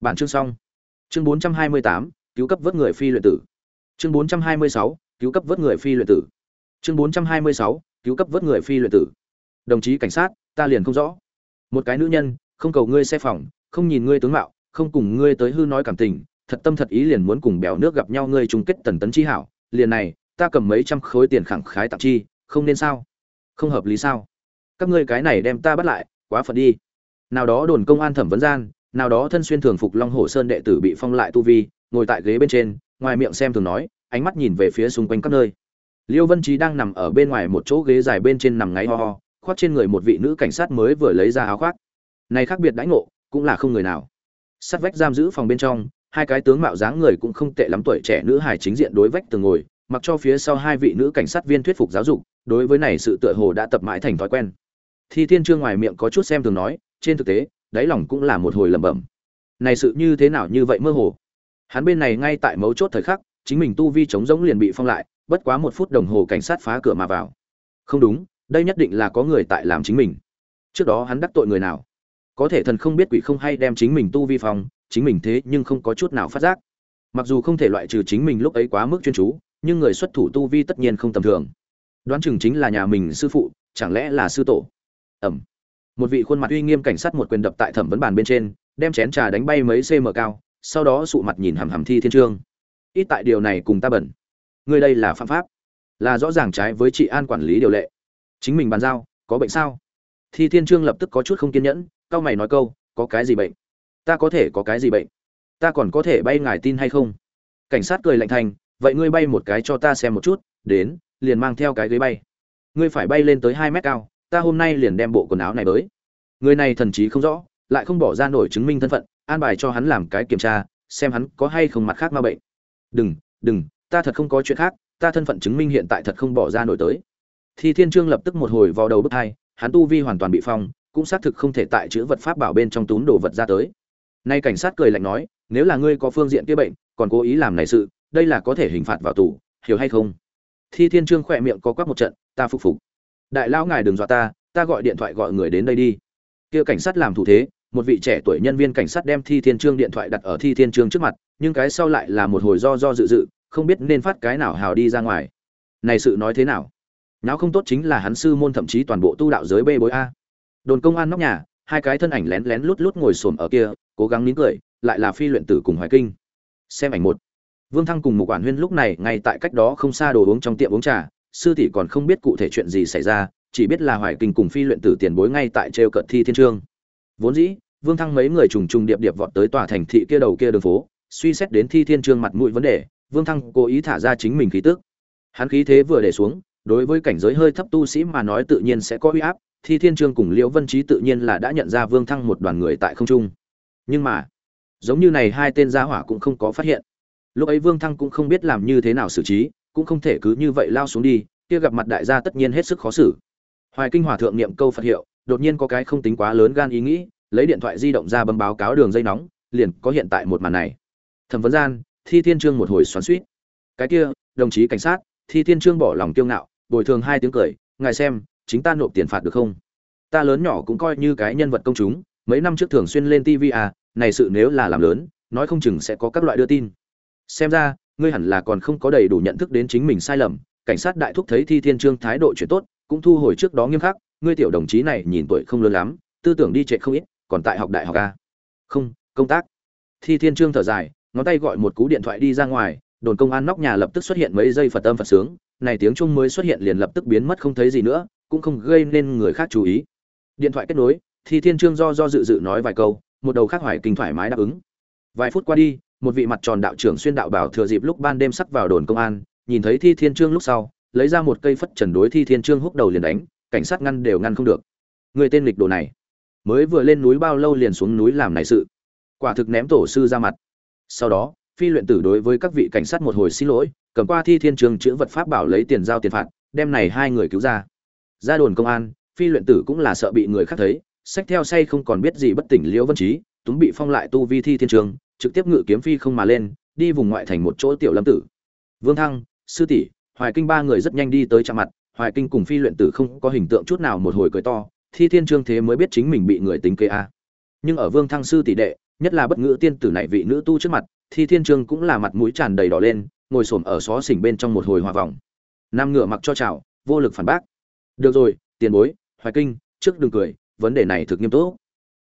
Bản chương xong. Chương 428, cứu cấp vớt người phi luyện tử. Chương 426, cứu cấp vớt người phi luyện tử. Chương 426, cứu cấp vớt người phi luyện tử. Đồng chí cảnh sát ta liền không rõ. Một cái nữ nhân, không cầu ngươi xe phòng, không nhìn ngươi tướng mạo, không cùng ngươi tới hư nói cảm tình, thật tâm thật ý liền muốn cùng bèo nước gặp nhau ngươi chung kết tần tấn chi hảo, liền này, ta cầm mấy trăm khối tiền khẳng khái tặng chi, không nên sao? Không hợp lý sao? Các ngươi cái này đem ta bắt lại, quá phận đi. Nào đó đồn công an thẩm vấn gian, nào đó thân xuyên thường phục long hồ sơn đệ tử bị phong lại tu vi, ngồi tại ghế bên trên, ngoài miệng xem thường nói, ánh mắt nhìn về phía xung quanh các nơi. Liêu vân trí đang nằm ở bên ngoài một chỗ ghế dài bên trên nằm ngáy ho ho khoác trên người một vị nữ cảnh sát mới vừa lấy ra áo khoác. Này khác biệt đãi ngộ, cũng là không người nào. Sắt vách giam giữ phòng bên trong, hai cái tướng mạo dáng người cũng không tệ lắm tuổi trẻ nữ hài chính diện đối vách từng ngồi, mặc cho phía sau hai vị nữ cảnh sát viên thuyết phục giáo dục, đối với này sự tựa hồ đã tập mãi thành thói quen. Thi thiên trương ngoài miệng có chút xem thường nói, trên thực tế, đáy lòng cũng là một hồi lẩm bẩm. Này sự như thế nào như vậy mơ hồ? Hắn bên này ngay tại mấu chốt thời khắc, chính mình tu vi chống giống liền bị phong lại, bất quá một phút đồng hồ cảnh sát phá cửa mà vào. Không đúng đây nhất định là có người tại làm chính mình. Trước đó hắn đắc tội người nào? Có thể thần không biết quỷ không hay đem chính mình tu vi phong, chính mình thế nhưng không có chút nào phát giác. Mặc dù không thể loại trừ chính mình lúc ấy quá mức chuyên chú, nhưng người xuất thủ tu vi tất nhiên không tầm thường. Đoán chừng chính là nhà mình sư phụ, chẳng lẽ là sư tổ? Ẩm. Một vị khuôn mặt uy nghiêm cảnh sát một quyền đập tại thẩm vấn bàn bên trên, đem chén trà đánh bay mấy cm cao, sau đó sụ mặt nhìn hằm hằm thi thiên trương. Ít tại điều này cùng ta bẩn. Ngươi đây là phạm pháp. Là rõ ràng trái với trị an quản lý điều lệ chính mình bàn giao, có bệnh sao? Thi thiên trương lập tức có chút không kiên nhẫn cao mày nói câu, có cái gì bệnh? Ta có thể có cái gì bệnh? Ta còn có thể bay ngài tin hay không? Cảnh sát cười lạnh thành, vậy ngươi bay một cái cho ta xem một chút, đến, liền mang theo cái ghế bay. Ngươi phải bay lên tới hai mét cao, ta hôm nay liền đem bộ quần áo này tới. Người này thần chí không rõ, lại không bỏ ra nổi chứng minh thân phận, an bài cho hắn làm cái kiểm tra, xem hắn có hay không mặt khác ma bệnh. Đừng đừng, ta thật không có chuyện khác, ta thân phận chứng minh hiện tại thật không bỏ ra nổi tới thi thiên trương lập tức một hồi vào đầu bức hai hắn tu vi hoàn toàn bị phong, cũng xác thực không thể tại chữ vật pháp bảo bên trong túm đồ vật ra tới. Nay cảnh sát cười lạnh nói, nếu là ngươi có phương diện kia bệnh, còn cố ý làm này sự, đây là có thể hình phạt vào tù, hiểu hay không? Thi thiên trương khỏe miệng có quắc một trận, ta phục phục. Đại lão ngài đừng dọa ta ta gọi điện thoại gọi người đến đây đi. Kia cảnh sát làm thủ thế, một vị trẻ tuổi nhân viên cảnh sát đem thi thiên trương điện thoại đặt ở thi thiên trương trước mặt, nhưng cái sau lại là một hồi do do dự dự, không biết nên phát cái nào hào đi ra ngoài. Này sự nói thế nào? Não không tốt chính là hắn sư môn thậm chí toàn bộ tu đạo giới bê bối a. Đồn công an nóc nhà, hai cái thân ảnh lén lén lút lút ngồi xổm ở kia, cố gắng nín cười, lại là phi luyện tử cùng hoài kinh. Xem ảnh một. Vương thăng cùng một quản huyên lúc này ngay tại cách đó không xa đồ uống trong tiệm uống trà, sư tỷ còn không biết cụ thể chuyện gì xảy ra, chỉ biết là hoài kinh cùng phi luyện tử tiền bối ngay tại trêu cận thi thiên trương. Vốn dĩ, vương thăng mấy người trùng trùng điệp điệp vọt tới tòa thành thị kia đầu kia đường phố, suy xét đến thi thiên trương mặt mũi vấn đề, vương thăng cố ý thả ra chính mình khí tức. Hắn khí thế vừa để xuống đối với cảnh giới hơi thấp tu sĩ mà nói tự nhiên sẽ có uy áp, thi thiên trương cùng liễu vân trí tự nhiên là đã nhận ra vương thăng một đoàn người tại không trung. Nhưng mà, giống như này hai tên gia hỏa cũng không có phát hiện. Lúc ấy vương thăng cũng không biết làm như thế nào xử trí, cũng không thể cứ như vậy lao xuống đi, kia gặp mặt đại gia tất nhiên hết sức khó xử. Hoài kinh hòa thượng niệm câu phật hiệu, đột nhiên có cái không tính quá lớn gan ý nghĩ, lấy điện thoại di động ra bấm báo cáo đường dây nóng, liền có hiện tại một màn này. Thẩm vấn gian, thi thiên trương một hồi xoắn suýt. Cái kia, đồng chí cảnh sát, thi thiên trương bỏ lòng kiêu ngạo bồi thường hai tiếng cười, ngài xem, chính ta nộp tiền phạt được không? Ta lớn nhỏ cũng coi như cái nhân vật công chúng, mấy năm trước thường xuyên lên tv à này sự nếu là làm lớn, nói không chừng sẽ có các loại đưa tin. Xem ra, ngươi hẳn là còn không có đầy đủ nhận thức đến chính mình sai lầm, cảnh sát đại thúc thấy thi thiên trương thái độ chuyển tốt, cũng thu hồi trước đó nghiêm khắc, ngươi tiểu đồng chí này nhìn tuổi không lớn lắm, tư tưởng đi trệ không ít, còn tại học đại học à? Không, công tác. Thi thiên trương thở dài, ngón tay gọi một cú điện thoại đi ra ngoài đồn công an nóc nhà lập tức xuất hiện mấy giây phật âm phật sướng, này tiếng chuông mới xuất hiện liền lập tức biến mất không thấy gì nữa, cũng không gây nên người khác chú ý. Điện thoại kết nối, thi thiên trương do do dự dự nói vài câu, một đầu khác hoài kinh thoải mái đáp ứng. Vài phút qua đi, một vị mặt tròn đạo trưởng xuyên đạo bảo thừa dịp lúc ban đêm sắp vào đồn công an, nhìn thấy thi thiên trương lúc sau, lấy ra một cây phất trần đối thi thiên trương húc đầu liền đánh, cảnh sát ngăn đều ngăn không được. Người tên lịch đồ này, mới vừa lên núi bao lâu liền xuống núi làm này sự. Quả thực ném tổ sư ra mặt. Sau đó phi luyện tử đối với các vị cảnh sát một hồi xin lỗi, cầm qua thi thiên trường chữ vật pháp bảo lấy tiền giao tiền phạt, đem này hai người cứu ra. Ra đồn công an, phi luyện tử cũng là sợ bị người khác thấy, sách theo say không còn biết gì bất tỉnh liễu vân trí túng bị phong lại tu vi thi thiên trường, trực tiếp ngự kiếm phi không mà lên, đi vùng ngoại thành một chỗ tiểu lâm tử. Vương thăng, sư tỷ, hoài kinh ba người rất nhanh đi tới chạm mặt, hoài kinh cùng phi luyện tử không có hình tượng chút nào một hồi cười to, thi thiên trương thế mới biết chính mình bị người tính kế a. Nhưng ở vương thăng sư tỷ đệ, nhất là bất ngữ tiên tử này vị nữ tu trước mặt thi thiên trương cũng là mặt mũi tràn đầy đỏ lên, ngồi xổm ở xó xỉnh bên trong một hồi hòa vòng nam ngựa mặc cho chào, vô lực phản bác. Được rồi, tiền bối, hoài kinh, trước đừng cười, vấn đề này thực nghiêm túc.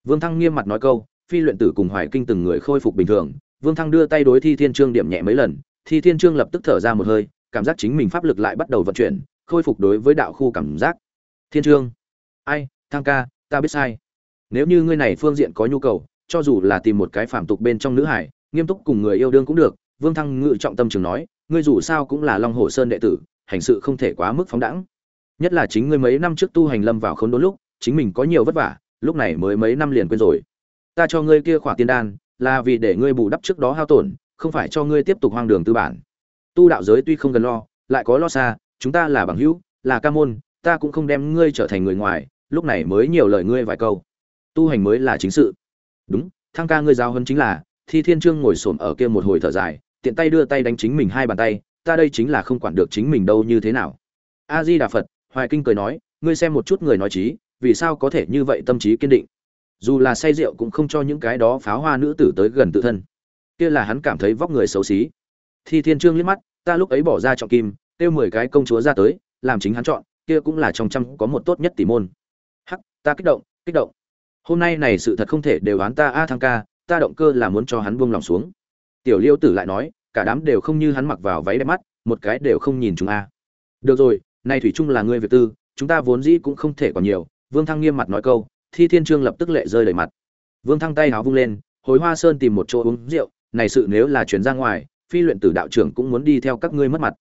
Vương thăng nghiêm mặt nói câu, phi luyện tử cùng hoài kinh từng người khôi phục bình thường. Vương thăng đưa tay đối thi thiên trương điểm nhẹ mấy lần. Thi thiên trương lập tức thở ra một hơi, cảm giác chính mình pháp lực lại bắt đầu vận chuyển, khôi phục đối với đạo khu cảm giác. Thiên trương, ai, thăng ca, ta biết sai. Nếu như ngươi này phương diện có nhu cầu, cho dù là tìm một cái phản tục bên trong nữ hải nghiêm túc cùng người yêu đương cũng được, vương thăng ngự trọng tâm trường nói, ngươi dù sao cũng là long hồ sơn đệ tử, hành sự không thể quá mức phóng đẳng nhất là chính ngươi mấy năm trước tu hành lâm vào khốn đốn lúc, chính mình có nhiều vất vả, lúc này mới mấy năm liền quên rồi. Ta cho ngươi kia khỏa tiên đan, là vì để ngươi bù đắp trước đó hao tổn, không phải cho ngươi tiếp tục hoang đường tư bản. Tu đạo giới tuy không gần lo, lại có lo xa, chúng ta là bằng hữu, là ca môn, ta cũng không đem ngươi trở thành người ngoài, lúc này mới nhiều lời ngươi vài câu. Tu hành mới là chính sự. Đúng, thăng ca ngươi giao hơn chính là thi thiên trương ngồi xổm ở kia một hồi thở dài, tiện tay đưa tay đánh chính mình hai bàn tay, ta đây chính là không quản được chính mình đâu, như thế nào? A di đà phật, hoài kinh cười nói, ngươi xem một chút người nói trí vì sao có thể như vậy tâm trí kiên định? Dù là say rượu cũng không cho những cái đó pháo hoa nữ tử tới gần tự thân. Kia là hắn cảm thấy vóc người xấu xí. Thi thiên trương liếc mắt, ta lúc ấy bỏ ra trọng kim, tiêu mười cái công chúa ra tới, làm chính hắn chọn, kia cũng là trong trăm có một tốt nhất tỷ môn. Hắc, ta kích động kích động. Hôm nay này sự thật không thể đều đoán ta, a thăng ca ta động cơ là muốn cho hắn buông lòng xuống. Tiểu liêu tử lại nói, cả đám đều không như hắn mặc vào váy đẹp mắt, một cái đều không nhìn chúng a. Được rồi nay thủy chung là ngươi việc tư, chúng ta vốn dĩ cũng không thể còn nhiều, vương thăng nghiêm mặt nói câu, thi thiên trương lập tức lệ rơi đầy mặt. Vương thăng tay háo vung lên, hồi hoa sơn tìm một chỗ uống rượu, này sự nếu là chuyển ra ngoài, phi luyện tử đạo trưởng cũng muốn đi theo các ngươi mất mặt.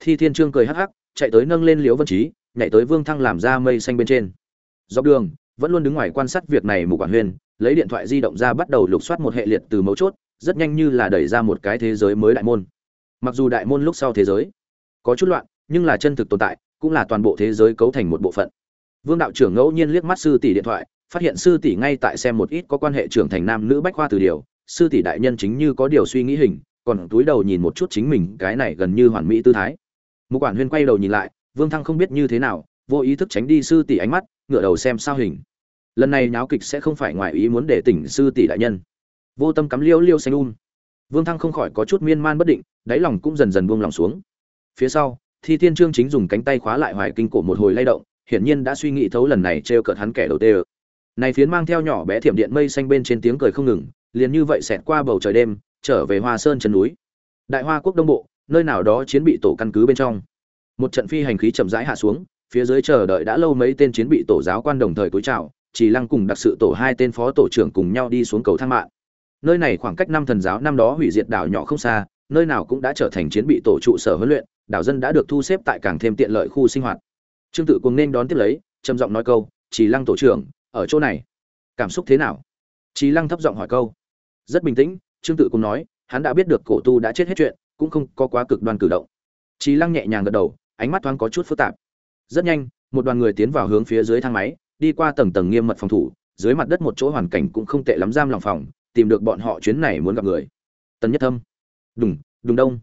Thi thiên trương cười hắc hắc, chạy tới nâng lên liễu vân trí, nhảy tới vương thăng làm ra mây xanh bên trên. Dọc đường, vẫn luôn đứng ngoài quan sát việc này mục quản huyên lấy điện thoại di động ra bắt đầu lục soát một hệ liệt từ mấu chốt, rất nhanh như là đẩy ra một cái thế giới mới đại môn. Mặc dù đại môn lúc sau thế giới có chút loạn, nhưng là chân thực tồn tại, cũng là toàn bộ thế giới cấu thành một bộ phận. Vương đạo trưởng ngẫu nhiên liếc mắt sư tỷ điện thoại, phát hiện sư tỷ ngay tại xem một ít có quan hệ trưởng thành nam nữ bách khoa từ điều. Sư tỷ đại nhân chính như có điều suy nghĩ hình, còn túi đầu nhìn một chút chính mình, cái này gần như hoàn mỹ tư thái. Mục quản huyên quay đầu nhìn lại, vương thăng không biết như thế nào, vô ý thức tránh đi sư tỷ ánh mắt, ngửa đầu xem sao hình lần này nháo kịch sẽ không phải ngoài ý muốn để tỉnh sư tỷ đại nhân. Vô tâm cắm liêu liêu xanh un vương thăng không khỏi có chút miên man bất định, đáy lòng cũng dần dần buông lòng xuống. Phía sau, thi thiên trương chính dùng cánh tay khóa lại hoài kinh cổ một hồi lay động, hiển nhiên đã suy nghĩ thấu lần này trêu cợt hắn kẻ đầu tê này phiến mang theo nhỏ bé thiểm điện mây xanh bên trên tiếng cười không ngừng, liền như vậy xẹt qua bầu trời đêm, trở về hoa sơn chân núi. Đại hoa quốc đông bộ, nơi nào đó chiến bị tổ căn cứ bên trong. Một trận phi hành khí chậm rãi hạ xuống, phía dưới chờ đợi đã lâu mấy tên chiến bị tổ giáo quan đồng thời cúi chào chỉ lăng cùng đặc sự tổ hai tên phó tổ trưởng cùng nhau đi xuống cầu thang mạng. Nơi này khoảng cách năm thần giáo năm đó hủy diệt đảo nhỏ không xa, nơi nào cũng đã trở thành chiến bị tổ trụ sở huấn luyện, đảo dân đã được thu xếp tại càng thêm tiện lợi khu sinh hoạt. Trương tự cùng nên đón tiếp lấy, trầm giọng nói câu, chỉ lăng tổ trưởng, ở chỗ này. Cảm xúc thế nào? Chỉ lăng thấp giọng hỏi câu. Rất bình tĩnh, trương tự cùng nói, hắn đã biết được cổ tu đã chết hết chuyện, cũng không có quá cực đoan cử động. Chỉ lăng nhẹ nhàng gật đầu, ánh mắt thoáng có chút phức tạp. Rất nhanh, một đoàn người tiến vào hướng phía dưới thang máy đi qua tầng tầng nghiêm mật phòng thủ, dưới mặt đất một chỗ hoàn cảnh cũng không tệ lắm giam lòng phòng, tìm được bọn họ chuyến này muốn gặp người. Tần nhất thâm. Đùng đùng đông.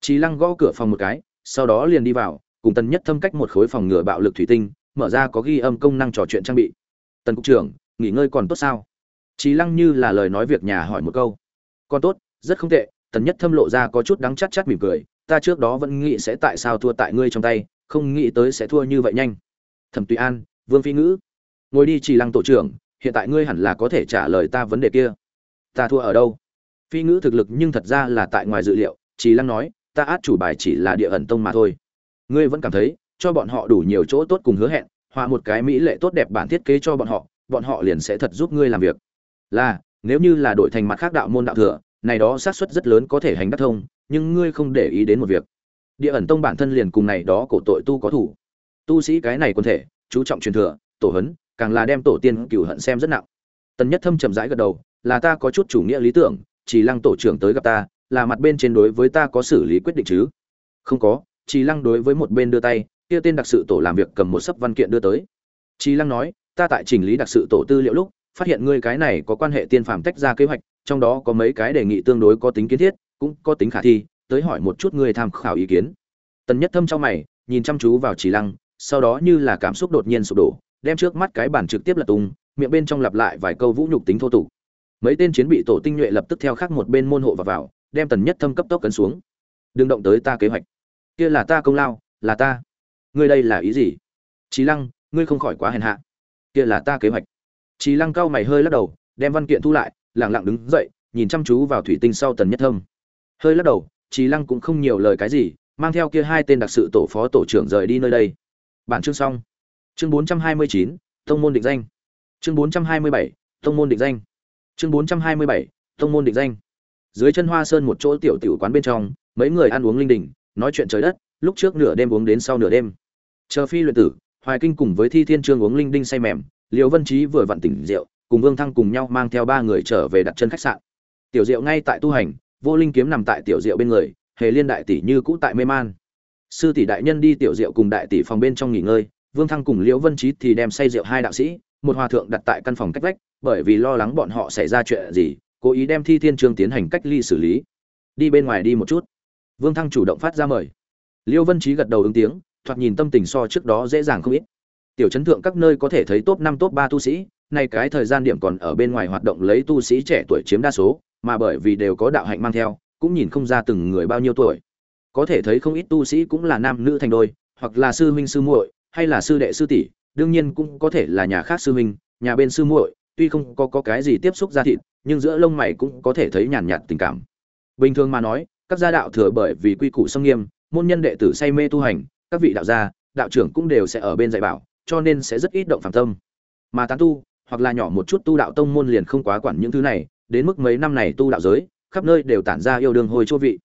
Trí lăng gõ cửa phòng một cái, sau đó liền đi vào, cùng tần nhất thâm cách một khối phòng ngừa bạo lực thủy tinh, mở ra có ghi âm công năng trò chuyện trang bị. Tần cục trưởng, nghỉ ngơi còn tốt sao? Trí lăng như là lời nói việc nhà hỏi một câu. Còn tốt, rất không tệ, tần nhất thâm lộ ra có chút đắng chắt chắt mỉm cười, ta trước đó vẫn nghĩ sẽ tại sao thua tại ngươi trong tay, không nghĩ tới sẽ thua như vậy nhanh. Thẩm tùy an, vương phi ngữ ngồi đi chỉ lăng tổ trưởng, hiện tại ngươi hẳn là có thể trả lời ta vấn đề kia. Ta thua ở đâu? Phi ngữ thực lực nhưng thật ra là tại ngoài dự liệu chỉ lăng nói, ta át chủ bài chỉ là địa ẩn tông mà thôi. Ngươi vẫn cảm thấy, cho bọn họ đủ nhiều chỗ tốt cùng hứa hẹn, họa một cái mỹ lệ tốt đẹp bản thiết kế cho bọn họ bọn họ liền sẽ thật giúp ngươi làm việc. Là, nếu như là đổi thành mặt khác đạo môn đạo thừa, này đó xác suất rất lớn có thể hành đắc thông, nhưng ngươi không để ý đến một việc. Địa ẩn tông bản thân liền cùng này đó cổ tội tu có thủ. Tu sĩ cái này quân thể, chú trọng truyền thừa, tổ hấn càng là đem tổ tiên cửu hận xem rất nặng. Tần nhất thâm chậm rãi gật đầu, là ta có chút chủ nghĩa lý tưởng, chỉ lăng tổ trưởng tới gặp ta, là mặt bên trên đối với ta có xử lý quyết định chứ? Không có, chỉ lăng đối với một bên đưa tay, kia tên đặc sự tổ làm việc cầm một sấp văn kiện đưa tới. Chỉ lăng nói, ta tại chỉnh lý đặc sự tổ tư liệu lúc, phát hiện ngươi cái này có quan hệ tiên phàm tách ra kế hoạch, trong đó có mấy cái đề nghị tương đối có tính kiến thiết, cũng có tính khả thi, tới hỏi một chút ngươi tham khảo ý kiến. Tần nhất thâm trong mày, nhìn chăm chú vào chỉ lăng, sau đó như là cảm xúc đột nhiên sụp đổ đem trước mắt cái bản trực tiếp lật tung, miệng bên trong lặp lại vài câu vũ nhục tính thô tục. Mấy tên chiến bị tổ tinh nhuệ lập tức theo khác một bên môn hộ vào vào, đem tần nhất thâm cấp tốc cấn xuống. Đừng động tới ta kế hoạch. Kia là ta công lao, là ta. Ngươi đây là ý gì? Trí lăng, ngươi không khỏi quá hèn hạ. Kia là ta kế hoạch. Trí lăng cao mày hơi lắc đầu, đem văn kiện thu lại, lặng lặng đứng dậy, nhìn chăm chú vào thủy tinh sau tần nhất thâm. Hơi lắc đầu trí lăng cũng không nhiều lời cái gì, mang theo kia hai tên đặc sự tổ phó tổ trưởng rời đi nơi đây. Bản chương xong chương 429, tông môn định danh. Chương 427, tông môn định danh. Chương 427, tông môn định danh. Dưới chân hoa sơn một chỗ tiểu tiểu quán bên trong mấy người ăn uống linh đình nói chuyện trời đất lúc trước nửa đêm uống đến sau nửa đêm. Chờ phi luyện tử hoài kinh cùng với thi thiên trương uống linh đinh say mềm liều vân trí vừa vặn tỉnh rượu cùng vương thăng cùng nhau mang theo ba người trở về đặt chân khách sạn. Tiểu diệu ngay tại tu hành vô linh kiếm nằm tại tiểu diệu bên người hề liên đại tỷ như cũ tại mê man. Sư tỷ đại nhân đi tiểu diệu cùng đại tỷ phòng bên trong nghỉ ngơi vương thăng cùng liễu vân Chí thì đem say rượu hai đạo sĩ, một hòa thượng đặt tại căn phòng cách vách, bởi vì lo lắng bọn họ xảy ra chuyện gì, cố ý đem thi thiên trương tiến hành cách ly xử lý. Đi bên ngoài đi một chút. Vương thăng chủ động phát ra mời. Liễu vân Chí gật đầu ứng tiếng, thoạt nhìn tâm tình so trước đó dễ dàng không ít. Tiểu chấn thượng các nơi có thể thấy top năm, top ba tu sĩ, nay cái thời gian điểm còn ở bên ngoài hoạt động lấy tu sĩ trẻ tuổi chiếm đa số, mà bởi vì đều có đạo hạnh mang theo, cũng nhìn không ra từng người bao nhiêu tuổi. Có thể thấy không ít tu sĩ cũng là nam nữ thành đôi, hoặc là sư huynh sư muội hay là sư đệ sư tỷ đương nhiên cũng có thể là nhà khác sư huynh nhà bên sư muội tuy không có, có cái gì tiếp xúc ra thịt nhưng giữa lông mày cũng có thể thấy nhàn nhạt tình cảm. Bình thường mà nói các gia đạo thừa bởi vì quy củ sông nghiêm môn nhân đệ tử say mê tu hành các vị đạo gia đạo trưởng cũng đều sẽ ở bên dạy bảo cho nên sẽ rất ít động phạm tâm. Mà tán tu hoặc là nhỏ một chút tu đạo tông môn liền không quá quản những thứ này đến mức mấy năm này tu đạo giới khắp nơi đều tản ra yêu đương hồi chua vị.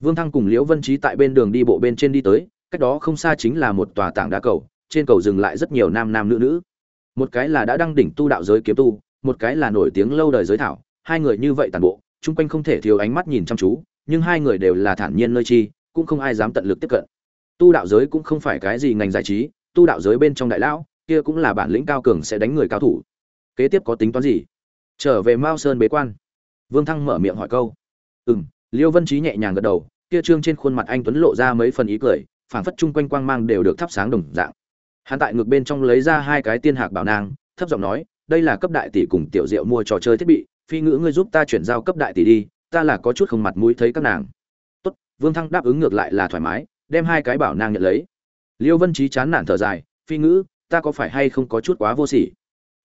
Vương thăng cùng liễu vân trí tại bên đường đi bộ bên trên đi tới cách đó không xa chính là một tòa tảng đá cầu, trên cầu dừng lại rất nhiều nam nam nữ nữ. Một cái là đã đăng đỉnh tu đạo giới kiếm tu, một cái là nổi tiếng lâu đời giới thảo, hai người như vậy toàn bộ, chung quanh không thể thiếu ánh mắt nhìn chăm chú, nhưng hai người đều là thản nhiên nơi chi, cũng không ai dám tận lực tiếp cận. Tu đạo giới cũng không phải cái gì ngành giải trí, tu đạo giới bên trong đại lão, kia cũng là bản lĩnh cao cường sẽ đánh người cao thủ. Kế tiếp có tính toán gì? Trở về mao sơn bế quan. Vương thăng mở miệng hỏi câu. Ừ m liêu vân trí nhẹ nhàng gật đầu, kia trương trên khuôn mặt anh tuấn lộ ra mấy phần ý cười phảng phất chung quanh quang mang đều được thắp sáng đồng dạng. Hắn tại ngược bên trong lấy ra hai cái tiên hạc bảo nang, thấp giọng nói, đây là cấp đại tỷ cùng tiểu diệu mua trò chơi thiết bị, phi ngữ ngươi giúp ta chuyển giao cấp đại tỷ đi, ta là có chút không mặt mũi thấy các nàng. Tốt. Vương thăng đáp ứng ngược lại là thoải mái, đem hai cái bảo nang nhận lấy. Liêu vân trí chán nản thở dài, phi ngữ, ta có phải hay không có chút quá vô sỉ?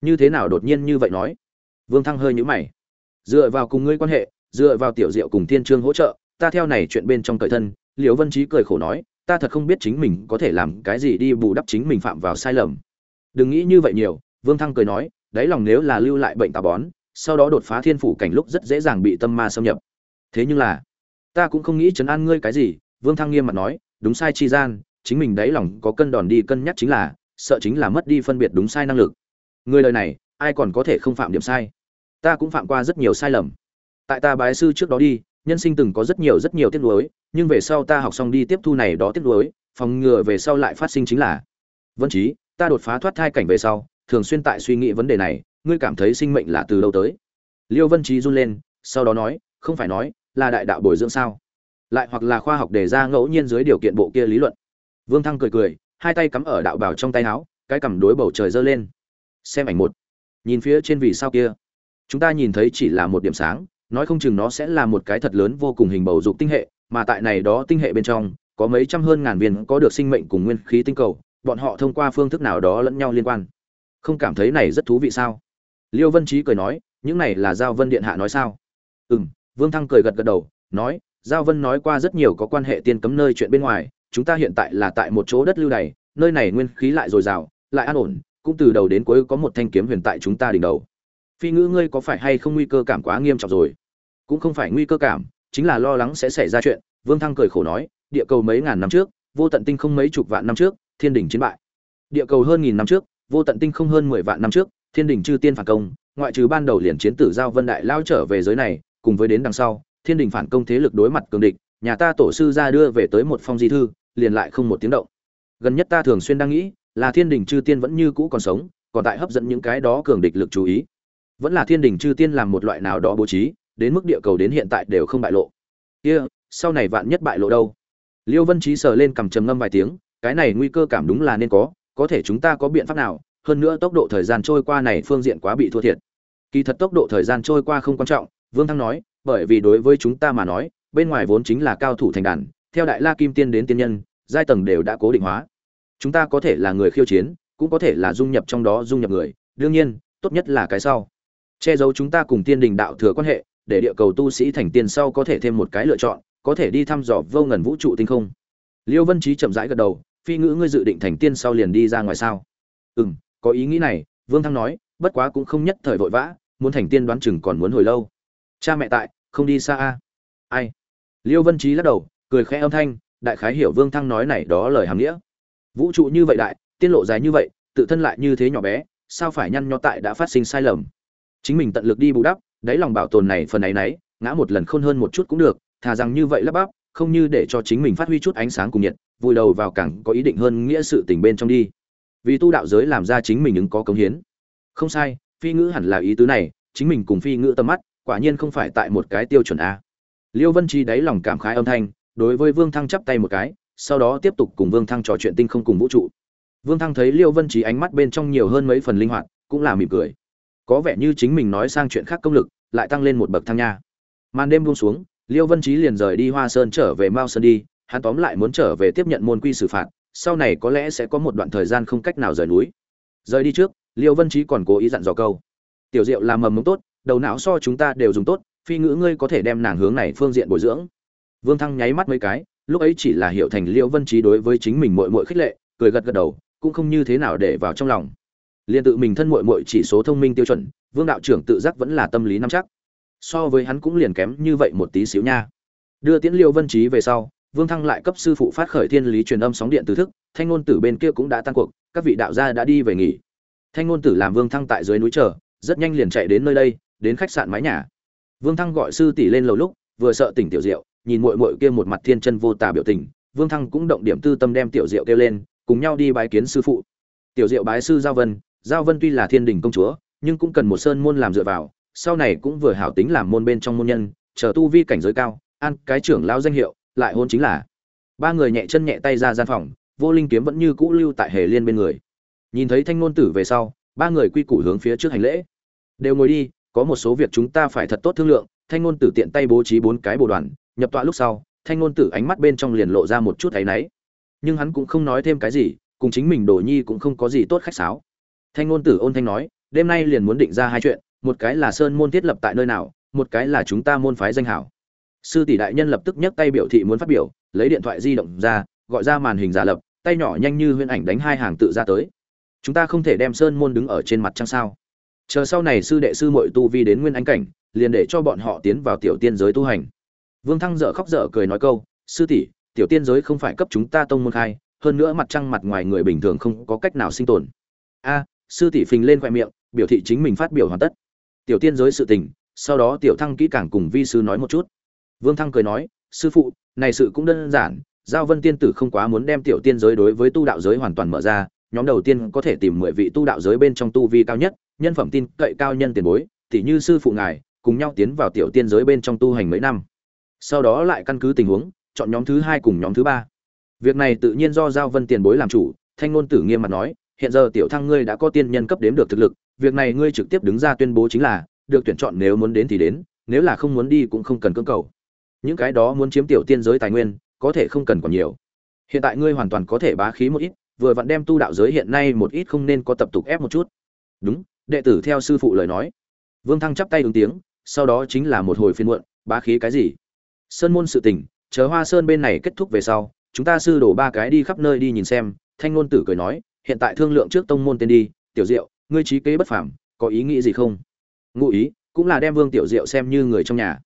Như thế nào đột nhiên như vậy nói? Vương thăng hơi nhũ mày. Dựa vào cùng ngươi quan hệ, dựa vào tiểu diệu cùng thiên trương hỗ trợ, ta theo này chuyện bên trong cởi thân. Liêu vân trí cười khổ nói ta thật không biết chính mình có thể làm cái gì đi bù đắp chính mình phạm vào sai lầm. Đừng nghĩ như vậy nhiều, vương thăng cười nói, đáy lòng nếu là lưu lại bệnh tà bón, sau đó đột phá thiên phủ cảnh lúc rất dễ dàng bị tâm ma xâm nhập. Thế nhưng là, ta cũng không nghĩ chấn an ngươi cái gì, vương thăng nghiêm mặt nói, đúng sai chi gian, chính mình đáy lòng có cân đòn đi cân nhắc chính là, sợ chính là mất đi phân biệt đúng sai năng lực. Người lời này, ai còn có thể không phạm điểm sai? Ta cũng phạm qua rất nhiều sai lầm. Tại ta bái sư trước đó đi nhân sinh từng có rất nhiều rất nhiều tiếc nuối nhưng về sau ta học xong đi tiếp thu này đó tiếc nuối phòng ngừa về sau lại phát sinh chính là vân Chí, ta đột phá thoát thai cảnh về sau thường xuyên tại suy nghĩ vấn đề này ngươi cảm thấy sinh mệnh là từ đâu tới? Liêu vân Chí run lên sau đó nói không phải nói là đại đạo bồi dưỡng sao? Lại hoặc là khoa học đề ra ngẫu nhiên dưới điều kiện bộ kia lý luận. Vương thăng cười cười hai tay cắm ở đạo bảo trong tay áo cái cầm đối bầu trời giơ lên. Xem ảnh một nhìn phía trên vì sao kia. Chúng ta nhìn thấy chỉ là một điểm sáng nói không chừng nó sẽ là một cái thật lớn vô cùng hình bầu dục tinh hệ, mà tại này đó tinh hệ bên trong, có mấy trăm hơn ngàn viên có được sinh mệnh cùng nguyên khí tinh cầu, bọn họ thông qua phương thức nào đó lẫn nhau liên quan. Không cảm thấy này rất thú vị sao? Liêu vân Chí cười nói, những này là giao vân điện hạ nói sao? Ừm, vương thăng cười gật gật đầu, nói, giao vân nói qua rất nhiều có quan hệ tiên cấm nơi chuyện bên ngoài, chúng ta hiện tại là tại một chỗ đất lưu này nơi này nguyên khí lại dồi dào, lại an ổn, cũng từ đầu đến cuối có một thanh kiếm huyền tại chúng ta đỉnh đầu. Phi ngữ ngươi có phải hay không nguy cơ cảm quá nghiêm trọng rồi? Cũng không phải nguy cơ cảm, chính là lo lắng sẽ xảy ra chuyện. Vương thăng cười khổ nói, địa cầu mấy ngàn năm trước, vô tận tinh không mấy chục vạn năm trước, thiên đình chiến bại. Địa cầu hơn nghìn năm trước, vô tận tinh không hơn mười vạn năm trước, thiên đình chư tiên phản công, ngoại trừ ban đầu liền chiến tử giao vân đại lao trở về giới này, cùng với đến đằng sau, thiên đình phản công thế lực đối mặt cường địch, nhà ta tổ sư ra đưa về tới một phong di thư, liền lại không một tiếng động. Gần nhất ta thường xuyên đang nghĩ, là thiên đình chư tiên vẫn như cũ còn sống, còn tại hấp dẫn những cái đó cường địch lực chú ý. Vẫn là thiên đình chư tiên làm một loại nào đó bố trí đến mức địa cầu đến hiện tại đều không bại lộ. Kia、yeah, sau này vạn nhất bại lộ đâu? Liêu vân trí sờ lên cầm trầm ngâm vài tiếng cái này nguy cơ cảm đúng là nên có có thể chúng ta có biện pháp nào hơn nữa tốc độ thời gian trôi qua này phương diện quá bị thua thiệt. Kỳ thật tốc độ thời gian trôi qua không quan trọng vương thăng nói bởi vì đối với chúng ta mà nói bên ngoài vốn chính là cao thủ thành đàn theo đại la kim tiên đến tiên nhân giai tầng đều đã cố định hóa. Chúng ta có thể là người khiêu chiến cũng có thể là dung nhập trong đó dung nhập người đương nhiên tốt nhất là cái sau. Che giấu chúng ta cùng tiên đình đạo thừa quan hệ để địa cầu tu sĩ thành tiên sau có thể thêm một cái lựa chọn có thể đi thăm dò vô ngần vũ trụ tinh không. Liêu vân Chí chậm rãi gật đầu phi ngữ ngươi dự định thành tiên sau liền đi ra ngoài sao? Ừm, có ý nghĩ này vương thăng nói bất quá cũng không nhất thời vội vã muốn thành tiên đoán chừng còn muốn hồi lâu. Cha mẹ tại không đi xa a. Ai? Liêu vân Chí lắc đầu cười khẽ âm thanh đại khái hiểu vương thăng nói này đó lời hàm nghĩa. Vũ trụ như vậy đại tiên lộ dài như vậy tự thân lại như thế nhỏ bé sao phải nhăn nhó tại đã phát sinh sai lầm? Chính mình tận lực đi bù đắp đáy lòng bảo tồn này phần ấy nấy ngã một lần khôn hơn một chút cũng được, thà rằng như vậy lắp bắp, không như để cho chính mình phát huy chút ánh sáng cùng nhiệt, vùi đầu vào càng có ý định hơn nghĩa sự tình bên trong đi. Vì tu đạo giới làm ra chính mình ứng có công hiến. Không sai, phi ngữ hẳn là ý tứ này, chính mình cùng phi ngữ tầm mắt, quả nhiên không phải tại một cái tiêu chuẩn a. Liêu vân chi đáy lòng cảm khái âm thanh, đối với vương thăng chắp tay một cái, sau đó tiếp tục cùng vương thăng trò chuyện tinh không cùng vũ trụ. Vương thăng thấy liêu vân trí ánh mắt bên trong nhiều hơn mấy phần linh hoạt, cũng là mỉm cười có vẻ như chính mình nói sang chuyện khác công lực, lại tăng lên một bậc thang nha. Màn đêm buông xuống, liêu vân trí liền rời đi hoa sơn trở về mao sơn đi, hắn tóm lại muốn trở về tiếp nhận môn quy xử phạt, sau này có lẽ sẽ có một đoạn thời gian không cách nào rời núi. Rời đi trước, liêu vân trí còn cố ý dặn dò câu. Tiểu diệu làm mầm mống tốt, đầu não so chúng ta đều dùng tốt, phi ngữ ngươi có thể đem nàng hướng này phương diện bồi dưỡng. Vương thăng nháy mắt mấy cái, lúc ấy chỉ là hiểu thành liêu vân trí đối với chính mình mội mội khích lệ, cười gật gật đầu, cũng không như thế nào để vào trong lòng liền tự mình thân mội mội chỉ số thông minh tiêu chuẩn, vương đạo trưởng tự giác vẫn là tâm lý nắm chắc. So với hắn cũng liền kém như vậy một tí xíu nha. Đưa tiễn liêu vân trí về sau, vương thăng lại cấp sư phụ phát khởi thiên lý truyền âm sóng điện từ thức, thanh ngôn tử bên kia cũng đã tăng cuộc, các vị đạo gia đã đi về nghỉ. Thanh ngôn tử làm vương thăng tại dưới núi chờ, rất nhanh liền chạy đến nơi đây, đến khách sạn mái nhà. Vương thăng gọi sư tỷ lên lầu lúc, vừa sợ tỉnh tiểu diệu, nhìn mội mội kia một mặt thiên chân vô tà biểu tình, vương thăng cũng động điểm tư tâm đem tiểu diệu kêu lên, cùng nhau đi bái kiến sư phụ. Tiểu diệu bái sư giao vân giao vân tuy là thiên đình công chúa, nhưng cũng cần một sơn môn làm dựa vào, sau này cũng vừa hảo tính làm môn bên trong môn nhân, chờ tu vi cảnh giới cao ăn cái trưởng lão danh hiệu, lại hôn chính là. Ba người nhẹ chân nhẹ tay ra gian phòng, vô linh kiếm vẫn như cũ lưu tại hề liên bên người. Nhìn thấy thanh ngôn tử về sau, ba người quy củ hướng phía trước hành lễ. Đều ngồi đi, có một số việc chúng ta phải thật tốt thương lượng, thanh ngôn tử tiện tay bố trí bốn cái bộ đoàn, nhập tọa lúc sau, thanh ngôn tử ánh mắt bên trong liền lộ ra một chút thấy náy. Nhưng hắn cũng không nói thêm cái gì, cùng chính mình đồ nhi cũng không có gì tốt khách sáo thanh ngôn tử ôn thanh nói, đêm nay liền muốn định ra hai chuyện, một cái là sơn môn thiết lập tại nơi nào, một cái là chúng ta môn phái danh hảo. Sư tỷ đại nhân lập tức nhấc tay biểu thị muốn phát biểu, lấy điện thoại di động ra, gọi ra màn hình giả lập, tay nhỏ nhanh như huyễn ảnh đánh hai hàng tự ra tới. Chúng ta không thể đem sơn môn đứng ở trên mặt trăng sao? Chờ sau này sư đệ sư muội tu vi đến nguyên anh cảnh, liền để cho bọn họ tiến vào tiểu tiên giới tu hành. Vương thăng dở khóc dở cười nói câu, sư tỷ, tiểu tiên giới không phải cấp chúng ta tông môn khai, hơn nữa mặt trăng mặt ngoài người bình thường không có cách nào sinh tồn. A sư tỷ phình lên khoe miệng, biểu thị chính mình phát biểu hoàn tất. Tiểu tiên giới sự tình, sau đó tiểu thăng kỹ càng cùng vi sư nói một chút. Vương thăng cười nói, sư phụ, này sự cũng đơn giản, giao vân tiên tử không quá muốn đem tiểu tiên giới đối với tu đạo giới hoàn toàn mở ra, nhóm đầu tiên có thể tìm mười vị tu đạo giới bên trong tu vi cao nhất, nhân phẩm tin cậy cao nhân tiền bối tỷ như sư phụ ngài, cùng nhau tiến vào tiểu tiên giới bên trong tu hành mấy năm. Sau đó lại căn cứ tình huống, chọn nhóm thứ hai cùng nhóm thứ ba. Việc này tự nhiên do giao vân tiền bối làm chủ, thanh ngôn tử nghiêm mặt nói hiện giờ tiểu thăng ngươi đã có tiên nhân cấp đếm được thực lực, việc này ngươi trực tiếp đứng ra tuyên bố chính là, được tuyển chọn nếu muốn đến thì đến, nếu là không muốn đi cũng không cần cưỡng cầu. Những cái đó muốn chiếm tiểu tiên giới tài nguyên, có thể không cần còn nhiều. Hiện tại ngươi hoàn toàn có thể bá khí một ít, vừa vặn đem tu đạo giới hiện nay một ít không nên có tập tục ép một chút. Đúng, đệ tử theo sư phụ lời nói. Vương thăng chắp tay ứng tiếng, sau đó chính là một hồi phiên muộn, bá khí cái gì? Sơn môn sự tình, chờ hoa sơn bên này kết thúc về sau, chúng ta sư đổ ba cái đi khắp nơi đi nhìn xem, thanh ngôn tử cười nói hiện tại thương lượng trước tông môn tên đi, tiểu diệu, ngươi trí kế bất phàm, có ý nghĩ gì không? Ngụ ý, cũng là đem vương tiểu diệu xem như người trong nhà.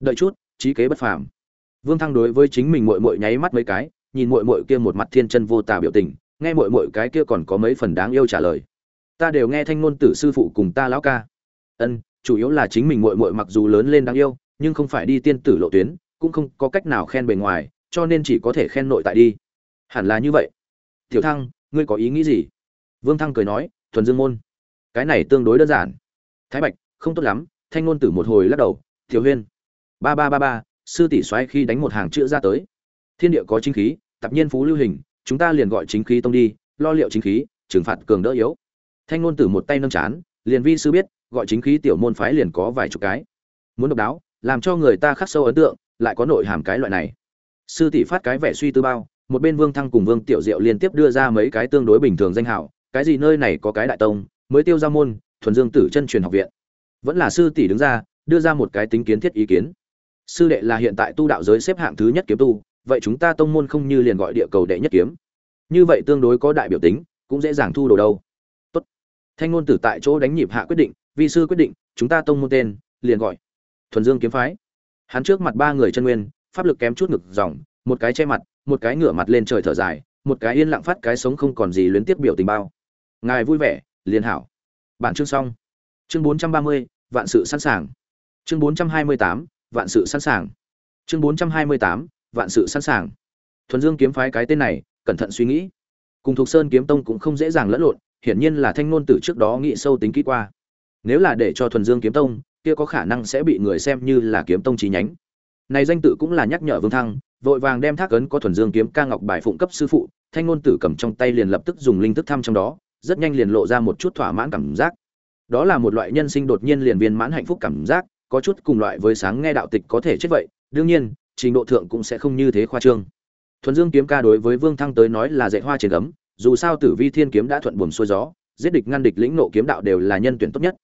Đợi chút, trí kế bất phàm. Vương thăng đối với chính mình mội mội nháy mắt mấy cái, nhìn mội mội kia một mặt thiên chân vô tà biểu tình, nghe mội mội cái kia còn có mấy phần đáng yêu trả lời. Ta đều nghe thanh ngôn tử sư phụ cùng ta lão ca. Ân, chủ yếu là chính mình mội mội mặc dù lớn lên đáng yêu, nhưng không phải đi tiên tử lộ tuyến, cũng không có cách nào khen bề ngoài, cho nên chỉ có thể khen nội tại đi. Hẳn là như vậy. Tiểu thăng ngươi có ý nghĩ gì? Vương thăng cười nói, thuần dương môn. Cái này tương đối đơn giản. Thái bạch, không tốt lắm, thanh ngôn tử một hồi lắc đầu tiểu huyên. Ba ba ba ba, sư tỷ xoáy khi đánh một hàng chữ ra tới. Thiên địa có chính khí tập nhiên phú lưu hình, chúng ta liền gọi chính khí tông đi, lo liệu chính khí, trừng phạt cường đỡ yếu. Thanh ngôn tử một tay nâng chán, liền vi sư biết, gọi chính khí tiểu môn phái liền có vài chục cái. Muốn độc đáo, làm cho người ta khắc sâu ấn tượng, lại có nội hàm cái loại này. Sư tỷ phát cái vẻ suy tư bao một bên vương thăng cùng vương tiểu diệu liên tiếp đưa ra mấy cái tương đối bình thường danh hiệu, cái gì nơi này có cái đại tông mới tiêu ra môn thuần dương tử chân truyền học viện. Vẫn là sư tỷ đứng ra đưa ra một cái tính kiến thiết ý kiến. Sư đệ là hiện tại tu đạo giới xếp hạng thứ nhất kiếm tu vậy chúng ta tông môn không như liền gọi địa cầu đệ nhất kiếm. Như vậy tương đối có đại biểu tính cũng dễ dàng thu đồ đâu. Tốt. Thanh ngôn tử tại chỗ đánh nhịp hạ quyết định vi sư quyết định chúng ta tông môn tên liền gọi thuần dương kiếm phái. Hắn trước mặt ba người chân nguyên pháp lực kém chút ngực dòng một cái che mặt một cái ngửa mặt lên trời thở dài, một cái yên lặng phát cái sống không còn gì luyến tiếp biểu tình bao. Ngài vui vẻ, liền hảo. Bản chương xong. Chương bốn trăm ba mươi, vạn sự sẵn sàng. Chương bốn trăm hai mươi tám, vạn sự sẵn sàng. Chương bốn trăm hai mươi tám, vạn sự sẵn sàng. Thuần dương kiếm phái cái tên này, cẩn thận suy nghĩ. Cùng thuộc sơn kiếm tông cũng không dễ dàng lẫn lộn, hiển nhiên là thanh ngôn tử trước đó nghĩ sâu tính kỹ qua. Nếu là để cho thuần dương kiếm tông, kia có khả năng sẽ bị người xem như là kiếm tông chi nhánh. Này danh tự cũng là nhắc nhở vương thăng vội vàng đem thác ấn có thuần dương kiếm ca ngọc bài phụng cấp sư phụ, thanh ngôn tử cầm trong tay liền lập tức dùng linh thức thăm trong đó, rất nhanh liền lộ ra một chút thỏa mãn cảm giác. Đó là một loại nhân sinh đột nhiên liền viên mãn hạnh phúc cảm giác, có chút cùng loại với sáng nghe đạo tịch có thể chết vậy, đương nhiên, trình độ thượng cũng sẽ không như thế khoa trương. Thuần dương kiếm ca đối với vương thăng tới nói là dạy hoa trên gấm, dù sao tử vi thiên kiếm đã thuận buồm xuôi gió, giết địch ngăn địch lĩnh nộ kiếm đạo đều là nhân tuyển tốt nhất.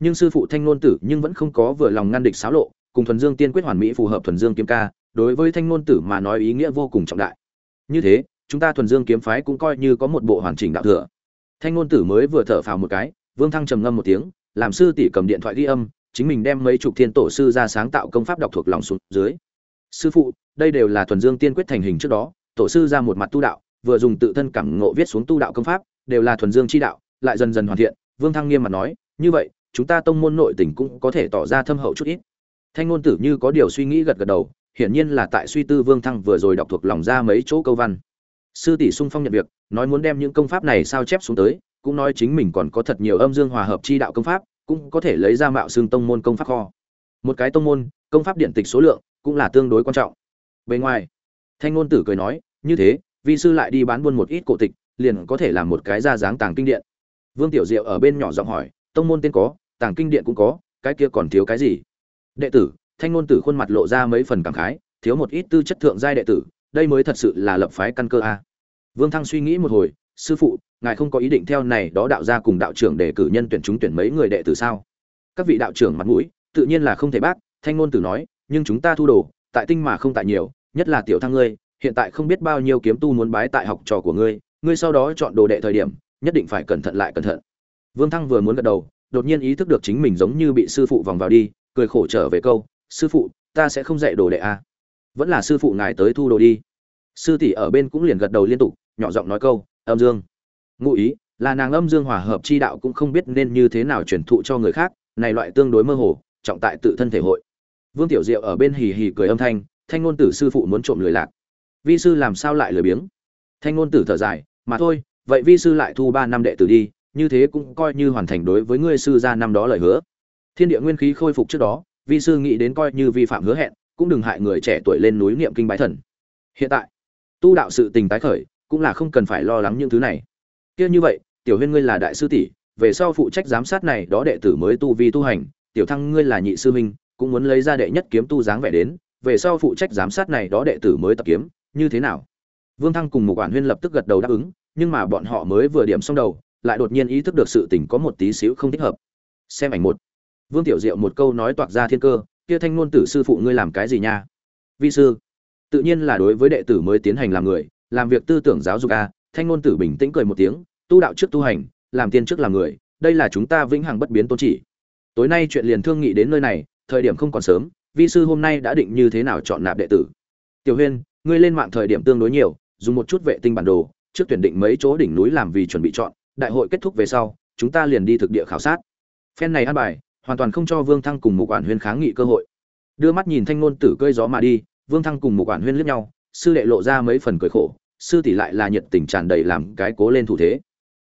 Nhưng sư phụ thanh ngôn tử nhưng vẫn không có vừa lòng ngăn địch xáo lộ, cùng thuần dương tiên quyết hoàn mỹ phù hợp thuần dương kiếm ca đối với thanh ngôn tử mà nói ý nghĩa vô cùng trọng đại. Như thế, chúng ta thuần dương kiếm phái cũng coi như có một bộ hoàn chỉnh đạo thừa. Thanh ngôn tử mới vừa thở phào một cái, vương thăng trầm ngâm một tiếng, làm sư tỷ cầm điện thoại ghi âm, chính mình đem mấy chục thiên tổ sư ra sáng tạo công pháp đọc thuộc lòng xuống dưới. Sư phụ, đây đều là thuần dương tiên quyết thành hình trước đó, tổ sư ra một mặt tu đạo, vừa dùng tự thân cảm ngộ viết xuống tu đạo công pháp, đều là thuần dương chi đạo, lại dần dần hoàn thiện, vương thăng nghiêm mặt nói, như vậy, chúng ta tông môn nội tình cũng có thể tỏ ra thâm hậu chút ít. Thanh ngôn tử như có điều suy nghĩ gật gật đầu hiển nhiên là tại suy tư vương thăng vừa rồi đọc thuộc lòng ra mấy chỗ câu văn. Sư tỷ sung phong nhận việc, nói muốn đem những công pháp này sao chép xuống tới, cũng nói chính mình còn có thật nhiều âm dương hòa hợp chi đạo công pháp, cũng có thể lấy ra mạo xương tông môn công pháp kho. Một cái tông môn, công pháp điện tịch số lượng cũng là tương đối quan trọng. Bên ngoài, thanh ngôn tử cười nói, như thế, vi sư lại đi bán buôn một ít cổ tịch, liền có thể làm một cái ra dáng tàng kinh điện. Vương tiểu diệu ở bên nhỏ giọng hỏi, tông môn tên có, tàng kinh điện cũng có, cái kia còn thiếu cái gì? Đệ tử thanh ngôn tử khuôn mặt lộ ra mấy phần cảm khái, thiếu một ít tư chất thượng giai đệ tử, đây mới thật sự là lập phái căn cơ a. Vương thăng suy nghĩ một hồi, sư phụ, ngài không có ý định theo này đó đạo ra cùng đạo trưởng để cử nhân tuyển chúng tuyển mấy người đệ tử sao? Các vị đạo trưởng mặt mũi, tự nhiên là không thể bác, thanh ngôn tử nói, nhưng chúng ta thu đồ, tại tinh mà không tại nhiều, nhất là tiểu thăng ngươi, hiện tại không biết bao nhiêu kiếm tu muốn bái tại học trò của ngươi ngươi sau đó chọn đồ đệ thời điểm, nhất định phải cẩn thận lại cẩn thận. Vương thăng vừa muốn gật đầu, đột nhiên ý thức được chính mình giống như bị sư phụ vòng vào đi, cười khổ trở về câu sư phụ, ta sẽ không dạy đồ đệ à. vẫn là sư phụ ngài tới thu đồ đi. Sư tỷ ở bên cũng liền gật đầu liên tục, nhỏ giọng nói câu, âm dương. Ngụ ý, là nàng âm dương hòa hợp chi đạo cũng không biết nên như thế nào truyền thụ cho người khác, này loại tương đối mơ hồ, trọng tại tự thân thể hội. Vương tiểu diệu ở bên hì hì cười âm thanh thanh ngôn tử sư phụ muốn trộm lười lạc. Vi sư làm sao lại lười biếng? Thanh ngôn tử thở dài, mà thôi, vậy vi sư lại thu ba năm đệ tử đi, như thế cũng coi như hoàn thành đối với ngươi sư gia năm đó lời hứa. Thiên địa nguyên khí khôi phục trước đó vi sư nghĩ đến coi như vi phạm hứa hẹn, cũng đừng hại người trẻ tuổi lên núi niệm kinh bái thần. Hiện tại, tu đạo sự tình tái khởi, cũng là không cần phải lo lắng những thứ này. Kia như vậy, tiểu huyên ngươi là đại sư tỷ, về sau phụ trách giám sát này đó đệ tử mới tu vi tu hành, tiểu thăng ngươi là nhị sư minh cũng muốn lấy ra đệ nhất kiếm tu dáng vẻ đến, về sau phụ trách giám sát này đó đệ tử mới tập kiếm, như thế nào? Vương thăng cùng một quản huyên lập tức gật đầu đáp ứng, nhưng mà bọn họ mới vừa điểm xong đầu, lại đột nhiên ý thức được sự tình có một tí xíu không thích hợp. Xem ảnh một vương tiểu diệu một câu nói toạc ra thiên cơ, kia thanh ngôn tử sư phụ ngươi làm cái gì nha? Vi sư, tự nhiên là đối với đệ tử mới tiến hành làm người, làm việc tư tưởng giáo dục a. Thanh ngôn tử bình tĩnh cười một tiếng, tu đạo trước tu hành, làm tiên trước làm người, đây là chúng ta vĩnh hằng bất biến tôn chỉ. Tối nay chuyện liền thương nghị đến nơi này, thời điểm không còn sớm, vi sư hôm nay đã định như thế nào chọn nạp đệ tử? Tiểu huyên, ngươi lên mạng thời điểm tương đối nhiều, dùng một chút vệ tinh bản đồ, trước tuyển định mấy chỗ đỉnh núi làm vì chuẩn bị chọn, đại hội kết thúc về sau, chúng ta liền đi thực địa khảo sát. Phen này an bài hoàn toàn không cho vương thăng cùng Mục quản huyên kháng nghị cơ hội. Đưa mắt nhìn thanh ngôn tử cơi gió mà đi, vương thăng cùng Mục quản huyên liếc nhau, sư đệ lộ ra mấy phần cười khổ, sư tỷ lại là nhiệt tình tràn đầy làm cái cố lên thủ thế.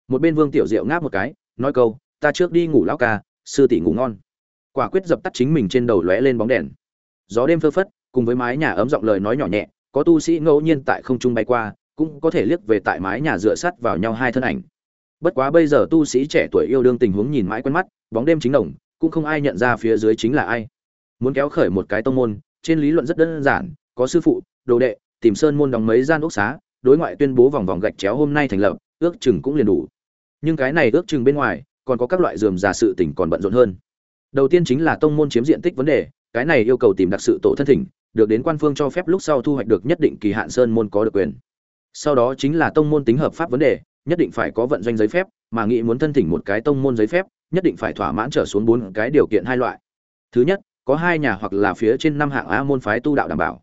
Một bên vương tiểu diệu ngáp một cái, nói câu, ta trước đi ngủ lão ca, sư tỷ ngủ ngon. Quả quyết dập tắt chính mình trên đầu lóe lên bóng đèn. Gió đêm phơ phất, cùng với mái nhà ấm giọng lời nói nhỏ nhẹ, có tu sĩ ngẫu nhiên tại không trung bay qua, cũng có thể liếc về tại mái nhà dựa sắt vào nhau hai thân ảnh. Bất quá bây giờ tu sĩ trẻ tuổi yêu đương tình huống nhìn mãi quen mắt, bóng đêm chính đồng cũng không ai nhận ra phía dưới chính là ai. Muốn kéo khởi một cái tông môn, trên lý luận rất đơn giản, có sư phụ, đồ đệ, tìm sơn môn đóng mấy gian ốc xá, đối ngoại tuyên bố vòng vòng gạch chéo hôm nay thành lập, ước chừng cũng liền đủ. Nhưng cái này ước chừng bên ngoài, còn có các loại dườm già sự tình còn bận rộn hơn. Đầu tiên chính là tông môn chiếm diện tích vấn đề, cái này yêu cầu tìm đặc sự tổ thân thỉnh, được đến quan phương cho phép lúc sau thu hoạch được nhất định kỳ hạn sơn môn có được quyền. Sau đó chính là tông môn tính hợp pháp vấn đề, nhất định phải có vận doanh giấy phép, mà nghĩ muốn thân thỉnh một cái tông môn giấy phép nhất định phải thỏa mãn trở xuống bốn cái điều kiện hai loại. Thứ nhất, có hai nhà hoặc là phía trên năm hạng a môn phái tu đạo đảm bảo.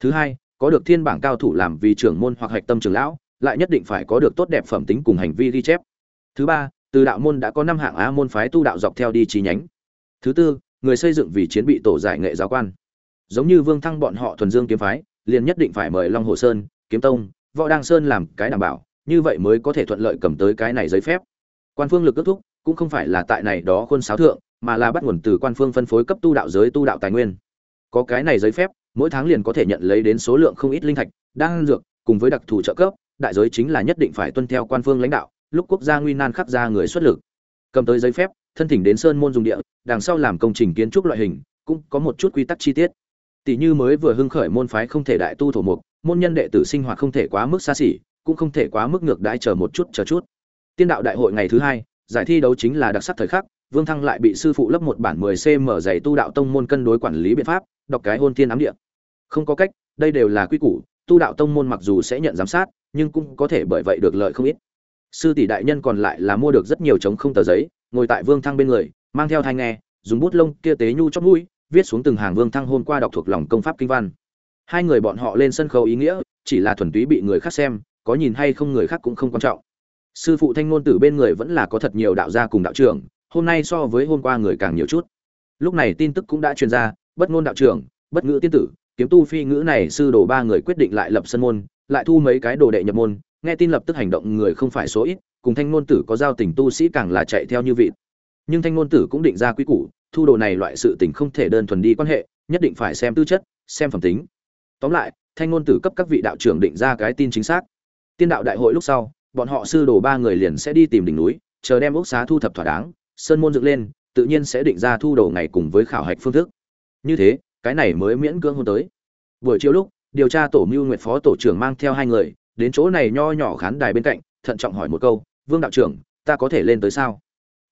Thứ hai, có được thiên bảng cao thủ làm vì trưởng môn hoặc hạch tâm trưởng lão, lại nhất định phải có được tốt đẹp phẩm tính cùng hành vi ghi chép. Thứ ba, từ đạo môn đã có năm hạng a môn phái tu đạo dọc theo đi chi nhánh. Thứ tư, người xây dựng vì chiến bị tổ giải nghệ giáo quan. Giống như vương thăng bọn họ thuần dương kiếm phái, liền nhất định phải mời long hồ sơn, kiếm tông, võ đăng sơn làm cái đảm bảo, như vậy mới có thể thuận lợi cầm tới cái này giấy phép. Quan phương lực kết thúc cũng không phải là tại này đó khuôn sáo thượng, mà là bắt nguồn từ quan phương phân phối cấp tu đạo giới tu đạo tài nguyên. Có cái này giấy phép, mỗi tháng liền có thể nhận lấy đến số lượng không ít linh thạch đang dược, cùng với đặc thù trợ cấp, đại giới chính là nhất định phải tuân theo quan phương lãnh đạo, lúc quốc gia nguy nan khắc ra người xuất lực. Cầm tới giấy phép, thân thỉnh đến sơn môn dùng địa, đằng sau làm công trình kiến trúc loại hình, cũng có một chút quy tắc chi tiết. Tỷ như mới vừa hưng khởi môn phái không thể đại tu thổ mục, môn nhân đệ tử sinh hoạt không thể quá mức xa xỉ, cũng không thể quá mức ngược đãi chờ một chút, chờ chút. Tiên đạo đại hội ngày thứ hai giải thi đấu chính là đặc sắc thời khắc, vương thăng lại bị sư phụ lấp một bản 10 cm dày tu đạo tông môn cân đối quản lý biện pháp, đọc cái hôn thiên ám địa. Không có cách, đây đều là quy củ, tu đạo tông môn mặc dù sẽ nhận giám sát, nhưng cũng có thể bởi vậy được lợi không ít. Sư tỷ đại nhân còn lại là mua được rất nhiều trống không tờ giấy, ngồi tại vương thăng bên người, mang theo thai nghe, dùng bút lông kia tế nhu chót mũi, viết xuống từng hàng vương thăng hôm qua đọc thuộc lòng công pháp kinh văn. Hai người bọn họ lên sân khấu ý nghĩa, chỉ là thuần túy bị người khác xem, có nhìn hay không người khác cũng không quan trọng sư phụ thanh ngôn tử bên người vẫn là có thật nhiều đạo gia cùng đạo trưởng, hôm nay so với hôm qua người càng nhiều chút. Lúc này tin tức cũng đã truyền ra, bất ngôn đạo trưởng, bất ngữ tiên tử, kiếm tu phi ngữ này sư đồ ba người quyết định lại lập sân môn, lại thu mấy cái đồ đệ nhập môn, nghe tin lập tức hành động người không phải số ít, cùng thanh ngôn tử có giao tình tu sĩ càng là chạy theo như vịt. Nhưng thanh ngôn tử cũng định ra quy củ, thu đồ này loại sự tình không thể đơn thuần đi quan hệ, nhất định phải xem tư chất, xem phẩm tính. Tóm lại, thanh ngôn tử cấp các vị đạo trưởng định ra cái tin chính xác. Tiên đạo đại hội lúc sau bọn họ sư đồ ba người liền sẽ đi tìm đỉnh núi, chờ đem ốc xá thu thập thỏa đáng, sơn môn dựng lên, tự nhiên sẽ định ra thu đồ ngày cùng với khảo hạch phương thức. Như thế, cái này mới miễn cưỡng hôn tới. Buổi chiều lúc, điều tra tổ mưu nguyệt phó tổ trưởng mang theo hai người, đến chỗ này nho nhỏ khán đài bên cạnh, thận trọng hỏi một câu, vương đạo trưởng, ta có thể lên tới sao?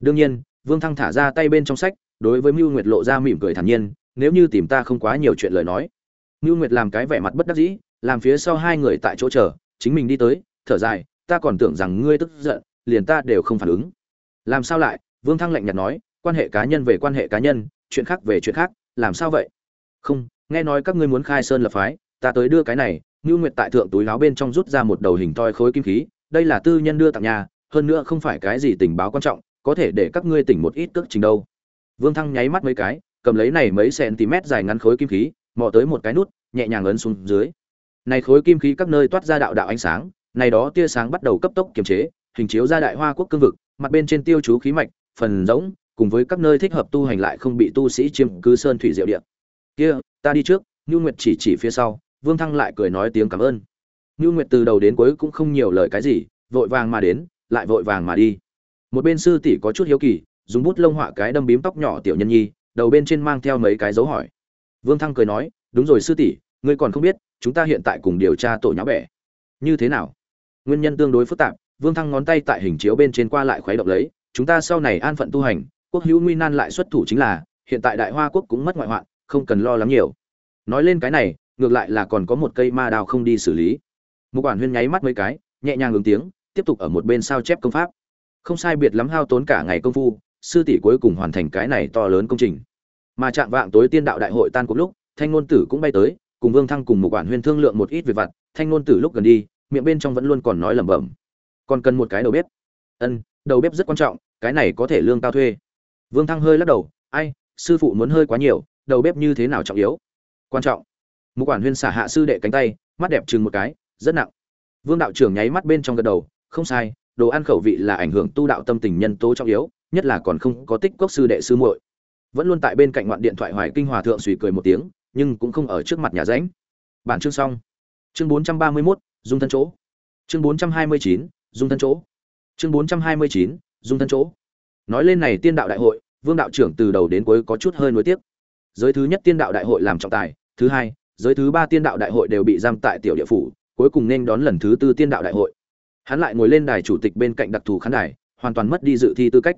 Đương nhiên, vương thăng thả ra tay bên trong sách, đối với mưu nguyệt lộ ra mỉm cười thản nhiên, nếu như tìm ta không quá nhiều chuyện lời nói. Mưu nguyệt làm cái vẻ mặt bất đắc dĩ, làm phía sau hai người tại chỗ chờ, chính mình đi tới, thở dài ta còn tưởng rằng ngươi tức giận, liền ta đều không phản ứng. Làm sao lại? Vương thăng lạnh nhạt nói, quan hệ cá nhân về quan hệ cá nhân, chuyện khác về chuyện khác, làm sao vậy? Không, nghe nói các ngươi muốn khai sơn lập phái, ta tới đưa cái này, ngưu nguyệt tại thượng túi láo bên trong rút ra một đầu hình toi khối kim khí, đây là tư nhân đưa tặng nhà, hơn nữa không phải cái gì tình báo quan trọng, có thể để các ngươi tỉnh một ít cước trình đâu. Vương thăng nháy mắt mấy cái, cầm lấy này mấy cm dài ngắn khối kim khí, mò tới một cái nút, nhẹ nhàng ấn xuống dưới. Này khối kim khí các nơi toát ra đạo đạo ánh sáng này đó tia sáng bắt đầu cấp tốc kiềm chế, hình chiếu ra đại hoa quốc cương vực, mặt bên trên tiêu chú khí mạch, phần rỗng, cùng với các nơi thích hợp tu hành lại không bị tu sĩ chiếm cứ sơn thủy diệu địa. Kia, ta đi trước nhu nguyệt chỉ chỉ phía sau, vương thăng lại cười nói tiếng cảm ơn. Nhu nguyệt từ đầu đến cuối cũng không nhiều lời cái gì, vội vàng mà đến, lại vội vàng mà đi. Một bên sư tỷ có chút hiếu kỳ, dùng bút lông họa cái đâm bím tóc nhỏ tiểu nhân nhi, đầu bên trên mang theo mấy cái dấu hỏi. Vương thăng cười nói, đúng rồi sư tỷ, ngươi còn không biết, chúng ta hiện tại cùng điều tra tổ nháo bẻ. Như thế nào? Nguyên nhân tương đối phức tạp, vương thăng ngón tay tại hình chiếu bên trên qua lại khuấy động lấy, chúng ta sau này an phận tu hành, quốc hữu nguy nan lại xuất thủ chính là, hiện tại đại hoa quốc cũng mất ngoại hoạn, không cần lo lắng nhiều. Nói lên cái này, ngược lại là còn có một cây ma đào không đi xử lý. Một quản huyên nháy mắt mấy cái, nhẹ nhàng ứng tiếng, tiếp tục ở một bên sao chép công pháp. Không sai biệt lắm hao tốn cả ngày công phu, sư tỷ cuối cùng hoàn thành cái này to lớn công trình. Mà chạm vạng tối tiên đạo đại hội tan cuộc lúc, thanh ngôn tử cũng bay tới, cùng vương thăng cùng một quản huyên thương lượng một ít việc vặt, thanh ngôn tử lúc gần đi miệng bên trong vẫn luôn còn nói lẩm bẩm. Còn cần một cái đầu bếp. Ân đầu bếp rất quan trọng cái này có thể lương cao thuê. Vương thăng hơi lắc đầu ai sư phụ muốn hơi quá nhiều đầu bếp như thế nào trọng yếu? Quan trọng. Mục quản huyên xả hạ sư đệ cánh tay mắt đẹp chừng một cái rất nặng. Vương đạo trưởng nháy mắt bên trong gật đầu không sai đồ ăn khẩu vị là ảnh hưởng tu đạo tâm tình nhân tố trọng yếu nhất là còn không có tích cốc sư đệ sư muội. Vẫn luôn tại bên cạnh ngoạn điện thoại hoài kinh hòa thượng suy cười một tiếng nhưng cũng không ở trước mặt nhà ránh bản chương xong. Chương 431, dung thân chỗ. Chương 429, dung thân chỗ. Chương 429, dung thân chỗ. Nói lên này tiên đạo đại hội vương đạo trưởng từ đầu đến cuối có chút hơi nuối tiếc. Giới thứ nhất tiên đạo đại hội làm trọng tài thứ hai giới thứ ba tiên đạo đại hội đều bị giam tại tiểu địa phủ cuối cùng nên đón lần thứ tư tiên đạo đại hội. Hắn lại ngồi lên đài chủ tịch bên cạnh đặc thù khán đài hoàn toàn mất đi dự thi tư cách.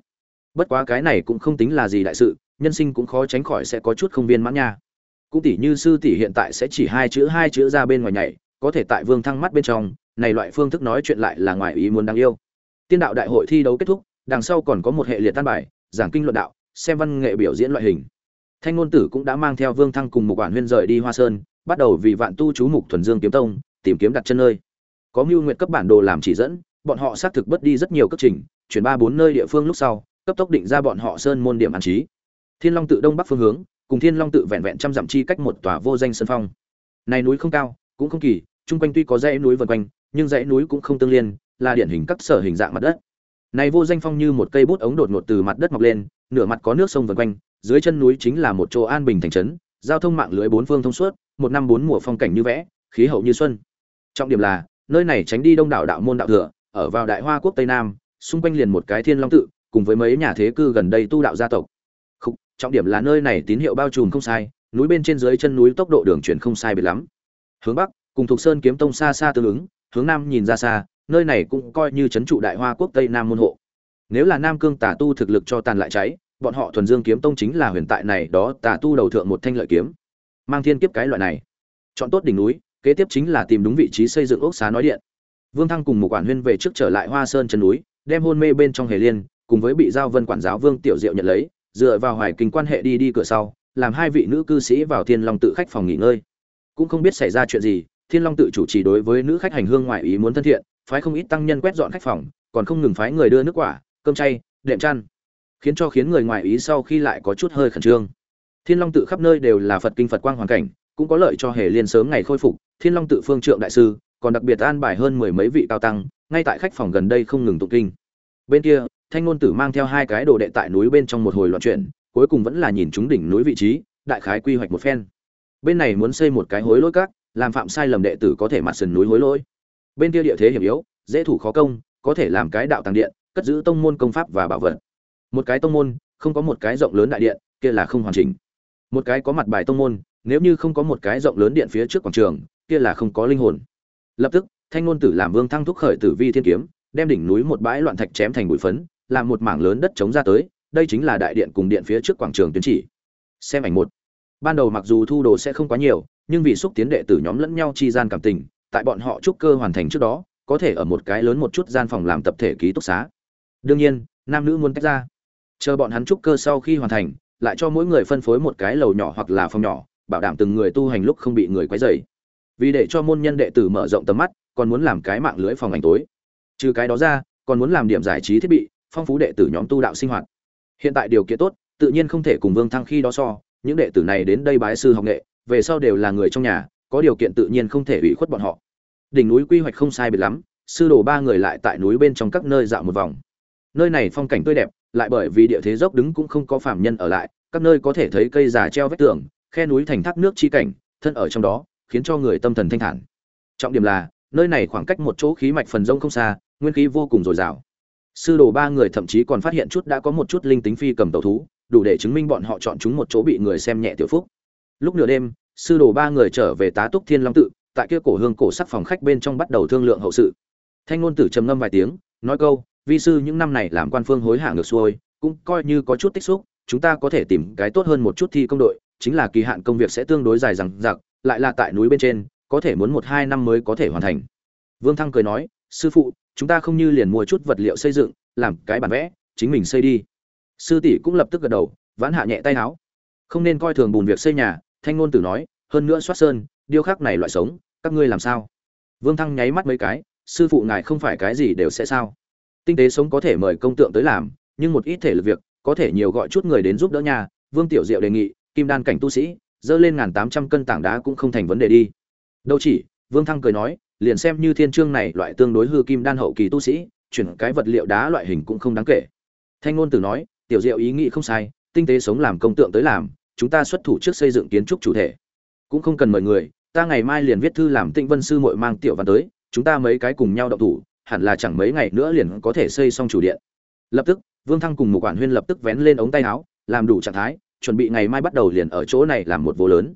Bất quá cái này cũng không tính là gì đại sự nhân sinh cũng khó tránh khỏi sẽ có chút không viên mãn nha. Cũng tỷ như sư tỷ hiện tại sẽ chỉ hai chữ hai chữ ra bên ngoài nhảy có thể tại vương thăng mắt bên trong, này loại phương thức nói chuyện lại là ngoài ý muốn đáng yêu. Tiên đạo đại hội thi đấu kết thúc, đằng sau còn có một hệ liệt tan bài, giảng kinh luận đạo, xem văn nghệ biểu diễn loại hình. Thanh ngôn tử cũng đã mang theo vương thăng cùng một quản huyên rời đi hoa sơn, bắt đầu vì vạn tu chú mục thuần dương kiếm tông, tìm kiếm đặt chân nơi. Có mưu nguyện cấp bản đồ làm chỉ dẫn, bọn họ xác thực bất đi rất nhiều cấp trình, chuyển ba bốn nơi địa phương lúc sau, cấp tốc định ra bọn họ sơn môn điểm an trí. Thiên long tự đông bắc phương hướng, cùng thiên long tự vẹn vẹn trăm dặm chi cách một tòa vô danh sơn phong. Này núi không cao, cũng không kỳ chung quanh tuy có dãy núi vần quanh nhưng dãy núi cũng không tương liên là điển hình các sở hình dạng mặt đất. Này vô danh phong như một cây bút ống đột ngột từ mặt đất mọc lên nửa mặt có nước sông vần quanh dưới chân núi chính là một chỗ an bình thành trấn giao thông mạng lưới bốn phương thông suốt một năm bốn mùa phong cảnh như vẽ khí hậu như xuân. Trọng điểm là nơi này tránh đi đông đảo đạo môn đạo thừa ở vào đại hoa quốc tây nam xung quanh liền một cái thiên long tự cùng với mấy nhà thế cư gần đây tu đạo gia tộc. Khúc, trọng điểm là nơi này tín hiệu bao trùm không sai núi bên trên dưới chân núi tốc độ đường chuyển không sai biệt lắm. Hướng bắc cùng thuộc sơn kiếm tông xa xa tương ứng, hướng nam nhìn ra xa, nơi này cũng coi như trấn trụ đại hoa quốc tây nam môn hộ. Nếu là nam cương tà tu thực lực cho tàn lại cháy, bọn họ thuần dương kiếm tông chính là huyền tại này đó tà tu đầu thượng một thanh lợi kiếm. Mang thiên kiếp cái loại này. Chọn tốt đỉnh núi, kế tiếp chính là tìm đúng vị trí xây dựng ốc xá nói điện. Vương thăng cùng một quản huyên về trước trở lại hoa sơn chân núi, đem hôn mê bên trong hề liên, cùng với bị giao vân quản giáo vương tiểu diệu nhận lấy, dựa vào hoài kinh quan hệ đi đi cửa sau, làm hai vị nữ cư sĩ vào thiên long tự khách phòng nghỉ ngơi. Cũng không biết xảy ra chuyện gì thiên long tự chủ trì đối với nữ khách hành hương ngoại ý muốn thân thiện, phái không ít tăng nhân quét dọn khách phòng, còn không ngừng phái người đưa nước quả, cơm chay, đệm chăn, khiến cho khiến người ngoại ý sau khi lại có chút hơi khẩn trương. Thiên long tự khắp nơi đều là phật kinh phật quang hoàn cảnh, cũng có lợi cho hề liên sớm ngày khôi phục. Thiên long tự phương trượng đại sư, còn đặc biệt an bài hơn mười mấy vị cao tăng, ngay tại khách phòng gần đây không ngừng tụng kinh. Bên kia, thanh ngôn tử mang theo hai cái đồ đệ tại núi bên trong một hồi loạn chuyển, cuối cùng vẫn là nhìn chúng đỉnh núi vị trí, đại khái quy hoạch một phen. Bên này muốn xây một cái hối lỗi cát làm phạm sai lầm đệ tử có thể mặt sườn núi hối lỗi. Bên kia địa thế hiểm yếu, dễ thủ khó công, có thể làm cái đạo tàng điện, cất giữ tông môn công pháp và bảo vật. Một cái tông môn, không có một cái rộng lớn đại điện, kia là không hoàn chỉnh. Một cái có mặt bài tông môn, nếu như không có một cái rộng lớn điện phía trước quảng trường, kia là không có linh hồn. Lập tức, thanh ngôn tử làm vương thăng thúc khởi tử vi thiên kiếm, đem đỉnh núi một bãi loạn thạch chém thành bụi phấn, làm một mảng lớn đất chống ra tới, đây chính là đại điện cùng điện phía trước quảng trường tuyến chỉ. Xem ảnh một. Ban đầu mặc dù thu đồ sẽ không quá nhiều nhưng vì xúc tiến đệ tử nhóm lẫn nhau chi gian cảm tình, tại bọn họ trúc cơ hoàn thành trước đó, có thể ở một cái lớn một chút gian phòng làm tập thể ký túc xá. Đương nhiên, nam nữ muốn tách ra. Chờ bọn hắn trúc cơ sau khi hoàn thành, lại cho mỗi người phân phối một cái lầu nhỏ hoặc là phòng nhỏ, bảo đảm từng người tu hành lúc không bị người quấy rầy. Vì để cho môn nhân đệ tử mở rộng tầm mắt, còn muốn làm cái mạng lưới phòng ảnh tối. Trừ cái đó ra, còn muốn làm điểm giải trí thiết bị, phong phú đệ tử nhóm tu đạo sinh hoạt. Hiện tại điều kiện tốt, tự nhiên không thể cùng vương thăng khi đó so, những đệ tử này đến đây bái sư học nghệ về sau đều là người trong nhà, có điều kiện tự nhiên không thể ủy khuất bọn họ. Đỉnh núi quy hoạch không sai biệt lắm, sư đồ ba người lại tại núi bên trong các nơi dạo một vòng. Nơi này phong cảnh tươi đẹp, lại bởi vì địa thế dốc đứng cũng không có phạm nhân ở lại, các nơi có thể thấy cây già treo vách tường, khe núi thành thác nước chi cảnh, thân ở trong đó, khiến cho người tâm thần thanh thản. Trọng điểm là, nơi này khoảng cách một chỗ khí mạch phần rông không xa, nguyên khí vô cùng dồi dào. Sư đồ ba người thậm chí còn phát hiện chút đã có một chút linh tính phi cầm tàu thú, đủ để chứng minh bọn họ chọn chúng một chỗ bị người xem nhẹ tiểu phúc lúc nửa đêm, sư đồ ba người trở về tá túc thiên long tự, tại kia cổ hương cổ sắc phòng khách bên trong bắt đầu thương lượng hậu sự. Thanh ngôn tử trầm ngâm vài tiếng, nói câu, vi sư những năm này làm quan phương hối hả ngược xuôi, cũng coi như có chút tích xúc, chúng ta có thể tìm cái tốt hơn một chút thi công đội, chính là kỳ hạn công việc sẽ tương đối dài rằng giặc lại là tại núi bên trên, có thể muốn một hai năm mới có thể hoàn thành. Vương thăng cười nói, sư phụ, chúng ta không như liền mua chút vật liệu xây dựng, làm cái bản vẽ, chính mình xây đi. Sư tỷ cũng lập tức gật đầu, vãn hạ nhẹ tay áo. Không nên coi thường bùn việc xây nhà thanh ngôn tử nói, hơn nữa soát sơn, điêu khắc này loại sống, các ngươi làm sao? Vương thăng nháy mắt mấy cái, sư phụ ngài không phải cái gì đều sẽ sao? Tinh tế sống có thể mời công tượng tới làm, nhưng một ít thể lực việc, có thể nhiều gọi chút người đến giúp đỡ nhà. Vương tiểu diệu đề nghị, kim đan cảnh tu sĩ, dơ lên ngàn tám trăm cân tảng đá cũng không thành vấn đề đi. Đâu chỉ, vương thăng cười nói, liền xem như thiên trương này loại tương đối hư kim đan hậu kỳ tu sĩ, chuyển cái vật liệu đá loại hình cũng không đáng kể. Thanh ngôn tử nói, tiểu diệu ý nghĩ không sai, tinh tế sống làm công tượng tới làm chúng ta xuất thủ trước xây dựng kiến trúc chủ thể. Cũng không cần mời người, ta ngày mai liền viết thư làm tịnh vân sư muội mang tiểu văn tới, chúng ta mấy cái cùng nhau động thủ, hẳn là chẳng mấy ngày nữa liền có thể xây xong chủ điện. Lập tức, vương thăng cùng một quản huyên lập tức vén lên ống tay áo, làm đủ trạng thái, chuẩn bị ngày mai bắt đầu liền ở chỗ này làm một vô lớn.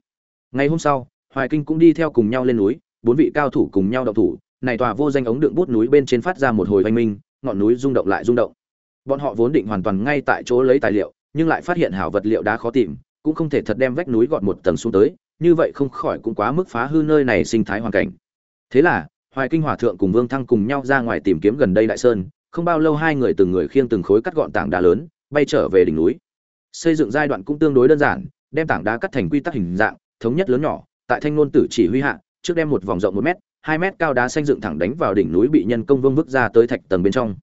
Ngày hôm sau, hoài kinh cũng đi theo cùng nhau lên núi, bốn vị cao thủ cùng nhau động thủ, này tòa vô danh ống đựng bút núi bên trên phát ra một hồi oanh minh, ngọn núi rung động lại rung động. Bọn họ vốn định hoàn toàn ngay tại chỗ lấy tài liệu, nhưng lại phát hiện hảo vật liệu đá khó tìm cũng không thể thật đem vách núi gọn một tầng xuống tới, như vậy không khỏi cũng quá mức phá hư nơi này sinh thái hoàn cảnh. Thế là, hoài kinh hòa thượng cùng vương thăng cùng nhau ra ngoài tìm kiếm gần đây đại sơn, không bao lâu hai người từng người khiêng từng khối cắt gọn tảng đá lớn, bay trở về đỉnh núi. Xây dựng giai đoạn cũng tương đối đơn giản, đem tảng đá cắt thành quy tắc hình dạng, thống nhất lớn nhỏ, tại thanh ngôn tử chỉ huy hạ, trước đem một vòng rộng một mét, hai mét cao đá xanh dựng thẳng đánh vào đỉnh núi bị nhân công vương vức ra tới thạch tầng bên trong.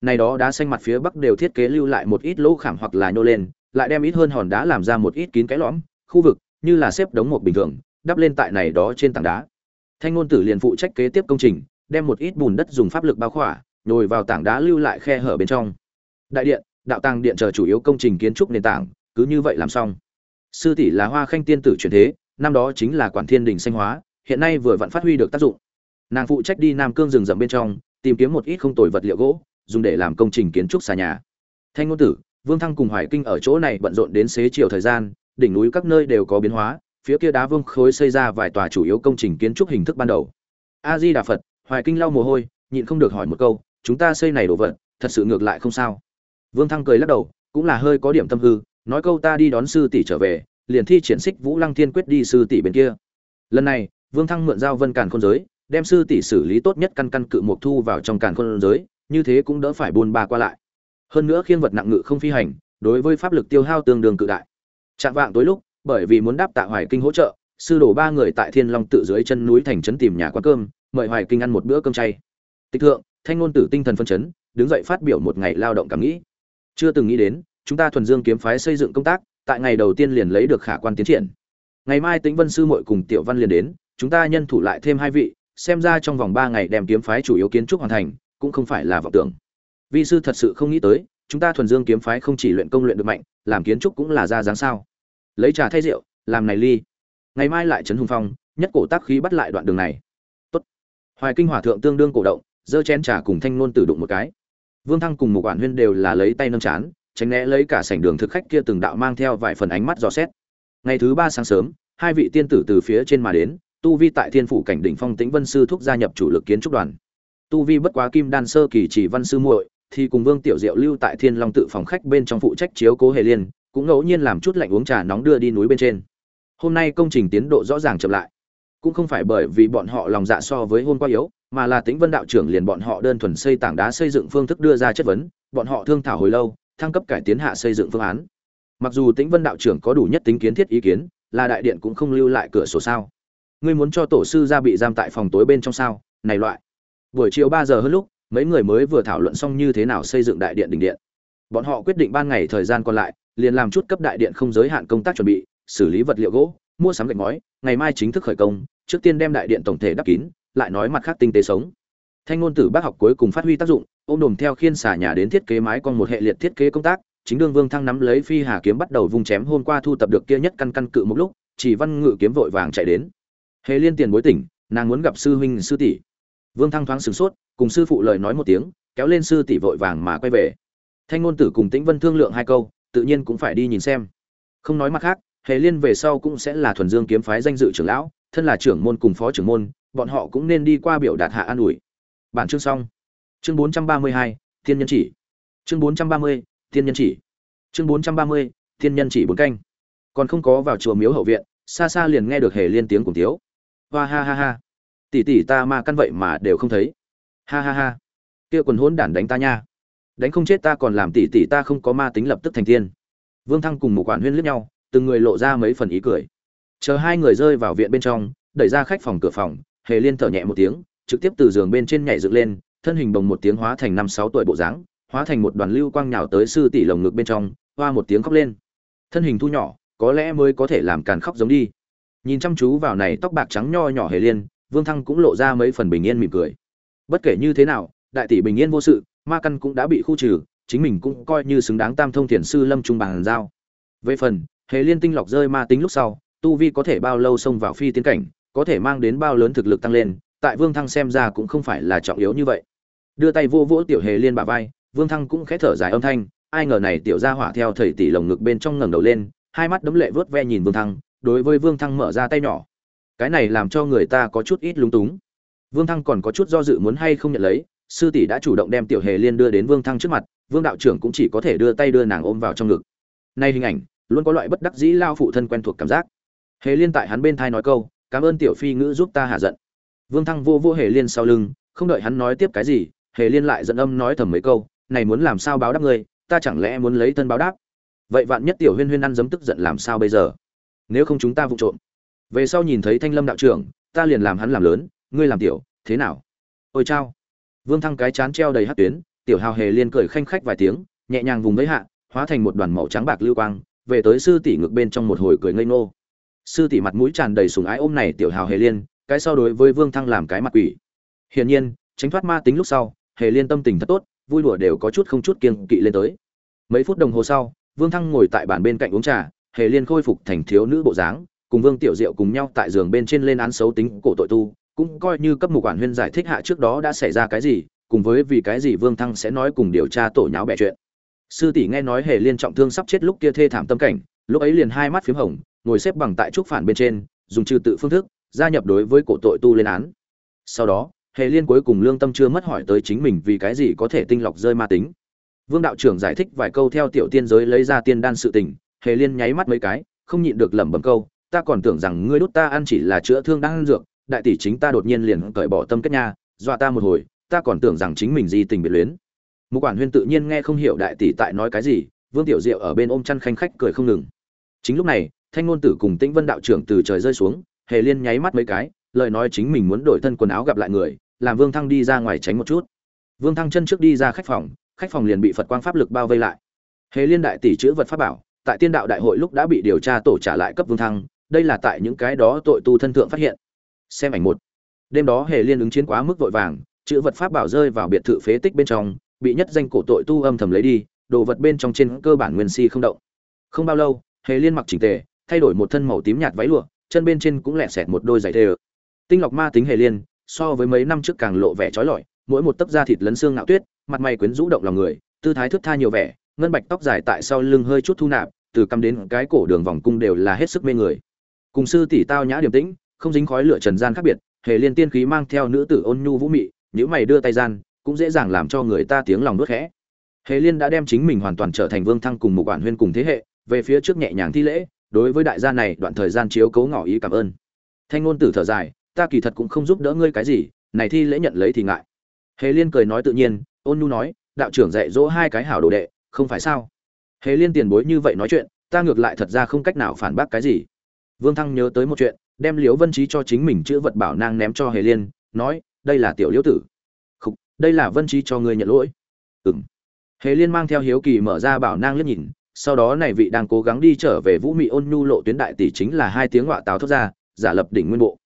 Này đó đá xanh mặt phía bắc đều thiết kế lưu lại một ít lỗ khảm hoặc là nhô lên lại đem ít hơn hòn đá làm ra một ít kín cái lõm, khu vực, như là xếp đống một bình thường, đắp lên tại này đó trên tảng đá. Thanh ngôn tử liền phụ trách kế tiếp công trình, đem một ít bùn đất dùng pháp lực bao khỏa, nhồi vào tảng đá lưu lại khe hở bên trong. Đại điện, đạo tàng điện chờ chủ yếu công trình kiến trúc nền tảng, cứ như vậy làm xong. Sư tỷ là hoa khanh tiên tử truyền thế, năm đó chính là quản thiên đình sanh hóa, hiện nay vừa vặn phát huy được tác dụng. Nàng phụ trách đi nam cương rừng rậm bên trong, tìm kiếm một ít không tồi vật liệu gỗ, dùng để làm công trình kiến trúc xà nhà. Thanh ngôn tử vương thăng cùng hoài kinh ở chỗ này bận rộn đến xế chiều thời gian, đỉnh núi các nơi đều có biến hóa, phía kia đá vương khối xây ra vài tòa chủ yếu công trình kiến trúc hình thức ban đầu. A di đà phật hoài kinh lau mồ hôi, nhịn không được hỏi một câu, chúng ta xây này đồ vật, thật sự ngược lại không sao? Vương thăng cười lắc đầu, cũng là hơi có điểm tâm hư, nói câu ta đi đón sư tỷ trở về, liền thi triển xích vũ lăng thiên quyết đi sư tỷ bên kia. Lần này, vương thăng mượn giao vân càn khôn giới, đem sư tỷ xử lý tốt nhất căn căn cự mục thu vào trong càn khôn giới, như thế cũng đỡ phải buôn ba qua lại hơn nữa khiên vật nặng ngự không phi hành, đối với pháp lực tiêu hao tương đương cự đại. Chạm vạng tối lúc, bởi vì muốn đáp tạ hoài kinh hỗ trợ, sư đổ ba người tại thiên long tự dưới chân núi thành trấn tìm nhà quán cơm, mời hoài kinh ăn một bữa cơm chay. Tịch thượng, thanh ngôn tử tinh thần phân chấn, đứng dậy phát biểu một ngày lao động cảm nghĩ. Chưa từng nghĩ đến, chúng ta thuần dương kiếm phái xây dựng công tác, tại ngày đầu tiên liền lấy được khả quan tiến triển. Ngày mai tĩnh vân sư muội cùng tiểu văn liền đến, chúng ta nhân thủ lại thêm hai vị, xem ra trong vòng ba ngày đem kiếm phái chủ yếu kiến trúc hoàn thành, cũng không phải là vọng tưởng vi sư thật sự không nghĩ tới, chúng ta thuần dương kiếm phái không chỉ luyện công luyện được mạnh, làm kiến trúc cũng là ra dáng sao. Lấy trà thay rượu, làm này ly. Ngày mai lại trấn hùng phong, nhất cổ tác khí bắt lại đoạn đường này. Tốt. hoài kinh hòa thượng tương đương cổ động, giơ chén trà cùng thanh nôn tử đụng một cái. Vương thăng cùng một quản huyên đều là lấy tay nâng chán, tránh né lấy cả sảnh đường thực khách kia từng đạo mang theo vài phần ánh mắt dò xét. Ngày thứ ba sáng sớm, hai vị tiên tử từ phía trên mà đến, tu vi tại thiên phủ cảnh đỉnh phong tĩnh vân sư thúc gia nhập chủ lực kiến trúc đoàn. Tu vi bất quá kim đan sơ kỳ chỉ văn sư muội thì cùng vương tiểu diệu lưu tại thiên long tự phòng khách bên trong phụ trách chiếu cố hề liên, cũng ngẫu nhiên làm chút lạnh uống trà nóng đưa đi núi bên trên. Hôm nay công trình tiến độ rõ ràng chậm lại. Cũng không phải bởi vì bọn họ lòng dạ so với hôm qua yếu, mà là tĩnh vân đạo trưởng liền bọn họ đơn thuần xây tảng đá xây dựng phương thức đưa ra chất vấn, bọn họ thương thảo hồi lâu, thăng cấp cải tiến hạ xây dựng phương án. Mặc dù tĩnh vân đạo trưởng có đủ nhất tính kiến thiết ý kiến, là đại điện cũng không lưu lại cửa sổ sao. Ngươi muốn cho tổ sư ra bị giam tại phòng tối bên trong sao? Này loại. Buổi chiều ba giờ hơn lúc mấy người mới vừa thảo luận xong như thế nào xây dựng đại điện đỉnh điện. Bọn họ quyết định ban ngày thời gian còn lại, liền làm chút cấp đại điện không giới hạn công tác chuẩn bị, xử lý vật liệu gỗ, mua sắm gạch ngói, ngày mai chính thức khởi công, trước tiên đem đại điện tổng thể đắp kín, lại nói mặt khác tinh tế sống. Thanh ngôn tử bác học cuối cùng phát huy tác dụng, ôm đồm theo khiên xả nhà đến thiết kế mái con một hệ liệt thiết kế công tác, chính đương vương thăng nắm lấy phi hà kiếm bắt đầu vung chém hôm qua thu tập được kia nhất căn căn cự một lúc, chỉ văn ngự kiếm vội vàng chạy đến. Hề liên tiền bối tỉnh, nàng muốn gặp sư huynh sư tỷ. Vương thăng thoáng sửng sốt cùng sư phụ lời nói một tiếng kéo lên sư tỷ vội vàng mà quay về. Thanh ngôn tử cùng tĩnh vân thương lượng hai câu tự nhiên cũng phải đi nhìn xem. Không nói mặt khác hề liên về sau cũng sẽ là thuần dương kiếm phái danh dự trưởng lão thân là trưởng môn cùng phó trưởng môn bọn họ cũng nên đi qua biểu đạt hạ an ủi. Bản chương xong. Chương 432, thiên nhân chỉ. Chương 430, thiên nhân chỉ. Chương 430, thiên nhân chỉ bốn canh. Còn không có vào chùa miếu hậu viện xa xa liền nghe được hề liên tiếng cùng tiếu hoa ha ha ha. Tỷ tỷ ta ma căn vậy mà đều không thấy ha ha ha. Kia quần hỗn đản đánh ta nha. Đánh không chết ta còn làm tỷ tỷ ta không có ma tính lập tức thành tiên. Vương thăng cùng một quản huyên liếc nhau, từng người lộ ra mấy phần ý cười. Chờ hai người rơi vào viện bên trong, đẩy ra khách phòng cửa phòng, hề liên thở nhẹ một tiếng, trực tiếp từ giường bên trên nhảy dựng lên, thân hình bồng một tiếng hóa thành năm sáu tuổi bộ dáng, hóa thành một đoàn lưu quang nhào tới sư tỷ lồng ngực bên trong, hoa một tiếng khóc lên. Thân hình thu nhỏ, có lẽ mới có thể làm càn khóc giống đi. Nhìn chăm chú vào này tóc bạc trắng nho nhỏ hề liên, vương thăng cũng lộ ra mấy phần bình yên mỉm cười bất kể như thế nào, đại tỷ bình yên vô sự, ma căn cũng đã bị khu trừ, chính mình cũng coi như xứng đáng tam thông thiền sư lâm trung bằng giao. Về phần, hề liên tinh lọc rơi ma tính lúc sau, tu vi có thể bao lâu xông vào phi tiến cảnh, có thể mang đến bao lớn thực lực tăng lên, tại vương thăng xem ra cũng không phải là trọng yếu như vậy. Đưa tay vô vỗ tiểu hề liên bả vai, vương thăng cũng khẽ thở dài âm thanh, ai ngờ này tiểu gia hỏa theo thầy tỷ lồng ngực bên trong ngẩng đầu lên, hai mắt đấm lệ vớt ve nhìn vương thăng, đối với vương thăng mở ra tay nhỏ. Cái này làm cho người ta có chút ít lúng túng vương thăng còn có chút do dự muốn hay không nhận lấy, sư tỷ đã chủ động đem tiểu hề liên đưa đến vương thăng trước mặt, vương đạo trưởng cũng chỉ có thể đưa tay đưa nàng ôm vào trong ngực. Nay hình ảnh, luôn có loại bất đắc dĩ lao phụ thân quen thuộc cảm giác. Hề liên tại hắn bên thai nói câu, cảm ơn tiểu phi ngữ giúp ta hạ giận. Vương thăng vô vô hề liên sau lưng, không đợi hắn nói tiếp cái gì, hề liên lại giận âm nói thầm mấy câu, này muốn làm sao báo đáp ngươi, ta chẳng lẽ muốn lấy thân báo đáp? Vậy vạn nhất tiểu huyên huyên ăn dấm tức giận làm sao bây giờ? Nếu không chúng ta vụ trộm. Về sau nhìn thấy thanh lâm đạo trưởng, ta liền làm hắn làm lớn ngươi làm tiểu, thế nào? Ôi chao. Vương thăng cái chán treo đầy hát tuyến, tiểu hào hề liên cười khanh khách vài tiếng, nhẹ nhàng vùng với hạ, hóa thành một đoàn màu trắng bạc lưu quang, về tới sư tỷ ngực bên trong một hồi cười ngây ngô. Sư tỷ mặt mũi tràn đầy sùng ái ôm này tiểu hào hề liên cái so đối với vương thăng làm cái mặt quỷ. Hiển nhiên, tránh thoát ma tính lúc sau, hề liên tâm tình thật tốt, vui đùa đều có chút không chút kiêng kỵ lên tới. Mấy phút đồng hồ sau, vương thăng ngồi tại bàn bên cạnh uống trà, hề liên khôi phục thành thiếu nữ bộ dáng, cùng vương tiểu diệu cùng nhau tại giường bên trên lên án xấu tính cổ tội tu cũng coi như cấp mục quản huyên giải thích hạ trước đó đã xảy ra cái gì, cùng với vì cái gì vương thăng sẽ nói cùng điều tra tổ nháo bẻ chuyện. Sư tỷ nghe nói hề liên trọng thương sắp chết lúc kia thê thảm tâm cảnh, lúc ấy liền hai mắt p h í m hồng, ngồi xếp bằng tại trúc phản bên trên, dùng trừ tự phương thức, gia nhập đối với cổ tội tu lên án. Sau đó, hề liên cuối cùng lương tâm chưa mất hỏi tới chính mình vì cái gì có thể tinh lọc rơi ma tính. Vương đạo trưởng giải thích vài câu theo tiểu tiên giới lấy ra tiên đan sự tình, hề liên nháy mắt mấy cái, không nhịn được lẩm bẩm câu, ta còn tưởng rằng ngươi đút ta ăn chỉ là chữa thương đang ăn dược đại tỷ chính ta đột nhiên liền cởi bỏ tâm kết nha, dọa ta một hồi, ta còn tưởng rằng chính mình di tình biệt luyến. Một quản huyên tự nhiên nghe không hiểu đại tỷ tại nói cái gì, vương tiểu diệu ở bên ôm chăn khanh khách cười không ngừng. Chính lúc này, thanh ngôn tử cùng tĩnh vân đạo trưởng từ trời rơi xuống, hề liên nháy mắt mấy cái, lời nói chính mình muốn đổi thân quần áo gặp lại người, làm vương thăng đi ra ngoài tránh một chút. Vương thăng chân trước đi ra khách phòng khách phòng liền bị phật quang pháp lực bao vây lại. Hề liên đại tỷ chữ vật pháp bảo, tại tiên đạo đại hội lúc đã bị điều tra tổ trả lại cấp vương thăng, đây là tại những cái đó tội tu thân thượng phát hiện xem ảnh một. Đêm đó hề liên ứng chiến quá mức vội vàng, chữ vật pháp bảo rơi vào biệt thự phế tích bên trong, bị nhất danh cổ tội tu âm thầm lấy đi, đồ vật bên trong trên cơ bản nguyên si không động. Không bao lâu, hề liên mặc chỉnh tề, thay đổi một thân màu tím nhạt váy lụa, chân bên trên cũng lẹ sẹt một đôi giày thề tinh lọc ma tính hề liên, so với mấy năm trước càng lộ vẻ trói lọi, mỗi một tấc da thịt lấn xương ngạo tuyết, mặt mày quyến rũ động lòng người, tư thái thước tha nhiều vẻ, ngân bạch tóc dài tại sau lưng hơi chút thu nạp, từ cằm đến cái cổ đường vòng cung đều là hết sức mê người. Cùng sư tỷ tao nhã điềm tĩnh không dính khói lửa trần gian khác biệt, hề liên tiên khí mang theo nữ tử ôn nhu vũ mị nếu mày đưa tay gian, cũng dễ dàng làm cho người ta tiếng lòng nuốt khẽ. Hề liên đã đem chính mình hoàn toàn trở thành vương thăng cùng một quản huyên cùng thế hệ, về phía trước nhẹ nhàng thi lễ, đối với đại gia này đoạn thời gian chiếu cố ngỏ ý cảm ơn. Thanh ngôn tử thở dài, ta kỳ thật cũng không giúp đỡ ngươi cái gì, này thi lễ nhận lấy thì ngại. Hề liên cười nói tự nhiên, ôn nhu nói, đạo trưởng dạy dỗ hai cái hảo đồ đệ, không phải sao? Hề liên tiền bối như vậy nói chuyện, ta ngược lại thật ra không cách nào phản bác cái gì. Vương thăng nhớ tới một chuyện đem liễu vân trí cho chính mình chữ vật bảo nang ném cho hề liên, nói, đây là tiểu liễu tử. Không đây là vân trí cho ngươi nhận lỗi. Ừng hề liên mang theo hiếu kỳ mở ra bảo nang liếc nhìn, sau đó này vị đang cố gắng đi trở về vũ mị ôn nhu lộ tuyến đại tỷ chính là hai tiếng họa tào thốt ra, giả lập đỉnh nguyên bộ.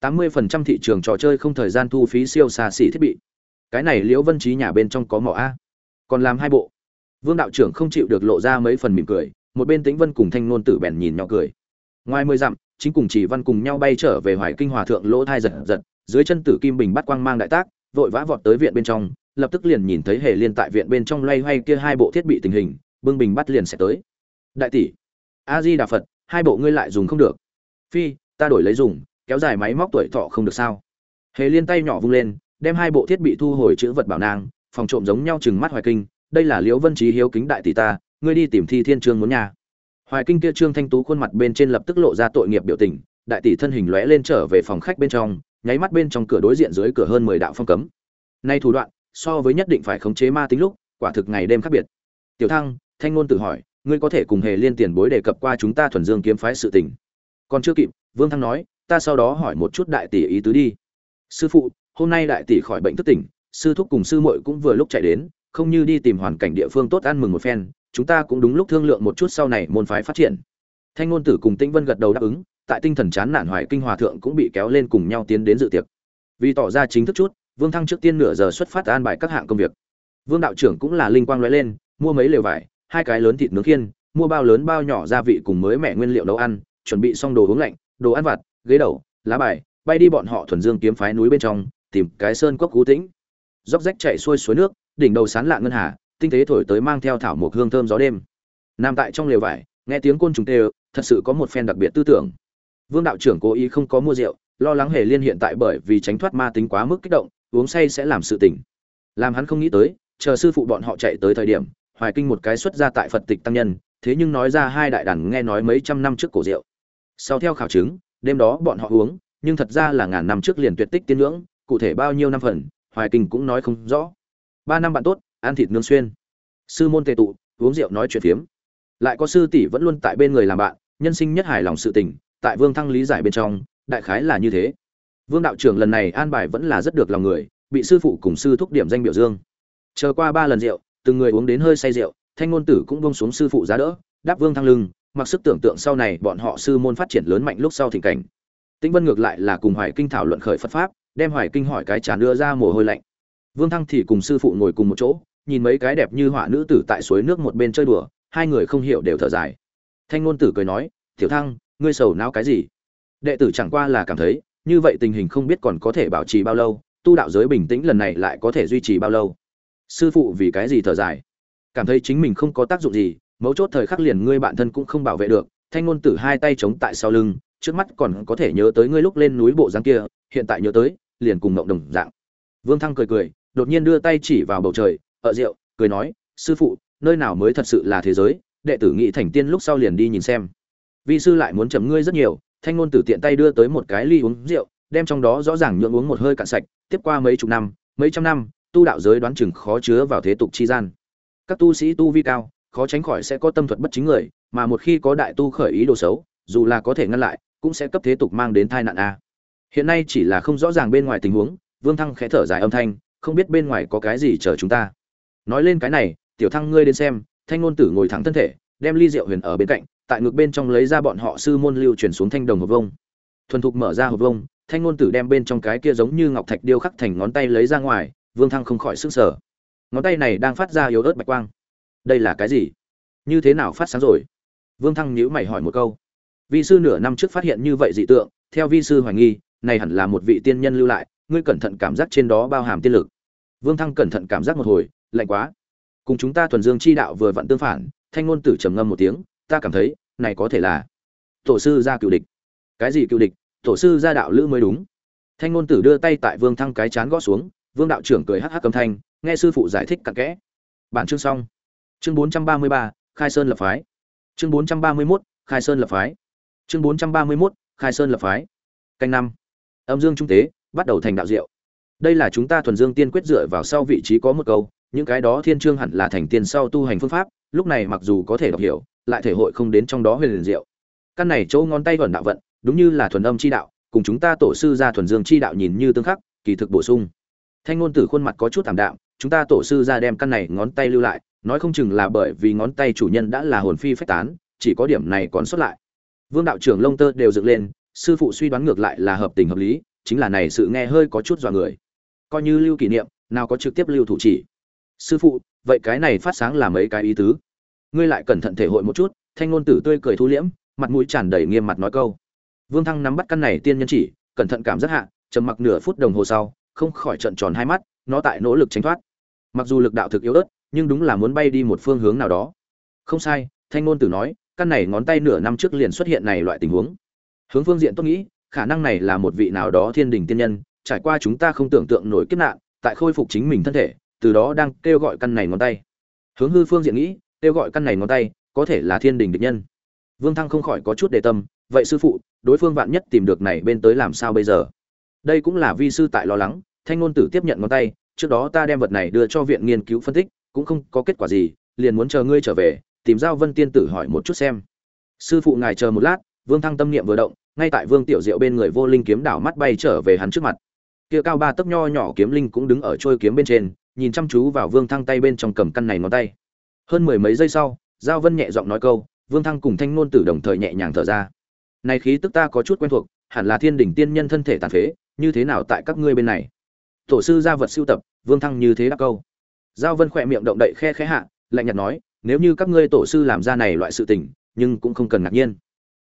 Tám mươi phần trăm thị trường trò chơi không thời gian thu phí siêu xa xỉ thiết bị. Cái này liễu vân trí nhà bên trong có mỏ a. Còn làm hai bộ. Vương đạo trưởng không chịu được lộ ra mấy phần mỉm cười, một bên tĩnh vân cùng thanh nôn tử bèn nhìn nhỏ cười. Ngoài mười dặm chính cùng chỉ văn cùng nhau bay trở về hoài kinh hòa thượng lỗ thai giật giật, dưới chân tử kim bình bắt quang mang đại tác, vội vã vọt tới viện bên trong, lập tức liền nhìn thấy hề liên tại viện bên trong loay hoay kia hai bộ thiết bị tình hình bưng bình bắt liền sẽ tới. Đại tỷ a di đà phật hai bộ ngươi lại dùng không được. Phi, ta đổi lấy dùng, kéo dài máy móc tuổi thọ không được sao? Hề liên tay nhỏ vung lên, đem hai bộ thiết bị thu hồi chữ vật bảo nang phòng trộm giống nhau chừng mắt hoài kinh, đây là liễu vân trí hiếu kính đại tỷ ta, ngươi đi tìm thi thiên trương muốn nhà hoài kinh kia trương thanh tú khuôn mặt bên trên lập tức lộ ra tội nghiệp biểu tình, đại tỷ thân hình lóe lên trở về phòng khách bên trong, nháy mắt bên trong cửa đối diện dưới cửa hơn mười đạo phong cấm. Nay thủ đoạn, so với nhất định phải khống chế ma tính lúc, quả thực ngày đêm khác biệt. Tiểu thăng, thanh ngôn tự hỏi, ngươi có thể cùng hề liên tiền bối đề cập qua chúng ta thuần dương kiếm phái sự tình. Còn chưa kịp, vương thăng nói, ta sau đó hỏi một chút đại tỷ ý tứ đi. Sư phụ, hôm nay đại tỷ khỏi bệnh thức tỉnh, sư thúc cùng sư muội cũng vừa lúc chạy đến, không như đi tìm hoàn cảnh địa phương tốt ăn mừng một phen chúng ta cũng đúng lúc thương lượng một chút sau này môn phái phát triển. Thanh ngôn tử cùng tĩnh vân gật đầu đáp ứng, tại tinh thần chán nản hoài kinh hòa thượng cũng bị kéo lên cùng nhau tiến đến dự tiệc. Vì tỏ ra chính thức chút, vương thăng trước tiên nửa giờ xuất phát an bài các hạng công việc. Vương đạo trưởng cũng là linh quang lóe lên, mua mấy lều vải, hai cái lớn thịt nướng khiên, mua bao lớn bao nhỏ gia vị cùng mới mẹ nguyên liệu nấu ăn, chuẩn bị xong đồ uống lạnh, đồ ăn vặt, ghế đầu, lá bài, bay đi bọn họ thuần dương kiếm phái núi bên trong, tìm cái sơn cốc cú tĩnh. Dốc rách chạy xuôi suối nước, đỉnh đầu sán lạ ngân hà tinh tế thổi tới mang theo thảo mộc hương thơm gió đêm. Nằm tại trong lều vải, nghe tiếng côn trùng tê thật sự có một phen đặc biệt tư tưởng. Vương đạo trưởng cố ý không có mua rượu, lo lắng hề liên hiện tại bởi vì tránh thoát ma tính quá mức kích động, uống say sẽ làm sự tỉnh. Làm hắn không nghĩ tới, chờ sư phụ bọn họ chạy tới thời điểm, hoài kinh một cái xuất ra tại phật tịch tăng nhân, thế nhưng nói ra hai đại đàn nghe nói mấy trăm năm trước cổ rượu. Sau theo khảo chứng, đêm đó bọn họ uống, nhưng thật ra là ngàn năm trước liền tuyệt tích tiên ngưỡng, cụ thể bao nhiêu năm phần, hoài kinh cũng nói không rõ. Ba năm bạn tốt ăn thịt nương xuyên. Sư môn tề tụ, uống rượu nói chuyện phiếm. Lại có sư tỷ vẫn luôn tại bên người làm bạn, nhân sinh nhất hài lòng sự tình, tại vương thăng lý giải bên trong, đại khái là như thế. Vương đạo trưởng lần này an bài vẫn là rất được lòng người, bị sư phụ cùng sư thúc điểm danh biểu dương. Chờ qua ba lần rượu, từng người uống đến hơi say rượu, thanh ngôn tử cũng bông xuống sư phụ giá đỡ, đáp vương thăng lưng, mặc sức tưởng tượng sau này bọn họ sư môn phát triển lớn mạnh lúc sau thịnh cảnh. Tĩnh vân ngược lại là cùng hoài kinh thảo luận khởi phật pháp, đem hoài kinh hỏi cái tràn đưa ra mồ hôi lạnh. Vương thăng thì cùng sư phụ ngồi cùng một chỗ nhìn mấy cái đẹp như họa nữ tử tại suối nước một bên chơi đùa, hai người không hiểu đều thở dài. Thanh ngôn tử cười nói, tiểu thăng, ngươi sầu não cái gì? Đệ tử chẳng qua là cảm thấy, như vậy tình hình không biết còn có thể bảo trì bao lâu, tu đạo giới bình tĩnh lần này lại có thể duy trì bao lâu. Sư phụ vì cái gì thở dài? Cảm thấy chính mình không có tác dụng gì, mấu chốt thời khắc liền ngươi bản thân cũng không bảo vệ được, thanh ngôn tử hai tay chống tại sau lưng, trước mắt còn có thể nhớ tới ngươi lúc lên núi bộ dáng kia, hiện tại nhớ tới, liền cùng ngộng đồng dạng. Vương thăng cười cười, đột nhiên đưa tay chỉ vào bầu trời ở rượu, cười nói, sư phụ, nơi nào mới thật sự là thế giới? Đệ tử nghị thành tiên lúc sau liền đi nhìn xem. Vi sư lại muốn chấm ngươi rất nhiều. Thanh ngôn tử tiện tay đưa tới một cái ly uống rượu, đem trong đó rõ ràng nhượng uống một hơi cạn sạch, tiếp qua mấy chục năm, mấy trăm năm, tu đạo giới đoán chừng khó chứa vào thế tục chi gian. Các tu sĩ tu vi cao, khó tránh khỏi sẽ có tâm thuật bất chính người, mà một khi có đại tu khởi ý đồ xấu, dù là có thể ngăn lại, cũng sẽ cấp thế tục mang đến tai nạn a. Hiện nay chỉ là không rõ ràng bên ngoài tình huống, vương thăng khẽ thở dài âm thanh, không biết bên ngoài có cái gì chờ chúng ta nói lên cái này, tiểu thăng ngươi đến xem, thanh ngôn tử ngồi thẳng thân thể, đem ly rượu huyền ở bên cạnh, tại ngực bên trong lấy ra bọn họ sư môn lưu chuyển xuống thanh đồng hộp vông. Thuần thục mở ra hộp vông, thanh ngôn tử đem bên trong cái kia giống như ngọc thạch điêu khắc thành ngón tay lấy ra ngoài, vương thăng không khỏi sức sở ngón tay này đang phát ra yếu ớt bạch quang. Đây là cái gì? Như thế nào phát sáng rồi? Vương thăng nhữ mày hỏi một câu. Vi sư nửa năm trước phát hiện như vậy dị tượng, theo vi sư hoài nghi, này hẳn là một vị tiên nhân lưu lại, ngươi cẩn thận cảm giác trên đó bao hàm tiên lực. Vương thăng cẩn thận cảm giác một hồi lạnh quá. Cùng chúng ta thuần dương chi đạo vừa vặn tương phản thanh ngôn tử trầm ngâm một tiếng ta cảm thấy này có thể là tổ sư gia cựu địch. Cái gì cựu địch? Tổ sư gia đạo lữ mới đúng. Thanh ngôn tử đưa tay tại vương thăng cái chán gõ xuống vương đạo trưởng cười hắc hắc cầm thanh nghe sư phụ giải thích cặn kẽ. Bản chương xong. Chương bốn trăm ba mươi ba khai sơn lập phái. Chương bốn trăm ba mươi 431, khai sơn lập phái. Chương bốn trăm ba mươi 431, khai sơn lập phái. Canh năm. Âm dương trung tế bắt đầu thành đạo diệu. Đây là chúng ta thuần dương tiên quyết dựa vào sau vị trí có một câu những cái đó thiên chương hẳn là thành tiên sau tu hành phương pháp, lúc này mặc dù có thể đọc hiểu, lại thể hội không đến trong đó huyền liền diệu. Căn này chỗ ngón tay vận đạo vận, đúng như là thuần âm chi đạo, cùng chúng ta tổ sư ra thuần dương chi đạo nhìn như tương khắc, kỳ thực bổ sung. Thanh ngôn tử khuôn mặt có chút thảm đạm, chúng ta tổ sư ra đem căn này ngón tay lưu lại, nói không chừng là bởi vì ngón tay chủ nhân đã là hồn phi phách tán, chỉ có điểm này còn xuất lại. Vương đạo trưởng lông tơ đều dựng lên, sư phụ suy đoán ngược lại là hợp tình hợp lý, chính là này sự nghe hơi có chút dọa người. Coi như lưu kỷ niệm, nào có trực tiếp lưu thủ chỉ sư phụ, vậy cái này phát sáng là mấy cái ý tứ? Ngươi lại cẩn thận thể hội một chút, thanh ngôn tử tươi cười thu liễm, mặt mũi tràn đầy nghiêm mặt nói câu. Vương thăng nắm bắt căn này tiên nhân chỉ, cẩn thận cảm giác hạ, trầm mặc nửa phút đồng hồ sau, không khỏi trận tròn hai mắt, nó tại nỗ lực tránh thoát. Mặc dù lực đạo thực yếu ớt, nhưng đúng là muốn bay đi một phương hướng nào đó. Không sai, thanh ngôn tử nói, căn này ngón tay nửa năm trước liền xuất hiện này loại tình huống. Hướng phương diện tôi nghĩ, khả năng này là một vị nào đó thiên đình tiên nhân, trải qua chúng ta không tưởng tượng nổi kiếp nạn, tại khôi phục chính mình thân thể từ đó đang kêu gọi căn này ngón tay. Hướng hư phương diện nghĩ, kêu gọi căn này ngón tay, có thể là thiên đình địch nhân. Vương thăng không khỏi có chút đề tâm, vậy sư phụ, đối phương vạn nhất tìm được này bên tới làm sao bây giờ? Đây cũng là vi sư tại lo lắng, thanh ngôn tử tiếp nhận ngón tay, trước đó ta đem vật này đưa cho viện nghiên cứu phân tích, cũng không có kết quả gì, liền muốn chờ ngươi trở về, tìm giao vân tiên tử hỏi một chút xem. Sư phụ ngài chờ một lát, vương thăng tâm niệm vừa động, ngay tại vương tiểu diệu bên người vô linh kiếm đảo mắt bay trở về hắn trước mặt. Kia cao ba tấc nho nhỏ kiếm linh cũng đứng ở trôi kiếm bên trên nhìn chăm chú vào vương thăng tay bên trong cầm căn này ngón tay. Hơn mười mấy giây sau, giao vân nhẹ giọng nói câu, vương thăng cùng thanh Nôn tử đồng thời nhẹ nhàng thở ra. Này khí tức ta có chút quen thuộc, hẳn là thiên đỉnh tiên nhân thân thể tàn phế, như thế nào tại các ngươi bên này? Tổ sư gia vật siêu tập, vương thăng như thế đáp câu. Giao vân khỏe miệng động đậy khe khẽ hạ, lạnh nhạt nói, nếu như các ngươi tổ sư làm ra này loại sự tình, nhưng cũng không cần ngạc nhiên.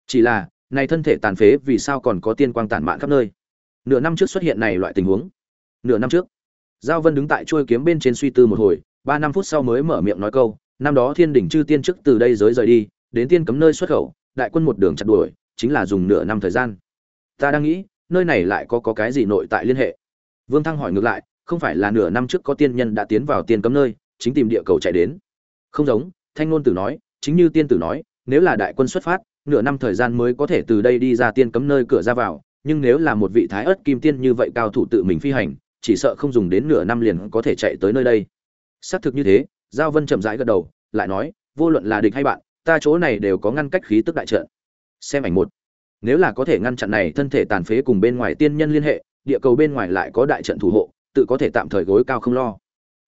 Chỉ là, này thân thể tàn phế vì sao còn có tiên quang tản mạn khắp nơi? Nửa năm trước xuất hiện này loại tình huống. Nửa năm trước giao vân đứng tại chuôi kiếm bên trên suy tư một hồi, ba năm phút sau mới mở miệng nói câu, năm đó thiên đỉnh chư tiên trước từ đây giới rời đi, đến tiên cấm nơi xuất khẩu, đại quân một đường chặt đuổi, chính là dùng nửa năm thời gian. Ta đang nghĩ, nơi này lại có có cái gì nội tại liên hệ? Vương thăng hỏi ngược lại, không phải là nửa năm trước có tiên nhân đã tiến vào tiên cấm nơi, chính tìm địa cầu chạy đến? Không giống, thanh ngôn tử nói, chính như tiên tử nói, nếu là đại quân xuất phát, nửa năm thời gian mới có thể từ đây đi ra tiên cấm nơi cửa ra vào, nhưng nếu là một vị thái ớt kim tiên như vậy cao thủ tự mình phi hành chỉ sợ không dùng đến nửa năm liền có thể chạy tới nơi đây. Xác thực như thế, giao vân chậm rãi gật đầu, lại nói, vô luận là địch hay bạn, ta chỗ này đều có ngăn cách khí tức đại trận. Xem ảnh một. Nếu là có thể ngăn chặn này, thân thể tàn phế cùng bên ngoài tiên nhân liên hệ, địa cầu bên ngoài lại có đại trận thủ hộ, tự có thể tạm thời gối cao không lo.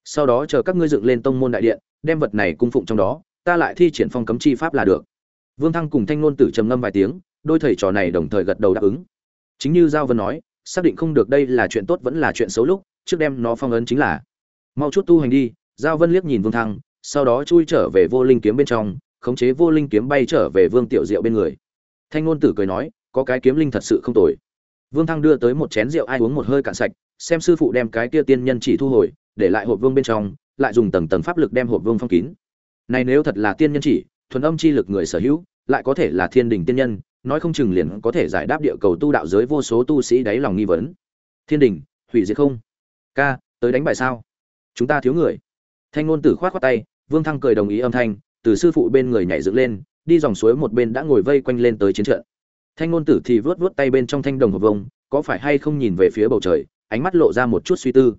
Sau đó chờ các ngươi dựng lên tông môn đại điện, đem vật này cung phụng trong đó, ta lại thi triển phong cấm chi pháp là được. Vương thăng cùng thanh ngôn tử trầm ngâm vài tiếng, đôi thầy trò này đồng thời gật đầu đáp ứng. Chính như giao vân nói xác định không được đây là chuyện tốt vẫn là chuyện xấu lúc, trước đem nó phong ấn chính là. Mau chút tu hành đi, giao vân liếc nhìn vương thăng, sau đó chui trở về vô linh kiếm bên trong, khống chế vô linh kiếm bay trở về vương tiểu diệu bên người. Thanh ngôn tử cười nói, có cái kiếm linh thật sự không tồi. Vương thăng đưa tới một chén rượu ai uống một hơi cạn sạch, xem sư phụ đem cái kia tiên nhân chỉ thu hồi, để lại hộp vương bên trong, lại dùng tầng tầng pháp lực đem hộp vương phong kín. Này nếu thật là tiên nhân chỉ, thuần âm chi lực người sở hữu, lại có thể là thiên đình tiên nhân nói không chừng liền có thể giải đáp địa cầu tu đạo giới vô số tu sĩ đáy lòng nghi vấn. Thiên đình, hủy diệt không? Ca, tới đánh bài sao? Chúng ta thiếu người. Thanh ngôn tử khoát khoát tay, vương thăng cười đồng ý âm thanh, từ sư phụ bên người nhảy dựng lên, đi dòng suối một bên đã ngồi vây quanh lên tới chiến trận. Thanh ngôn tử thì vớt vớt tay bên trong thanh đồng hộp vông, có phải hay không nhìn về phía bầu trời, ánh mắt lộ ra một chút suy tư.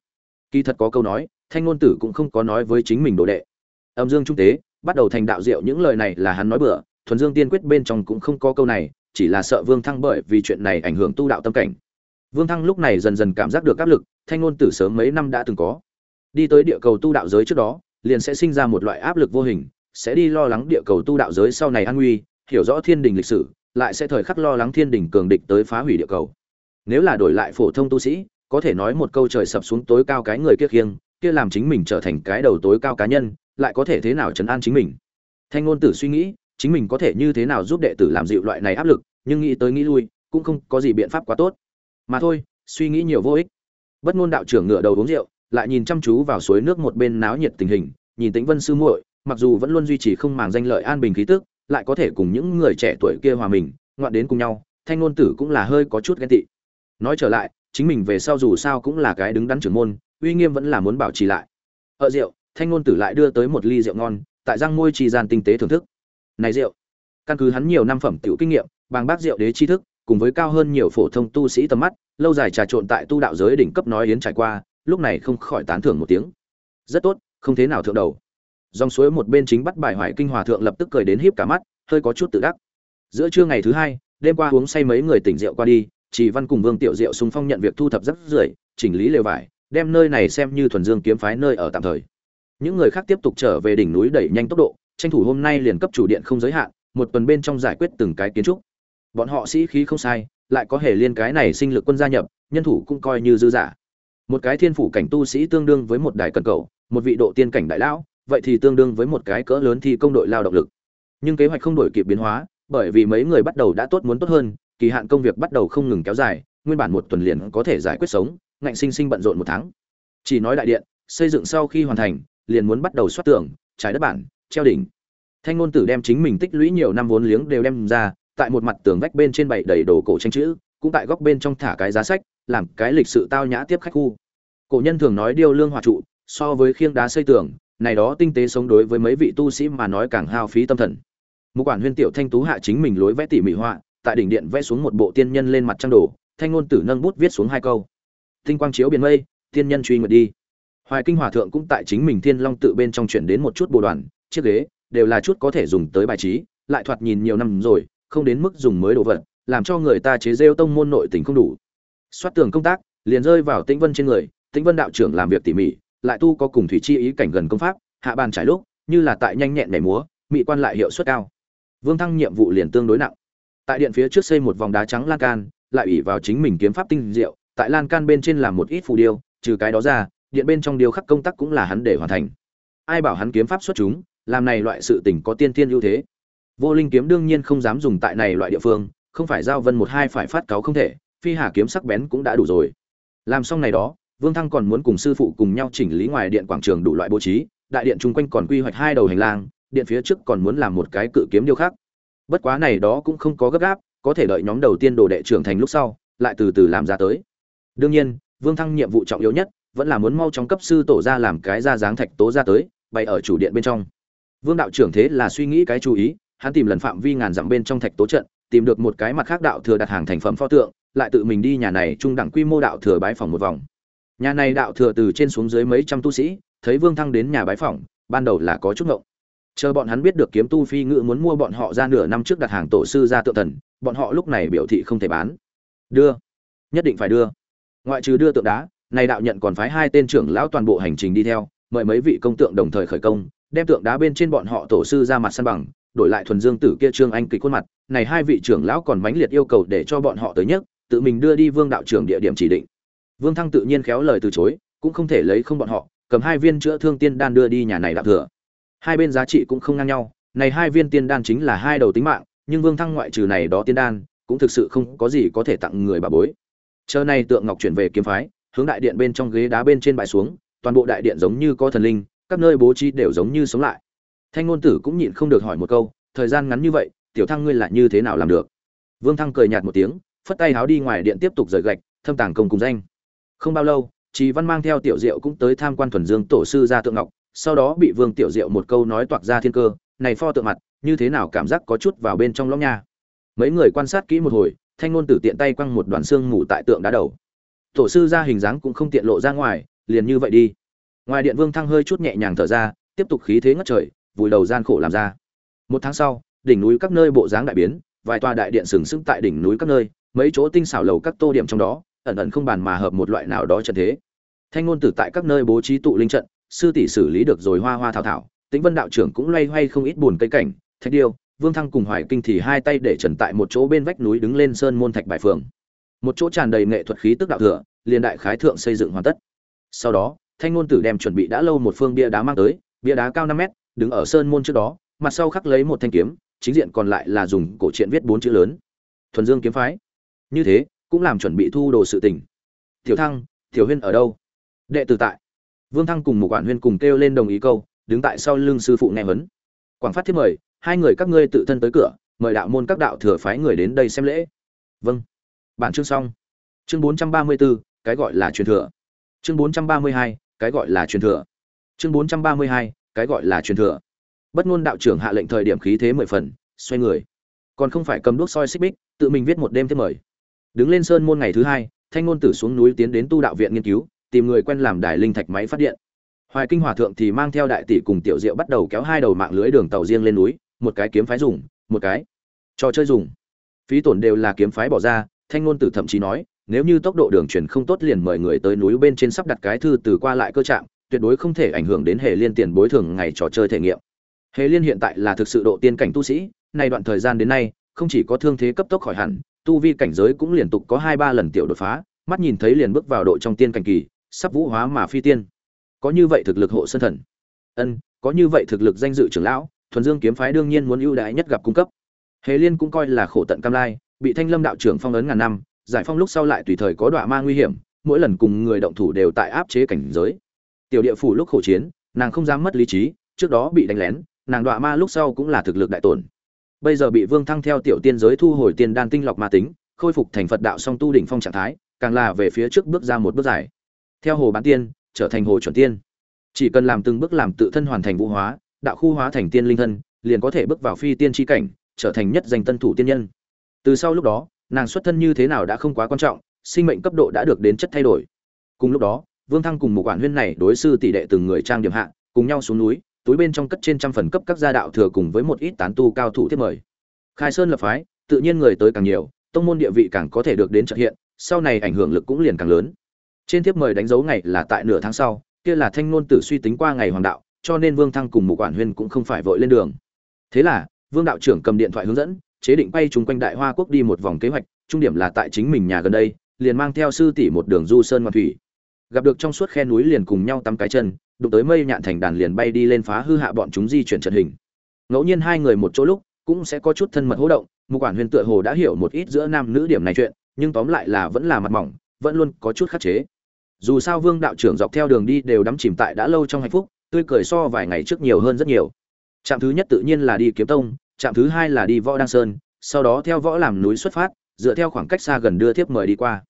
Kỳ thật có câu nói, thanh ngôn tử cũng không có nói với chính mình đồ đệ. Âm dương trung tế, bắt đầu thành đạo diệu, những lời này là hắn nói bừa thuần dương tiên quyết bên trong cũng không có câu này, chỉ là sợ vương thăng bởi vì chuyện này ảnh hưởng tu đạo tâm cảnh. Vương thăng lúc này dần dần cảm giác được áp lực, thanh ngôn tử sớm mấy năm đã từng có. Đi tới địa cầu tu đạo giới trước đó, liền sẽ sinh ra một loại áp lực vô hình, sẽ đi lo lắng địa cầu tu đạo giới sau này an nguy, hiểu rõ thiên đình lịch sử, lại sẽ thời khắc lo lắng thiên đình cường địch tới phá hủy địa cầu. Nếu là đổi lại phổ thông tu sĩ, có thể nói một câu trời sập xuống tối cao cái người kia khiêng, kia làm chính mình trở thành cái đầu tối cao cá nhân, lại có thể thế nào chấn an chính mình? Thanh ngôn tử suy nghĩ chính mình có thể như thế nào giúp đệ tử làm dịu loại này áp lực, nhưng nghĩ tới nghĩ lui, cũng không có gì biện pháp quá tốt. Mà thôi, suy nghĩ nhiều vô ích. Bất ngôn đạo trưởng ngửa đầu uống rượu, lại nhìn chăm chú vào suối nước một bên náo nhiệt tình hình, nhìn tĩnh vân sư muội, mặc dù vẫn luôn duy trì không màng danh lợi an bình khí tức, lại có thể cùng những người trẻ tuổi kia hòa mình, ngoạn đến cùng nhau, thanh ngôn tử cũng là hơi có chút ghen tị. Nói trở lại, chính mình về sau dù sao cũng là cái đứng đắn trưởng môn, uy nghiêm vẫn là muốn bảo trì lại. Ở rượu, thanh ngôn tử lại đưa tới một ly rượu ngon, tại răng môi trì gian tinh tế thưởng thức này rượu. Căn cứ hắn nhiều năm phẩm tiểu kinh nghiệm bằng bác rượu đế tri thức, cùng với cao hơn nhiều phổ thông tu sĩ tầm mắt, lâu dài trà trộn tại tu đạo giới đỉnh cấp nói yến trải qua, lúc này không khỏi tán thưởng một tiếng. Rất tốt, không thế nào thượng đầu. Dòng suối một bên chính bắt bài hoài kinh hòa thượng lập tức cười đến híp cả mắt, hơi có chút tự đắc. Giữa trưa ngày thứ hai, đêm qua uống say mấy người tỉnh rượu qua đi, chỉ văn cùng vương tiểu diệu xung phong nhận việc thu thập rất rưởi chỉnh lý lều vải, đem nơi này xem như thuần dương kiếm phái nơi ở tạm thời. Những người khác tiếp tục trở về đỉnh núi đẩy nhanh tốc độ tranh thủ hôm nay liền cấp chủ điện không giới hạn, một tuần bên trong giải quyết từng cái kiến trúc. Bọn họ sĩ khí không sai, lại có hề liên cái này sinh lực quân gia nhập, nhân thủ cũng coi như dư giả một cái thiên phủ cảnh tu sĩ tương đương với một đài cần cầu, một vị độ tiên cảnh đại lão, vậy thì tương đương với một cái cỡ lớn thi công đội lao động lực. Nhưng kế hoạch không đổi kịp biến hóa, bởi vì mấy người bắt đầu đã tốt muốn tốt hơn, kỳ hạn công việc bắt đầu không ngừng kéo dài, nguyên bản một tuần liền có thể giải quyết sống, ngạnh sinh sinh bận rộn một tháng. Chỉ nói đại điện, xây dựng sau khi hoàn thành, liền muốn bắt đầu xoát tường trái đất bản treo đỉnh. Thanh ngôn tử đem chính mình tích lũy nhiều năm vốn liếng đều đem ra, tại một mặt tường vách bên trên bày đầy đồ cổ tranh chữ, cũng tại góc bên trong thả cái giá sách, làm cái lịch sự tao nhã tiếp khách khu. Cổ nhân thường nói điêu lương hòa trụ, so với khiêng đá xây tường, này đó tinh tế sống đối với mấy vị tu sĩ mà nói càng hao phí tâm thần. Mục quản huyên tiểu thanh tú hạ chính mình lối vẽ tỉ mỉ họa, tại đỉnh điện vẽ xuống một bộ tiên nhân lên mặt trang đồ, thanh ngôn tử nâng bút viết xuống hai câu. Tinh quang chiếu biển mây, tiên nhân truy nguyệt đi. Hoài kinh hòa thượng cũng tại chính mình thiên long tự bên trong chuyển đến một chút bồ đoàn chiếc ghế, đều là chút có thể dùng tới bài trí, lại thoạt nhìn nhiều năm rồi, không đến mức dùng mới đồ vật, làm cho người ta chế rêu tông môn nội tình không đủ. Xoát tường công tác, liền rơi vào tĩnh vân trên người, tĩnh vân đạo trưởng làm việc tỉ mỉ, lại tu có cùng thủy chi ý cảnh gần công pháp, hạ bàn trải lúc, như là tại nhanh nhẹn nhảy múa mỹ quan lại hiệu suất cao. Vương thăng nhiệm vụ liền tương đối nặng. Tại điện phía trước xây một vòng đá trắng lan can, lại ủy vào chính mình kiếm pháp tinh diệu, tại lan can bên trên làm một ít phù điêu, trừ cái đó ra, điện bên trong điêu khắc công tác cũng là hắn để hoàn thành. Ai bảo hắn kiếm pháp xuất chúng làm này loại sự tình có tiên tiên ưu thế. Vô linh kiếm đương nhiên không dám dùng tại này loại địa phương, không phải giao vân một hai phải phát cáo không thể, phi hà kiếm sắc bén cũng đã đủ rồi. Làm xong này đó, vương thăng còn muốn cùng sư phụ cùng nhau chỉnh lý ngoài điện quảng trường đủ loại bố trí, đại điện chung quanh còn quy hoạch hai đầu hành lang, điện phía trước còn muốn làm một cái cự kiếm điêu khắc. Bất quá này đó cũng không có gấp gáp, có thể đợi nhóm đầu tiên đồ đệ trưởng thành lúc sau, lại từ từ làm ra tới. Đương nhiên, vương thăng nhiệm vụ trọng yếu nhất vẫn là muốn mau chóng cấp sư tổ ra làm cái ra dáng thạch tố ra tới, bày ở chủ điện bên trong vương đạo trưởng thế là suy nghĩ cái chú ý, hắn tìm lần phạm vi ngàn dặm bên trong thạch tố trận, tìm được một cái mặt khác đạo thừa đặt hàng thành phẩm pho tượng, lại tự mình đi nhà này trung đẳng quy mô đạo thừa bái phòng một vòng. Nhà này đạo thừa từ trên xuống dưới mấy trăm tu sĩ, thấy vương thăng đến nhà bái phòng ban đầu là có chút ngộng. Chờ bọn hắn biết được kiếm tu phi ngự muốn mua bọn họ ra nửa năm trước đặt hàng tổ sư ra tượng thần, bọn họ lúc này biểu thị không thể bán. Đưa. Nhất định phải đưa. Ngoại trừ đưa tượng đá, này đạo nhận còn phái hai tên trưởng lão toàn bộ hành trình đi theo, mời mấy vị công tượng đồng thời khởi công đem tượng đá bên trên bọn họ tổ sư ra mặt san bằng, đổi lại thuần dương tử kia trương anh kịch khuôn mặt, này hai vị trưởng lão còn mãnh liệt yêu cầu để cho bọn họ tới nhất tự mình đưa đi vương đạo trưởng địa điểm chỉ định. Vương thăng tự nhiên khéo lời từ chối, cũng không thể lấy không bọn họ, cầm hai viên chữa thương tiên đan đưa đi nhà này đạo thừa. Hai bên giá trị cũng không ngang nhau, này hai viên tiên đan chính là hai đầu tính mạng, nhưng vương thăng ngoại trừ này đó tiên đan, cũng thực sự không có gì có thể tặng người bà bối. Chờ này tượng ngọc chuyển về kiếm phái, hướng đại điện bên trong ghế đá bên trên bãi xuống, toàn bộ đại điện giống như có thần linh các nơi bố trí đều giống như sống lại thanh ngôn tử cũng nhịn không được hỏi một câu thời gian ngắn như vậy tiểu thăng ngươi là như thế nào làm được vương thăng cười nhạt một tiếng phất tay háo đi ngoài điện tiếp tục rời gạch thâm tàng công cùng danh không bao lâu Trì Văn mang theo Tiểu Diệu cũng tới tham quan thuần dương tổ sư gia tượng ngọc, sau đó bị Vương Tiểu Diệu một câu nói toạc ra thiên cơ, này pho tượng mặt, như thế nào cảm giác có chút vào bên trong lõm nha. Mấy người quan sát kỹ một hồi, Thanh ngôn tử tiện tay quăng một đoàn xương mù tại tượng đá đầu. Tổ sư gia hình dáng cũng không tiện lộ ra ngoài, liền như vậy đi. Ngoài điện Vương Thăng hơi chút nhẹ nhàng thở ra, tiếp tục khí thế ngất trời, vùi đầu gian khổ làm ra. Một tháng sau, đỉnh núi các nơi bộ dáng đại biến, vài tòa đại điện sừng sững tại đỉnh núi các nơi, mấy chỗ tinh xảo lầu các tô điểm trong đó, ẩn ẩn không bàn mà hợp một loại nào đó trận thế. Thanh ngôn tử tại các nơi bố trí tụ linh trận sư tỷ xử lý được rồi hoa hoa thảo thảo tĩnh vân đạo trưởng cũng loay hoay không ít buồn cây cảnh thạch điêu vương thăng cùng hoài kinh thì hai tay để trần tại một chỗ bên vách núi đứng lên sơn môn thạch bài phường. Một chỗ tràn đầy nghệ thuật khí tức đạo thừa liền đại khái thượng xây dựng hoàn tất. Sau đó thanh ngôn tử đem chuẩn bị đã lâu một phương bia đá mang tới bia đá cao năm mét đứng ở sơn môn trước đó mặt sau khắc lấy một thanh kiếm chính diện còn lại là dùng cổ truyện viết bốn chữ lớn. Thuần dương kiếm phái. Như thế cũng làm chuẩn bị thu đồ sự tình. Tiểu thăng tiểu huyên ở đâu? Đệ tử tại. Vương thăng cùng một quản huyên cùng kêu lên đồng ý câu đứng tại sau lưng sư phụ nghe vấn quảng phát thiết mời hai người các ngươi tự thân tới cửa mời đạo môn các đạo thừa phái người đến đây xem lễ. Vâng. Bản chương xong. Chương bốn trăm ba mươi 434, cái gọi là truyền thừa. Chương bốn trăm ba mươi hai cái gọi là truyền thừa. Chương bốn trăm ba mươi hai, cái gọi là truyền thừa. Bất ngôn đạo trưởng hạ lệnh thời điểm khí thế mười phần, xoay người. Còn không phải cầm đuốc soi xích bích, tự mình viết một đêm thêm mời. Đứng lên sơn môn ngày thứ hai, thanh ngôn tử xuống núi tiến đến tu đạo viện nghiên cứu, tìm người quen làm đài linh thạch máy phát điện. Hoài kinh hòa thượng thì mang theo đại tỷ cùng tiểu diệu bắt đầu kéo hai đầu mạng lưới đường tàu riêng lên núi, một cái kiếm phái dùng, một cái trò chơi dùng. Phí tổn đều là kiếm phái bỏ ra, thanh ngôn tử thậm chí nói nếu như tốc độ đường truyền không tốt liền mời người tới núi bên trên sắp đặt cái thư từ qua lại cơ trạm, tuyệt đối không thể ảnh hưởng đến hệ liên tiền bối thường ngày trò chơi thể nghiệm. Hệ liên hiện tại là thực sự độ tiên cảnh tu sĩ, nay đoạn thời gian đến nay, không chỉ có thương thế cấp tốc khỏi hẳn, tu vi cảnh giới cũng liên tục có hai ba lần tiểu đột phá, mắt nhìn thấy liền bước vào độ trong tiên cảnh kỳ, sắp vũ hóa mà phi tiên. Có như vậy thực lực hộ sơn thần. Ân, có như vậy thực lực danh dự trưởng lão, thuần dương kiếm phái đương nhiên muốn ưu đãi nhất gặp cung cấp. Hề liên cũng coi là khổ tận cam lai, bị thanh lâm đạo trưởng phong ấn ngàn năm giải phong lúc sau lại tùy thời có đoạn ma nguy hiểm, mỗi lần cùng người động thủ đều tại áp chế cảnh giới. Tiểu địa phủ lúc khổ chiến, nàng không dám mất lý trí, trước đó bị đánh lén, nàng đoạn ma lúc sau cũng là thực lực đại tổn. Bây giờ bị vương thăng theo tiểu tiên giới thu hồi tiên đan tinh lọc ma tính, khôi phục thành phật đạo song tu đỉnh phong trạng thái, càng là về phía trước bước ra một bước dài. Theo hồ bán tiên, trở thành hồ chuẩn tiên. Chỉ cần làm từng bước làm tự thân hoàn thành vũ hóa, đạo khu hóa thành tiên linh thân, liền có thể bước vào phi tiên tri cảnh, trở thành nhất danh tân thủ tiên nhân. Từ sau lúc đó nàng xuất thân như thế nào đã không quá quan trọng, sinh mệnh cấp độ đã được đến chất thay đổi. Cùng lúc đó, vương thăng cùng một quản huyên này đối sư tỷ đệ từng người trang điểm hạ, cùng nhau xuống núi, túi bên trong cất trên trăm phần cấp các gia đạo thừa cùng với một ít tán tu cao thủ thiết mời. Khai sơn lập phái, tự nhiên người tới càng nhiều, tông môn địa vị càng có thể được đến trợ hiện, sau này ảnh hưởng lực cũng liền càng lớn. Trên thiếp mời đánh dấu ngày là tại nửa tháng sau, kia là thanh ngôn tử suy tính qua ngày hoàng đạo, cho nên vương thăng cùng một quản huyên cũng không phải vội lên đường. Thế là, vương đạo trưởng cầm điện thoại hướng dẫn chế định bay chúng quanh đại hoa quốc đi một vòng kế hoạch, trung điểm là tại chính mình nhà gần đây, liền mang theo sư tỷ một đường du sơn ngoan thủy. Gặp được trong suốt khe núi liền cùng nhau tắm cái chân, đụng tới mây nhạn thành đàn liền bay đi lên phá hư hạ bọn chúng di chuyển trận hình. Ngẫu nhiên hai người một chỗ lúc, cũng sẽ có chút thân mật hỗ động một quản huyền tựa hồ đã hiểu một ít giữa nam nữ điểm này chuyện, nhưng tóm lại là vẫn là mặt mỏng, vẫn luôn có chút khắc chế. Dù sao vương đạo trưởng dọc theo đường đi đều đắm chìm tại đã lâu trong hạnh phúc, tươi cười so vài ngày trước nhiều hơn rất nhiều. Trạm thứ nhất tự nhiên là đi kiếm tông trạm thứ hai là đi võ đăng sơn, sau đó theo võ làm núi xuất phát, dựa theo khoảng cách xa gần đưa thiếp mời đi qua.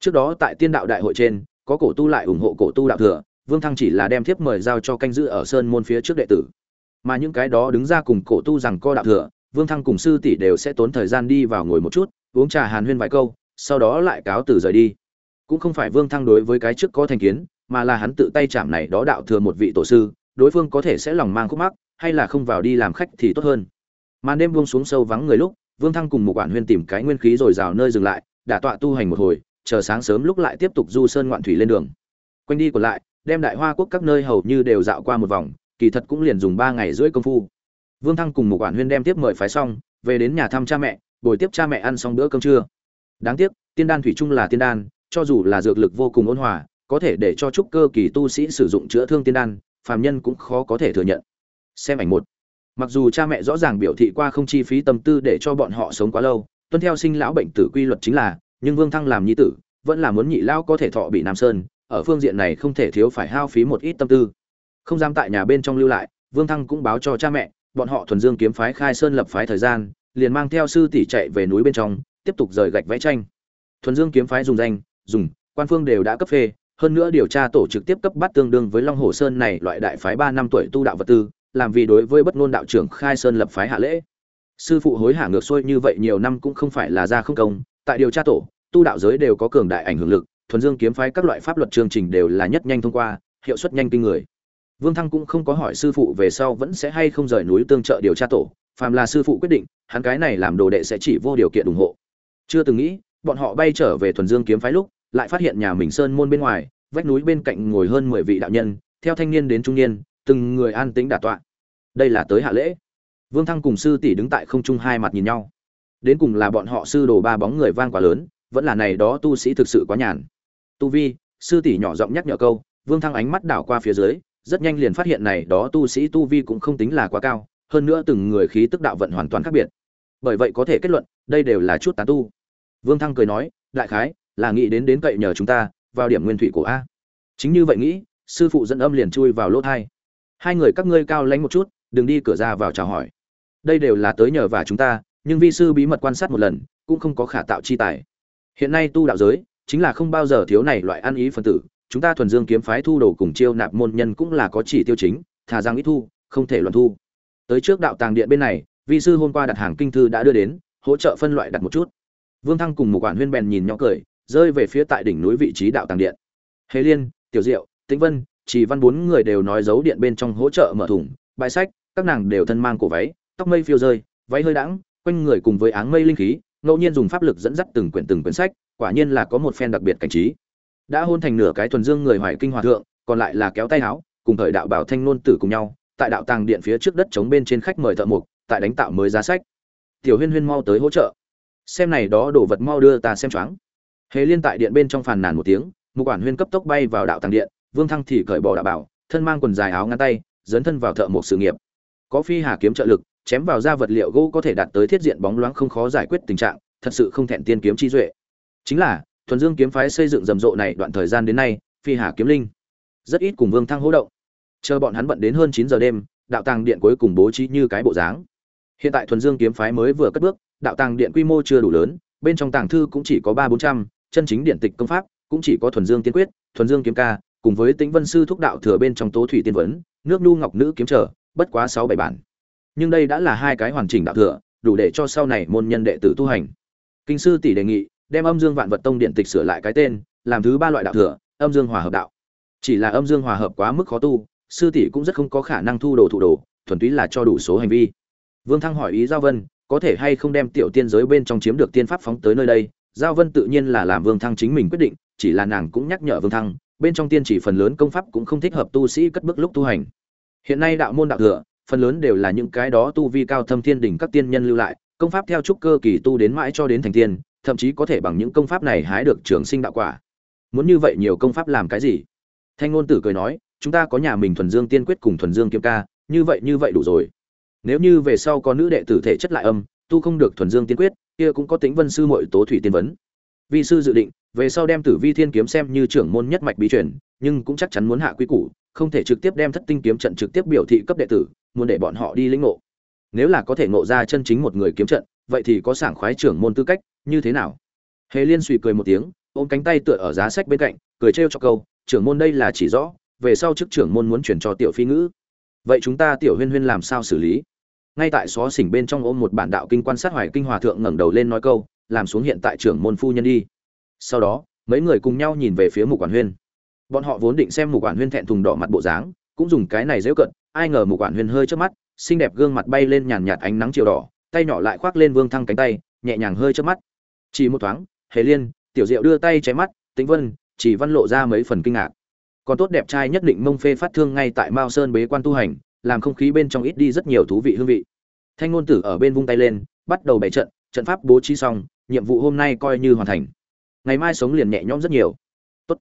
Trước đó tại tiên đạo đại hội trên, có cổ tu lại ủng hộ cổ tu đạo thừa, vương thăng chỉ là đem thiếp mời giao cho canh giữ ở sơn môn phía trước đệ tử. Mà những cái đó đứng ra cùng cổ tu rằng co đạo thừa, vương thăng cùng sư tỷ đều sẽ tốn thời gian đi vào ngồi một chút, uống trà hàn huyên vài câu, sau đó lại cáo từ rời đi. Cũng không phải vương thăng đối với cái trước có thành kiến, mà là hắn tự tay chạm này đó đạo thừa một vị tổ sư, đối phương có thể sẽ lòng mang khúc mắc, hay là không vào đi làm khách thì tốt hơn màn đêm buông xuống sâu vắng người lúc, vương thăng cùng một quản huyên tìm cái nguyên khí rồi rào nơi dừng lại, đả tọa tu hành một hồi, chờ sáng sớm lúc lại tiếp tục du sơn ngoạn thủy lên đường. Quanh đi còn lại, đem đại hoa quốc các nơi hầu như đều dạo qua một vòng, kỳ thật cũng liền dùng ba ngày rưỡi công phu. Vương thăng cùng một quản huyên đem tiếp mời phái xong, về đến nhà thăm cha mẹ, bồi tiếp cha mẹ ăn xong bữa cơm trưa. Đáng tiếc, tiên đan thủy chung là tiên đan, cho dù là dược lực vô cùng ôn hòa, có thể để cho trúc cơ kỳ tu sĩ sử dụng chữa thương tiên đan, phàm nhân cũng khó có thể thừa nhận. Xem ảnh một mặc dù cha mẹ rõ ràng biểu thị qua không chi phí tâm tư để cho bọn họ sống quá lâu, tuân theo sinh lão bệnh tử quy luật chính là, nhưng vương thăng làm nhi tử, vẫn là muốn nhị lão có thể thọ bị nam sơn, ở phương diện này không thể thiếu phải hao phí một ít tâm tư. Không dám tại nhà bên trong lưu lại, vương thăng cũng báo cho cha mẹ, bọn họ thuần dương kiếm phái khai sơn lập phái thời gian, liền mang theo sư tỷ chạy về núi bên trong, tiếp tục rời gạch vẽ tranh. Thuần dương kiếm phái dùng danh, dùng, quan phương đều đã cấp phê, hơn nữa điều tra tổ trực tiếp cấp bắt tương đương với long hồ sơn này loại đại phái ba năm tuổi tu đạo vật tư làm vì đối với bất ngôn đạo trưởng khai sơn lập phái hạ lễ. Sư phụ hối hả ngược xuôi như vậy nhiều năm cũng không phải là ra không công, tại điều tra tổ, tu đạo giới đều có cường đại ảnh hưởng lực, thuần dương kiếm phái các loại pháp luật chương trình đều là nhất nhanh thông qua, hiệu suất nhanh kinh người. Vương thăng cũng không có hỏi sư phụ về sau vẫn sẽ hay không rời núi tương trợ điều tra tổ, phàm là sư phụ quyết định, hắn cái này làm đồ đệ sẽ chỉ vô điều kiện ủng hộ. Chưa từng nghĩ, bọn họ bay trở về thuần dương kiếm phái lúc, lại phát hiện nhà mình sơn môn bên ngoài, vách núi bên cạnh ngồi hơn mười vị đạo nhân, theo thanh niên đến trung niên từng người an tĩnh đả tọa. Đây là tới hạ lễ. Vương thăng cùng sư tỷ đứng tại không trung hai mặt nhìn nhau. Đến cùng là bọn họ sư đồ ba bóng người vang quá lớn, vẫn là này đó tu sĩ thực sự quá nhàn. Tu vi, sư tỷ nhỏ giọng nhắc nhở câu, vương thăng ánh mắt đảo qua phía dưới, rất nhanh liền phát hiện này đó tu sĩ tu vi cũng không tính là quá cao, hơn nữa từng người khí tức đạo vận hoàn toàn khác biệt. Bởi vậy có thể kết luận, đây đều là chút tán tu. Vương thăng cười nói, đại khái là nghĩ đến đến cậy nhờ chúng ta vào điểm nguyên thủy của a. Chính như vậy nghĩ, sư phụ dẫn âm liền chui vào lỗ thai hai người các ngươi cao lánh một chút, đừng đi cửa ra vào chào hỏi. Đây đều là tới nhờ và chúng ta, nhưng vi sư bí mật quan sát một lần, cũng không có khả tạo chi tài. Hiện nay tu đạo giới, chính là không bao giờ thiếu này loại ăn ý phân tử, chúng ta thuần dương kiếm phái thu đồ cùng chiêu nạp môn nhân cũng là có chỉ tiêu chính, thà rằng ít thu, không thể luận thu. Tới trước đạo tàng điện bên này, vi sư hôm qua đặt hàng kinh thư đã đưa đến, hỗ trợ phân loại đặt một chút. Vương thăng cùng một quản huyên bèn nhìn nhỏ cười, rơi về phía tại đỉnh núi vị trí đạo tàng điện. Hề liên, tiểu diệu, tĩnh vân chỉ văn bốn người đều nói giấu điện bên trong hỗ trợ mở thủng bài sách, các nàng đều thân mang cổ váy, tóc mây phiêu rơi, váy hơi đãng, quanh người cùng với áng mây linh khí, ngẫu nhiên dùng pháp lực dẫn dắt từng quyển từng quyển sách, quả nhiên là có một phen đặc biệt cảnh trí. Đã hôn thành nửa cái thuần dương người hoài kinh hòa thượng, còn lại là kéo tay áo, cùng thời đạo bảo thanh nôn tử cùng nhau, tại đạo tàng điện phía trước đất chống bên trên khách mời thợ mục tại đánh tạo mới giá sách. Tiểu huyên huyên mau tới hỗ trợ. Xem này đó đồ vật mau đưa ta xem choáng. Hề liên tại điện bên trong phàn nàn một tiếng một quản huyên cấp tốc bay vào đạo tàng điện vương thăng thì cởi bỏ đạo bảo, thân mang quần dài áo ngắn tay, dấn thân vào thợ mộc sự nghiệp. Có phi hà kiếm trợ lực, chém vào ra vật liệu gỗ có thể đạt tới thiết diện bóng loáng không khó giải quyết tình trạng, thật sự không thẹn tiên kiếm chi duệ. Chính là, thuần dương kiếm phái xây dựng rầm rộ này đoạn thời gian đến nay, phi hà kiếm linh, rất ít cùng vương thăng hỗ động. Chờ bọn hắn bận đến hơn chín giờ đêm, đạo tàng điện cuối cùng bố trí như cái bộ dáng. Hiện tại thuần dương kiếm phái mới vừa cất bước, đạo tàng điện quy mô chưa đủ lớn, bên trong tàng thư cũng chỉ có ba bốn trăm, chân chính điện tịch công pháp cũng chỉ có thuần dương tiên quyết, thuần dương kiếm ca cùng với tĩnh vân sư thúc đạo thừa bên trong tố thủy tiên vấn, nước nu ngọc nữ kiếm trở, bất quá sáu bảy bản. Nhưng đây đã là hai cái hoàn chỉnh đạo thừa, đủ để cho sau này môn nhân đệ tử tu hành. Kinh sư tỷ đề nghị, đem âm dương vạn vật tông điện tịch sửa lại cái tên, làm thứ ba loại đạo thừa, âm dương hòa hợp đạo. Chỉ là âm dương hòa hợp quá mức khó tu, sư tỷ cũng rất không có khả năng thu đồ thụ đồ, thuần túy là cho đủ số hành vi. Vương thăng hỏi ý giao vân, có thể hay không đem tiểu tiên giới bên trong chiếm được tiên pháp phóng tới nơi đây? Giao vân tự nhiên là làm vương thăng chính mình quyết định, chỉ là nàng cũng nhắc nhở vương thăng bên trong tiên chỉ phần lớn công pháp cũng không thích hợp tu sĩ cất bước lúc tu hành. Hiện nay đạo môn đạo thừa, phần lớn đều là những cái đó tu vi cao thâm thiên đỉnh các tiên nhân lưu lại, công pháp theo trúc cơ kỳ tu đến mãi cho đến thành tiên, thậm chí có thể bằng những công pháp này hái được trường sinh đạo quả. Muốn như vậy nhiều công pháp làm cái gì? Thanh ngôn tử cười nói, chúng ta có nhà mình thuần dương tiên quyết cùng thuần dương kiếm ca, như vậy như vậy đủ rồi. Nếu như về sau có nữ đệ tử thể chất lại âm, tu không được thuần dương tiên quyết, kia cũng có tính vân sư muội tố thủy tiên vấn vi sư dự định, về sau đem tử vi thiên kiếm xem như trưởng môn nhất mạch bí truyền, nhưng cũng chắc chắn muốn hạ quy củ, không thể trực tiếp đem thất tinh kiếm trận trực tiếp biểu thị cấp đệ tử, muốn để bọn họ đi lĩnh ngộ. Nếu là có thể ngộ ra chân chính một người kiếm trận, vậy thì có sảng khoái trưởng môn tư cách, như thế nào? Hề liên suy cười một tiếng, ôm cánh tay tựa ở giá sách bên cạnh, cười trêu cho câu, trưởng môn đây là chỉ rõ, về sau chức trưởng môn muốn chuyển cho tiểu phi ngữ. Vậy chúng ta tiểu huyên huyên làm sao xử lý? Ngay tại xó xỉnh bên trong ôm một bản đạo kinh quan sát hoài kinh hòa thượng ngẩng đầu lên nói câu làm xuống hiện tại trưởng môn phu nhân đi. Sau đó, mấy người cùng nhau nhìn về phía mục quản huyên. Bọn họ vốn định xem mục quản huyên thẹn thùng đỏ mặt bộ dáng, cũng dùng cái này dễ cận, ai ngờ mục quản huyên hơi trước mắt, xinh đẹp gương mặt bay lên nhàn nhạt ánh nắng chiều đỏ, tay nhỏ lại khoác lên vương thăng cánh tay, nhẹ nhàng hơi trước mắt. Chỉ một thoáng, hề liên, tiểu diệu đưa tay cháy mắt, tĩnh vân, chỉ văn lộ ra mấy phần kinh ngạc. Còn tốt đẹp trai nhất định mông phê phát thương ngay tại mao sơn bế quan tu hành, làm không khí bên trong ít đi rất nhiều thú vị hương vị. Thanh ngôn tử ở bên vung tay lên, bắt đầu bày trận trận pháp bố trí xong nhiệm vụ hôm nay coi như hoàn thành. Ngày mai sống liền nhẹ nhõm rất nhiều. Tốt.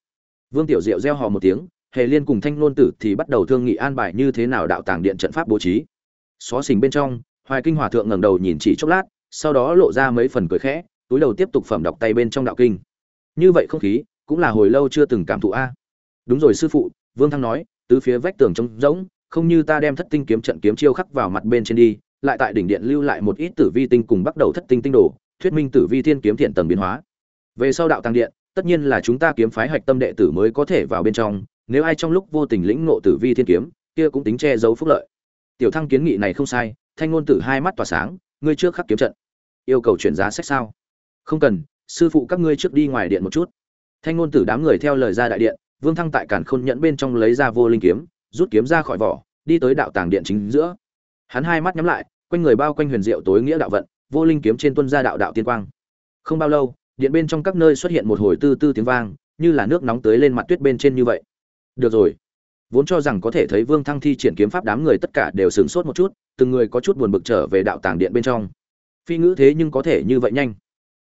vương tiểu diệu reo hò một tiếng, hề liên cùng thanh ngôn tử thì bắt đầu thương nghị an bài như thế nào đạo tàng điện trận pháp bố trí. Xó xình bên trong, hoài kinh hòa thượng ngẩng đầu nhìn chỉ chốc lát, sau đó lộ ra mấy phần cười khẽ, túi đầu tiếp tục phẩm đọc tay bên trong đạo kinh. Như vậy không khí, cũng là hồi lâu chưa từng cảm thụ a. Đúng rồi sư phụ, vương thăng nói, tứ phía vách tường trống rỗng, không như ta đem thất tinh kiếm trận kiếm chiêu khắc vào mặt bên trên đi, lại tại đỉnh điện lưu lại một ít tử vi tinh cùng bắt đầu thất tinh tinh đồ thuyết minh tử vi thiên kiếm thiện tầng biến hóa. Về sau đạo tăng điện, tất nhiên là chúng ta kiếm phái hạch tâm đệ tử mới có thể vào bên trong, nếu ai trong lúc vô tình lĩnh ngộ tử vi thiên kiếm, kia cũng tính che giấu phúc lợi. Tiểu thăng kiến nghị này không sai, thanh ngôn tử hai mắt tỏa sáng, ngươi trước khắc kiếm trận. Yêu cầu chuyển giá sách sao? Không cần, sư phụ các ngươi trước đi ngoài điện một chút. Thanh ngôn tử đám người theo lời ra đại điện, vương thăng tại cản khôn nhẫn bên trong lấy ra vô linh kiếm, rút kiếm ra khỏi vỏ, đi tới đạo tàng điện chính giữa. Hắn hai mắt nhắm lại, quanh người bao quanh huyền diệu tối nghĩa đạo vận vô linh kiếm trên tuân gia đạo đạo tiên quang. Không bao lâu, điện bên trong các nơi xuất hiện một hồi tư tư tiếng vang, như là nước nóng tới lên mặt tuyết bên trên như vậy. Được rồi. Vốn cho rằng có thể thấy vương thăng thi triển kiếm pháp đám người tất cả đều sửng sốt một chút, từng người có chút buồn bực trở về đạo tàng điện bên trong. Phi ngữ thế nhưng có thể như vậy nhanh.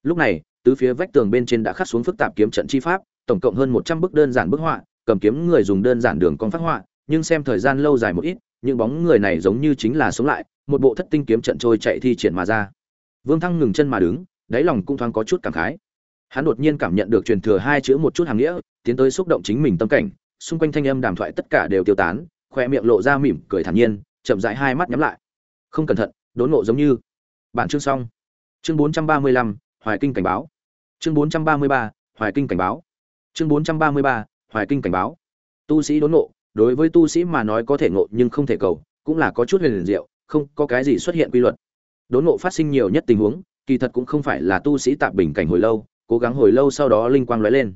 Lúc này, tứ phía vách tường bên trên đã khắc xuống phức tạp kiếm trận chi pháp, tổng cộng hơn một trăm bức đơn giản bức họa, cầm kiếm người dùng đơn giản đường con phát họa, nhưng xem thời gian lâu dài một ít, những bóng người này giống như chính là sống lại, một bộ thất tinh kiếm trận trôi chạy thi triển mà ra vương thăng ngừng chân mà đứng, đáy lòng cũng thoáng có chút cảm khái. Hắn đột nhiên cảm nhận được truyền thừa hai chữ một chút hàng nghĩa, tiến tới xúc động chính mình tâm cảnh, xung quanh thanh âm đàm thoại tất cả đều tiêu tán, khoe miệng lộ ra mỉm cười thản nhiên, chậm rãi hai mắt nhắm lại. Không cẩn thận, đốn ngộ giống như. Bạn chương xong. Chương bốn trăm ba mươi lăm, hoài kinh cảnh báo. Chương bốn trăm ba mươi ba, hoài kinh cảnh báo. Chương bốn trăm ba mươi ba, hoài kinh cảnh báo. Tu sĩ đốn ngộ, đối với tu sĩ mà nói có thể ngộ nhưng không thể cầu, cũng là có chút huyền liền diệu, không có cái gì xuất hiện quy luật đốn ngộ phát sinh nhiều nhất tình huống kỳ thật cũng không phải là tu sĩ tạm bình cảnh hồi lâu cố gắng hồi lâu sau đó linh quang lóe lên.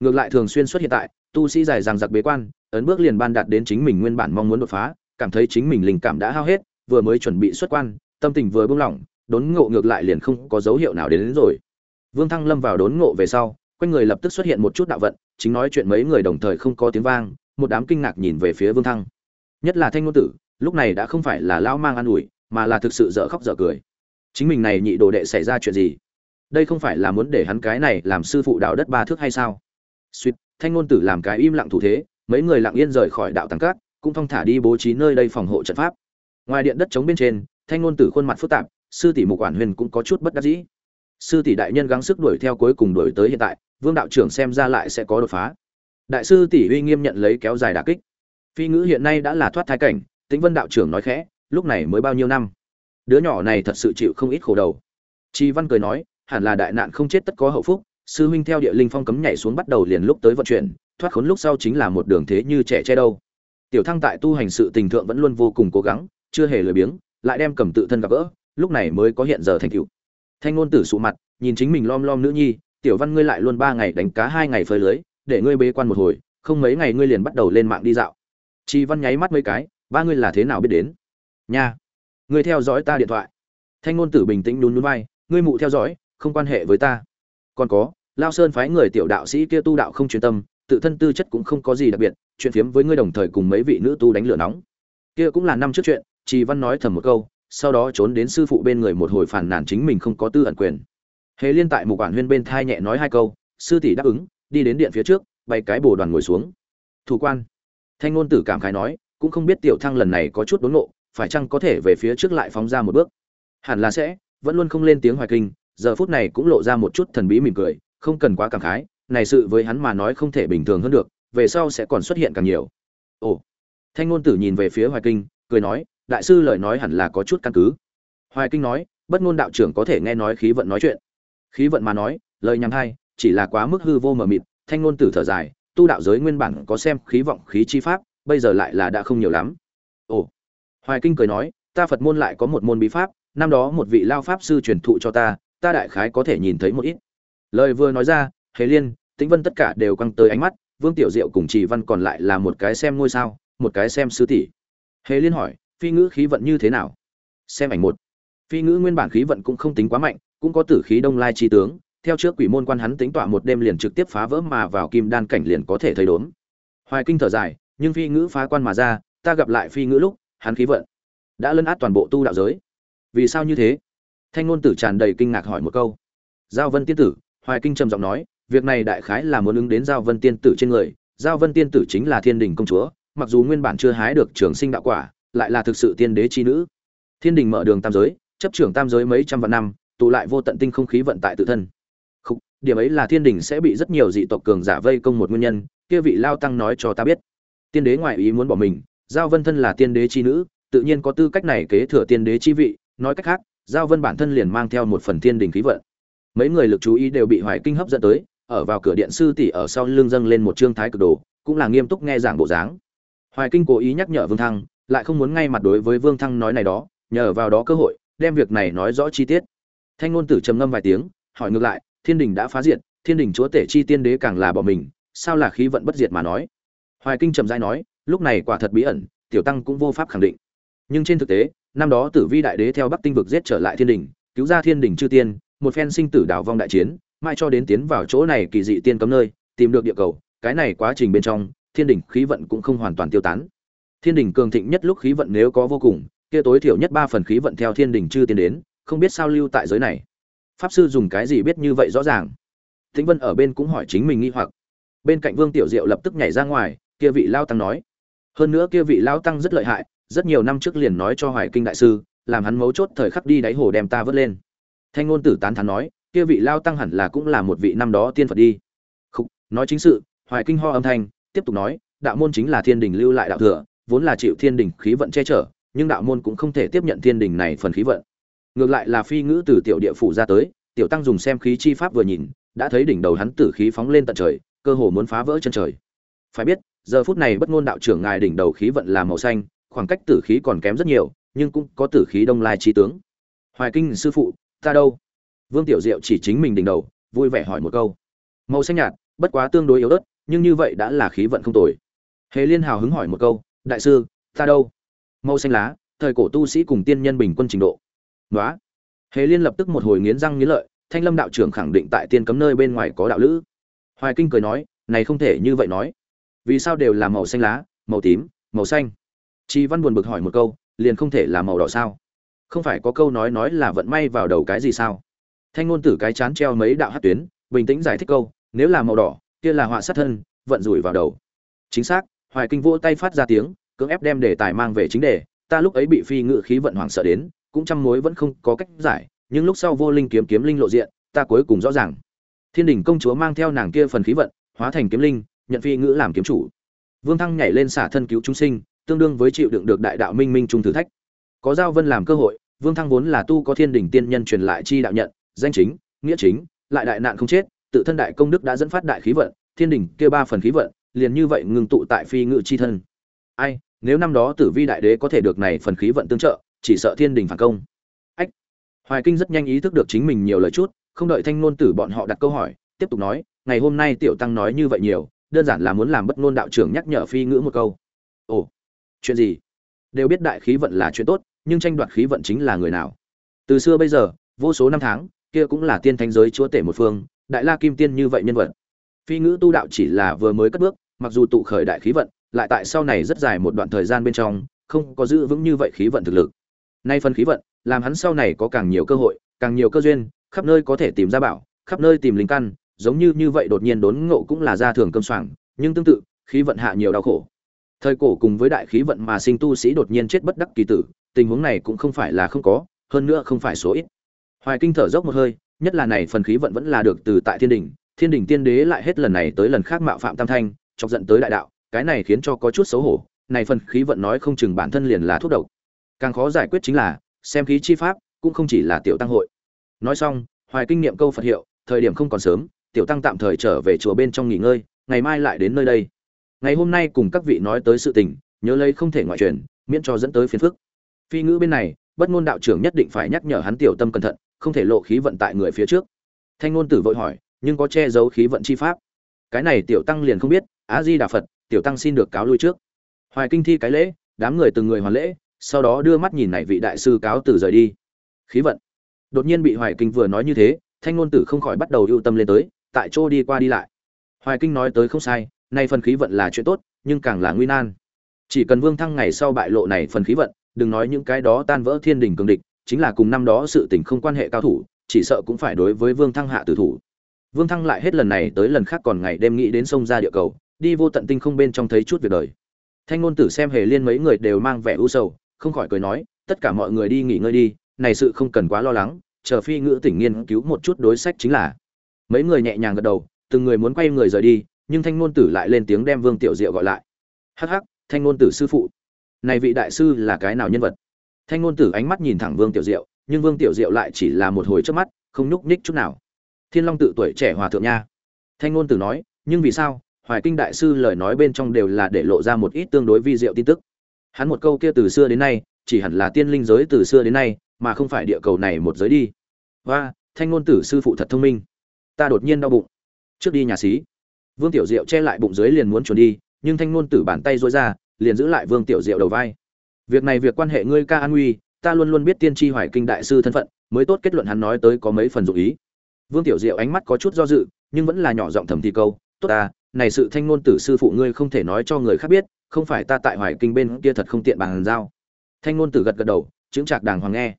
Ngược lại thường xuyên xuất hiện tại tu sĩ dài rằng giặc bế quan ấn bước liền ban đạt đến chính mình nguyên bản mong muốn đột phá cảm thấy chính mình linh cảm đã hao hết vừa mới chuẩn bị xuất quan tâm tình vừa buông lỏng đốn ngộ ngược lại liền không có dấu hiệu nào đến, đến rồi. Vương thăng lâm vào đốn ngộ về sau quanh người lập tức xuất hiện một chút đạo vận chính nói chuyện mấy người đồng thời không có tiếng vang một đám kinh ngạc nhìn về phía vương thăng. Nhất là thanh ngôn tử lúc này đã không phải là lão mang an ủi mà là thực sự dở khóc dở cười. Chính mình này nhị đồ đệ xảy ra chuyện gì? Đây không phải là muốn để hắn cái này làm sư phụ đạo đất ba thước hay sao? Suýt thanh ngôn tử làm cái im lặng thủ thế, mấy người lặng yên rời khỏi đạo tăng cát, cũng thong thả đi bố trí nơi đây phòng hộ trận pháp. Ngoài điện đất chống bên trên, thanh ngôn tử khuôn mặt phức tạp, sư tỷ mục quản huyền cũng có chút bất đắc dĩ. Sư tỷ đại nhân gắng sức đuổi theo cuối cùng đuổi tới hiện tại, vương đạo trưởng xem ra lại sẽ có đột phá. Đại sư tỷ uy nghiêm nhận lấy kéo dài đà kích. Phi ngữ hiện nay đã là thoát thai cảnh, tĩnh vân đạo trưởng nói khẽ lúc này mới bao nhiêu năm? Đứa nhỏ này thật sự chịu không ít khổ đầu. Chi văn cười nói, hẳn là đại nạn không chết tất có hậu phúc, sư huynh theo địa linh phong cấm nhảy xuống bắt đầu liền lúc tới vận chuyển, thoát khốn lúc sau chính là một đường thế như trẻ che đâu. Tiểu thăng tại tu hành sự tình thượng vẫn luôn vô cùng cố gắng, chưa hề lười biếng, lại đem cầm tự thân gặp gỡ, lúc này mới có hiện giờ thành cựu thanh ngôn tử sụ mặt, nhìn chính mình lom lom nữ nhi, tiểu văn ngươi lại luôn ba ngày đánh cá hai ngày phơi lưới, để ngươi bế quan một hồi, không mấy ngày ngươi liền bắt đầu lên mạng đi dạo. Chi văn nháy mắt mấy cái, ba ngươi là thế nào biết đến? Nha. Ngươi theo dõi ta điện thoại. Thanh ngôn tử bình tĩnh nhún nhún vai, ngươi mụ theo dõi, không quan hệ với ta. Còn có, lao sơn phái người tiểu đạo sĩ kia tu đạo không chuyên tâm, tự thân tư chất cũng không có gì đặc biệt, chuyện phiếm với ngươi đồng thời cùng mấy vị nữ tu đánh lửa nóng. Kia cũng là năm trước chuyện, trì văn nói thầm một câu, sau đó trốn đến sư phụ bên người một hồi phản nàn chính mình không có tư ẩn quyền. Hề liên tại một quản huyên bên thai nhẹ nói hai câu, sư tỷ đáp ứng, đi đến điện phía trước, bày cái bồ đoàn ngồi xuống. Thủ quan. Thanh ngôn tử cảm khái nói, cũng không biết tiểu thăng lần này có chút đốn nộ phải chăng có thể về phía trước lại phóng ra một bước? Hẳn là sẽ, vẫn luôn không lên tiếng hoài kinh, giờ phút này cũng lộ ra một chút thần bí mỉm cười, không cần quá cảm khái, này sự với hắn mà nói không thể bình thường hơn được, về sau sẽ còn xuất hiện càng nhiều. Ồ, thanh ngôn tử nhìn về phía hoài kinh, cười nói, đại sư lời nói hẳn là có chút căn cứ. Hoài kinh nói, bất ngôn đạo trưởng có thể nghe nói khí vận nói chuyện. Khí vận mà nói, lời nhằm hay chỉ là quá mức hư vô mờ mịt, thanh ngôn tử thở dài, tu đạo giới nguyên bản có xem khí vọng khí chi pháp, bây giờ lại là đã không nhiều lắm. Ồ hoài kinh cười nói, ta phật môn lại có một môn bí pháp, năm đó một vị lao pháp sư truyền thụ cho ta ta đại khái có thể nhìn thấy một ít. Lời vừa nói ra, hề liên, tĩnh vân tất cả đều căng tới ánh mắt, vương tiểu diệu cùng trì văn còn lại là một cái xem ngôi sao, một cái xem sư tỷ. Hề liên hỏi, phi ngữ khí vận như thế nào? Xem ảnh một. Phi ngữ nguyên bản khí vận cũng không tính quá mạnh, cũng có tử khí đông lai chi tướng, theo trước quỷ môn quan hắn tính tọa một đêm liền trực tiếp phá vỡ mà vào kim đan cảnh liền có thể thấy đốn. Hoài kinh thở dài, nhưng phi ngữ phá quan mà ra, ta gặp lại phi ngữ lúc hắn khí vận đã lấn át toàn bộ tu đạo giới. Vì sao như thế? Thanh ngôn tử tràn đầy kinh ngạc hỏi một câu. Giao vân tiên tử hoài kinh trầm giọng nói việc này đại khái là muốn ứng đến giao vân tiên tử trên người. Giao vân tiên tử chính là thiên đình công chúa mặc dù nguyên bản chưa hái được trường sinh đạo quả lại là thực sự tiên đế chi nữ. Thiên đình mở đường tam giới chấp trưởng tam giới mấy trăm vạn năm tụ lại vô tận tinh không khí vận tại tự thân. Khúc, điểm ấy là thiên đình sẽ bị rất nhiều dị tộc cường giả vây công một nguyên nhân kia vị lao tăng nói cho ta biết. Tiên đế ngoại ý muốn bỏ mình giao vân thân là tiên đế chi nữ, tự nhiên có tư cách này kế thừa tiên đế chi vị, nói cách khác, giao vân bản thân liền mang theo một phần thiên đình khí vận. Mấy người lực chú ý đều bị hoài kinh hấp dẫn tới, ở vào cửa điện sư tỷ ở sau lưng dâng lên một trương thái cực đồ, cũng là nghiêm túc nghe giảng bộ dáng. Hoài kinh cố ý nhắc nhở vương thăng, lại không muốn ngay mặt đối với vương thăng nói này đó, nhờ vào đó cơ hội, đem việc này nói rõ chi tiết. Thanh ngôn tử trầm ngâm vài tiếng, hỏi ngược lại, thiên đình đã phá diệt, thiên đình chúa tể chi tiên đế càng là bỏ mình, sao là khí vận bất diệt mà nói? Hoài kinh trầm dai nói lúc này quả thật bí ẩn, tiểu tăng cũng vô pháp khẳng định. Nhưng trên thực tế, năm đó tử vi đại đế theo bắc tinh vực giết trở lại thiên đình, cứu ra thiên đình chư tiên, một phen sinh tử đảo vong đại chiến, mai cho đến tiến vào chỗ này kỳ dị tiên cấm nơi, tìm được địa cầu, cái này quá trình bên trong, thiên đình khí vận cũng không hoàn toàn tiêu tán. Thiên đình cường thịnh nhất lúc khí vận nếu có vô cùng, kia tối thiểu nhất ba phần khí vận theo thiên đình chư tiên đến, không biết sao lưu tại giới này. Pháp sư dùng cái gì biết như vậy rõ ràng? Thính vân ở bên cũng hỏi chính mình nghi hoặc. Bên cạnh vương tiểu diệu lập tức nhảy ra ngoài, kia vị lao tăng nói hơn nữa kia vị lão tăng rất lợi hại rất nhiều năm trước liền nói cho hoài kinh đại sư làm hắn mấu chốt thời khắc đi đáy hồ đem ta vớt lên. Thanh ngôn tử tán thán nói kia vị lao tăng hẳn là cũng là một vị năm đó tiên phật đi. Khúc, nói chính sự hoài kinh ho âm thanh tiếp tục nói đạo môn chính là thiên đình lưu lại đạo thừa vốn là chịu thiên đình khí vận che chở nhưng đạo môn cũng không thể tiếp nhận thiên đình này phần khí vận. Ngược lại là phi ngữ từ tiểu địa phủ ra tới tiểu tăng dùng xem khí chi pháp vừa nhìn đã thấy đỉnh đầu hắn tử khí phóng lên tận trời cơ hồ muốn phá vỡ chân trời. Phải biết giờ phút này bất ngôn đạo trưởng ngài đỉnh đầu khí vận là màu xanh, khoảng cách tử khí còn kém rất nhiều, nhưng cũng có tử khí đông lai trí tướng. Hoài kinh sư phụ, ta đâu? Vương tiểu diệu chỉ chính mình đỉnh đầu, vui vẻ hỏi một câu. Màu xanh nhạt, bất quá tương đối yếu ớt, nhưng như vậy đã là khí vận không tồi. Hề liên hào hứng hỏi một câu, đại sư, ta đâu? Màu xanh lá, thời cổ tu sĩ cùng tiên nhân bình quân trình độ. Nói hề liên lập tức một hồi nghiến răng nghiến lợi, thanh lâm đạo trưởng khẳng định tại tiên cấm nơi bên ngoài có đạo lữ. Hoài kinh cười nói, này không thể như vậy nói vì sao đều là màu xanh lá, màu tím, màu xanh? Chi văn buồn bực hỏi một câu, liền không thể là màu đỏ sao? Không phải có câu nói nói là vận may vào đầu cái gì sao? Thanh ngôn tử cái chán treo mấy đạo hát tuyến, bình tĩnh giải thích câu, nếu là màu đỏ, kia là họa sát thân, vận rủi vào đầu. Chính xác, hoài kinh vỗ tay phát ra tiếng, cưỡng ép đem đề tài mang về chính đề, ta lúc ấy bị phi ngự khí vận hoảng sợ đến, cũng trăm mối vẫn không có cách giải, nhưng lúc sau vô linh kiếm kiếm linh lộ diện, ta cuối cùng rõ ràng. Thiên đình công chúa mang theo nàng kia phần khí vận, hóa thành kiếm linh nhận phi ngữ làm kiếm chủ. Vương thăng nhảy lên xả thân cứu chúng sinh, tương đương với chịu đựng được đại đạo minh minh trung thử thách. Có giao vân làm cơ hội, vương thăng vốn là tu có thiên đình tiên nhân truyền lại chi đạo nhận, danh chính, nghĩa chính, lại đại nạn không chết, tự thân đại công đức đã dẫn phát đại khí vận, thiên đình kia ba phần khí vận, liền như vậy ngừng tụ tại phi ngự chi thân. Ai, nếu năm đó tử vi đại đế có thể được này phần khí vận tương trợ, chỉ sợ thiên đình phản công. Ách. Hoài kinh rất nhanh ý thức được chính mình nhiều lời chút, không đợi thanh ngôn tử bọn họ đặt câu hỏi, tiếp tục nói, ngày hôm nay tiểu tăng nói như vậy nhiều đơn giản là muốn làm bất ngôn đạo trưởng nhắc nhở phi ngữ một câu. Ồ, chuyện gì? Đều biết đại khí vận là chuyện tốt, nhưng tranh đoạt khí vận chính là người nào? Từ xưa bây giờ, vô số năm tháng, kia cũng là tiên thánh giới chúa tể một phương, đại la kim tiên như vậy nhân vật. Phi ngữ tu đạo chỉ là vừa mới cất bước, mặc dù tụ khởi đại khí vận, lại tại sau này rất dài một đoạn thời gian bên trong, không có giữ vững như vậy khí vận thực lực. Nay phần khí vận, làm hắn sau này có càng nhiều cơ hội, càng nhiều cơ duyên, khắp nơi có thể tìm ra bảo, khắp nơi tìm linh căn giống như như vậy đột nhiên đốn ngộ cũng là gia thường cơm soảng, nhưng tương tự, khí vận hạ nhiều đau khổ. Thời cổ cùng với đại khí vận mà sinh tu sĩ đột nhiên chết bất đắc kỳ tử, tình huống này cũng không phải là không có, hơn nữa không phải số ít. Hoài kinh thở dốc một hơi, nhất là này phần khí vận vẫn là được từ tại thiên đỉnh thiên đỉnh tiên đế lại hết lần này tới lần khác mạo phạm tam thanh, chọc giận tới đại đạo, cái này khiến cho có chút xấu hổ, này phần khí vận nói không chừng bản thân liền là thuốc độc. Càng khó giải quyết chính là, xem khí chi pháp, cũng không chỉ là tiểu tăng hội. Nói xong, hoài kinh niệm câu phật hiệu, thời điểm không còn sớm tiểu tăng tạm thời trở về chùa bên trong nghỉ ngơi, ngày mai lại đến nơi đây. Ngày hôm nay cùng các vị nói tới sự tình, nhớ lấy không thể ngoại truyền, miễn cho dẫn tới phiền phức. Phi ngữ bên này, bất ngôn đạo trưởng nhất định phải nhắc nhở hắn tiểu tâm cẩn thận, không thể lộ khí vận tại người phía trước. Thanh ngôn tử vội hỏi, nhưng có che giấu khí vận chi pháp? Cái này tiểu tăng liền không biết Á di đà phật, tiểu tăng xin được cáo lui trước. Hoài kinh thi cái lễ, đám người từng người hoàn lễ, sau đó đưa mắt nhìn này vị đại sư cáo từ rời đi. Khí vận. Đột nhiên bị hoài kinh vừa nói như thế, thanh ngôn tử không khỏi bắt đầu ưu tâm lên tới tại chỗ đi qua đi lại. Hoài kinh nói tới không sai, nay phần khí vận là chuyện tốt, nhưng càng là nguy nan. Chỉ cần vương thăng ngày sau bại lộ này phần khí vận, đừng nói những cái đó tan vỡ thiên đình cường địch, chính là cùng năm đó sự tình không quan hệ cao thủ, chỉ sợ cũng phải đối với vương thăng hạ tử thủ. Vương thăng lại hết lần này tới lần khác còn ngày đêm nghĩ đến sông ra địa cầu, đi vô tận tinh không bên trong thấy chút việc đời. Thanh ngôn tử xem hề liên mấy người đều mang vẻ u sầu, không khỏi cười nói, tất cả mọi người đi nghỉ ngơi đi, này sự không cần quá lo lắng, chờ phi ngữ tỉnh nghiên cứu một chút đối sách chính là mấy người nhẹ nhàng gật đầu, từng người muốn quay người rời đi, nhưng thanh ngôn tử lại lên tiếng đem vương tiểu diệu gọi lại. Hắc hắc, thanh ngôn tử sư phụ. Này vị đại sư là cái nào nhân vật? Thanh ngôn tử ánh mắt nhìn thẳng vương tiểu diệu, nhưng vương tiểu diệu lại chỉ là một hồi trước mắt, không nhúc nhích chút nào. Thiên long tự tuổi trẻ hòa thượng nha. Thanh ngôn tử nói, nhưng vì sao? Hoài kinh đại sư lời nói bên trong đều là để lộ ra một ít tương đối vi diệu tin tức. Hắn một câu kia từ xưa đến nay, chỉ hẳn là tiên linh giới từ xưa đến nay, mà không phải địa cầu này một giới đi. Và, thanh ngôn tử sư phụ thật thông minh ta đột nhiên đau bụng. Trước đi nhà xí. Vương tiểu diệu che lại bụng dưới liền muốn trốn đi, nhưng thanh ngôn tử bàn tay dối ra, liền giữ lại vương tiểu diệu đầu vai. Việc này việc quan hệ ngươi ca an nguy ta luôn luôn biết tiên tri hoài kinh đại sư thân phận, mới tốt kết luận hắn nói tới có mấy phần dụ ý. Vương tiểu diệu ánh mắt có chút do dự, nhưng vẫn là nhỏ giọng thầm thì câu, tốt ta, này sự thanh ngôn tử sư phụ ngươi không thể nói cho người khác biết, không phải ta tại hoài kinh bên kia thật không tiện bàn giao. Thanh ngôn tử gật gật đầu chứng trạc đàng hoàng nghe.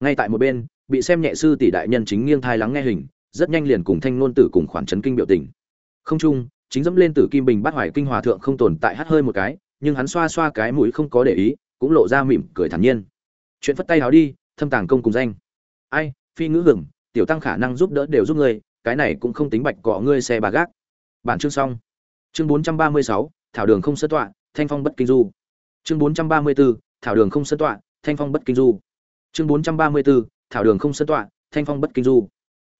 Ngay tại một bên, bị xem nhẹ sư tỷ đại nhân chính nghiêng thai lắng nghe hình rất nhanh liền cùng thanh nôn tử cùng khoản chấn kinh biểu tình. Không chung chính dẫm lên tử kim bình bát hoài kinh hòa thượng không tồn tại hắt hơi một cái nhưng hắn xoa xoa cái mũi không có để ý cũng lộ ra mỉm cười thản nhiên. Chuyện phất tay háo đi thâm tàng công cùng danh. Ai phi ngữ hưởng tiểu tăng khả năng giúp đỡ đều giúp ngươi cái này cũng không tính bạch cọ ngươi xe bà gác. Bản chương xong. Chương bốn trăm ba mươi sáu thảo đường không sơ tọa thanh phong bất kinh du. Chương bốn trăm ba mươi 434, thảo đường không sơ tọa thanh phong bất kinh du. Chương bốn trăm ba mươi 434, thảo đường không sơ tọa thanh phong bất kinh du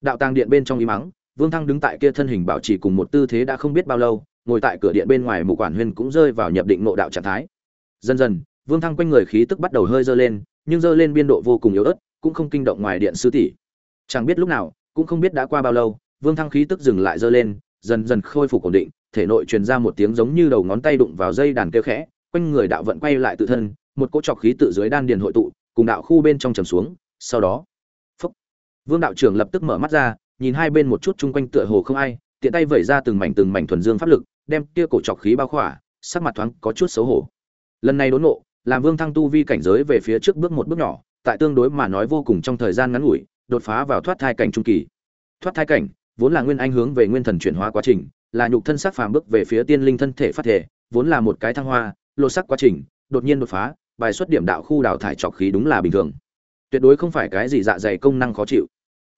đạo tàng điện bên trong y mắng, vương thăng đứng tại kia thân hình bảo trì cùng một tư thế đã không biết bao lâu, ngồi tại cửa điện bên ngoài mục quản huyên cũng rơi vào nhập định ngộ đạo trạng thái. Dần dần, vương thăng quanh người khí tức bắt đầu hơi dơ lên, nhưng dơ lên biên độ vô cùng yếu ớt, cũng không kinh động ngoài điện sư tỷ. Chẳng biết lúc nào, cũng không biết đã qua bao lâu, vương thăng khí tức dừng lại dơ lên, dần dần khôi phục ổn định, thể nội truyền ra một tiếng giống như đầu ngón tay đụng vào dây đàn kêu khẽ, quanh người đạo vận quay lại tự thân, một cỗ trọc khí tự dưới đan điền hội tụ, cùng đạo khu bên trong trầm xuống, sau đó vương đạo trưởng lập tức mở mắt ra, nhìn hai bên một chút chung quanh tựa hồ không ai, tiện tay vẩy ra từng mảnh từng mảnh thuần dương pháp lực, đem kia cổ trọc khí bao khỏa, sắc mặt thoáng có chút xấu hổ. Lần này đốn ngộ, làm vương thăng tu vi cảnh giới về phía trước bước một bước nhỏ, tại tương đối mà nói vô cùng trong thời gian ngắn ngủi, đột phá vào thoát thai cảnh trung kỳ. Thoát thai cảnh, vốn là nguyên anh hướng về nguyên thần chuyển hóa quá trình, là nhục thân sắc phàm bước về phía tiên linh thân thể phát thể, vốn là một cái thăng hoa lô sắc quá trình, đột nhiên đột phá, bài xuất điểm đạo khu đào thải trọc khí đúng là bình thường tuyệt đối không phải cái gì dạ dày công năng khó chịu.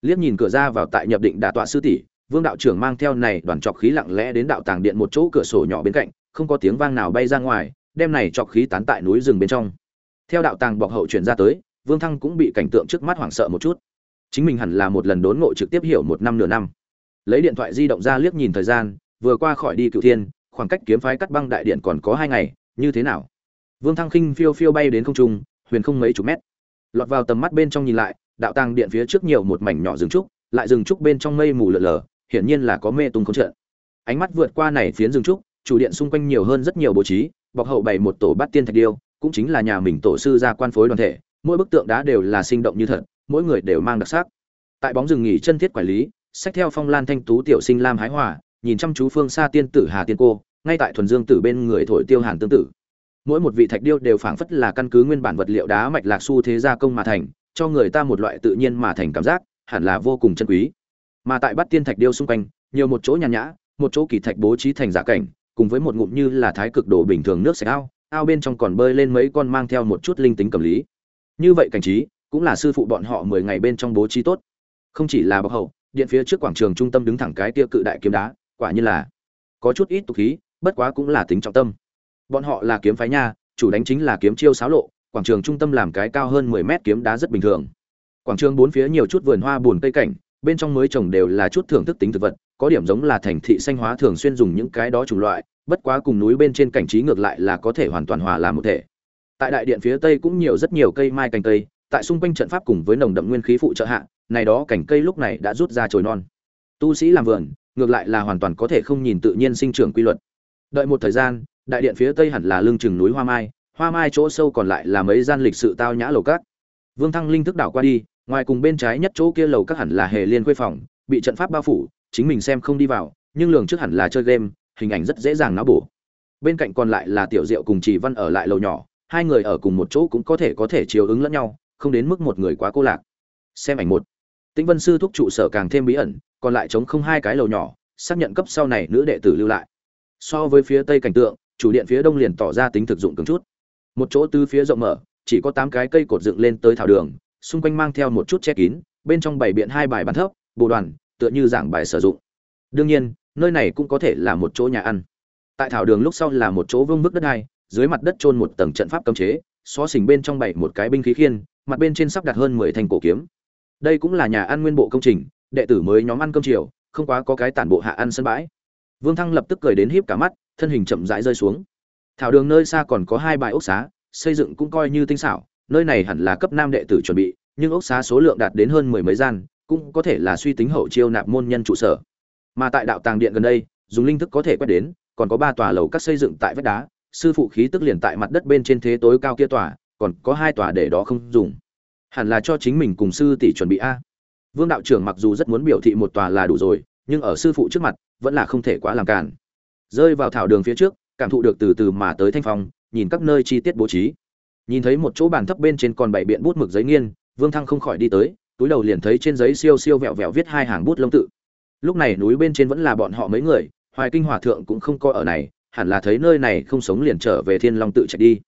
Liếc nhìn cửa ra vào tại nhập định đà tọa sư tỷ, vương đạo trưởng mang theo này đoàn trọc khí lặng lẽ đến đạo tàng điện một chỗ cửa sổ nhỏ bên cạnh, không có tiếng vang nào bay ra ngoài, đem này trọc khí tán tại núi rừng bên trong. Theo đạo tàng bọc hậu chuyển ra tới, vương thăng cũng bị cảnh tượng trước mắt hoảng sợ một chút. Chính mình hẳn là một lần đốn ngộ trực tiếp hiểu một năm nửa năm. Lấy điện thoại di động ra liếc nhìn thời gian, vừa qua khỏi đi cựu thiên, khoảng cách kiếm phái cắt băng đại điện còn có hai ngày, như thế nào? Vương thăng khinh phiêu phiêu bay đến không trung, huyền không mấy chục mét lọt vào tầm mắt bên trong nhìn lại, đạo tàng điện phía trước nhiều một mảnh nhỏ rừng trúc, lại rừng trúc bên trong mây mù lờ lờ hiển nhiên là có mê tung không trận. Ánh mắt vượt qua này phiến rừng trúc, chủ điện xung quanh nhiều hơn rất nhiều bố trí, bọc hậu bày một tổ bát tiên thạch điêu, cũng chính là nhà mình tổ sư gia quan phối đoàn thể, mỗi bức tượng đá đều là sinh động như thật, mỗi người đều mang đặc sắc. Tại bóng rừng nghỉ chân thiết quản lý sách theo phong lan thanh tú tiểu sinh lam hái hòa nhìn chăm chú phương xa tiên tử hà tiên cô, ngay tại thuần dương tử bên người thổi tiêu hàn tương tử mỗi một vị thạch điêu đều phảng phất là căn cứ nguyên bản vật liệu đá mạch lạc su thế gia công mà thành, cho người ta một loại tự nhiên mà thành cảm giác, hẳn là vô cùng chân quý. Mà tại bát tiên thạch điêu xung quanh, nhiều một chỗ nhàn nhã, một chỗ kỳ thạch bố trí thành giả cảnh, cùng với một ngụm như là thái cực đồ bình thường nước sạch ao ao bên trong còn bơi lên mấy con mang theo một chút linh tính cầm lý. Như vậy cảnh trí, cũng là sư phụ bọn họ mười ngày bên trong bố trí tốt. Không chỉ là bậc hậu, điện phía trước quảng trường trung tâm đứng thẳng cái tia cự đại kiếm đá, quả như là có chút ít tục khí, bất quá cũng là tính trọng tâm bọn họ là kiếm phái nha, chủ đánh chính là kiếm chiêu xáo lộ, quảng trường trung tâm làm cái cao hơn mười mét kiếm đá rất bình thường. Quảng trường bốn phía nhiều chút vườn hoa buồn cây cảnh, bên trong mới trồng đều là chút thưởng thức tính thực vật, có điểm giống là thành thị xanh hóa thường xuyên dùng những cái đó chủng loại, bất quá cùng núi bên trên cảnh trí ngược lại là có thể hoàn toàn hòa làm một thể. Tại đại điện phía tây cũng nhiều rất nhiều cây mai cành tây tại xung quanh trận pháp cùng với nồng đậm nguyên khí phụ trợ hạ, này đó cảnh cây lúc này đã rút ra chồi non. Tu sĩ làm vườn, ngược lại là hoàn toàn có thể không nhìn tự nhiên sinh trưởng quy luật. Đợi một thời gian đại điện phía tây hẳn là lưng chừng núi hoa mai hoa mai chỗ sâu còn lại là mấy gian lịch sự tao nhã lầu cát. Vương thăng linh thức đảo qua đi, ngoài cùng bên trái nhất chỗ kia lầu các hẳn là hề liên quê phòng, bị trận pháp bao phủ, chính mình xem không đi vào, nhưng lường trước hẳn là chơi game, hình ảnh rất dễ dàng não bổ. Bên cạnh còn lại là tiểu diệu cùng chỉ văn ở lại lầu nhỏ, hai người ở cùng một chỗ cũng có thể có thể chiều ứng lẫn nhau, không đến mức một người quá cô lạc. Xem ảnh một. Tĩnh vân sư thúc trụ sở càng thêm bí ẩn, còn lại chống không hai cái lầu nhỏ, xác nhận cấp sau này nữ đệ tử lưu lại. So với phía tây cảnh tượng chủ điện phía đông liền tỏ ra tính thực dụng cứng chút. Một chỗ tứ phía rộng mở, chỉ có tám cái cây cột dựng lên tới thảo đường, xung quanh mang theo một chút che kín, bên trong bảy biện hai bài bàn thấp, bồ đoàn, tựa như giảng bài sử dụng. Đương nhiên, nơi này cũng có thể là một chỗ nhà ăn. Tại thảo đường lúc sau là một chỗ vương bức đất hai dưới mặt đất chôn một tầng trận pháp cấm chế, xó xỉnh bên trong bảy một cái binh khí khiên, mặt bên trên sắp đặt hơn mười thanh cổ kiếm. Đây cũng là nhà ăn nguyên bộ công trình, đệ tử mới nhóm ăn cơm chiều, không quá có cái tản bộ hạ ăn sân bãi. Vương thăng lập tức cười đến híp cả mắt thân hình chậm rãi rơi xuống. Thảo đường nơi xa còn có hai bài ốc xá, xây dựng cũng coi như tinh xảo, nơi này hẳn là cấp nam đệ tử chuẩn bị, nhưng ốc xá số lượng đạt đến hơn mười mấy gian, cũng có thể là suy tính hậu chiêu nạp môn nhân trụ sở. Mà tại đạo tàng điện gần đây, dùng linh thức có thể quét đến, còn có ba tòa lầu các xây dựng tại vách đá, sư phụ khí tức liền tại mặt đất bên trên thế tối cao kia tòa, còn có hai tòa để đó không dùng. Hẳn là cho chính mình cùng sư tỷ chuẩn bị a. Vương đạo trưởng mặc dù rất muốn biểu thị một tòa là đủ rồi, nhưng ở sư phụ trước mặt, vẫn là không thể quá làm cản rơi vào thảo đường phía trước, cảm thụ được từ từ mà tới thanh phong, nhìn các nơi chi tiết bố trí. Nhìn thấy một chỗ bàn thấp bên trên còn bảy biện bút mực giấy nghiên, vương thăng không khỏi đi tới, túi đầu liền thấy trên giấy siêu siêu vẹo vẹo viết hai hàng bút lông tự. Lúc này núi bên trên vẫn là bọn họ mấy người, hoài kinh hòa thượng cũng không coi ở này, hẳn là thấy nơi này không sống liền trở về thiên long tự chạy đi.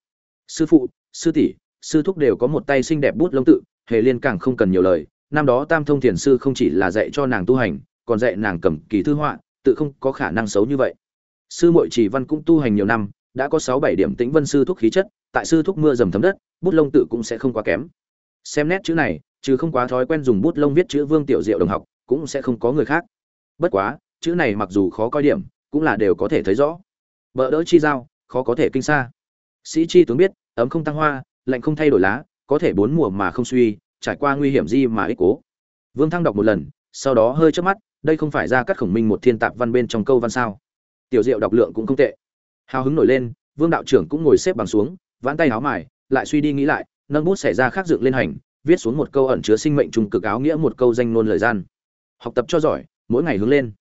Sư phụ, sư tỷ, sư thúc đều có một tay xinh đẹp bút lông tự, hề liên càng không cần nhiều lời, năm đó tam thông thiền sư không chỉ là dạy cho nàng tu hành, còn dạy nàng cầm kỳ thư họa, tự không có khả năng xấu như vậy sư muội chỉ văn cũng tu hành nhiều năm, đã có sáu bảy điểm tĩnh vân sư thuốc khí chất, tại sư thuốc mưa dầm thấm đất, bút lông tự cũng sẽ không quá kém. Xem nét chữ này, chứ không quá thói quen dùng bút lông viết chữ vương tiểu diệu đồng học, cũng sẽ không có người khác. Bất quá, chữ này mặc dù khó coi điểm, cũng là đều có thể thấy rõ. Vợ đỡ chi giao, khó có thể kinh xa. Sĩ chi tướng biết, ấm không tăng hoa, lạnh không thay đổi lá, có thể bốn mùa mà không suy, trải qua nguy hiểm gì mà ích cố. Vương thăng đọc một lần, sau đó hơi chớp mắt, đây không phải ra cắt khổng minh một thiên tạp văn bên trong câu văn sao tiểu diệu đọc lượng cũng không tệ. Hào hứng nổi lên, vương đạo trưởng cũng ngồi xếp bằng xuống, vãn tay áo mài, lại suy đi nghĩ lại, nâng bút xảy ra khác dựng lên hành, viết xuống một câu ẩn chứa sinh mệnh trùng cực áo nghĩa một câu danh ngôn lời gian. Học tập cho giỏi, mỗi ngày hướng lên.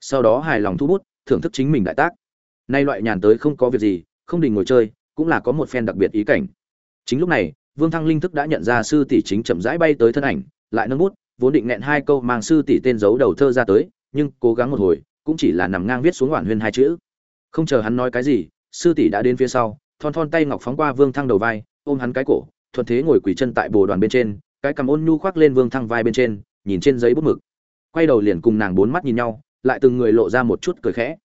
Sau đó hài lòng thu bút, thưởng thức chính mình đại tác. Nay loại nhàn tới không có việc gì, không đình ngồi chơi, cũng là có một phen đặc biệt ý cảnh. Chính lúc này, vương thăng linh thức đã nhận ra sư tỷ chính chậm rãi bay tới thân ảnh, lại nâng bút, vốn định nghẹn hai câu mang sư tỷ tên giấu đầu thơ ra tới, nhưng cố gắng một hồi cũng chỉ là nằm ngang viết xuống hoàn huyên hai chữ. Không chờ hắn nói cái gì, sư tỷ đã đến phía sau, thon thon tay ngọc phóng qua vương thăng đầu vai, ôm hắn cái cổ, thuận thế ngồi quỳ chân tại bồ đoàn bên trên, cái cầm ôn nhu khoác lên vương thăng vai bên trên, nhìn trên giấy bút mực. Quay đầu liền cùng nàng bốn mắt nhìn nhau, lại từng người lộ ra một chút cười khẽ.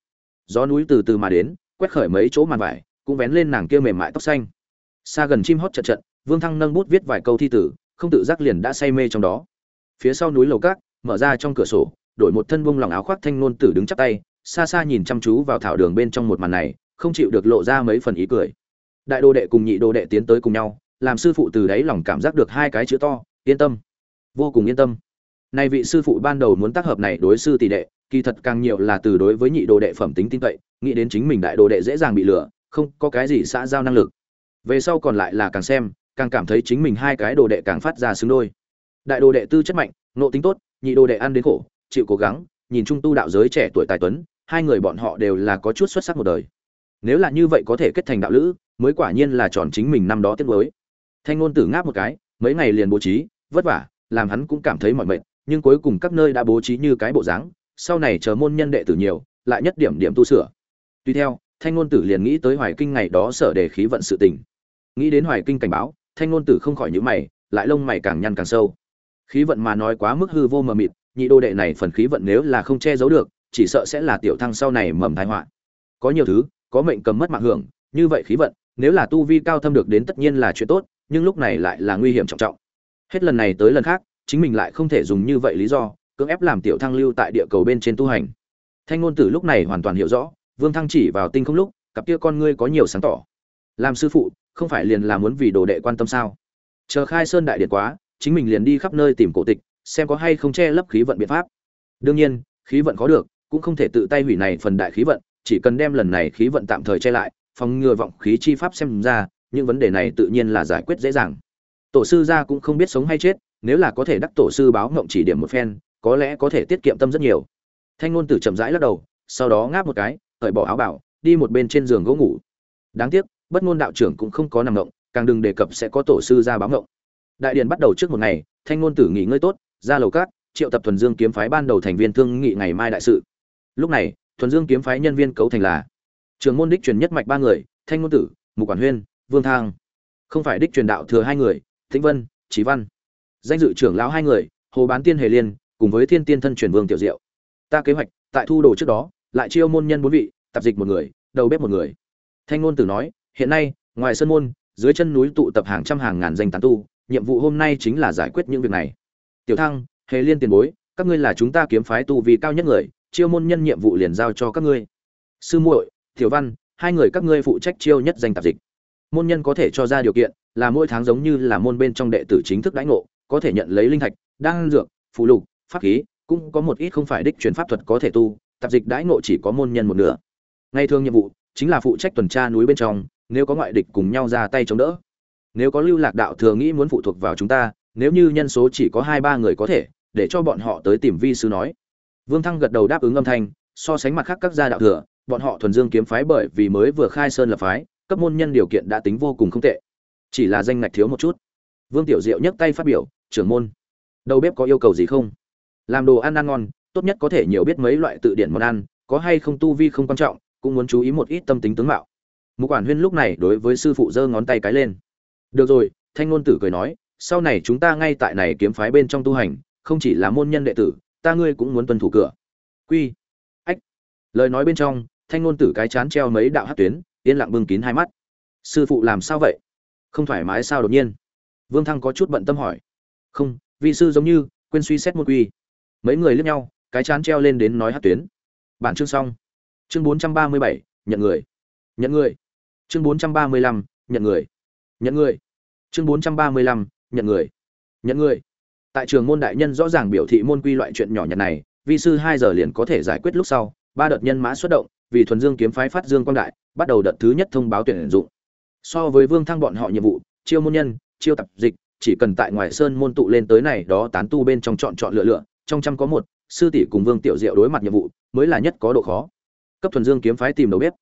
Gió núi từ từ mà đến, quét khởi mấy chỗ màn vải, cũng vén lên nàng kia mềm mại tóc xanh. Xa gần chim hót chật chật, vương thăng nâng bút viết vài câu thi tử, không tự giác liền đã say mê trong đó. Phía sau núi lầu cát mở ra trong cửa sổ đổi một thân bông lòng áo khoác thanh nôn tử đứng chắp tay, xa xa nhìn chăm chú vào thảo đường bên trong một màn này, không chịu được lộ ra mấy phần ý cười. Đại đồ đệ cùng nhị đồ đệ tiến tới cùng nhau, làm sư phụ từ đấy lòng cảm giác được hai cái chữ to, yên tâm. Vô cùng yên tâm. Nay vị sư phụ ban đầu muốn tác hợp này đối sư tỷ đệ, kỳ thật càng nhiều là từ đối với nhị đồ đệ phẩm tính tin cậy, nghĩ đến chính mình đại đồ đệ dễ dàng bị lừa, không có cái gì xã giao năng lực. Về sau còn lại là càng xem, càng cảm thấy chính mình hai cái đồ đệ càng phát ra xứng đôi. Đại đồ đệ tư chất mạnh nộ tính tốt, nhị đồ đệ ăn đến khổ chịu cố gắng, nhìn trung tu đạo giới trẻ tuổi tài tuấn, hai người bọn họ đều là có chút xuất sắc một đời. Nếu là như vậy có thể kết thành đạo lữ, mới quả nhiên là tròn chính mình năm đó tiết mới thanh ngôn tử ngáp một cái, mấy ngày liền bố trí, vất vả, làm hắn cũng cảm thấy mỏi mệt, nhưng cuối cùng các nơi đã bố trí như cái bộ dáng, sau này chờ môn nhân đệ tử nhiều, lại nhất điểm điểm tu sửa. Tuy theo, thanh ngôn tử liền nghĩ tới hoài kinh ngày đó sở đề khí vận sự tình. Nghĩ đến hoài kinh cảnh báo, thanh ngôn tử không khỏi nhữ mày, lại lông mày càng nhăn càng sâu. Khí vận mà nói quá mức hư vô mờ mịt nhị đô đệ này phần khí vận nếu là không che giấu được, chỉ sợ sẽ là tiểu thăng sau này mầm tai họa. Có nhiều thứ, có mệnh cầm mất mạng hưởng, như vậy khí vận, nếu là tu vi cao thâm được đến tất nhiên là chuyện tốt, nhưng lúc này lại là nguy hiểm trọng trọng. Hết lần này tới lần khác, chính mình lại không thể dùng như vậy lý do, cưỡng ép làm tiểu thăng lưu tại địa cầu bên trên tu hành. Thanh ngôn tử lúc này hoàn toàn hiểu rõ, vương thăng chỉ vào tinh không lúc, cặp kia con ngươi có nhiều sáng tỏ. Làm sư phụ, không phải liền là muốn vì đồ đệ quan tâm sao? Chờ khai sơn đại điện quá, chính mình liền đi khắp nơi tìm cổ tịch xem có hay không che lấp khí vận biện pháp. Đương nhiên, khí vận có được, cũng không thể tự tay hủy này phần đại khí vận, chỉ cần đem lần này khí vận tạm thời che lại, phòng ngừa vọng khí chi pháp xem ra, những vấn đề này tự nhiên là giải quyết dễ dàng. Tổ sư gia cũng không biết sống hay chết, nếu là có thể đắc tổ sư báo ngộng chỉ điểm một phen, có lẽ có thể tiết kiệm tâm rất nhiều. Thanh ngôn tử chậm rãi lắc đầu, sau đó ngáp một cái, cởi bỏ áo bảo, đi một bên trên giường gỗ ngủ. Đáng tiếc, bất ngôn đạo trưởng cũng không có nằm ngộng, càng đừng đề cập sẽ có tổ sư gia báo ngộng. Đại điện bắt đầu trước một ngày, thanh ngôn tử nghỉ ngơi tốt ra lầu cát, triệu tập thuần dương kiếm phái ban đầu thành viên thương nghị ngày mai đại sự. Lúc này, thuần dương kiếm phái nhân viên cấu thành là trường môn đích truyền nhất mạch ba người, thanh ngôn tử, mục quản huyên, vương thang. Không phải đích truyền đạo thừa hai người thịnh vân trí văn. Danh dự trưởng lão hai người, hồ bán tiên hề liên, cùng với thiên tiên thân truyền vương tiểu diệu. Ta kế hoạch, tại thu đồ trước đó, lại chiêu môn nhân bốn vị tạp dịch một người, đầu bếp một người. Thanh ngôn tử nói, hiện nay, ngoài sân môn, dưới chân núi tụ tập hàng trăm hàng ngàn danh tán tu, nhiệm vụ hôm nay chính là giải quyết những việc này tiểu thăng, hề liên tiền bối, các ngươi là chúng ta kiếm phái tu vì cao nhất người, chiêu môn nhân nhiệm vụ liền giao cho các ngươi. Sư muội, tiểu văn, hai người các ngươi phụ trách chiêu nhất danh tạp dịch. Môn nhân có thể cho ra điều kiện, là mỗi tháng giống như là môn bên trong đệ tử chính thức đãi ngộ, có thể nhận lấy linh thạch, đan dược phụ lục, pháp khí, cũng có một ít không phải đích truyền pháp thuật có thể tu, tạp dịch đãi ngộ chỉ có môn nhân một nửa. Ngay thường nhiệm vụ chính là phụ trách tuần tra núi bên trong, nếu có ngoại địch cùng nhau ra tay chống đỡ. Nếu có lưu lạc đạo thừa nghĩ muốn phụ thuộc vào chúng ta nếu như nhân số chỉ có hai ba người có thể, để cho bọn họ tới tìm vi sư nói. Vương thăng gật đầu đáp ứng âm thanh, so sánh mặt khác các gia đạo thừa, bọn họ thuần dương kiếm phái bởi vì mới vừa khai sơn lập phái, cấp môn nhân điều kiện đã tính vô cùng không tệ. Chỉ là danh ngạch thiếu một chút. Vương tiểu diệu nhấc tay phát biểu, trưởng môn, đầu bếp có yêu cầu gì không? Làm đồ ăn ăn ngon, tốt nhất có thể nhiều biết mấy loại tự điển món ăn, có hay không tu vi không quan trọng, cũng muốn chú ý một ít tâm tính tướng mạo. Mục quản huyên lúc này đối với sư phụ giơ ngón tay cái lên. Được rồi, thanh ngôn tử cười nói sau này chúng ta ngay tại này kiếm phái bên trong tu hành, không chỉ là môn nhân đệ tử, ta ngươi cũng muốn tuân thủ cửa. Quy. Ách. Lời nói bên trong, thanh ngôn tử cái chán treo mấy đạo hát tuyến, yên lặng bưng kín hai mắt. Sư phụ làm sao vậy? Không thoải mái sao đột nhiên? Vương thăng có chút bận tâm hỏi. Không, vị sư giống như, quên suy xét một quy. Mấy người liếc nhau, cái chán treo lên đến nói hát tuyến. Bản chương xong. Chương bốn trăm ba mươi bảy, nhận người. Nhận người. Chương bốn trăm ba mươi lăm, nhận người. Nhận người. Chương bốn trăm ba mươi lăm nhận người. Nhận người. Tại trường môn đại nhân rõ ràng biểu thị môn quy loại chuyện nhỏ nhặt này, vi sư hai giờ liền có thể giải quyết lúc sau, ba đợt nhân mã xuất động, vì thuần dương kiếm phái phát dương quang đại, bắt đầu đợt thứ nhất thông báo tuyển dụng. So với vương thăng bọn họ nhiệm vụ, chiêu môn nhân, chiêu tập dịch, chỉ cần tại ngoài sơn môn tụ lên tới này đó tán tu bên trong chọn chọn lựa lựa, trong trăm có một, sư tỷ cùng vương tiểu diệu đối mặt nhiệm vụ, mới là nhất có độ khó. Cấp thuần dương kiếm phái tìm đầu bếp.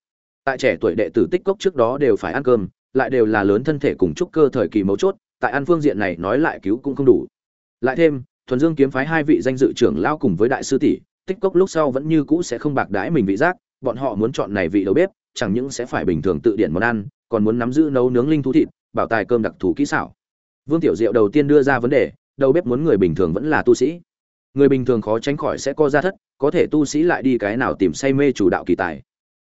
Tại trẻ tuổi đệ tử tích cốc trước đó đều phải ăn cơm, lại đều là lớn thân thể cùng trúc cơ thời kỳ mấu chốt tại an phương diện này nói lại cứu cũng không đủ. Lại thêm, thuần dương kiếm phái hai vị danh dự trưởng lao cùng với đại sư tỷ, tích cốc lúc sau vẫn như cũ sẽ không bạc đãi mình vị giác, bọn họ muốn chọn này vị đầu bếp, chẳng những sẽ phải bình thường tự điển món ăn, còn muốn nắm giữ nấu nướng linh thú thịt, bảo tài cơm đặc thù kỹ xảo. Vương tiểu diệu đầu tiên đưa ra vấn đề, đầu bếp muốn người bình thường vẫn là tu sĩ. Người bình thường khó tránh khỏi sẽ co ra thất, có thể tu sĩ lại đi cái nào tìm say mê chủ đạo kỳ tài.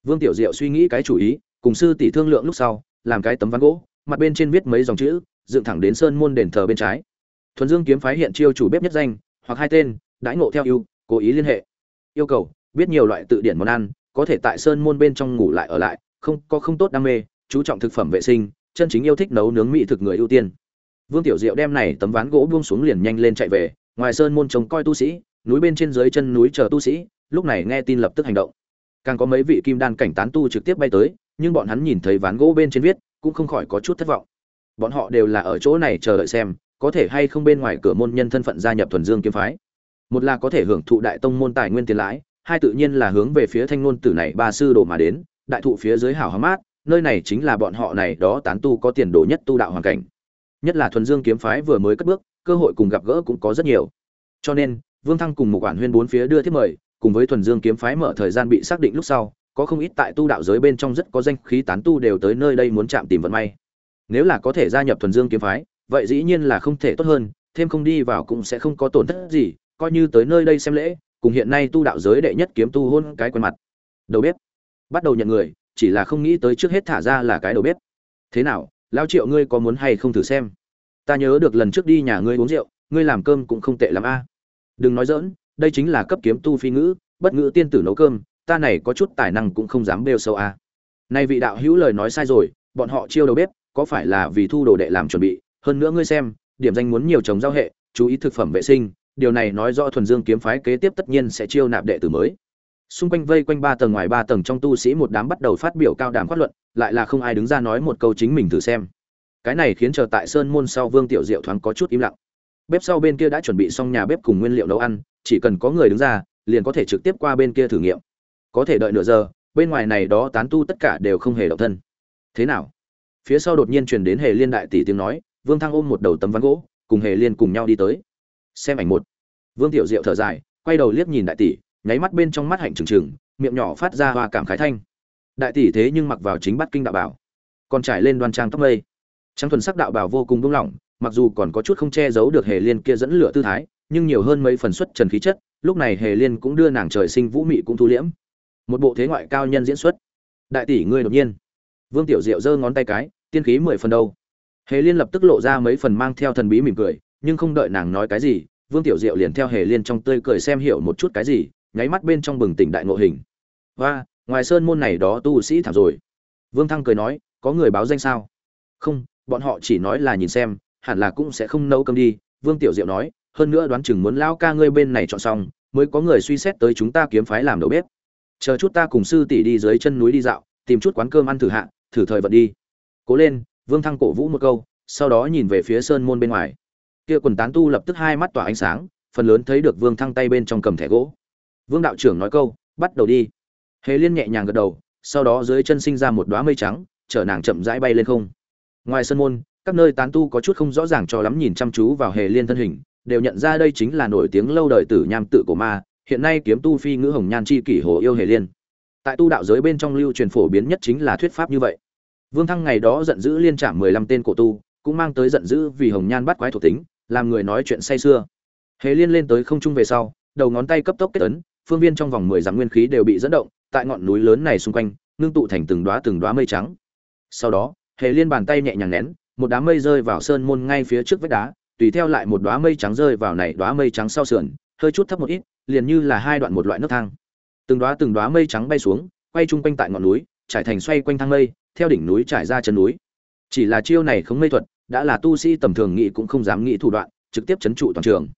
Vương tiểu diệu suy nghĩ cái chủ ý, cùng sư tỷ thương lượng lúc sau, làm cái tấm ván gỗ, mặt bên trên viết mấy dòng chữ dựng thẳng đến sơn môn đền thờ bên trái. Thuần dương kiếm phái hiện chiêu chủ bếp nhất danh, hoặc hai tên, đãi ngộ theo ưu cố ý liên hệ. Yêu cầu, biết nhiều loại tự điển món ăn, có thể tại sơn môn bên trong ngủ lại ở lại, không, có không tốt đam mê, chú trọng thực phẩm vệ sinh, chân chính yêu thích nấu nướng mỹ thực người ưu tiên. Vương tiểu diệu đem này tấm ván gỗ buông xuống liền nhanh lên chạy về, ngoài sơn môn trông coi tu sĩ, núi bên trên dưới chân núi chờ tu sĩ, lúc này nghe tin lập tức hành động. Càng có mấy vị kim đan cảnh tán tu trực tiếp bay tới, nhưng bọn hắn nhìn thấy ván gỗ bên trên viết, cũng không khỏi có chút thất vọng bọn họ đều là ở chỗ này chờ đợi xem, có thể hay không bên ngoài cửa môn nhân thân phận gia nhập thuần dương kiếm phái. Một là có thể hưởng thụ đại tông môn tài nguyên tiền lãi, hai tự nhiên là hướng về phía thanh ngôn tử này ba sư đồ mà đến, đại thụ phía dưới hảo hám mát, nơi này chính là bọn họ này đó tán tu có tiền đồ nhất tu đạo hoàn cảnh. Nhất là thuần dương kiếm phái vừa mới cất bước, cơ hội cùng gặp gỡ cũng có rất nhiều. Cho nên, vương thăng cùng một quản huyên bốn phía đưa thiết mời, cùng với thuần dương kiếm phái mở thời gian bị xác định lúc sau, có không ít tại tu đạo giới bên trong rất có danh khí tán tu đều tới nơi đây muốn chạm tìm vận may nếu là có thể gia nhập thuần dương kiếm phái, vậy dĩ nhiên là không thể tốt hơn, thêm không đi vào cũng sẽ không có tổn thất gì, coi như tới nơi đây xem lễ, cùng hiện nay tu đạo giới đệ nhất kiếm tu hôn cái quen mặt. Đầu bếp. Bắt đầu nhận người, chỉ là không nghĩ tới trước hết thả ra là cái đầu bếp. Thế nào, lao triệu ngươi có muốn hay không thử xem? Ta nhớ được lần trước đi nhà ngươi uống rượu, ngươi làm cơm cũng không tệ lắm a. Đừng nói dỡn đây chính là cấp kiếm tu phi ngữ, bất ngữ tiên tử nấu cơm, ta này có chút tài năng cũng không dám bêu sâu a. Nay vị đạo hữu lời nói sai rồi, bọn họ chiêu đầu bếp có phải là vì thu đồ đệ làm chuẩn bị, hơn nữa ngươi xem, điểm danh muốn nhiều trồng giao hệ, chú ý thực phẩm vệ sinh, điều này nói rõ thuần dương kiếm phái kế tiếp tất nhiên sẽ chiêu nạp đệ tử mới. Xung quanh vây quanh ba tầng ngoài ba tầng trong tu sĩ một đám bắt đầu phát biểu cao đàm phát luận, lại là không ai đứng ra nói một câu chính mình thử xem. Cái này khiến chờ tại sơn môn sau vương tiểu diệu thoáng có chút im lặng. Bếp sau bên kia đã chuẩn bị xong nhà bếp cùng nguyên liệu nấu ăn, chỉ cần có người đứng ra, liền có thể trực tiếp qua bên kia thử nghiệm. Có thể đợi nửa giờ, bên ngoài này đó tán tu tất cả đều không hề động thân. Thế nào? Phía sau đột nhiên truyền đến hề liên đại tỷ tiếng nói, vương thăng ôm một đầu tấm ván gỗ, cùng hề liên cùng nhau đi tới. Xem ảnh một. Vương tiểu diệu thở dài, quay đầu liếc nhìn đại tỷ, nháy mắt bên trong mắt hạnh trừng trừng, miệng nhỏ phát ra hoa cảm khái thanh. Đại tỷ thế nhưng mặc vào chính bắt kinh đạo bảo, còn trải lên đoan trang tóc mây. Trang thuần sắc đạo bảo vô cùng buông lỏng, mặc dù còn có chút không che giấu được hề liên kia dẫn lửa tư thái, nhưng nhiều hơn mấy phần xuất trần khí chất, lúc này hề liên cũng đưa nàng trời sinh vũ mị cũng thu liễm. Một bộ thế ngoại cao nhân diễn xuất. Đại tỷ ngươi đột nhiên vương tiểu diệu giơ ngón tay cái, tiên khí mười phần đâu. Hề liên lập tức lộ ra mấy phần mang theo thần bí mỉm cười, nhưng không đợi nàng nói cái gì, vương tiểu diệu liền theo hề liên trong tươi cười xem hiểu một chút cái gì, nháy mắt bên trong bừng tỉnh đại ngộ hình. Và ngoài sơn môn này đó tu sĩ thảm rồi. Vương thăng cười nói, có người báo danh sao? Không, bọn họ chỉ nói là nhìn xem, hẳn là cũng sẽ không nấu cơm đi. Vương tiểu diệu nói, hơn nữa đoán chừng muốn lão ca ngươi bên này chọn xong, mới có người suy xét tới chúng ta kiếm phái làm đầu bếp. Chờ chút ta cùng sư tỷ đi dưới chân núi đi dạo tìm chút quán cơm ăn thử hạ, thử thời vận đi. Cố lên, vương thăng cổ vũ một câu, sau đó nhìn về phía sơn môn bên ngoài. Kia quần tán tu lập tức hai mắt tỏa ánh sáng, phần lớn thấy được vương thăng tay bên trong cầm thẻ gỗ. Vương đạo trưởng nói câu, bắt đầu đi. Hề liên nhẹ nhàng gật đầu, sau đó dưới chân sinh ra một đoá mây trắng, chở nàng chậm rãi bay lên không. Ngoài sân môn, các nơi tán tu có chút không rõ ràng cho lắm nhìn chăm chú vào hề liên thân hình, đều nhận ra đây chính là nổi tiếng lâu đời tử nham tự của ma, hiện nay kiếm tu phi ngữ hồng nhan chi kỷ hồ yêu hề liên tại tu đạo giới bên trong lưu truyền phổ biến nhất chính là thuyết pháp như vậy. Vương thăng ngày đó giận dữ liên trảm mười lăm tên cổ tu, cũng mang tới giận dữ vì hồng nhan bắt quái thuộc tính, làm người nói chuyện say sưa. Hề liên lên tới không trung về sau, đầu ngón tay cấp tốc kết ấn, phương viên trong vòng mười dặm nguyên khí đều bị dẫn động, tại ngọn núi lớn này xung quanh, ngưng tụ thành từng đóa từng đóa mây trắng. Sau đó, hề liên bàn tay nhẹ nhàng nén, một đám mây rơi vào sơn môn ngay phía trước vách đá, tùy theo lại một đóa mây trắng rơi vào này đóa mây trắng sau sườn, hơi chút thấp một ít, liền như là hai đoạn một loại nước thang từng đóa từng đóa mây trắng bay xuống, quay chung quanh tại ngọn núi, trải thành xoay quanh thang mây, theo đỉnh núi trải ra chân núi. Chỉ là chiêu này không mây thuật, đã là tu sĩ tầm thường nghĩ cũng không dám nghĩ thủ đoạn, trực tiếp chấn trụ toàn trường.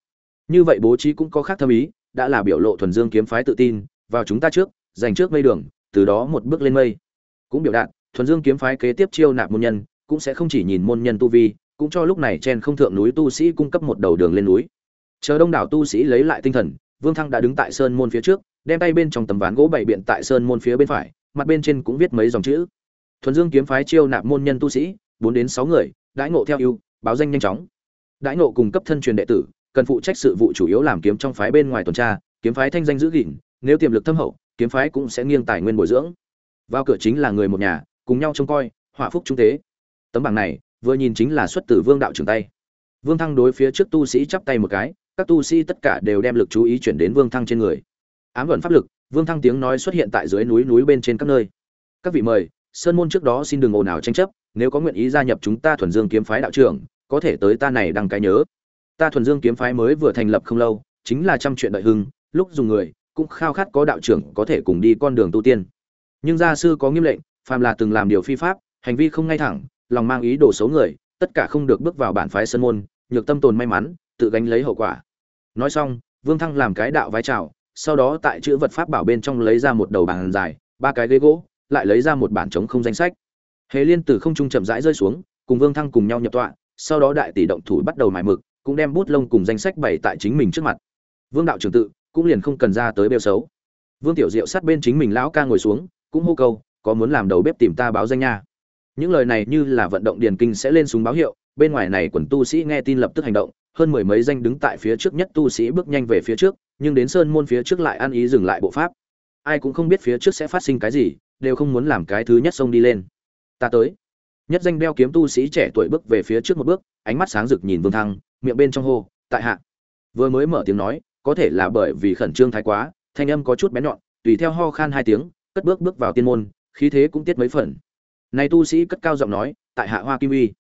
Như vậy bố trí cũng có khác thâm ý, đã là biểu lộ thuần dương kiếm phái tự tin, vào chúng ta trước, giành trước mây đường, từ đó một bước lên mây. Cũng biểu đạt, thuần dương kiếm phái kế tiếp chiêu nạp môn nhân, cũng sẽ không chỉ nhìn môn nhân tu vi, cũng cho lúc này trên không thượng núi tu sĩ cung cấp một đầu đường lên núi. Chờ đông đảo tu sĩ lấy lại tinh thần, vương thăng đã đứng tại sơn môn phía trước đem tay bên trong tấm ván gỗ bày biện tại sơn môn phía bên phải, mặt bên trên cũng viết mấy dòng chữ. Thuần dương kiếm phái chiêu nạp môn nhân tu sĩ, bốn đến sáu người, đãi ngộ theo ưu, báo danh nhanh chóng. Đãi ngộ cùng cấp thân truyền đệ tử, cần phụ trách sự vụ chủ yếu làm kiếm trong phái bên ngoài tuần tra, kiếm phái thanh danh giữ gìn, nếu tiềm lực thâm hậu, kiếm phái cũng sẽ nghiêng tài nguyên bồi dưỡng. Vào cửa chính là người một nhà, cùng nhau trông coi hỏa phúc trung tế. Tấm bảng này, vừa nhìn chính là xuất từ vương đạo trưởng tay. Vương thăng đối phía trước tu sĩ chắp tay một cái, các tu sĩ tất cả đều đem lực chú ý chuyển đến vương thăng trên người ám luận pháp lực, vương thăng tiếng nói xuất hiện tại dưới núi núi bên trên các nơi. Các vị mời, sơn môn trước đó xin đừng ồn ào tranh chấp, nếu có nguyện ý gia nhập chúng ta thuần dương kiếm phái đạo trưởng, có thể tới ta này đăng cái nhớ. Ta thuần dương kiếm phái mới vừa thành lập không lâu, chính là trăm chuyện đợi hưng, lúc dùng người, cũng khao khát có đạo trưởng có thể cùng đi con đường tu tiên. Nhưng gia sư có nghiêm lệnh, phàm là từng làm điều phi pháp, hành vi không ngay thẳng, lòng mang ý đồ xấu người, tất cả không được bước vào bản phái sơn môn, nhược tâm tồn may mắn, tự gánh lấy hậu quả. Nói xong, vương thăng làm cái đạo vái chào sau đó tại chữ vật pháp bảo bên trong lấy ra một đầu bàn dài, ba cái ghế gỗ, lại lấy ra một bản trống không danh sách. Hề liên từ không trung chậm rãi rơi xuống, cùng vương thăng cùng nhau nhập tọa, sau đó đại tỷ động thủ bắt đầu mài mực, cũng đem bút lông cùng danh sách bày tại chính mình trước mặt. Vương đạo trưởng tự, cũng liền không cần ra tới bêu xấu. Vương tiểu diệu sát bên chính mình lão ca ngồi xuống, cũng hô câu, có muốn làm đầu bếp tìm ta báo danh nha? Những lời này như là vận động điền kinh sẽ lên súng báo hiệu, bên ngoài này quần tu sĩ nghe tin lập tức hành động hơn mười mấy danh đứng tại phía trước nhất tu sĩ bước nhanh về phía trước, nhưng đến sơn môn phía trước lại ăn ý dừng lại bộ pháp. Ai cũng không biết phía trước sẽ phát sinh cái gì, đều không muốn làm cái thứ nhất xông đi lên. Ta tới. Nhất danh đeo kiếm tu sĩ trẻ tuổi bước về phía trước một bước, ánh mắt sáng rực nhìn vương thăng, miệng bên trong hô, tại hạ. Vừa mới mở tiếng nói, có thể là bởi vì khẩn trương thái quá, thanh âm có chút bén nhọn, tùy theo ho khan hai tiếng, cất bước bước vào tiên môn, khí thế cũng tiết mấy phần. Này tu sĩ cất cao giọng nói, tại hạ hoa kim uy.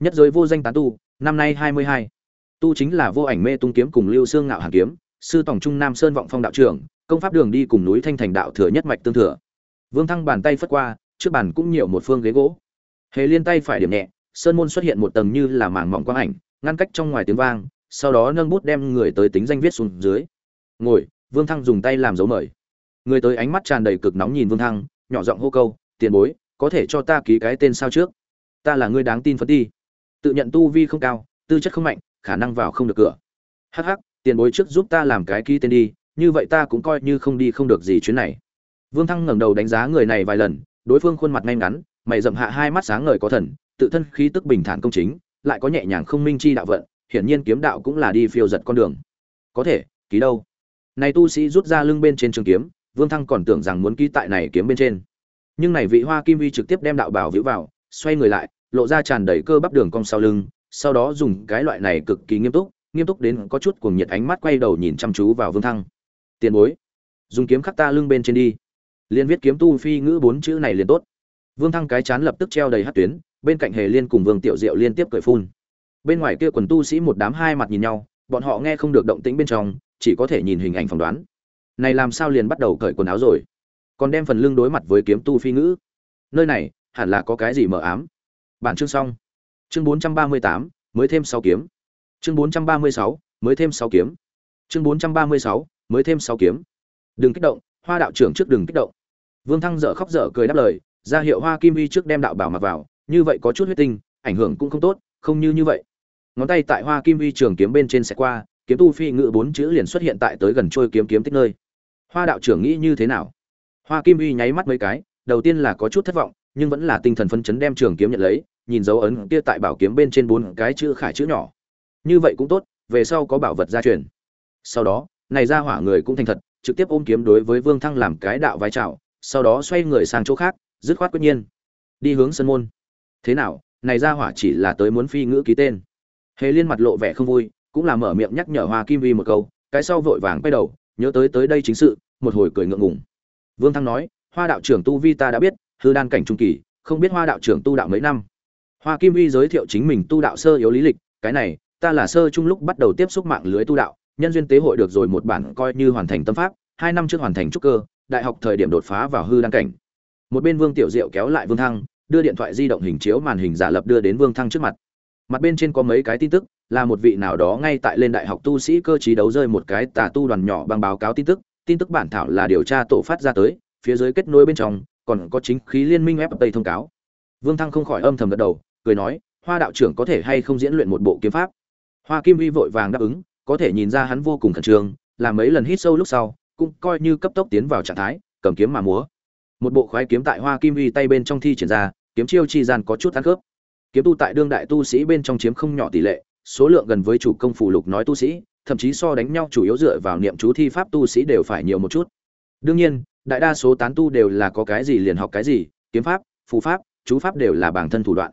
Nhất giới vô danh tán tu, năm nay hai mươi hai tu chính là vô ảnh mê tung kiếm cùng lưu xương ngạo hàn kiếm sư tổng trung nam sơn vọng phong đạo trưởng công pháp đường đi cùng núi thanh thành đạo thừa nhất mạch tương thừa. Vương thăng bàn tay phất qua trước bàn cũng nhiều một phương ghế gỗ. Hề liên tay phải điểm nhẹ sơn môn xuất hiện một tầng như là mảng mỏng quang ảnh ngăn cách trong ngoài tiếng vang sau đó nâng bút đem người tới tính danh viết xuống dưới. Ngồi vương thăng dùng tay làm dấu mời. Người tới ánh mắt tràn đầy cực nóng nhìn vương thăng nhỏ giọng hô câu tiền bối có thể cho ta ký cái tên sao trước? Ta là người đáng tin phấn đi, tự nhận tu vi không cao tư chất không mạnh khả năng vào không được cửa. Hắc hắc, tiền bối trước giúp ta làm cái ký tên đi, như vậy ta cũng coi như không đi không được gì chuyến này. Vương thăng ngẩng đầu đánh giá người này vài lần, đối phương khuôn mặt ngay ngắn, mày rậm hạ hai mắt sáng ngời có thần, tự thân khí tức bình thản công chính, lại có nhẹ nhàng không minh chi đạo vận, hiển nhiên kiếm đạo cũng là đi phiêu giật con đường. Có thể, ký đâu? Này tu sĩ rút ra lưng bên trên trường kiếm, vương thăng còn tưởng rằng muốn ký tại này kiếm bên trên. Nhưng này vị hoa kim vi trực tiếp đem đạo bảo vĩu vào, xoay người lại, lộ ra tràn đầy cơ bắp đường cong sau lưng sau đó dùng cái loại này cực kỳ nghiêm túc nghiêm túc đến có chút cuồng nhiệt ánh mắt quay đầu nhìn chăm chú vào vương thăng. Tiền bối, dùng kiếm khắc ta lưng bên trên đi. Liên viết kiếm tu phi ngữ bốn chữ này liền tốt. Vương thăng cái chán lập tức treo đầy hát tuyến, bên cạnh hề liên cùng vương tiểu diệu liên tiếp cười phun. Bên ngoài kia quần tu sĩ một đám hai mặt nhìn nhau, bọn họ nghe không được động tĩnh bên trong, chỉ có thể nhìn hình ảnh phỏng đoán. Này làm sao liền bắt đầu cởi quần áo rồi? Còn đem phần lưng đối mặt với kiếm tu phi ngữ? Nơi này hẳn là có cái gì mờ ám? Bản chương xong chương bốn trăm ba mươi tám, mới thêm sáu kiếm. Chương bốn trăm ba mươi sáu, mới thêm sáu kiếm. Chương bốn trăm ba mươi sáu, mới thêm sáu kiếm. Đừng kích động, hoa đạo trưởng trước đừng kích động. Vương thăng dở khóc dở cười đáp lời, ra hiệu hoa kim uy trước đem đạo bảo mặc vào, như vậy có chút huyết tinh, ảnh hưởng cũng không tốt, không như như vậy. Ngón tay tại hoa kim uy trường kiếm bên trên sẽ qua, kiếm tu phi ngự bốn chữ liền xuất hiện tại tới gần trôi kiếm kiếm tích nơi. Hoa đạo trưởng nghĩ như thế nào? Hoa kim uy nháy mắt mấy cái, đầu tiên là có chút thất vọng, nhưng vẫn là tinh thần phấn chấn đem trường kiếm nhận lấy nhìn dấu ấn kia tại bảo kiếm bên trên bốn cái chữ khải chữ nhỏ như vậy cũng tốt về sau có bảo vật gia truyền sau đó này ra hỏa người cũng thành thật trực tiếp ôm kiếm đối với Vương Thăng làm cái đạo vai chào, sau đó xoay người sang chỗ khác, dứt khoát quyết nhiên, đi hướng sân môn. Thế nào, này ra hỏa chỉ là tới muốn phi ngữ ký tên. Hề Liên mặt lộ vẻ không vui, cũng là mở miệng nhắc nhở Hoa Kim Vi một câu, cái sau vội vàng quay đầu, nhớ tới tới đây chính sự, một hồi cười ngượng ngùng. Vương Thăng nói, Hoa đạo trưởng tu vi ta đã biết, hư đan cảnh trung kỳ, không biết Hoa đạo trưởng tu đạo mấy năm. Hoa Kim Vi giới thiệu chính mình tu đạo sơ yếu lý lịch, cái này, ta là sơ trung lúc bắt đầu tiếp xúc mạng lưới tu đạo, nhân duyên tế hội được rồi một bản coi như hoàn thành tâm pháp, hai năm trước hoàn thành trúc cơ, đại học thời điểm đột phá vào hư đăng cảnh. Một bên Vương Tiểu Diệu kéo lại Vương Thăng, đưa điện thoại di động hình chiếu màn hình giả lập đưa đến Vương Thăng trước mặt. Mặt bên trên có mấy cái tin tức, là một vị nào đó ngay tại lên đại học tu sĩ cơ trí đấu rơi một cái tà tu đoàn nhỏ bằng báo cáo tin tức, tin tức bản thảo là điều tra tổ phát ra tới, phía dưới kết nối bên trong còn có chính khí liên minh web thông cáo. Vương Thăng không khỏi âm thầm gật đầu, cười nói, Hoa đạo trưởng có thể hay không diễn luyện một bộ kiếm pháp. Hoa Kim Vi vội vàng đáp ứng, có thể nhìn ra hắn vô cùng khẩn trương, làm mấy lần hít sâu lúc sau, cũng coi như cấp tốc tiến vào trạng thái, cầm kiếm mà múa. Một bộ khoái kiếm tại Hoa Kim Vi tay bên trong thi triển ra, kiếm chiêu chi gian có chút ăn khớp. Kiếm tu tại đương đại tu sĩ bên trong chiếm không nhỏ tỷ lệ, số lượng gần với chủ công phù lục nói tu sĩ, thậm chí so đánh nhau chủ yếu dựa vào niệm chú thi pháp tu sĩ đều phải nhiều một chút. Đương nhiên, đại đa số tán tu đều là có cái gì liền học cái gì, kiếm pháp, phù pháp, chú pháp đều là bản thân thủ đoạn.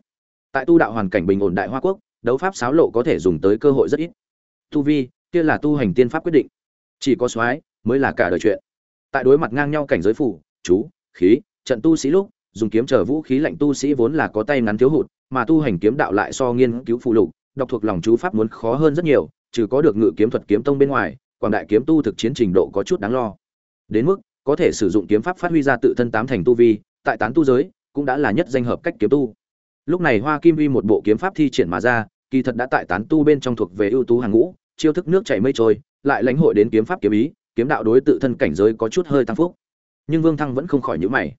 Tại tu đạo hoàn cảnh bình ổn đại hoa quốc, đấu pháp xáo lộ có thể dùng tới cơ hội rất ít. Tu vi, kia là tu hành tiên pháp quyết định. Chỉ có soái mới là cả đời chuyện. Tại đối mặt ngang nhau cảnh giới phủ, chú, khí, trận tu sĩ lúc, dùng kiếm trở vũ khí lạnh tu sĩ vốn là có tay ngắn thiếu hụt, mà tu hành kiếm đạo lại so nghiên cứu phụ lục, đọc thuộc lòng chú pháp muốn khó hơn rất nhiều, trừ có được ngự kiếm thuật kiếm tông bên ngoài, quảng đại kiếm tu thực chiến trình độ có chút đáng lo. Đến mức có thể sử dụng kiếm pháp phát huy ra tự thân tám thành tu vi, tại tán tu giới cũng đã là nhất danh hợp cách kiếm tu. Lúc này Hoa Kim Vi một bộ kiếm pháp thi triển mà ra, kỳ thật đã tại tán tu bên trong thuộc về ưu tú hàng ngũ, chiêu thức nước chảy mây trôi, lại lãnh hội đến kiếm pháp kiếm ý, kiếm đạo đối tự thân cảnh giới có chút hơi tăng phúc. Nhưng Vương Thăng vẫn không khỏi nhíu mày.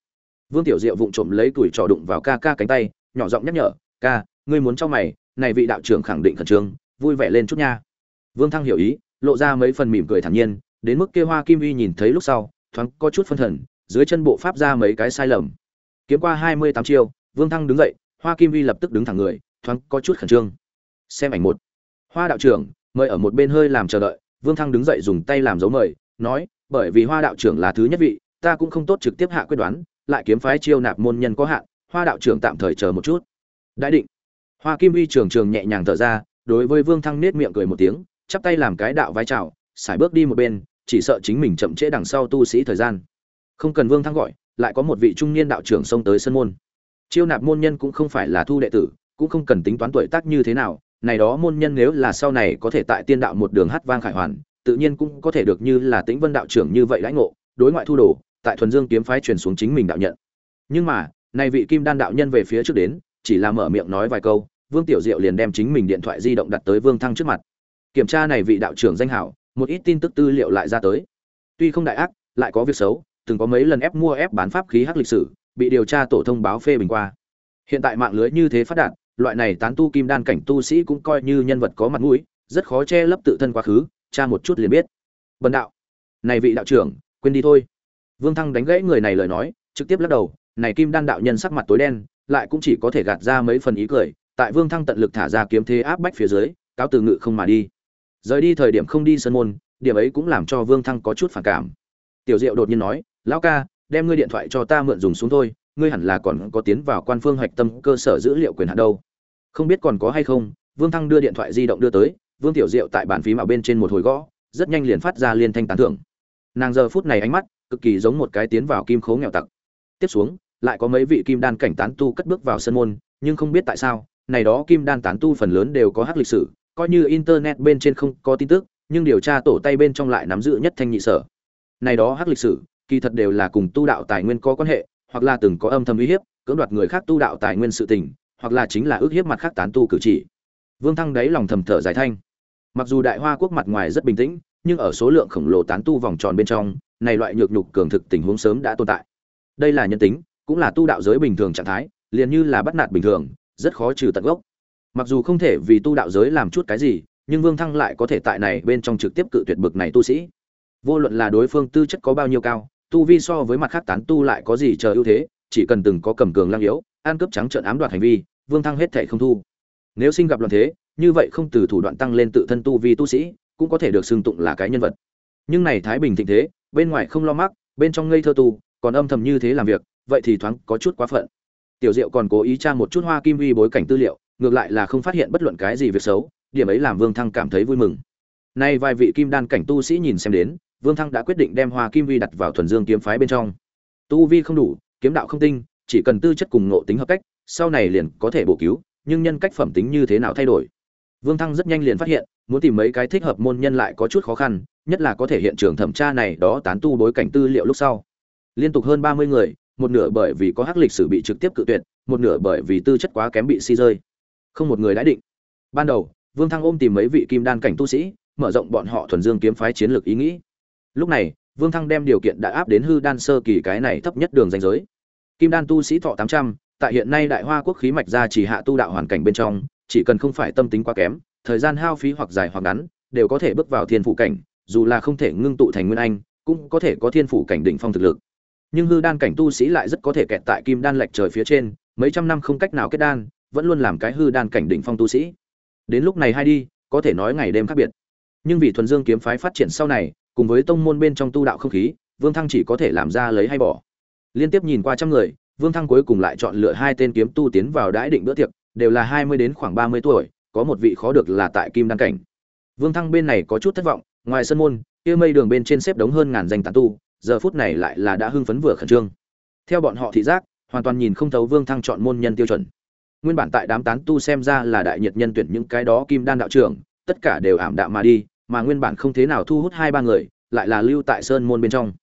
Vương Tiểu Diệu vụng trộm lấy tuổi trò đụng vào ca ca cánh tay, nhỏ giọng nhắc nhở, "Ca, ngươi muốn cho mày, này vị đạo trưởng khẳng định khẩn trương, vui vẻ lên chút nha." Vương Thăng hiểu ý, lộ ra mấy phần mỉm cười thản nhiên, đến mức kia Hoa Kim Vi nhìn thấy lúc sau, thoáng có chút phân thần, dưới chân bộ pháp ra mấy cái sai lầm. Kiếm qua hai mươi tám chiêu, Vương Thăng đứng dậy, Hoa Kim Vi lập tức đứng thẳng người, thoáng có chút khẩn trương. Xem ảnh một. Hoa đạo trưởng, mời ở một bên hơi làm chờ đợi, Vương Thăng đứng dậy dùng tay làm dấu mời, nói, bởi vì Hoa đạo trưởng là thứ nhất vị, ta cũng không tốt trực tiếp hạ quyết đoán, lại kiếm phái chiêu nạp môn nhân có hạn, Hoa đạo trưởng tạm thời chờ một chút. Đại định. Hoa Kim Vi trường trường nhẹ nhàng thở ra, đối với Vương Thăng nết miệng cười một tiếng, chắp tay làm cái đạo vai chào, xài bước đi một bên, chỉ sợ chính mình chậm trễ đằng sau tu sĩ thời gian. Không cần Vương Thăng gọi, lại có một vị trung niên đạo trưởng xông tới sân môn. Chiêu nạp môn nhân cũng không phải là thu đệ tử, cũng không cần tính toán tuổi tác như thế nào, này đó môn nhân nếu là sau này có thể tại tiên đạo một đường hát vang khải hoàn, tự nhiên cũng có thể được như là Tĩnh Vân đạo trưởng như vậy lãnh ngộ, đối ngoại thu đồ, tại thuần dương kiếm phái truyền xuống chính mình đạo nhận. Nhưng mà, này vị kim đan đạo nhân về phía trước đến, chỉ là mở miệng nói vài câu, Vương Tiểu Diệu liền đem chính mình điện thoại di động đặt tới Vương Thăng trước mặt. Kiểm tra này vị đạo trưởng danh hảo, một ít tin tức tư liệu lại ra tới. Tuy không đại ác, lại có việc xấu, từng có mấy lần ép mua ép bán pháp khí hắc lịch sử, bị điều tra tổ thông báo phê bình qua. Hiện tại mạng lưới như thế phát đạt, loại này tán tu kim đan cảnh tu sĩ cũng coi như nhân vật có mặt mũi, rất khó che lấp tự thân quá khứ, tra một chút liền biết. Bần đạo, này vị đạo trưởng, quên đi thôi. Vương Thăng đánh gãy người này lời nói, trực tiếp lắc đầu, này kim đan đạo nhân sắc mặt tối đen, lại cũng chỉ có thể gạt ra mấy phần ý cười, tại Vương Thăng tận lực thả ra kiếm thế áp bách phía dưới, cáo từ ngự không mà đi. Rời đi thời điểm không đi sân môn, điểm ấy cũng làm cho Vương Thăng có chút phản cảm. Tiểu Diệu đột nhiên nói, "Lão ca, đem ngươi điện thoại cho ta mượn dùng xuống thôi, ngươi hẳn là còn có tiến vào quan phương hạch tâm cơ sở dữ liệu quyền hạn đâu." Không biết còn có hay không, Vương Thăng đưa điện thoại di động đưa tới, Vương Tiểu Diệu tại bàn phím ở bên trên một hồi gõ, rất nhanh liền phát ra liên thanh tán thưởng. Nàng giờ phút này ánh mắt cực kỳ giống một cái tiến vào kim khố nghèo tặc. Tiếp xuống, lại có mấy vị kim đan cảnh tán tu cất bước vào sân môn, nhưng không biết tại sao, này đó kim đan tán tu phần lớn đều có hắc lịch sử, coi như internet bên trên không có tin tức, nhưng điều tra tổ tay bên trong lại nắm giữ nhất thanh nhị sở. Này đó hắc lịch sử, kỳ thật đều là cùng tu đạo tài nguyên có quan hệ, hoặc là từng có âm thầm uy hiếp, cưỡng đoạt người khác tu đạo tài nguyên sự tình, hoặc là chính là ước hiếp mặt khác tán tu cử chỉ. Vương Thăng đấy lòng thầm thở dài thanh. Mặc dù Đại Hoa quốc mặt ngoài rất bình tĩnh, nhưng ở số lượng khổng lồ tán tu vòng tròn bên trong, này loại nhược nhục cường thực tình huống sớm đã tồn tại. Đây là nhân tính, cũng là tu đạo giới bình thường trạng thái, liền như là bắt nạt bình thường, rất khó trừ tận gốc. Mặc dù không thể vì tu đạo giới làm chút cái gì, nhưng Vương Thăng lại có thể tại này bên trong trực tiếp cự tuyệt bực này tu sĩ. Vô luận là đối phương tư chất có bao nhiêu cao, tu vi so với mặt khác tán tu lại có gì chờ ưu thế, chỉ cần từng có cầm cường lăng yếu, an cướp trắng trợn ám đoạt hành vi, Vương Thăng hết thảy không thu. Nếu sinh gặp loạn thế, như vậy không từ thủ đoạn tăng lên tự thân tu vi tu sĩ, cũng có thể được xưng tụng là cái nhân vật. Nhưng này thái bình thịnh thế, bên ngoài không lo mắc bên trong ngây thơ tu còn âm thầm như thế làm việc vậy thì thoáng có chút quá phận tiểu diệu còn cố ý tra một chút hoa kim vi bối cảnh tư liệu ngược lại là không phát hiện bất luận cái gì việc xấu điểm ấy làm vương thăng cảm thấy vui mừng nay vài vị kim đan cảnh tu sĩ nhìn xem đến vương thăng đã quyết định đem hoa kim vi đặt vào thuần dương kiếm phái bên trong. Tu vi không đủ, kiếm đạo không tinh, chỉ cần tư chất cùng ngộ tính hợp cách, sau này liền có thể bổ cứu, nhưng nhân cách phẩm tính như thế nào thay đổi? Vương thăng rất nhanh liền phát hiện, muốn tìm mấy cái thích hợp môn nhân lại có chút khó khăn, nhất là có thể hiện trường thẩm tra này đó tán tu bối cảnh tư liệu lúc sau. Liên tục hơn ba mươi người, một nửa bởi vì có hắc lịch sử bị trực tiếp cự tuyệt, một nửa bởi vì tư chất quá kém bị si rơi. Không một người đã định. Ban đầu, vương thăng ôm tìm mấy vị kim đan cảnh tu sĩ, mở rộng bọn họ thuần dương kiếm phái chiến lược ý nghĩ lúc này, vương thăng đem điều kiện đã áp đến hư đan sơ kỳ cái này thấp nhất đường danh giới. Kim đan tu sĩ thọ tám trăm, tại hiện nay đại hoa quốc khí mạch ra chỉ hạ tu đạo hoàn cảnh bên trong, chỉ cần không phải tâm tính quá kém, thời gian hao phí hoặc dài hoặc ngắn, đều có thể bước vào thiên phụ cảnh, dù là không thể ngưng tụ thành nguyên anh, cũng có thể có thiên phụ cảnh đỉnh phong thực lực. Nhưng hư đan cảnh tu sĩ lại rất có thể kẹt tại kim đan lệch trời phía trên, mấy trăm năm không cách nào kết đan, vẫn luôn làm cái hư đan cảnh đỉnh phong tu sĩ. Đến lúc này hay đi, có thể nói ngày đêm khác biệt. Nhưng vì thuần dương kiếm phái phát triển sau này cùng với tông môn bên trong tu đạo không khí, vương thăng chỉ có thể làm ra lấy hay bỏ. Liên tiếp nhìn qua trăm người, vương thăng cuối cùng lại chọn lựa hai tên kiếm tu tiến vào đãi định bữa tiệc, đều là hai mươi đến khoảng ba mươi tuổi, có một vị khó được là tại kim đan cảnh. Vương thăng bên này có chút thất vọng, ngoài sân môn, kia mây đường bên trên xếp đống hơn ngàn danh tán tu, giờ phút này lại là đã hưng phấn vừa khẩn trương. Theo bọn họ thị giác, hoàn toàn nhìn không thấu vương thăng chọn môn nhân tiêu chuẩn. Nguyên bản tại đám tán tu xem ra là đại nhiệt nhân tuyển những cái đó kim đan đạo trưởng, tất cả đều ảm đạm mà đi mà nguyên bản không thế nào thu hút hai ba người, lại là lưu tại sơn môn bên trong.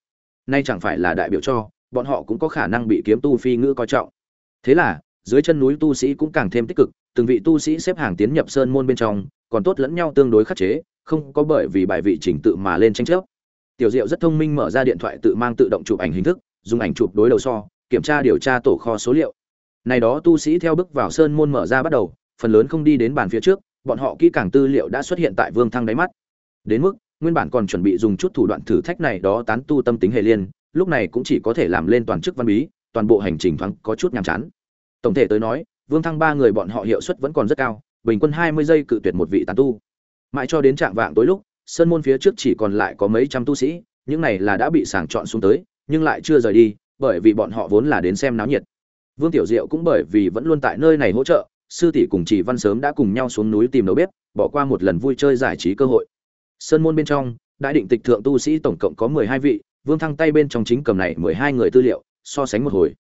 Nay chẳng phải là đại biểu cho, bọn họ cũng có khả năng bị kiếm tu phi ngữ coi trọng. Thế là, dưới chân núi tu sĩ cũng càng thêm tích cực, từng vị tu sĩ xếp hàng tiến nhập sơn môn bên trong, còn tốt lẫn nhau tương đối khắc chế, không có bởi vì bài vị trình tự mà lên tranh chấp. Tiểu diệu rất thông minh mở ra điện thoại tự mang tự động chụp ảnh hình thức, dùng ảnh chụp đối đầu so, kiểm tra điều tra tổ kho số liệu. Này đó tu sĩ theo bước vào sơn môn mở ra bắt đầu, phần lớn không đi đến bàn phía trước, bọn họ kỹ càng tư liệu đã xuất hiện tại vương thăng đáy mắt đến mức, nguyên bản còn chuẩn bị dùng chút thủ đoạn thử thách này đó tán tu tâm tính hề liên, lúc này cũng chỉ có thể làm lên toàn chức văn bí, toàn bộ hành trình thoáng có chút nhàm chán. Tổng thể tới nói, vương thăng ba người bọn họ hiệu suất vẫn còn rất cao, bình quân hai mươi giây cự tuyệt một vị tán tu. Mãi cho đến trạng vạng tối lúc, sơn môn phía trước chỉ còn lại có mấy trăm tu sĩ, những này là đã bị sàng chọn xuống tới, nhưng lại chưa rời đi, bởi vì bọn họ vốn là đến xem náo nhiệt. Vương tiểu diệu cũng bởi vì vẫn luôn tại nơi này hỗ trợ, sư tỷ cùng chỉ văn sớm đã cùng nhau xuống núi tìm đầu bếp, bỏ qua một lần vui chơi giải trí cơ hội sơn môn bên trong, đại định tịch thượng tu sĩ tổng cộng có mười hai vị, vương thăng tay bên trong chính cầm này mười hai người tư liệu, so sánh một hồi.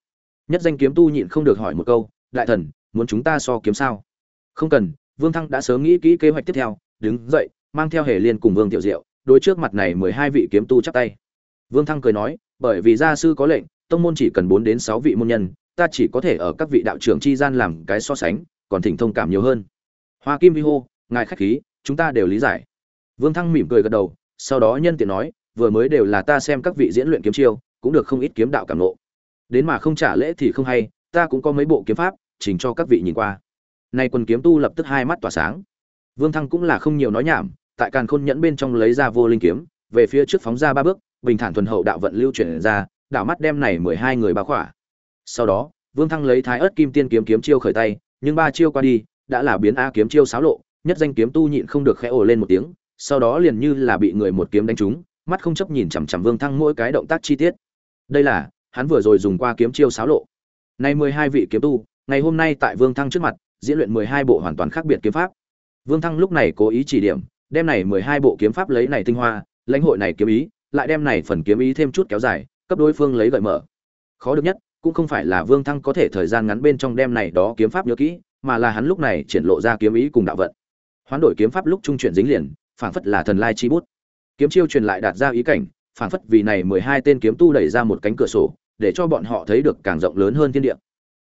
Nhất danh kiếm tu nhịn không được hỏi một câu, đại thần, muốn chúng ta so kiếm sao? Không cần, vương thăng đã sớm nghĩ kỹ kế hoạch tiếp theo, đứng dậy, mang theo hề liên cùng vương tiểu diệu đôi trước mặt này mười hai vị kiếm tu chắp tay. Vương thăng cười nói, bởi vì gia sư có lệnh, tông môn chỉ cần bốn đến sáu vị môn nhân, ta chỉ có thể ở các vị đạo trưởng chi gian làm cái so sánh, còn thỉnh thông cảm nhiều hơn. Hoa kim vi hô, ngài khách khí, chúng ta đều lý giải vương thăng mỉm cười gật đầu, sau đó nhân tiện nói, vừa mới đều là ta xem các vị diễn luyện kiếm chiêu, cũng được không ít kiếm đạo cảm ngộ. đến mà không trả lễ thì không hay, ta cũng có mấy bộ kiếm pháp, chỉnh cho các vị nhìn qua. Nay quân kiếm tu lập tức hai mắt tỏa sáng. Vương thăng cũng là không nhiều nói nhảm, tại càn khôn nhẫn bên trong lấy ra vô linh kiếm, về phía trước phóng ra ba bước, bình thản thuần hậu đạo vận lưu chuyển ra, đạo mắt đem này mười hai người bao khỏa. Sau đó, vương thăng lấy thái ớt kim tiên kiếm kiếm chiêu khởi tay, nhưng ba chiêu qua đi, đã là biến a kiếm chiêu xáo lộ, nhất danh kiếm tu nhịn không được khẽ ồ lên một tiếng sau đó liền như là bị người một kiếm đánh trúng, mắt không chấp nhìn chằm chằm vương thăng mỗi cái động tác chi tiết. Đây là, hắn vừa rồi dùng qua kiếm chiêu xáo lộ. Nay mười hai vị kiếm tu, ngày hôm nay tại vương thăng trước mặt, diễn luyện mười hai bộ hoàn toàn khác biệt kiếm pháp. Vương thăng lúc này cố ý chỉ điểm, đem này mười hai bộ kiếm pháp lấy này tinh hoa, lãnh hội này kiếm ý, lại đem này phần kiếm ý thêm chút kéo dài, cấp đối phương lấy gợi mở. Khó được nhất, cũng không phải là vương thăng có thể thời gian ngắn bên trong đem này đó kiếm pháp nhớ kỹ, mà là hắn lúc này triển lộ ra kiếm ý cùng đạo vận. Hoán đổi kiếm pháp lúc trung chuyển dính liền phảng phất là thần lai chi bút. Kiếm chiêu truyền lại đạt ra ý cảnh, phảng phất vì này mười hai tên kiếm tu đẩy ra một cánh cửa sổ, để cho bọn họ thấy được càng rộng lớn hơn thiên địa.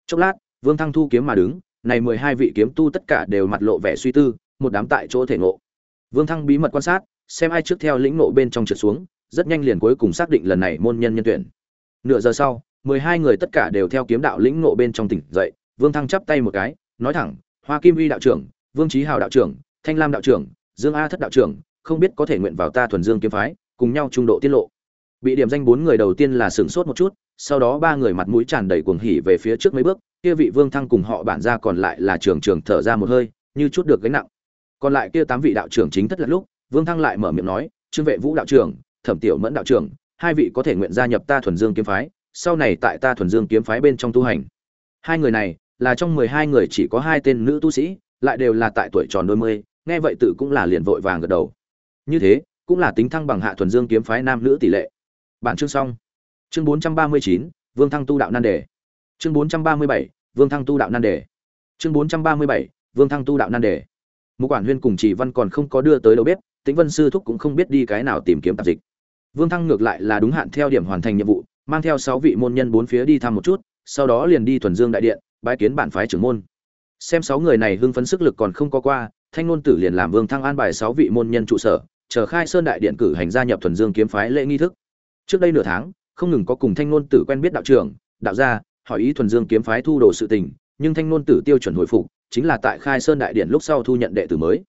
Chốc lát, vương thăng thu kiếm mà đứng, này mười hai vị kiếm tu tất cả đều mặt lộ vẻ suy tư, một đám tại chỗ thể ngộ. Vương thăng bí mật quan sát, xem ai trước theo lĩnh ngộ bên trong trượt xuống, rất nhanh liền cuối cùng xác định lần này môn nhân nhân tuyển. Nửa giờ sau, mười hai người tất cả đều theo kiếm đạo lĩnh ngộ bên trong tỉnh dậy, vương thăng chắp tay một cái, nói thẳng, hoa kim uy đạo trưởng, vương trí hào đạo trưởng, thanh lam đạo trưởng dương a thất đạo trưởng, không biết có thể nguyện vào ta thuần dương kiếm phái, cùng nhau trung độ tiết lộ. Bị điểm danh bốn người đầu tiên là sửng sốt một chút, sau đó ba người mặt mũi tràn đầy cuồng hỉ về phía trước mấy bước, kia vị vương thăng cùng họ bản ra còn lại là trường trường thở ra một hơi, như chút được gánh nặng. Còn lại kia tám vị đạo trưởng chính thất là lúc, vương thăng lại mở miệng nói, trương vệ vũ đạo trưởng, thẩm tiểu mẫn đạo trưởng, hai vị có thể nguyện gia nhập ta thuần dương kiếm phái, sau này tại ta thuần dương kiếm phái bên trong tu hành. Hai người này, là trong mười hai người chỉ có hai tên nữ tu sĩ, lại đều là tại tuổi tròn đôi mươi nghe vậy tự cũng là liền vội vàng gật đầu. Như thế, cũng là tính thăng bằng hạ thuần dương kiếm phái nam nữ tỷ lệ. Bản chương xong. Chương bốn trăm ba mươi chín, vương thăng tu đạo nan đề. Chương bốn trăm ba mươi bảy, vương thăng tu đạo nan đề. Chương bốn trăm ba mươi bảy, vương thăng tu đạo nan đề. Mục quản huyên cùng chỉ văn còn không có đưa tới đầu bếp, tĩnh vân sư thúc cũng không biết đi cái nào tìm kiếm tạp dịch. Vương thăng ngược lại là đúng hạn theo điểm hoàn thành nhiệm vụ, mang theo sáu vị môn nhân bốn phía đi thăm một chút, sau đó liền đi thuần dương đại điện, bái kiến bản phái trưởng môn. Xem sáu người này hưng phấn sức lực còn không có qua thanh ngôn tử liền làm vương thăng an bài sáu vị môn nhân trụ sở, chờ khai sơn đại điện cử hành gia nhập thuần dương kiếm phái lễ nghi thức. Trước đây nửa tháng, không ngừng có cùng thanh ngôn tử quen biết đạo trưởng, đạo gia, hỏi ý thuần dương kiếm phái thu đồ sự tình, nhưng thanh ngôn tử tiêu chuẩn hồi phục, chính là tại khai sơn đại điện lúc sau thu nhận đệ tử mới.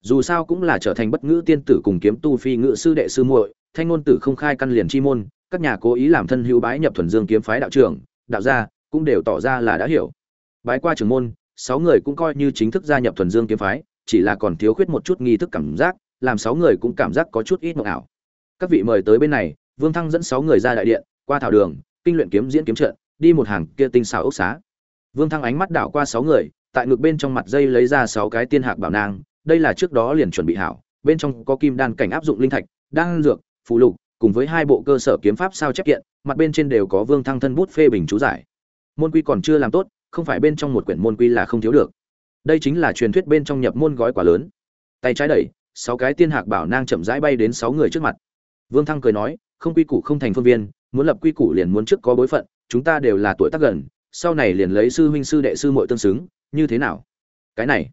Dù sao cũng là trở thành bất ngữ tiên tử cùng kiếm tu phi ngự sư đệ sư muội, thanh ngôn tử không khai căn liền chi môn, các nhà cố ý làm thân hữu bái nhập thuần dương kiếm phái đạo trưởng, đạo gia cũng đều tỏ ra là đã hiểu. Bái qua trưởng môn, sáu người cũng coi như chính thức gia nhập thuần dương kiếm phái chỉ là còn thiếu khuyết một chút nghi thức cảm giác, làm sáu người cũng cảm giác có chút ít mộng ảo. Các vị mời tới bên này, vương thăng dẫn sáu người ra đại điện, qua thảo đường, kinh luyện kiếm diễn kiếm trận, đi một hàng kia tinh xảo ốc xá. Vương thăng ánh mắt đảo qua sáu người, tại ngực bên trong mặt dây lấy ra sáu cái tiên hạc bảo nang, đây là trước đó liền chuẩn bị hảo, bên trong có kim đan cảnh áp dụng linh thạch, đan dược, phù lục, cùng với hai bộ cơ sở kiếm pháp sao chép kiện, mặt bên trên đều có vương thăng thân bút phê bình chú giải. Môn quy còn chưa làm tốt, không phải bên trong một quyển môn quy là không thiếu được đây chính là truyền thuyết bên trong nhập môn gói quả lớn. Tay trái đẩy, sáu cái tiên hạc bảo nang chậm rãi bay đến sáu người trước mặt. Vương thăng cười nói, không quy củ không thành phương viên, muốn lập quy củ liền muốn trước có bối phận, chúng ta đều là tuổi tác gần, sau này liền lấy sư huynh sư đệ sư muội tương xứng, như thế nào? Cái này,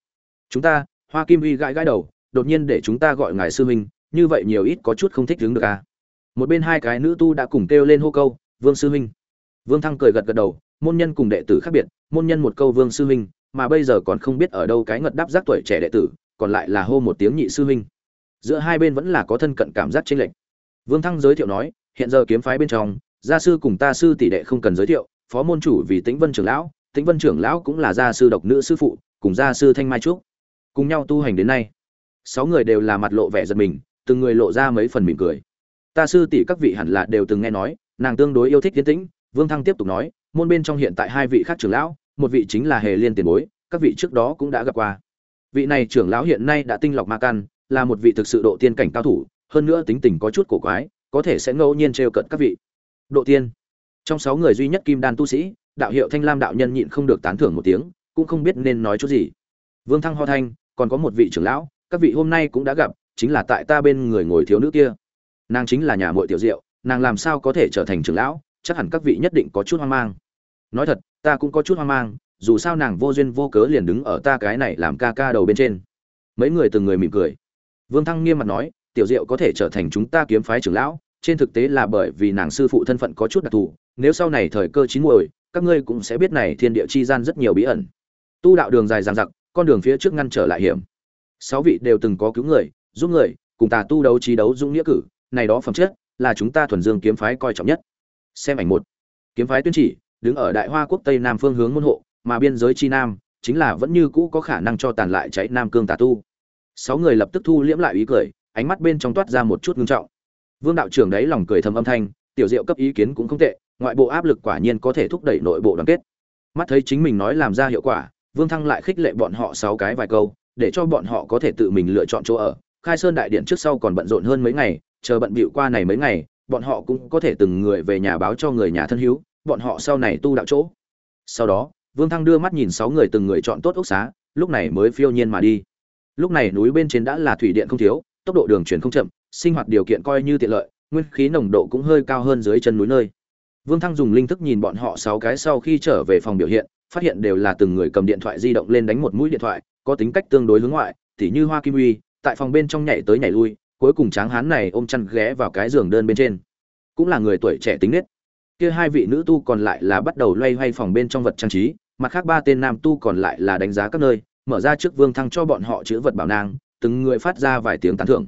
chúng ta, hoa kim huy gãi gãi đầu, đột nhiên để chúng ta gọi ngài sư huynh, như vậy nhiều ít có chút không thích đứng được à? Một bên hai cái nữ tu đã cùng kêu lên hô câu, vương sư huynh. Vương thăng cười gật gật đầu, môn nhân cùng đệ tử khác biệt, môn nhân một câu vương sư huynh mà bây giờ còn không biết ở đâu cái ngật đáp giác tuổi trẻ đệ tử, còn lại là hô một tiếng nhị sư huynh. Giữa hai bên vẫn là có thân cận cảm giác chênh lệch. Vương thăng giới thiệu nói, hiện giờ kiếm phái bên trong, gia sư cùng ta sư tỷ đệ không cần giới thiệu, phó môn chủ vì tĩnh vân trưởng lão, tĩnh vân trưởng lão cũng là gia sư độc nữ sư phụ, cùng gia sư thanh mai trúc. Cùng nhau tu hành đến nay, sáu người đều là mặt lộ vẻ giật mình, từng người lộ ra mấy phần mỉm cười. Ta sư tỷ các vị hẳn là đều từng nghe nói, nàng tương đối yêu thích tiến tĩnh, vương thăng tiếp tục nói, môn bên trong hiện tại hai vị khác trưởng lão một vị chính là hề liên tiền bối, các vị trước đó cũng đã gặp qua. Vị này trưởng lão hiện nay đã tinh lọc ma căn là một vị thực sự độ tiên cảnh cao thủ, hơn nữa tính tình có chút cổ quái, có thể sẽ ngẫu nhiên trêu cận các vị. Độ tiên. Trong sáu người duy nhất kim đan tu sĩ, đạo hiệu thanh lam đạo nhân nhịn không được tán thưởng một tiếng, cũng không biết nên nói chút gì. Vương thăng ho thanh, còn có một vị trưởng lão, các vị hôm nay cũng đã gặp, chính là tại ta bên người ngồi thiếu nữ kia. Nàng chính là nhà muội tiểu diệu, nàng làm sao có thể trở thành trưởng lão, chắc hẳn các vị nhất định có chút hoang mang nói thật, ta cũng có chút hoang mang, dù sao nàng vô duyên vô cớ liền đứng ở ta cái này làm ca ca đầu bên trên. Mấy người từng người mỉm cười. Vương thăng nghiêm mặt nói, tiểu diệu có thể trở thành chúng ta kiếm phái trưởng lão, trên thực tế là bởi vì nàng sư phụ thân phận có chút đặc thù, nếu sau này thời cơ chín muồi, các ngươi cũng sẽ biết này thiên địa chi gian rất nhiều bí ẩn. Tu đạo đường dài dằng dặc, con đường phía trước ngăn trở lại hiểm. Sáu vị đều từng có cứu người, giúp người, cùng ta tu đấu trí đấu dũng nghĩa cử, này đó phẩm chất là chúng ta thuần dương kiếm phái coi trọng nhất. Xem ảnh một. Kiếm phái tuyên chỉ đứng ở đại hoa quốc tây nam phương hướng môn hộ, mà biên giới chi nam chính là vẫn như cũ có khả năng cho tàn lại cháy nam cương tà tu. Sáu người lập tức thu liễm lại ý cười, ánh mắt bên trong toát ra một chút ngưng trọng. Vương đạo trưởng đấy lòng cười thầm âm thanh, tiểu diệu cấp ý kiến cũng không tệ, ngoại bộ áp lực quả nhiên có thể thúc đẩy nội bộ đoàn kết. Mắt thấy chính mình nói làm ra hiệu quả, vương thăng lại khích lệ bọn họ sáu cái vài câu, để cho bọn họ có thể tự mình lựa chọn chỗ ở. Khai sơn đại điện trước sau còn bận rộn hơn mấy ngày, chờ bận bịu qua này mấy ngày, bọn họ cũng có thể từng người về nhà báo cho người nhà thân hữu bọn họ sau này tu đạo chỗ. Sau đó, vương thăng đưa mắt nhìn sáu người từng người chọn tốt ốc xá, lúc này mới phiêu nhiên mà đi. Lúc này núi bên trên đã là thủy điện không thiếu, tốc độ đường chuyển không chậm, sinh hoạt điều kiện coi như tiện lợi, nguyên khí nồng độ cũng hơi cao hơn dưới chân núi nơi. Vương thăng dùng linh thức nhìn bọn họ sáu cái sau khi trở về phòng biểu hiện, phát hiện đều là từng người cầm điện thoại di động lên đánh một mũi điện thoại, có tính cách tương đối hướng ngoại, tỉ như hoa kim uy, tại phòng bên trong nhảy tới nhảy lui, cuối cùng tráng hán này ôm chăn ghé vào cái giường đơn bên trên. Cũng là người tuổi trẻ tính nết kia hai vị nữ tu còn lại là bắt đầu loay hoay phòng bên trong vật trang trí, mặt khác ba tên nam tu còn lại là đánh giá các nơi, mở ra trước vương thăng cho bọn họ chữ vật bảo nang, từng người phát ra vài tiếng tán thưởng.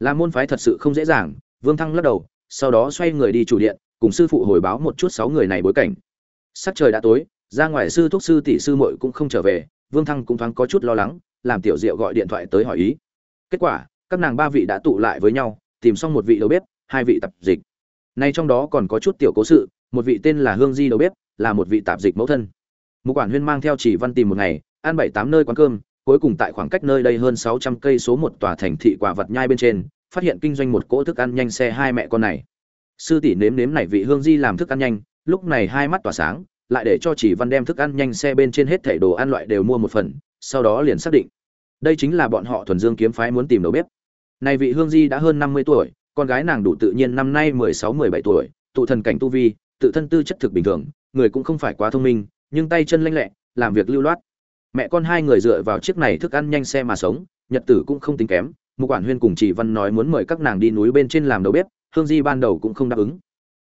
Là môn phái thật sự không dễ dàng, vương thăng lắc đầu, sau đó xoay người đi chủ điện, cùng sư phụ hồi báo một chút sáu người này bối cảnh. Sắc trời đã tối, ra ngoài sư thúc sư tỷ sư muội cũng không trở về, vương thăng cũng thoáng có chút lo lắng, làm tiểu diệu gọi điện thoại tới hỏi ý. Kết quả, các nàng ba vị đã tụ lại với nhau, tìm xong một vị đầu bếp, hai vị tập dịch. Này trong đó còn có chút tiểu cố sự, một vị tên là Hương Di đầu bếp, là một vị tạp dịch mẫu thân. Mục quản huyên mang theo chỉ văn tìm một ngày, ăn bảy tám nơi quán cơm, cuối cùng tại khoảng cách nơi đây hơn 600 cây số một tòa thành thị quả vật nhai bên trên, phát hiện kinh doanh một cỗ thức ăn nhanh xe hai mẹ con này. Sư tỷ nếm nếm này vị Hương Di làm thức ăn nhanh, lúc này hai mắt tỏa sáng, lại để cho chỉ văn đem thức ăn nhanh xe bên trên hết thảy đồ ăn loại đều mua một phần, sau đó liền xác định, đây chính là bọn họ thuần dương kiếm phái muốn tìm đầu bếp. Này vị Hương Di đã hơn 50 tuổi, con gái nàng đủ tự nhiên năm nay 16-17 tuổi, tụ thần cảnh tu vi, tự thân tư chất thực bình thường, người cũng không phải quá thông minh, nhưng tay chân lanh lẹ, làm việc lưu loát. Mẹ con hai người dựa vào chiếc này thức ăn nhanh xe mà sống, nhật tử cũng không tính kém. Mục quản huyên cùng chỉ văn nói muốn mời các nàng đi núi bên trên làm đầu bếp, Hương Di ban đầu cũng không đáp ứng.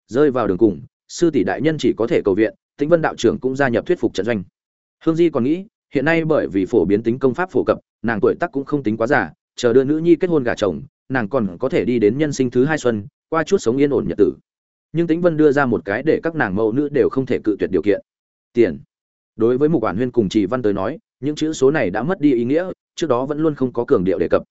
Rơi vào đường cùng, sư tỷ đại nhân chỉ có thể cầu viện, Tĩnh Vân đạo trưởng cũng gia nhập thuyết phục trận doanh. Hương Di còn nghĩ, hiện nay bởi vì phổ biến tính công pháp phổ cập, nàng tuổi tác cũng không tính quá già, chờ đưa nữ nhi kết hôn gả chồng, nàng còn có thể đi đến nhân sinh thứ hai xuân, qua chút sống yên ổn nhật tử. Nhưng Tĩnh Vân đưa ra một cái để các nàng mẫu nữ đều không thể cự tuyệt điều kiện. Tiền. Đối với Mục Quản Huyên cùng chị Văn tới nói, những chữ số này đã mất đi ý nghĩa, trước đó vẫn luôn không có cường điệu đề cập.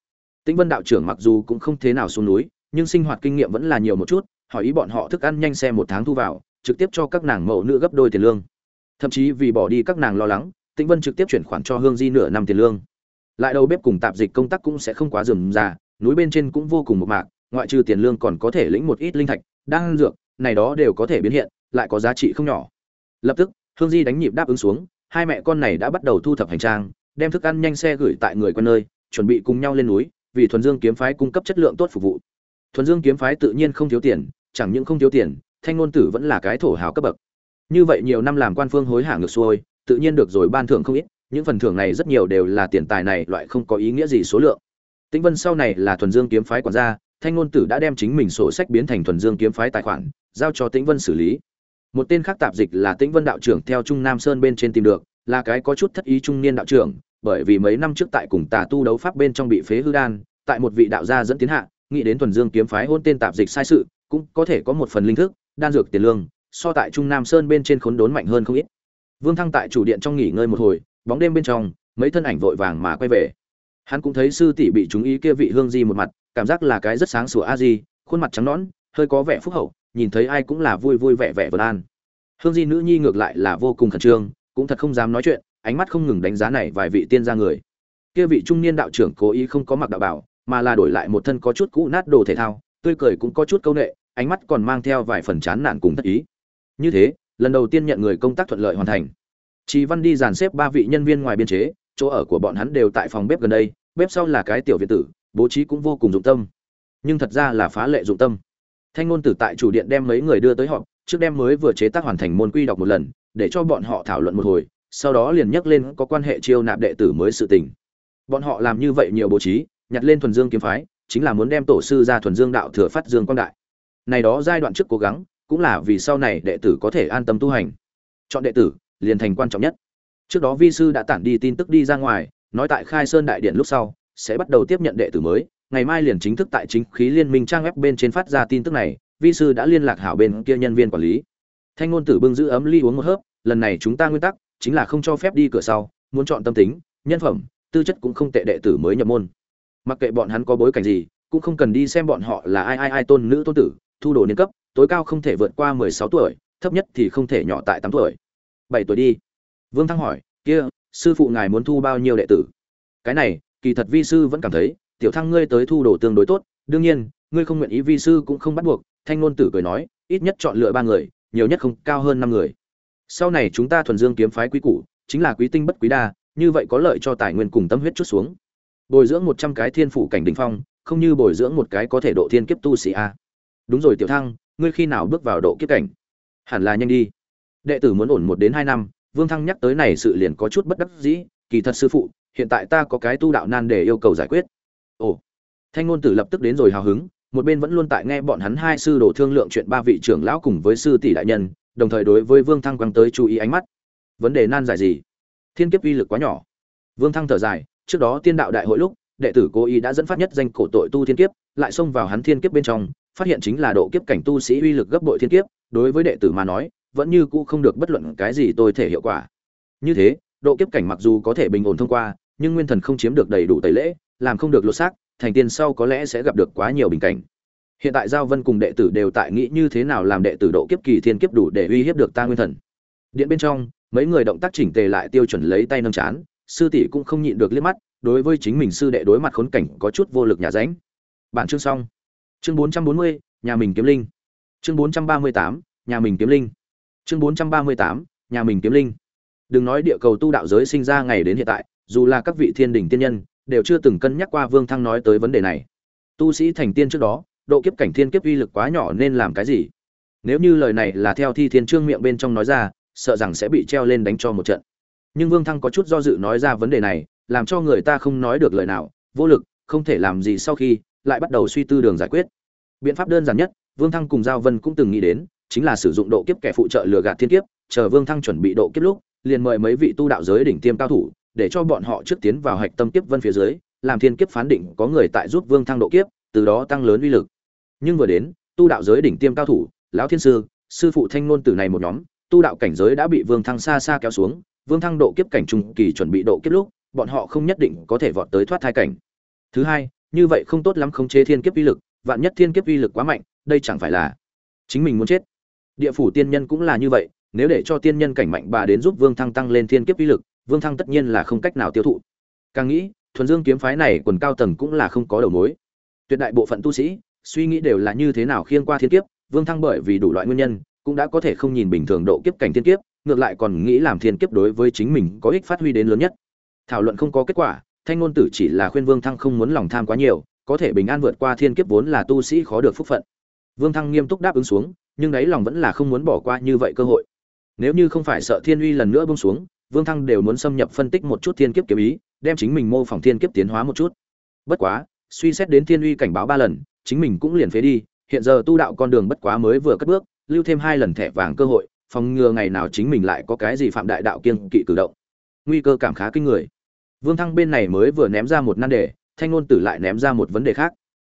Tĩnh Vân đạo trưởng mặc dù cũng không thế nào xuống núi, nhưng sinh hoạt kinh nghiệm vẫn là nhiều một chút, hỏi ý bọn họ thức ăn nhanh xe một tháng thu vào, trực tiếp cho các nàng mẫu nữ gấp đôi tiền lương. Thậm chí vì bỏ đi các nàng lo lắng, Tĩnh Vân trực tiếp chuyển khoản cho Hương Di nửa năm tiền lương. Lại đầu bếp cùng tạp dịch công tác cũng sẽ không quá rườm rà, núi bên trên cũng vô cùng một mạc, ngoại trừ tiền lương còn có thể lĩnh một ít linh thạch, đang dược, này đó đều có thể biến hiện, lại có giá trị không nhỏ. Lập tức, Hương Di đánh nhịp đáp ứng xuống, hai mẹ con này đã bắt đầu thu thập hành trang, đem thức ăn nhanh xe gửi tại người quen nơi, chuẩn bị cùng nhau lên núi, vì Thuần Dương kiếm phái cung cấp chất lượng tốt phục vụ. Thuần Dương kiếm phái tự nhiên không thiếu tiền, chẳng những không thiếu tiền, thanh ngôn tử vẫn là cái thổ hào cấp bậc. Như vậy nhiều năm làm quan phương hối hả ngược xuôi, tự nhiên được rồi ban thưởng không ít, những phần thưởng này rất nhiều đều là tiền tài này loại không có ý nghĩa gì số lượng. Tĩnh Vân sau này là thuần dương kiếm phái quản gia, Thanh ngôn tử đã đem chính mình sổ sách biến thành thuần dương kiếm phái tài khoản, giao cho Tĩnh Vân xử lý. Một tên khác tạp dịch là Tĩnh Vân đạo trưởng theo Trung Nam Sơn bên trên tìm được, là cái có chút thất ý trung niên đạo trưởng, bởi vì mấy năm trước tại cùng tà tu đấu pháp bên trong bị phế hư đan, tại một vị đạo gia dẫn tiến hạ, nghĩ đến thuần dương kiếm phái hôn tên tạp dịch sai sự, cũng có thể có một phần linh thức, đan dược tiền lương, so tại Trung Nam Sơn bên trên khốn đốn mạnh hơn không ít. Vương Thăng tại chủ điện trong nghỉ ngơi một hồi, bóng đêm bên trong, mấy thân ảnh vội vàng mà quay về hắn cũng thấy sư tỷ bị chúng ý kia vị hương di một mặt cảm giác là cái rất sáng sủa a di khuôn mặt trắng nõn hơi có vẻ phúc hậu nhìn thấy ai cũng là vui vui vẻ vẻ vân an. Hương di nữ nhi ngược lại là vô cùng khẩn trương cũng thật không dám nói chuyện ánh mắt không ngừng đánh giá này vài vị tiên gia người. Kia vị trung niên đạo trưởng cố ý không có mặc đạo bảo mà là đổi lại một thân có chút cũ nát đồ thể thao tươi cười cũng có chút câu nệ ánh mắt còn mang theo vài phần chán nản cùng thất ý. Như thế lần đầu tiên nhận người công tác thuận lợi hoàn thành. Chị Văn đi dàn xếp ba vị nhân viên ngoài biên chế, chỗ ở của bọn hắn đều tại phòng bếp gần đây, bếp sau là cái tiểu viện tử, bố trí cũng vô cùng dụng tâm. Nhưng thật ra là phá lệ dụng tâm. Thanh ngôn tử tại chủ điện đem mấy người đưa tới họp, trước đem mới vừa chế tác hoàn thành môn quy đọc một lần, để cho bọn họ thảo luận một hồi, sau đó liền nhắc lên có quan hệ chiêu nạp đệ tử mới sự tình. Bọn họ làm như vậy nhiều bố trí, nhặt lên thuần dương kiếm phái, chính là muốn đem tổ sư ra thuần dương đạo thừa phát dương quang đại. Này đó giai đoạn trước cố gắng, cũng là vì sau này đệ tử có thể an tâm tu hành. Chọn đệ tử, liền thành quan trọng nhất trước đó vi sư đã tản đi tin tức đi ra ngoài, nói tại khai sơn đại điện lúc sau, sẽ bắt đầu tiếp nhận đệ tử mới. Ngày mai liền chính thức tại chính khí liên minh trang web bên trên phát ra tin tức này, vi sư đã liên lạc hảo bên kia nhân viên quản lý. Thanh ngôn tử bưng giữ ấm ly uống một hớp, lần này chúng ta nguyên tắc, chính là không cho phép đi cửa sau, muốn chọn tâm tính, nhân phẩm, tư chất cũng không tệ đệ tử mới nhập môn. Mặc kệ bọn hắn có bối cảnh gì, cũng không cần đi xem bọn họ là ai ai ai tôn nữ tôn tử, thu đồ niên cấp, tối cao không thể vượt qua mười sáu tuổi, thấp nhất thì không thể nhỏ tại tám tuổi. Bảy tuổi đi vương thăng hỏi, kia, sư phụ ngài muốn thu bao nhiêu đệ tử? Cái này, kỳ thật vi sư vẫn cảm thấy, tiểu thăng ngươi tới thu đồ tương đối tốt, đương nhiên, ngươi không nguyện ý vi sư cũng không bắt buộc. Thanh ngôn tử cười nói, ít nhất chọn lựa ba người, nhiều nhất không, cao hơn năm người. Sau này chúng ta thuần dương kiếm phái quý củ, chính là quý tinh bất quý đa, như vậy có lợi cho tài nguyên cùng tâm huyết chút xuống. Bồi dưỡng một trăm cái thiên phủ cảnh Đỉnh phong, không như bồi dưỡng một cái có thể độ thiên kiếp tu sĩ a. Đúng rồi, tiểu thăng, ngươi khi nào bước vào độ kiếp cảnh? Hẳn là nhanh đi. Đệ tử muốn ổn một đến hai năm vương thăng nhắc tới này sự liền có chút bất đắc dĩ, kỳ thật sư phụ, hiện tại ta có cái tu đạo nan để yêu cầu giải quyết. Ồ. Thanh ngôn tử lập tức đến rồi hào hứng, một bên vẫn luôn tại nghe bọn hắn hai sư đồ thương lượng chuyện ba vị trưởng lão cùng với sư tỷ đại nhân, đồng thời đối với vương thăng quăng tới chú ý ánh mắt. Vấn đề nan giải gì? Thiên kiếp uy lực quá nhỏ. Vương thăng thở dài, trước đó tiên đạo đại hội lúc, đệ tử cố ý đã dẫn phát nhất danh cổ tội tu thiên kiếp, lại xông vào hắn thiên kiếp bên trong, phát hiện chính là độ kiếp cảnh tu sĩ uy lực gấp bội thiên kiếp, đối với đệ tử mà nói vẫn như cũ không được bất luận cái gì tôi thể hiệu quả. Như thế độ kiếp cảnh mặc dù có thể bình ổn thông qua nhưng nguyên thần không chiếm được đầy đủ tẩy lễ làm không được lột xác thành tiên sau có lẽ sẽ gặp được quá nhiều bình cảnh. Hiện tại giao vân cùng đệ tử đều tại nghĩ như thế nào làm đệ tử độ kiếp kỳ thiên kiếp đủ để uy hiếp được ta nguyên thần. Điện bên trong mấy người động tác chỉnh tề lại tiêu chuẩn lấy tay nâng chán sư tỷ cũng không nhịn được liếc mắt đối với chính mình sư đệ đối mặt khốn cảnh có chút vô lực nhà ránh. Bản chương xong. Chương 440, nhà mình kiếm linh. Chương 438, nhà mình kiếm linh chương 438, nhà mình kiếm linh. Đừng nói địa cầu tu đạo giới sinh ra ngày đến hiện tại dù là các vị thiên đình tiên nhân đều chưa từng cân nhắc qua vương thăng nói tới vấn đề này. Tu sĩ thành tiên trước đó độ kiếp cảnh thiên kiếp uy lực quá nhỏ nên làm cái gì? Nếu như lời này là theo thi thiên trương miệng bên trong nói ra sợ rằng sẽ bị treo lên đánh cho một trận. Nhưng vương thăng có chút do dự nói ra vấn đề này làm cho người ta không nói được lời nào vô lực không thể làm gì sau khi lại bắt đầu suy tư đường giải quyết. Biện pháp đơn giản nhất vương thăng cùng giao vân cũng từng nghĩ đến chính là sử dụng độ kiếp kẻ phụ trợ lừa gạt thiên kiếp, chờ vương thăng chuẩn bị độ kiếp lúc, liền mời mấy vị tu đạo giới đỉnh tiêm cao thủ, để cho bọn họ trước tiến vào hạch tâm kiếp vân phía dưới, làm thiên kiếp phán định có người tại giúp vương thăng độ kiếp, từ đó tăng lớn uy lực. Nhưng vừa đến, tu đạo giới đỉnh tiêm cao thủ, lão thiên sư sư phụ thanh ngôn tử này một nhóm, tu đạo cảnh giới đã bị vương thăng xa xa kéo xuống, vương thăng độ kiếp cảnh trung kỳ chuẩn bị độ kiếp lúc, bọn họ không nhất định có thể vọt tới thoát thai cảnh. Thứ hai, như vậy không tốt lắm khống chế thiên kiếp uy lực, vạn nhất thiên kiếp uy lực quá mạnh, đây chẳng phải là chính mình muốn chết địa phủ tiên nhân cũng là như vậy, nếu để cho tiên nhân cảnh mạnh bà đến giúp vương thăng tăng lên thiên kiếp uy lực, vương thăng tất nhiên là không cách nào tiêu thụ. Càng nghĩ, thuần dương kiếm phái này quần cao tầng cũng là không có đầu mối. Tuyệt đại bộ phận tu sĩ, suy nghĩ đều là như thế nào khiên qua thiên kiếp, vương thăng bởi vì đủ loại nguyên nhân, cũng đã có thể không nhìn bình thường độ kiếp cảnh thiên kiếp, ngược lại còn nghĩ làm thiên kiếp đối với chính mình có ích phát huy đến lớn nhất. Thảo luận không có kết quả, thanh ngôn tử chỉ là khuyên vương thăng không muốn lòng tham quá nhiều, có thể bình an vượt qua thiên kiếp vốn là tu sĩ khó được phúc phận. Vương thăng nghiêm túc đáp ứng xuống nhưng đáy lòng vẫn là không muốn bỏ qua như vậy cơ hội. Nếu như không phải sợ thiên uy lần nữa bông xuống, vương thăng đều muốn xâm nhập phân tích một chút thiên kiếp kiếm ý, đem chính mình mô phỏng thiên kiếp tiến hóa một chút. Bất quá, suy xét đến thiên uy cảnh báo ba lần, chính mình cũng liền phế đi, hiện giờ tu đạo con đường bất quá mới vừa cất bước, lưu thêm hai lần thẻ vàng cơ hội, phòng ngừa ngày nào chính mình lại có cái gì phạm đại đạo kiên kỵ cử động. Nguy cơ cảm khá kinh người. Vương thăng bên này mới vừa ném ra một nan đề, thanh ngôn tử lại ném ra một vấn đề khác.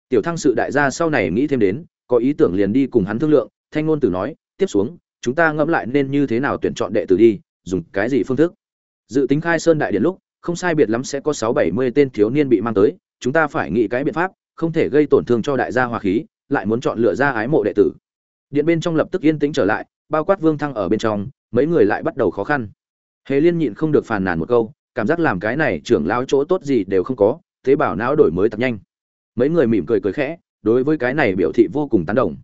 Tiểu thăng sự đại gia sau này nghĩ thêm đến, có ý tưởng liền đi cùng hắn thương lượng thanh ngôn tử nói, tiếp xuống, chúng ta ngẫm lại nên như thế nào tuyển chọn đệ tử đi, dùng cái gì phương thức? Dự tính khai sơn đại điện lúc, không sai biệt lắm sẽ có sáu bảy mươi tên thiếu niên bị mang tới, chúng ta phải nghĩ cái biện pháp, không thể gây tổn thương cho đại gia hòa khí, lại muốn chọn lựa ra ái mộ đệ tử. Điện bên trong lập tức yên tĩnh trở lại, bao quát vương thăng ở bên trong, mấy người lại bắt đầu khó khăn. Hề liên nhịn không được phàn nàn một câu, cảm giác làm cái này trưởng lao chỗ tốt gì đều không có tế bào não đổi mới thật nhanh. Mấy người mỉm cười cười khẽ, đối với cái này biểu thị vô cùng tán đồng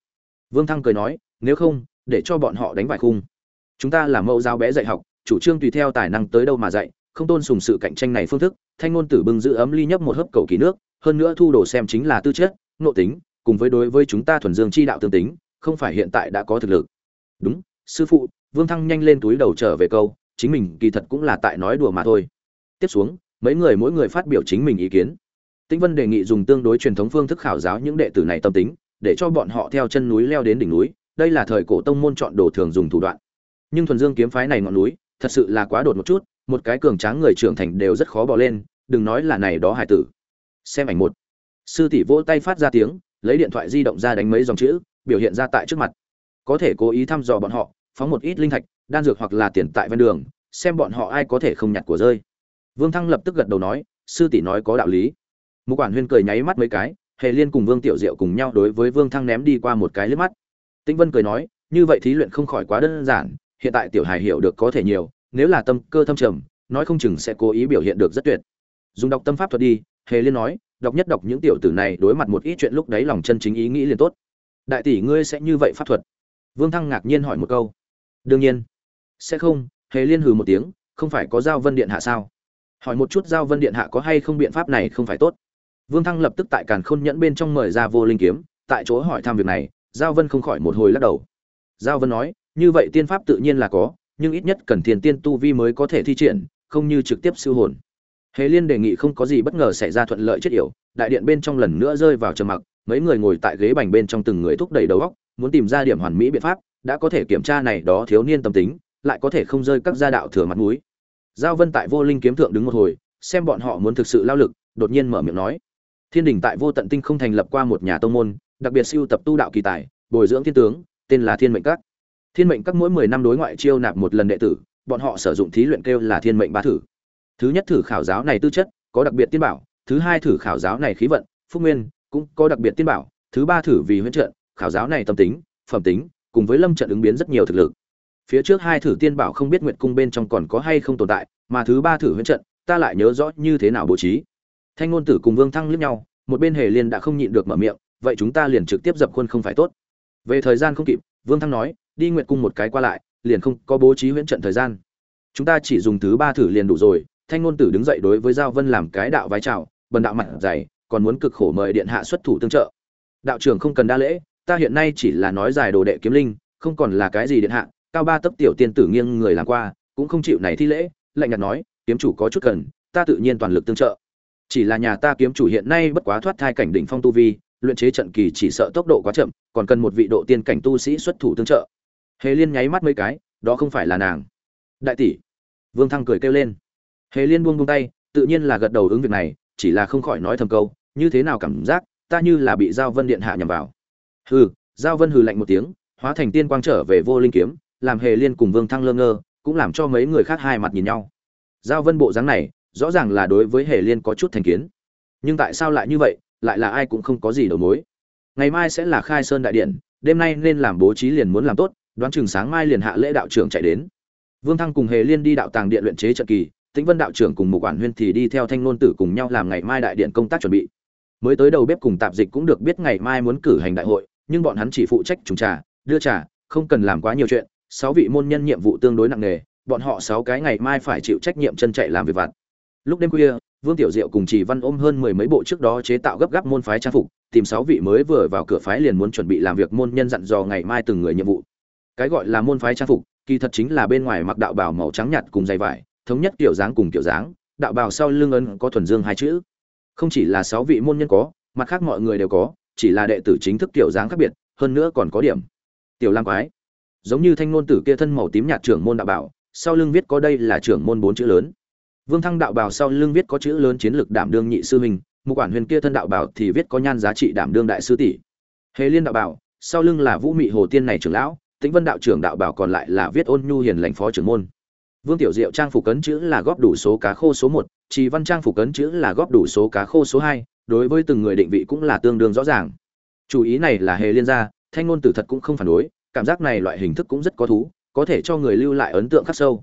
vương thăng cười nói, nếu không, để cho bọn họ đánh vài khung. Chúng ta là mẫu giáo bé dạy học, chủ trương tùy theo tài năng tới đâu mà dạy, không tôn sùng sự cạnh tranh này phương thức, thanh ngôn tử bưng giữ ấm ly nhấp một hớp cầu kỳ nước, hơn nữa thu đồ xem chính là tư chất, nội tính, cùng với đối với chúng ta thuần dương chi đạo tương tính, không phải hiện tại đã có thực lực. Đúng, sư phụ. Vương thăng nhanh lên túi đầu trở về câu, chính mình kỳ thật cũng là tại nói đùa mà thôi. Tiếp xuống, mấy người mỗi người phát biểu chính mình ý kiến. Tĩnh vân đề nghị dùng tương đối truyền thống phương thức khảo giáo những đệ tử này tâm tính để cho bọn họ theo chân núi leo đến đỉnh núi, đây là thời cổ tông môn chọn đồ thường dùng thủ đoạn. Nhưng thuần dương kiếm phái này ngọn núi, thật sự là quá đột một chút, một cái cường tráng người trưởng thành đều rất khó bỏ lên, đừng nói là này đó hải tử. Xem ảnh một. Sư tỷ vỗ tay phát ra tiếng, lấy điện thoại di động ra đánh mấy dòng chữ, biểu hiện ra tại trước mặt. Có thể cố ý thăm dò bọn họ, phóng một ít linh thạch, đan dược hoặc là tiền tại ven đường, xem bọn họ ai có thể không nhặt của rơi. Vương thăng lập tức gật đầu nói, sư tỷ nói có đạo lý. Một quản huyên cười nháy mắt mấy cái hề liên cùng vương tiểu diệu cùng nhau đối với vương thăng ném đi qua một cái liếc mắt. Tĩnh vân cười nói, như vậy thí luyện không khỏi quá đơn giản, hiện tại tiểu hài hiểu được có thể nhiều, nếu là tâm cơ thâm trầm, nói không chừng sẽ cố ý biểu hiện được rất tuyệt. Dùng đọc tâm pháp thuật đi, hề liên nói, đọc nhất đọc những tiểu tử này đối mặt một ít chuyện lúc đấy lòng chân chính ý nghĩ liền tốt. Đại tỷ ngươi sẽ như vậy pháp thuật? Vương thăng ngạc nhiên hỏi một câu. Đương nhiên. Sẽ không, hề liên hừ một tiếng, không phải có giao vân điện hạ sao? Hỏi một chút giao vân điện hạ có hay không biện pháp này không phải tốt vương thăng lập tức tại càn khôn nhẫn bên trong mời ra vô linh kiếm tại chỗ hỏi thăm việc này giao vân không khỏi một hồi lắc đầu. Giao vân nói như vậy tiên pháp tự nhiên là có nhưng ít nhất cần thiền tiên tu vi mới có thể thi triển không như trực tiếp siêu hồn. Hề liên đề nghị không có gì bất ngờ xảy ra thuận lợi chết yểu đại điện bên trong lần nữa rơi vào trầm mặc mấy người ngồi tại ghế bành bên trong từng người thúc đẩy đầu óc, muốn tìm ra điểm hoàn mỹ biện pháp đã có thể kiểm tra này đó thiếu niên tâm tính lại có thể không rơi các gia đạo thừa mặt mũi. Giao vân tại vô linh kiếm thượng đứng một hồi xem bọn họ muốn thực sự lao lực đột nhiên mở miệng nói thiên đình tại vô tận tinh không thành lập qua một nhà tông môn, đặc biệt siêu tập tu đạo kỳ tài, bồi dưỡng thiên tướng, tên là thiên mệnh các. Thiên mệnh các mỗi mười năm đối ngoại chiêu nạp một lần đệ tử, bọn họ sử dụng thí luyện kêu là thiên mệnh ba thử. Thứ nhất thử khảo giáo này tư chất, có đặc biệt tiên bảo, thứ hai thử khảo giáo này khí vận, phúc nguyên, cũng có đặc biệt tiên bảo, thứ ba thử vì huyễn trận, khảo giáo này tâm tính, phẩm tính, cùng với lâm trận ứng biến rất nhiều thực lực. Phía trước hai thử tiên bảo không biết nguyện cung bên trong còn có hay không tồn tại, mà thứ ba thử huyễn trận, ta lại nhớ rõ như thế nào bố trí thanh ngôn tử cùng vương thăng liếc nhau, một bên hề liên đã không nhịn được mở miệng, vậy chúng ta liền trực tiếp dập khuôn không phải tốt. Về thời gian không kịp, vương thăng nói, đi nguyện cung một cái qua lại, liền không có bố trí huyễn trận thời gian. Chúng ta chỉ dùng thứ ba thử liền đủ rồi. Thanh ngôn tử đứng dậy đối với giao vân làm cái đạo vái chào, bần đạo mặt dày, còn muốn cực khổ mời điện hạ xuất thủ tương trợ. Đạo trưởng không cần đa lễ, ta hiện nay chỉ là nói giải đồ đệ kiếm linh, không còn là cái gì điện hạ, cao ba tấc tiểu tiên tử nghiêng người làm qua, cũng không chịu này thi lễ. Lạnh nhạt nói, kiếm chủ có chút cần, ta tự nhiên toàn lực tương trợ chỉ là nhà ta kiếm chủ hiện nay bất quá thoát thai cảnh đỉnh phong tu vi, luyện chế trận kỳ chỉ sợ tốc độ quá chậm, còn cần một vị độ tiên cảnh tu sĩ xuất thủ tương trợ. Hề liên nháy mắt mấy cái, đó không phải là nàng. Đại tỷ. Vương thăng cười kêu lên. Hề liên buông buông tay, tự nhiên là gật đầu ứng việc này, chỉ là không khỏi nói thầm câu, như thế nào cảm giác, ta như là bị giao vân điện hạ nhầm vào. Hừ, giao vân hừ lạnh một tiếng, hóa thành tiên quang trở về vô linh kiếm, làm hề liên cùng vương thăng lơ ngơ, cũng làm cho mấy người khác hai mặt nhìn nhau. Giao vân bộ dáng này rõ ràng là đối với hề liên có chút thành kiến. Nhưng tại sao lại như vậy, lại là ai cũng không có gì đầu mối. Ngày mai sẽ là khai sơn đại điện, đêm nay nên làm bố trí liền muốn làm tốt, đoán chừng sáng mai liền hạ lễ đạo trưởng chạy đến. Vương thăng cùng hề liên đi đạo tàng điện luyện chế trận kỳ, tĩnh vân đạo trưởng cùng một quản huyên thì đi theo thanh nôn tử cùng nhau làm ngày mai đại điện công tác chuẩn bị. Mới tới đầu bếp cùng tạp dịch cũng được biết ngày mai muốn cử hành đại hội, nhưng bọn hắn chỉ phụ trách trùng trà, đưa trà, không cần làm quá nhiều chuyện, sáu vị môn nhân nhiệm vụ tương đối nặng nề, bọn họ sáu cái ngày mai phải chịu trách nhiệm chân chạy làm việc vặt lúc đêm khuya, vương tiểu diệu cùng chỉ văn ôm hơn mười mấy bộ trước đó chế tạo gấp gáp môn phái trang phục, tìm sáu vị mới vừa vào cửa phái liền muốn chuẩn bị làm việc môn nhân dặn dò ngày mai từng người nhiệm vụ. Cái gọi là môn phái trang phục, kỳ thật chính là bên ngoài mặc đạo bào màu trắng nhạt cùng dày vải, thống nhất kiểu dáng cùng kiểu dáng, đạo bào sau lưng ấn có thuần dương hai chữ. Không chỉ là sáu vị môn nhân có, mặt khác mọi người đều có, chỉ là đệ tử chính thức kiểu dáng khác biệt, hơn nữa còn có điểm. Tiểu lam quái. Giống như thanh ngôn tử kia thân màu tím nhạt trưởng môn đạo bảo sau lưng viết có đây là trưởng môn bốn chữ lớn vương thăng đạo bảo sau lưng viết có chữ lớn chiến lược đảm đương nhị sư huynh, một quản huyền kia thân đạo bảo thì viết có nhan giá trị đảm đương đại sư tỷ. Hề liên đạo bảo sau lưng là vũ mị hồ tiên này trưởng lão tĩnh vân đạo trưởng đạo bảo còn lại là viết ôn nhu hiền lành phó trưởng môn. Vương tiểu diệu trang phục cấn chữ là góp đủ số cá khô số một trì văn trang phục cấn chữ là góp đủ số cá khô số hai đối với từng người định vị cũng là tương đương rõ ràng. Chủ ý này là hề liên gia thanh ngôn tử thật cũng không phản đối cảm giác này loại hình thức cũng rất có thú có thể cho người lưu lại ấn tượng khắc sâu.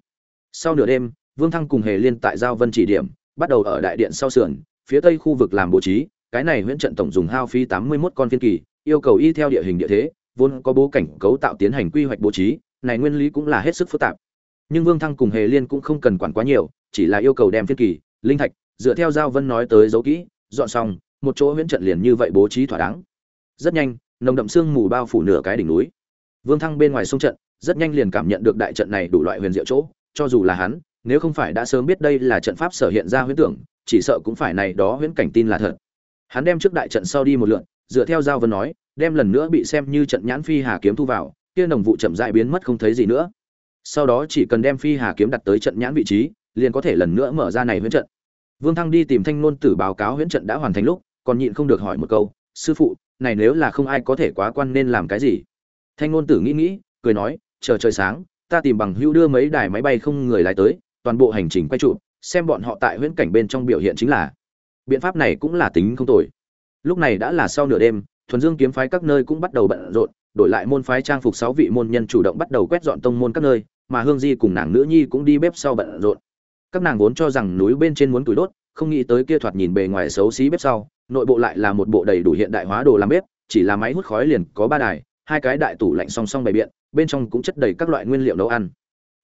Sau nửa đêm vương thăng cùng hề liên tại giao vân chỉ điểm, bắt đầu ở đại điện sau sườn, phía tây khu vực làm bố trí, cái này huyễn trận tổng dùng hao phí tám mươi 81 con phiên kỳ, yêu cầu y theo địa hình địa thế, vốn có bố cảnh cấu tạo tiến hành quy hoạch bố trí, này nguyên lý cũng là hết sức phức tạp. Nhưng vương thăng cùng hề liên cũng không cần quản quá nhiều, chỉ là yêu cầu đem phiên kỳ, linh thạch, dựa theo giao vân nói tới dấu kỹ, dọn xong, một chỗ huyễn trận liền như vậy bố trí thỏa đáng. Rất nhanh, nồng đậm sương mù bao phủ nửa cái đỉnh núi. Vương thăng bên ngoài sông trận, rất nhanh liền cảm nhận được đại trận này đủ loại huyền diệu chỗ, cho dù là hắn nếu không phải đã sớm biết đây là trận pháp sở hiện ra huyễn tưởng chỉ sợ cũng phải này đó huyễn cảnh tin là thật. Hắn đem trước đại trận sau đi một lượt, dựa theo giao vân nói đem lần nữa bị xem như trận nhãn phi hà kiếm thu vào kia nồng vụ chậm rãi biến mất không thấy gì nữa. Sau đó chỉ cần đem phi hà kiếm đặt tới trận nhãn vị trí liền có thể lần nữa mở ra này huyễn trận. Vương thăng đi tìm thanh nôn tử báo cáo huyễn trận đã hoàn thành lúc còn nhịn không được hỏi một câu sư phụ này nếu là không ai có thể quá quan nên làm cái gì? Thanh nôn tử nghĩ nghĩ cười nói chờ trời sáng ta tìm bằng hữu đưa mấy đài máy bay không người lái tới toàn bộ hành trình quay trụ, xem bọn họ tại huyễn cảnh bên trong biểu hiện chính là, biện pháp này cũng là tính không tồi. Lúc này đã là sau nửa đêm, thuần dương kiếm phái các nơi cũng bắt đầu bận rộn, đổi lại môn phái trang phục sáu vị môn nhân chủ động bắt đầu quét dọn tông môn các nơi, mà hương di cùng nàng nữ nhi cũng đi bếp sau bận rộn. Các nàng vốn cho rằng núi bên trên muốn củi đốt, không nghĩ tới kia thoạt nhìn bề ngoài xấu xí bếp sau, nội bộ lại là một bộ đầy đủ hiện đại hóa đồ làm bếp, chỉ là máy hút khói liền có ba đài, hai cái đại tủ lạnh song song bày biện, bên trong cũng chất đầy các loại nguyên liệu nấu ăn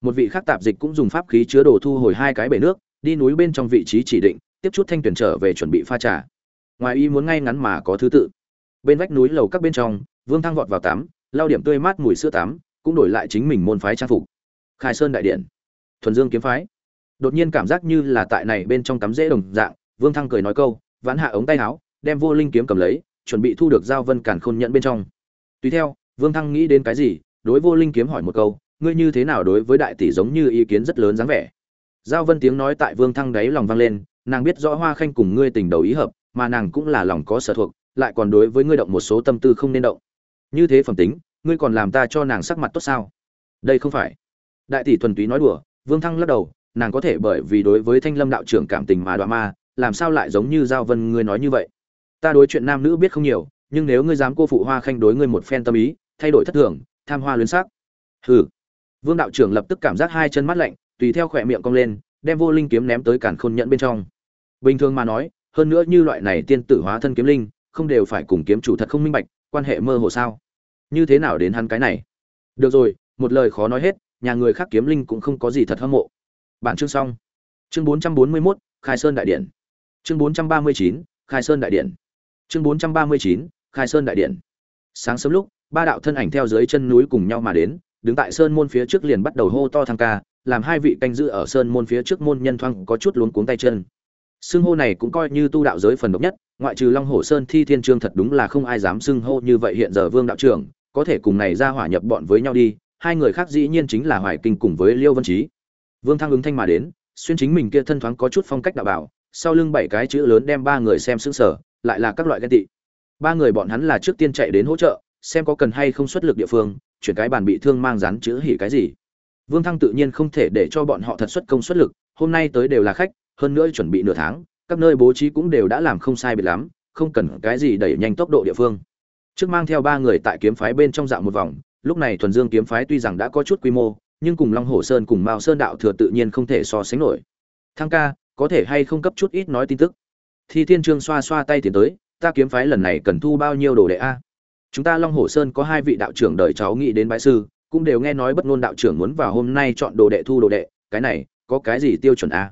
một vị khác tạp dịch cũng dùng pháp khí chứa đồ thu hồi hai cái bể nước, đi núi bên trong vị trí chỉ định, tiếp chút thanh tuyển trở về chuẩn bị pha trà. Ngoài ý muốn ngay ngắn mà có thứ tự. Bên vách núi lầu các bên trong, vương thăng vọt vào tắm lao điểm tươi mát mùi sữa tắm, cũng đổi lại chính mình môn phái trang phục. Khai sơn đại điện. Thuần dương kiếm phái. Đột nhiên cảm giác như là tại này bên trong tắm dễ đồng dạng, vương thăng cười nói câu, vãn hạ ống tay áo, đem vô linh kiếm cầm lấy, chuẩn bị thu được giao vân cản khôn nhận bên trong. Tùy theo, vương thăng nghĩ đến cái gì, đối vô linh kiếm hỏi một câu ngươi như thế nào đối với đại tỷ giống như ý kiến rất lớn dáng vẻ? Giao vân tiếng nói tại vương thăng đáy lòng vang lên, nàng biết rõ hoa khanh cùng ngươi tình đầu ý hợp, mà nàng cũng là lòng có sở thuộc, lại còn đối với ngươi động một số tâm tư không nên động. Như thế phẩm tính, ngươi còn làm ta cho nàng sắc mặt tốt sao? Đây không phải. Đại tỷ thuần túy nói đùa, vương thăng lắc đầu, nàng có thể bởi vì đối với thanh lâm đạo trưởng cảm tình mà đoạ ma, làm sao lại giống như giao vân ngươi nói như vậy? Ta đối chuyện nam nữ biết không nhiều, nhưng nếu ngươi dám cô phụ hoa khanh đối ngươi một phen tâm ý, thay đổi thất thường, tham hoa luyến sắc. Hừ vương đạo trưởng lập tức cảm giác hai chân mát lạnh tùy theo khỏe miệng cong lên đem vô linh kiếm ném tới cản khôn nhẫn bên trong. Bình thường mà nói hơn nữa như loại này tiên tử hóa thân kiếm linh không đều phải cùng kiếm chủ thật không minh bạch quan hệ mơ hồ sao? Như thế nào đến hắn cái này? Được rồi một lời khó nói hết nhà người khác kiếm linh cũng không có gì thật hâm mộ. Bạn chương xong. Chương 441, khai sơn đại điện. Chương 439, khai sơn đại điện. Chương 439, khai sơn đại điện. Sáng sớm lúc ba đạo thân ảnh theo dưới chân núi cùng nhau mà đến đứng tại sơn môn phía trước liền bắt đầu hô to thăng ca, làm hai vị canh giữ ở sơn môn phía trước môn nhân thoang có chút luống cuống tay chân. Xưng hô này cũng coi như tu đạo giới phần độc nhất, ngoại trừ long hồ sơn thi thiên trương thật đúng là không ai dám xưng hô như vậy hiện giờ vương đạo trưởng, có thể cùng này ra hỏa nhập bọn với nhau đi, hai người khác dĩ nhiên chính là hoài kinh cùng với liêu văn trí vương thăng ứng thanh mà đến, xuyên chính mình kia thân thoáng có chút phong cách đạo bảo, sau lưng bảy cái chữ lớn đem ba người xem sững sờ, lại là các loại ghen tị. Ba người bọn hắn là trước tiên chạy đến hỗ trợ xem có cần hay không xuất lực địa phương, chuyển cái bàn bị thương mang dán chữ hỉ cái gì. Vương thăng tự nhiên không thể để cho bọn họ thật xuất công xuất lực, hôm nay tới đều là khách, hơn nữa chuẩn bị nửa tháng, các nơi bố trí cũng đều đã làm không sai biệt lắm, không cần cái gì đẩy nhanh tốc độ địa phương. Trước mang theo ba người tại kiếm phái bên trong dạo một vòng, lúc này thuần dương kiếm phái tuy rằng đã có chút quy mô, nhưng cùng long hồ sơn cùng mao sơn đạo thừa tự nhiên không thể so sánh nổi. Thăng ca, có thể hay không cấp chút ít nói tin tức? Thi thiên trương xoa xoa tay tiến tới, ta kiếm phái lần này cần thu bao nhiêu đồ đệ a? Chúng ta long hồ sơn có hai vị đạo trưởng đời cháu nghĩ đến bãi sư cũng đều nghe nói bất ngôn đạo trưởng muốn vào hôm nay chọn đồ đệ thu đồ đệ cái này có cái gì tiêu chuẩn a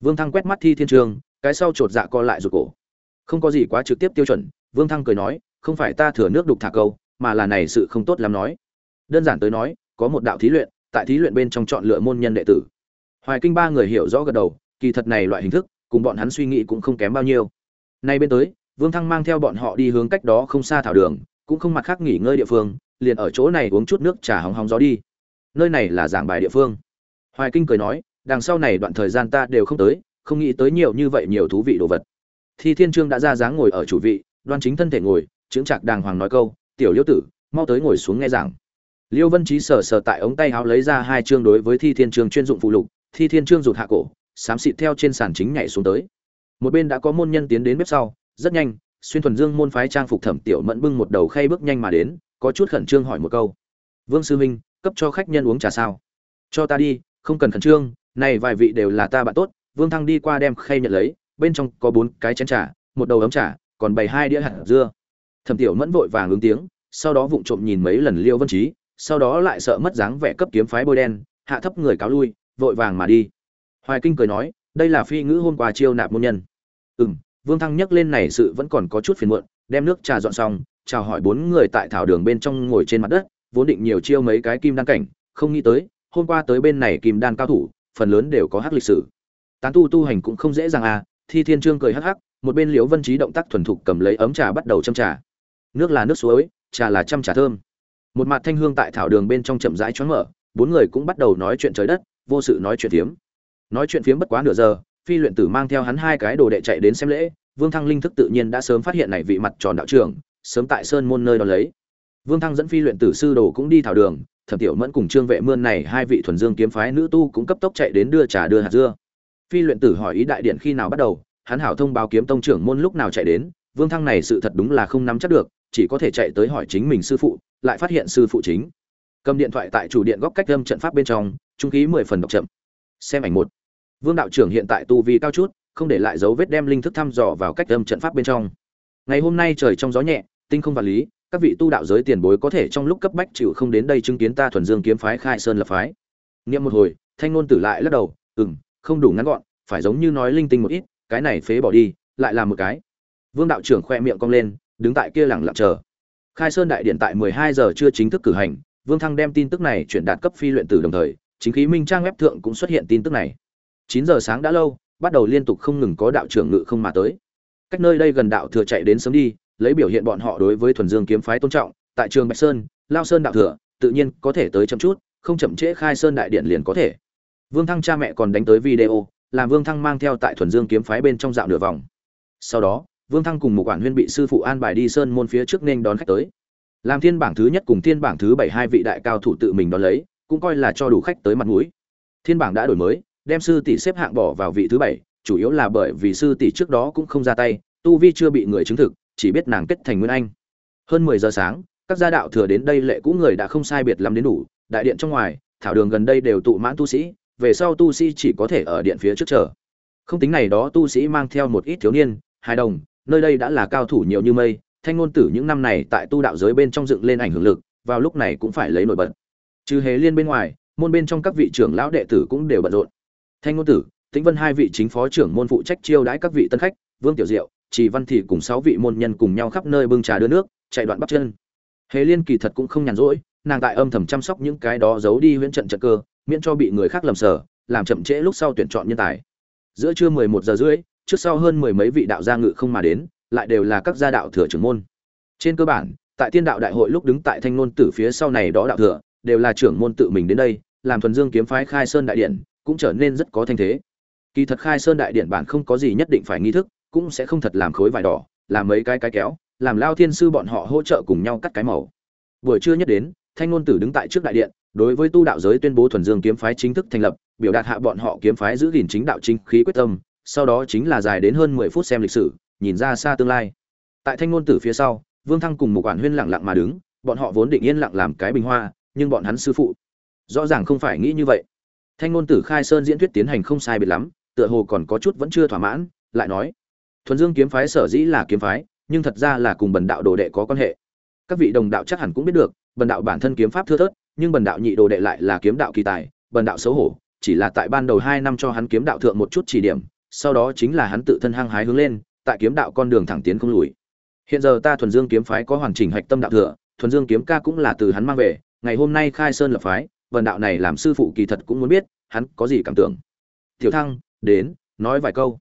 vương thăng quét mắt thi thiên trường, cái sau chột dạ co lại rụt cổ. Không có gì quá trực tiếp tiêu chuẩn vương thăng cười nói không phải ta thừa nước đục thả câu mà là này sự không tốt lắm nói. Đơn giản tới nói có một đạo thí luyện tại thí luyện bên trong chọn lựa môn nhân đệ tử. Hoài kinh ba người hiểu rõ gật đầu kỳ thật này loại hình thức cùng bọn hắn suy nghĩ cũng không kém bao nhiêu. Nay bên tới vương thăng mang theo bọn họ đi hướng cách đó không xa thảo đường cũng không mặt khác nghỉ ngơi địa phương, liền ở chỗ này uống chút nước trà hóng hóng gió đi. Nơi này là giảng bài địa phương. Hoài kinh cười nói, đằng sau này đoạn thời gian ta đều không tới, không nghĩ tới nhiều như vậy nhiều thú vị đồ vật. Thi thiên trương đã ra dáng ngồi ở chủ vị, đoan chính thân thể ngồi chứng chặt đàng hoàng nói câu, tiểu liêu tử, mau tới ngồi xuống nghe giảng. Liêu vân trí sờ sờ tại ống tay áo lấy ra hai chương đối với thi thiên trương chuyên dụng phụ lục, thi thiên trương rụt hạ cổ, xám xịt theo trên sàn chính nhảy xuống tới. Một bên đã có môn nhân tiến đến bếp sau, rất nhanh xuyên thuần dương môn phái trang phục thẩm tiểu mẫn bưng một đầu khay bước nhanh mà đến, có chút khẩn trương hỏi một câu. Vương sư minh cấp cho khách nhân uống trà sao? Cho ta đi, không cần khẩn trương, này vài vị đều là ta bạn tốt, vương thăng đi qua đem khay nhận lấy, bên trong có bốn cái chén trà, một đầu ấm trà, còn bày hai đĩa hạt dưa. Thẩm tiểu mẫn vội vàng ứng tiếng, sau đó vụng trộm nhìn mấy lần liêu vân trí sau đó lại sợ mất dáng vẻ cấp kiếm phái bôi đen, hạ thấp người cáo lui, vội vàng mà đi. Hoài kinh cười nói, đây là phi ngữ hôm qua chiêu nạp môn nhân. Ừ m vương thăng nhắc lên này sự vẫn còn có chút phiền muộn, đem nước trà dọn xong, chào hỏi bốn người tại thảo đường bên trong ngồi trên mặt đất, vốn định nhiều chiêu mấy cái kim đan cảnh, không nghĩ tới, hôm qua tới bên này kim đan cao thủ, phần lớn đều có hắc lịch sử. Tán tu tu hành cũng không dễ dàng à thi thiên trương cười hắc hắc, một bên liễu vân trí động tác thuần thục cầm lấy ấm trà bắt đầu châm trà. Nước là nước suối, trà là chăm trà thơm. Một mặt thanh hương tại thảo đường bên trong chậm rãi choáng mở, bốn người cũng bắt đầu nói chuyện trời đất, vô sự nói chuyện phiếm. Nói chuyện phiếm bất quá nửa giờ phi luyện tử mang theo hắn hai cái đồ đệ chạy đến xem lễ, vương thăng linh thức tự nhiên đã sớm phát hiện này vị mặt tròn đạo trưởng, sớm tại sơn môn nơi đó lấy. Vương thăng dẫn phi luyện tử sư đồ cũng đi thảo đường, thẩm tiểu mẫn cùng trương vệ mươn này hai vị thuần dương kiếm phái nữ tu cũng cấp tốc chạy đến đưa trà đưa hạt dưa. Phi luyện tử hỏi ý đại điện khi nào bắt đầu, hắn hảo thông báo kiếm tông trưởng môn lúc nào chạy đến, vương thăng này sự thật đúng là không nắm chắc được, chỉ có thể chạy tới hỏi chính mình sư phụ, lại phát hiện sư phụ chính. Cầm điện thoại tại chủ điện góc cách âm trận pháp bên trong, trung khí mười phần đọc chậm. Xem ảnh một vương đạo trưởng hiện tại tu vi cao chút, không để lại dấu vết đem linh thức thăm dò vào cách âm trận pháp bên trong. Ngày hôm nay trời trong gió nhẹ, tinh không vật lý, các vị tu đạo giới tiền bối có thể trong lúc cấp bách chịu không đến đây chứng kiến ta thuần dương kiếm phái khai sơn lập phái. Niệm một hồi, thanh ngôn tử lại lắc đầu, ừm, không đủ ngắn gọn, phải giống như nói linh tinh một ít, cái này phế bỏ đi, lại làm một cái. Vương đạo trưởng khoe miệng cong lên, đứng tại kia lẳng lặng chờ. Khai sơn đại điện tại 12 giờ chưa chính thức cử hành, vương thăng đem tin tức này chuyển đạt cấp phi luyện tử đồng thời, chính khí minh trang web thượng cũng xuất hiện tin tức này. 9 giờ sáng đã lâu, bắt đầu liên tục không ngừng có đạo trưởng ngự không mà tới. Cách nơi đây gần đạo thừa chạy đến sớm đi, lấy biểu hiện bọn họ đối với thuần dương kiếm phái tôn trọng, tại trường bạch sơn, lao sơn đạo thừa, tự nhiên có thể tới chậm chút, không chậm trễ khai sơn đại điện liền có thể. Vương thăng cha mẹ còn đánh tới video, làm vương thăng mang theo tại thuần dương kiếm phái bên trong dạo nửa vòng. Sau đó, vương thăng cùng một quản huyên bị sư phụ an bài đi sơn môn phía trước nên đón khách tới. Làm thiên bảng thứ nhất cùng thiên bảng thứ bảy hai vị đại cao thủ tự mình đón lấy, cũng coi là cho đủ khách tới mặt mũi. Thiên bảng đã đổi mới đem sư tỷ xếp hạng bỏ vào vị thứ bảy, chủ yếu là bởi vì sư tỷ trước đó cũng không ra tay, tu vi chưa bị người chứng thực, chỉ biết nàng kết thành nguyên anh. Hơn mười giờ sáng, các gia đạo thừa đến đây lệ cũ người đã không sai biệt lắm đến đủ, đại điện trong ngoài, thảo đường gần đây đều tụ mãn tu sĩ, về sau tu sĩ chỉ có thể ở điện phía trước chờ. Không tính này đó tu sĩ mang theo một ít thiếu niên, hài đồng, nơi đây đã là cao thủ nhiều như mây, thanh ngôn tử những năm này tại tu đạo giới bên trong dựng lên ảnh hưởng lực, vào lúc này cũng phải lấy nổi bật. Trừ hề liên bên ngoài, môn bên trong các vị trưởng lão đệ tử cũng đều bận rộn thanh ngôn tử, tĩnh vân hai vị chính phó trưởng môn phụ trách chiêu đãi các vị tân khách, vương tiểu diệu, trì văn thị cùng sáu vị môn nhân cùng nhau khắp nơi bưng trà đưa nước, chạy đoạn bắp chân. Hề liên kỳ thật cũng không nhàn rỗi, nàng tại âm thầm chăm sóc những cái đó giấu đi huyễn trận trận cơ, miễn cho bị người khác lầm sở làm chậm trễ lúc sau tuyển chọn nhân tài. Giữa trưa mười một giờ rưỡi, trước sau hơn mười mấy vị đạo gia ngự không mà đến, lại đều là các gia đạo thừa trưởng môn. Trên cơ bản, tại tiên đạo đại hội lúc đứng tại thanh ngôn tử phía sau này đó đạo thừa, đều là trưởng môn tự mình đến đây, làm thuần dương kiếm phái khai sơn đại điện cũng trở nên rất có thanh thế. Kỳ thật khai sơn đại điện bản không có gì nhất định phải nghi thức, cũng sẽ không thật làm khối vải đỏ, làm mấy cái cái kéo, làm lao thiên sư bọn họ hỗ trợ cùng nhau cắt cái màu. Buổi trưa nhất đến, thanh ngôn tử đứng tại trước đại điện, đối với tu đạo giới tuyên bố thuần dương kiếm phái chính thức thành lập, biểu đạt hạ bọn họ kiếm phái giữ gìn chính đạo chính khí quyết tâm, sau đó chính là dài đến hơn mười phút xem lịch sử, nhìn ra xa tương lai. Tại thanh ngôn tử phía sau, vương thăng cùng một quản huyên lặng lặng mà đứng, bọn họ vốn định yên lặng làm cái bình hoa, nhưng bọn hắn sư phụ rõ ràng không phải nghĩ như vậy thanh ngôn tử khai sơn diễn thuyết tiến hành không sai biệt lắm, tựa hồ còn có chút vẫn chưa thỏa mãn, lại nói, thuần dương kiếm phái sở dĩ là kiếm phái, nhưng thật ra là cùng bần đạo đồ đệ có quan hệ. Các vị đồng đạo chắc hẳn cũng biết được, bần đạo bản thân kiếm pháp thưa thớt, nhưng bần đạo nhị đồ đệ lại là kiếm đạo kỳ tài, bần đạo xấu hổ, chỉ là tại ban đầu hai năm cho hắn kiếm đạo thượng một chút chỉ điểm, sau đó chính là hắn tự thân hăng hái hướng lên, tại kiếm đạo con đường thẳng tiến không lùi. Hiện giờ ta thuần dương kiếm phái có hoàn chỉnh hạch tâm đạo thừa, thuần dương kiếm ca cũng là từ hắn mang về, ngày hôm nay khai sơn lập phái vần đạo này làm sư phụ kỳ thật cũng muốn biết, hắn có gì cảm tưởng. Tiểu thăng, đến, nói vài câu.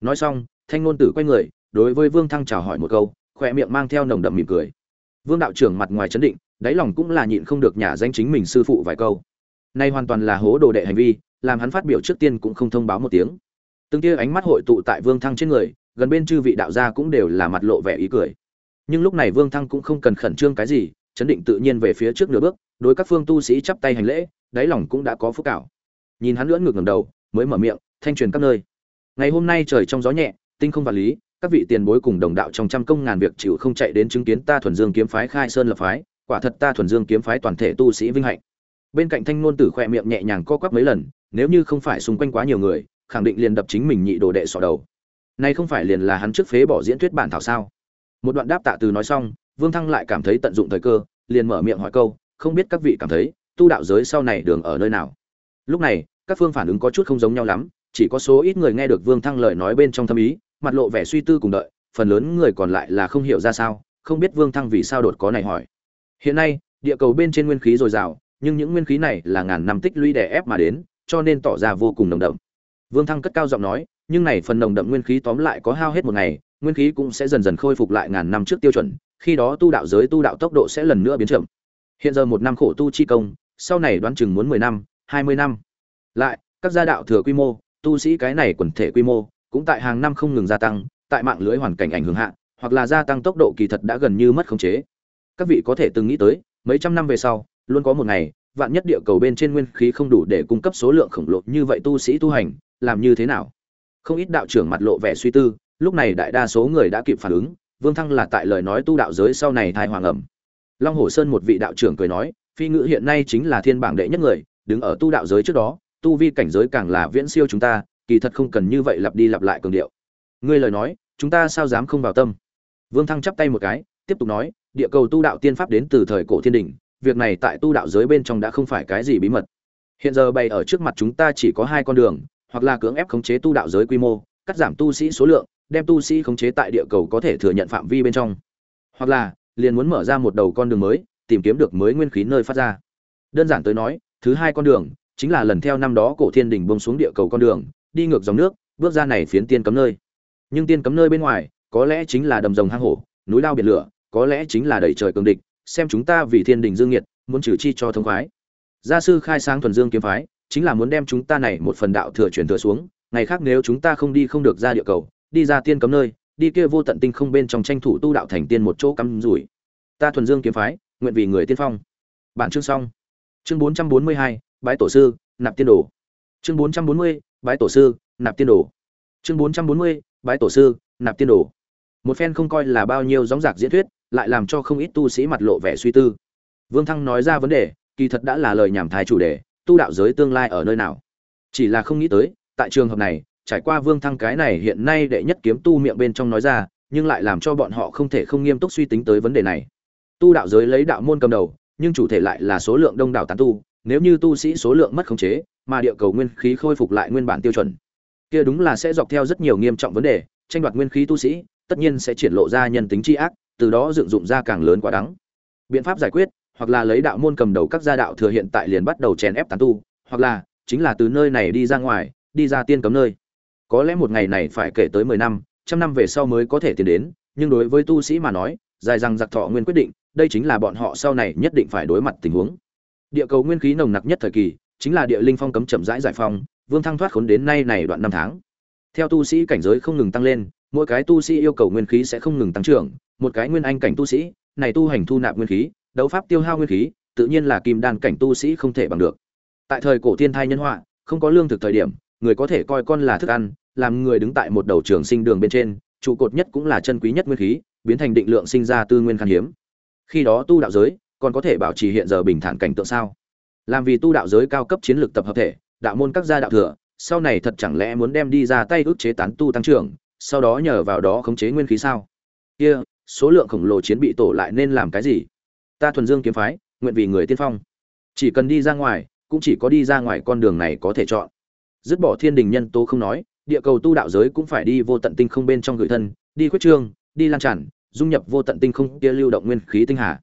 Nói xong, thanh ngôn tử quay người, đối với vương thăng chào hỏi một câu, khỏe miệng mang theo nồng đậm mỉm cười. Vương đạo trưởng mặt ngoài chấn định, đáy lòng cũng là nhịn không được nhả danh chính mình sư phụ vài câu. Nay hoàn toàn là hố đồ đệ hành vi, làm hắn phát biểu trước tiên cũng không thông báo một tiếng. Từng tia ánh mắt hội tụ tại vương thăng trên người, gần bên chư vị đạo gia cũng đều là mặt lộ vẻ ý cười. Nhưng lúc này vương thăng cũng không cần khẩn trương cái gì, chấn định tự nhiên về phía trước nửa bước đối các phương tu sĩ chắp tay hành lễ, đáy lòng cũng đã có phúc cảo. Nhìn hắn lưỡn ngược ngầm đầu, mới mở miệng, thanh truyền các nơi. Ngày hôm nay trời trong gió nhẹ, tinh không vật lý, các vị tiền bối cùng đồng đạo trong trăm công ngàn việc chịu không chạy đến chứng kiến ta thuần dương kiếm phái khai sơn lập phái, quả thật ta thuần dương kiếm phái toàn thể tu sĩ vinh hạnh. Bên cạnh thanh ngôn tử khoe miệng nhẹ nhàng co quắp mấy lần, nếu như không phải xung quanh quá nhiều người, khẳng định liền đập chính mình nhị đồ đệ sọ đầu. Nay không phải liền là hắn trước phế bỏ diễn thuyết bản thảo sao? Một đoạn đáp tạ từ nói xong, vương thăng lại cảm thấy tận dụng thời cơ, liền mở miệng hỏi câu không biết các vị cảm thấy, tu đạo giới sau này đường ở nơi nào. Lúc này, các phương phản ứng có chút không giống nhau lắm, chỉ có số ít người nghe được vương thăng lời nói bên trong thâm ý, mặt lộ vẻ suy tư cùng đợi, phần lớn người còn lại là không hiểu ra sao, không biết vương thăng vì sao đột có này hỏi. Hiện nay, địa cầu bên trên nguyên khí dồi dào, nhưng những nguyên khí này là ngàn năm tích lũy đè ép mà đến, cho nên tỏ ra vô cùng nồng đậm. Vương thăng cất cao giọng nói, nhưng này phần nồng đậm nguyên khí tóm lại có hao hết một ngày, nguyên khí cũng sẽ dần dần khôi phục lại ngàn năm trước tiêu chuẩn, khi đó tu đạo giới tu đạo tốc độ sẽ lần nữa biến chậm hiện giờ một năm khổ tu chi công, sau này đoán chừng muốn mười năm, hai mươi năm. Lại, các gia đạo thừa quy mô, tu sĩ cái này quần thể quy mô, cũng tại hàng năm không ngừng gia tăng, tại mạng lưới hoàn cảnh ảnh hưởng hạ, hoặc là gia tăng tốc độ kỳ thật đã gần như mất khống chế. Các vị có thể từng nghĩ tới, mấy trăm năm về sau, luôn có một ngày, vạn nhất địa cầu bên trên nguyên khí không đủ để cung cấp số lượng khổng lồ như vậy tu sĩ tu hành, làm như thế nào? Không ít đạo trưởng mặt lộ vẻ suy tư, lúc này đại đa số người đã kịp phản ứng, vương thăng là tại lời nói tu đạo giới sau này thai hoàng ẩm long hồ sơn một vị đạo trưởng cười nói, phi ngữ hiện nay chính là thiên bảng đệ nhất người, đứng ở tu đạo giới trước đó, tu vi cảnh giới càng là viễn siêu chúng ta, kỳ thật không cần như vậy lặp đi lặp lại cường điệu. Ngươi lời nói, chúng ta sao dám không vào tâm? Vương thăng chắp tay một cái, tiếp tục nói, địa cầu tu đạo tiên pháp đến từ thời cổ thiên đình việc này tại tu đạo giới bên trong đã không phải cái gì bí mật. Hiện giờ bày ở trước mặt chúng ta chỉ có hai con đường, hoặc là cưỡng ép khống chế tu đạo giới quy mô, cắt giảm tu sĩ số lượng, đem tu sĩ khống chế tại địa cầu có thể thừa nhận phạm vi bên trong. Hoặc là liền muốn mở ra một đầu con đường mới, tìm kiếm được mới nguyên khí nơi phát ra. Đơn giản tới nói, thứ hai con đường chính là lần theo năm đó cổ thiên đình bông xuống địa cầu con đường, đi ngược dòng nước, bước ra này phiến tiên cấm nơi. Nhưng tiên cấm nơi bên ngoài, có lẽ chính là đầm rồng hang hổ, núi lao biển lửa, có lẽ chính là đẩy trời cường địch, xem chúng ta vì thiên đình dương nhiệt, muốn trừ chi cho thông khoái. Gia sư khai sáng thuần dương kiếm phái, chính là muốn đem chúng ta này một phần đạo thừa truyền thừa xuống, ngày khác nếu chúng ta không đi không được ra địa cầu, đi ra tiên cấm nơi đi kia vô tận tinh không bên trong tranh thủ tu đạo thành tiên một chỗ cắm rủi. Ta thuần dương kiếm phái, nguyện vì người tiên phong. Bản chương xong. Chương bốn trăm bốn mươi hai, bái tổ sư, nạp tiên đồ. Chương bốn trăm bốn mươi, bái tổ sư, nạp tiên đồ. Chương bốn trăm bốn mươi, bái tổ sư, nạp tiên đồ. Một phen không coi là bao nhiêu gióng giạc diễn thuyết, lại làm cho không ít tu sĩ mặt lộ vẻ suy tư. Vương thăng nói ra vấn đề, kỳ thật đã là lời nhảm thái chủ đề, tu đạo giới tương lai ở nơi nào? Chỉ là không nghĩ tới, tại trường hợp này trải qua vương thăng cái này hiện nay đệ nhất kiếm tu miệng bên trong nói ra, nhưng lại làm cho bọn họ không thể không nghiêm túc suy tính tới vấn đề này tu đạo giới lấy đạo môn cầm đầu, nhưng chủ thể lại là số lượng đông đảo tán tu, nếu như tu sĩ số lượng mất khống chế, mà địa cầu nguyên khí khôi phục lại nguyên bản tiêu chuẩn, kia đúng là sẽ dọc theo rất nhiều nghiêm trọng vấn đề, tranh đoạt nguyên khí tu sĩ, tất nhiên sẽ triển lộ ra nhân tính chi ác, từ đó dựng dụng ra càng lớn quá đáng. biện pháp giải quyết, hoặc là lấy đạo môn cầm đầu các gia đạo thừa hiện tại liền bắt đầu chèn ép tán tu, hoặc là chính là từ nơi này đi ra ngoài, đi ra tiên cấm nơi có lẽ một ngày này phải kể tới mười năm, trăm năm về sau mới có thể tiến đến, nhưng đối với tu sĩ mà nói, dài rằng giặc thọ nguyên quyết định, đây chính là bọn họ sau này nhất định phải đối mặt tình huống. Địa cầu nguyên khí nồng nặc nhất thời kỳ, chính là địa linh phong cấm chậm rãi giải phong vương thăng thoát khốn đến nay này đoạn năm tháng. Theo tu sĩ cảnh giới không ngừng tăng lên, mỗi cái tu sĩ yêu cầu nguyên khí sẽ không ngừng tăng trưởng, một cái nguyên anh cảnh tu sĩ, này tu hành thu nạp nguyên khí, đấu pháp tiêu hao nguyên khí, tự nhiên là kim đan cảnh tu sĩ không thể bằng được. Tại thời cổ thiên thai nhân họa, không có lương thực thời điểm người có thể coi con là thức ăn, làm người đứng tại một đầu trường sinh đường bên trên, trụ cột nhất cũng là chân quý nhất nguyên khí, biến thành định lượng sinh ra tư nguyên khan hiếm. Khi đó tu đạo giới còn có thể bảo trì hiện giờ bình thản cảnh tượng sao? Làm vì tu đạo giới cao cấp chiến lược tập hợp thể, đạo môn các gia đạo thừa, sau này thật chẳng lẽ muốn đem đi ra tay ức chế tán tu tăng trưởng, sau đó nhờ vào đó khống chế nguyên khí sao? Kia, số lượng khổng lồ chiến bị tổ lại nên làm cái gì? Ta thuần dương kiếm phái, nguyện vì người tiên phong. Chỉ cần đi ra ngoài, cũng chỉ có đi ra ngoài con đường này có thể chọn dứt bỏ thiên đình nhân tố không nói, địa cầu tu đạo giới cũng phải đi vô tận tinh không bên trong gửi thân, đi khuyết trương, đi lan tràn, dung nhập vô tận tinh không kia lưu động nguyên khí tinh hà.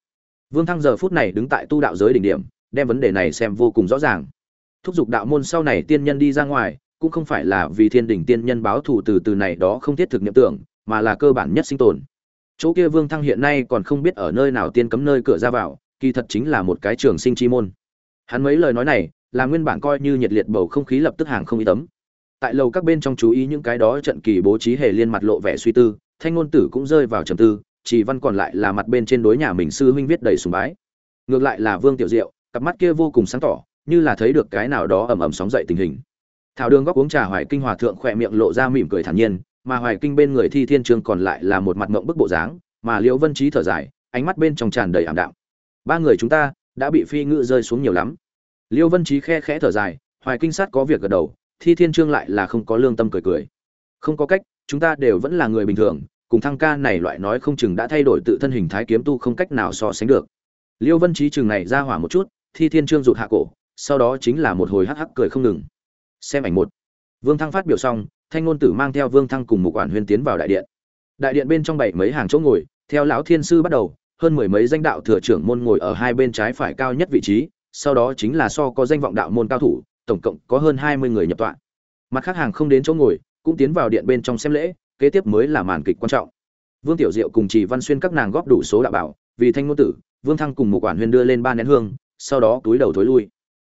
Vương thăng giờ phút này đứng tại tu đạo giới đỉnh điểm, đem vấn đề này xem vô cùng rõ ràng. Thúc giục đạo môn sau này tiên nhân đi ra ngoài, cũng không phải là vì thiên đình tiên nhân báo thù từ từ này đó không thiết thực niệm tưởng, mà là cơ bản nhất sinh tồn. Chỗ kia vương thăng hiện nay còn không biết ở nơi nào tiên cấm nơi cửa ra vào, kỳ thật chính là một cái trường sinh chi môn. Hắn mấy lời nói này là nguyên bản coi như nhiệt liệt bầu không khí lập tức hàng không ý tấm. Tại lầu các bên trong chú ý những cái đó trận kỳ bố trí hề liên mặt lộ vẻ suy tư, thanh ngôn tử cũng rơi vào trầm tư, chỉ văn còn lại là mặt bên trên đối nhà mình sư huynh viết đầy sùng bái. Ngược lại là vương tiểu diệu, cặp mắt kia vô cùng sáng tỏ, như là thấy được cái nào đó ầm ầm sóng dậy tình hình. Thảo đường góc uống trà hoài kinh hòa thượng khỏe miệng lộ ra mỉm cười thản nhiên, mà hoài kinh bên người thi thiên trường còn lại là một mặt mộng bức bộ dáng, mà liễu vân trí thở dài, ánh mắt bên trong tràn đầy ảm đạm. Ba người chúng ta đã bị phi ngự rơi xuống nhiều lắm. Liêu vân trí khe khẽ thở dài, hoài kinh sát có việc gật đầu, thi thiên trương lại là không có lương tâm cười cười. Không có cách, chúng ta đều vẫn là người bình thường, cùng thăng ca này loại nói không chừng đã thay đổi tự thân hình thái kiếm tu không cách nào so sánh được. Liêu vân trí chừng này ra hỏa một chút, thi thiên trương rụt hạ cổ, sau đó chính là một hồi hắc hắc cười không ngừng. Xem ảnh một. Vương thăng phát biểu xong, thanh ngôn tử mang theo vương thăng cùng một quản huyên tiến vào đại điện. Đại điện bên trong bảy mấy hàng chỗ ngồi, theo lão thiên sư bắt đầu, hơn mười mấy danh đạo thừa trưởng môn ngồi ở hai bên trái phải cao nhất vị trí sau đó chính là so có danh vọng đạo môn cao thủ, tổng cộng có hơn hai mươi người nhập tọa. Mặt khác hàng không đến chỗ ngồi, cũng tiến vào điện bên trong xem lễ, kế tiếp mới là màn kịch quan trọng. Vương tiểu diệu cùng trì văn xuyên các nàng góp đủ số đạo bảo, vì thanh ngôn tử, vương thăng cùng một quản huyền đưa lên ba nén hương, sau đó túi đầu thối lui.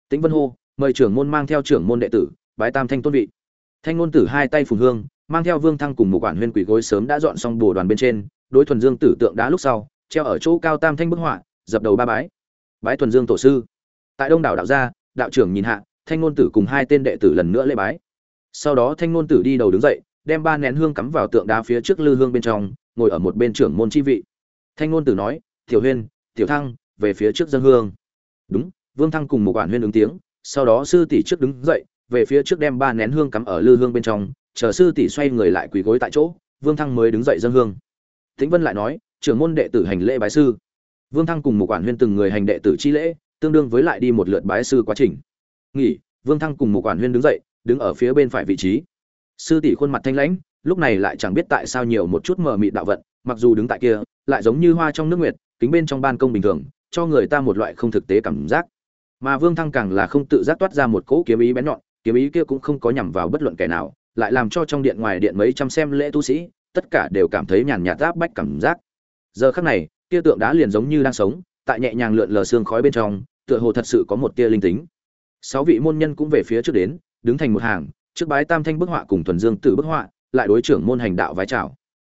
Tĩnh vân hô, mời trưởng môn mang theo trưởng môn đệ tử, bái tam thanh tôn vị. Thanh ngôn tử hai tay phùng hương, mang theo vương thăng cùng một quản huyền quỷ gối sớm đã dọn xong bồ đoàn bên trên, đối thuần dương tử tượng đá lúc sau, treo ở chỗ cao tam thanh bức họa, dập đầu ba bái. Bái thuần dương tổ sư tại đông đảo đạo gia, đạo trưởng nhìn hạ, thanh ngôn tử cùng hai tên đệ tử lần nữa lễ bái. Sau đó thanh ngôn tử đi đầu đứng dậy, đem ba nén hương cắm vào tượng đá phía trước lư hương bên trong, ngồi ở một bên trưởng môn chi vị. Thanh ngôn tử nói, tiểu huyên, tiểu thăng, về phía trước dân hương. Đúng, vương thăng cùng một quản huyên ứng tiếng. Sau đó sư tỷ trước đứng dậy, về phía trước đem ba nén hương cắm ở lư hương bên trong, chờ sư tỷ xoay người lại quỳ gối tại chỗ, vương thăng mới đứng dậy dân hương. Tĩnh vân lại nói, trưởng môn đệ tử hành lễ bái sư. Vương thăng cùng một quản huyên từng người hành đệ tử chi lễ tương đương với lại đi một lượt bái sư quá trình. Nghỉ, vương thăng cùng một quản huyên đứng dậy, đứng ở phía bên phải vị trí. Sư tỷ khuôn mặt thanh lãnh, lúc này lại chẳng biết tại sao nhiều một chút mờ mịt đạo vận, mặc dù đứng tại kia, lại giống như hoa trong nước nguyệt, kính bên trong ban công bình thường, cho người ta một loại không thực tế cảm giác. Mà vương thăng càng là không tự giác toát ra một cỗ kiếm ý bén nhọn, kiếm ý kia cũng không có nhằm vào bất luận kẻ nào, lại làm cho trong điện ngoài điện mấy trăm xem lễ tu sĩ, tất cả đều cảm thấy nhàn nhạt áp bách cảm giác. Giờ khắc này, kia tượng đá liền giống như đang sống tại nhẹ nhàng lượn lờ xương khói bên trong, tựa hồ thật sự có một tia linh tính. Sáu vị môn nhân cũng về phía trước đến, đứng thành một hàng, trước bái tam thanh bức họa cùng thuần dương tử bức họa, lại đối trưởng môn hành đạo vái chào.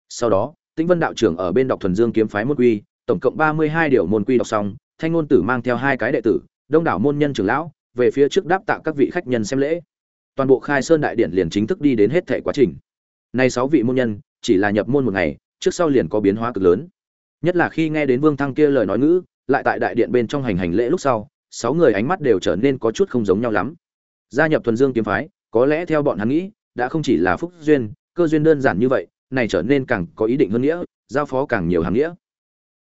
Sau đó, tĩnh vân đạo trưởng ở bên đọc thuần dương kiếm phái môn quy, tổng cộng ba mươi hai điều môn quy đọc xong, thanh ngôn tử mang theo hai cái đệ tử, đông đảo môn nhân trưởng lão, về phía trước đáp tạ các vị khách nhân xem lễ. Toàn bộ khai sơn đại điện liền chính thức đi đến hết thể quá trình. Nay sáu vị môn nhân, chỉ là nhập môn một ngày, trước sau liền có biến hóa cực lớn. Nhất là khi nghe đến vương thăng kia lời nói ngữ lại tại đại điện bên trong hành hành lễ lúc sau, sáu người ánh mắt đều trở nên có chút không giống nhau lắm. Gia nhập thuần dương kiếm phái, có lẽ theo bọn hắn nghĩ, đã không chỉ là phúc duyên, cơ duyên đơn giản như vậy, này trở nên càng có ý định hơn nghĩa, giao phó càng nhiều hàng nghĩa.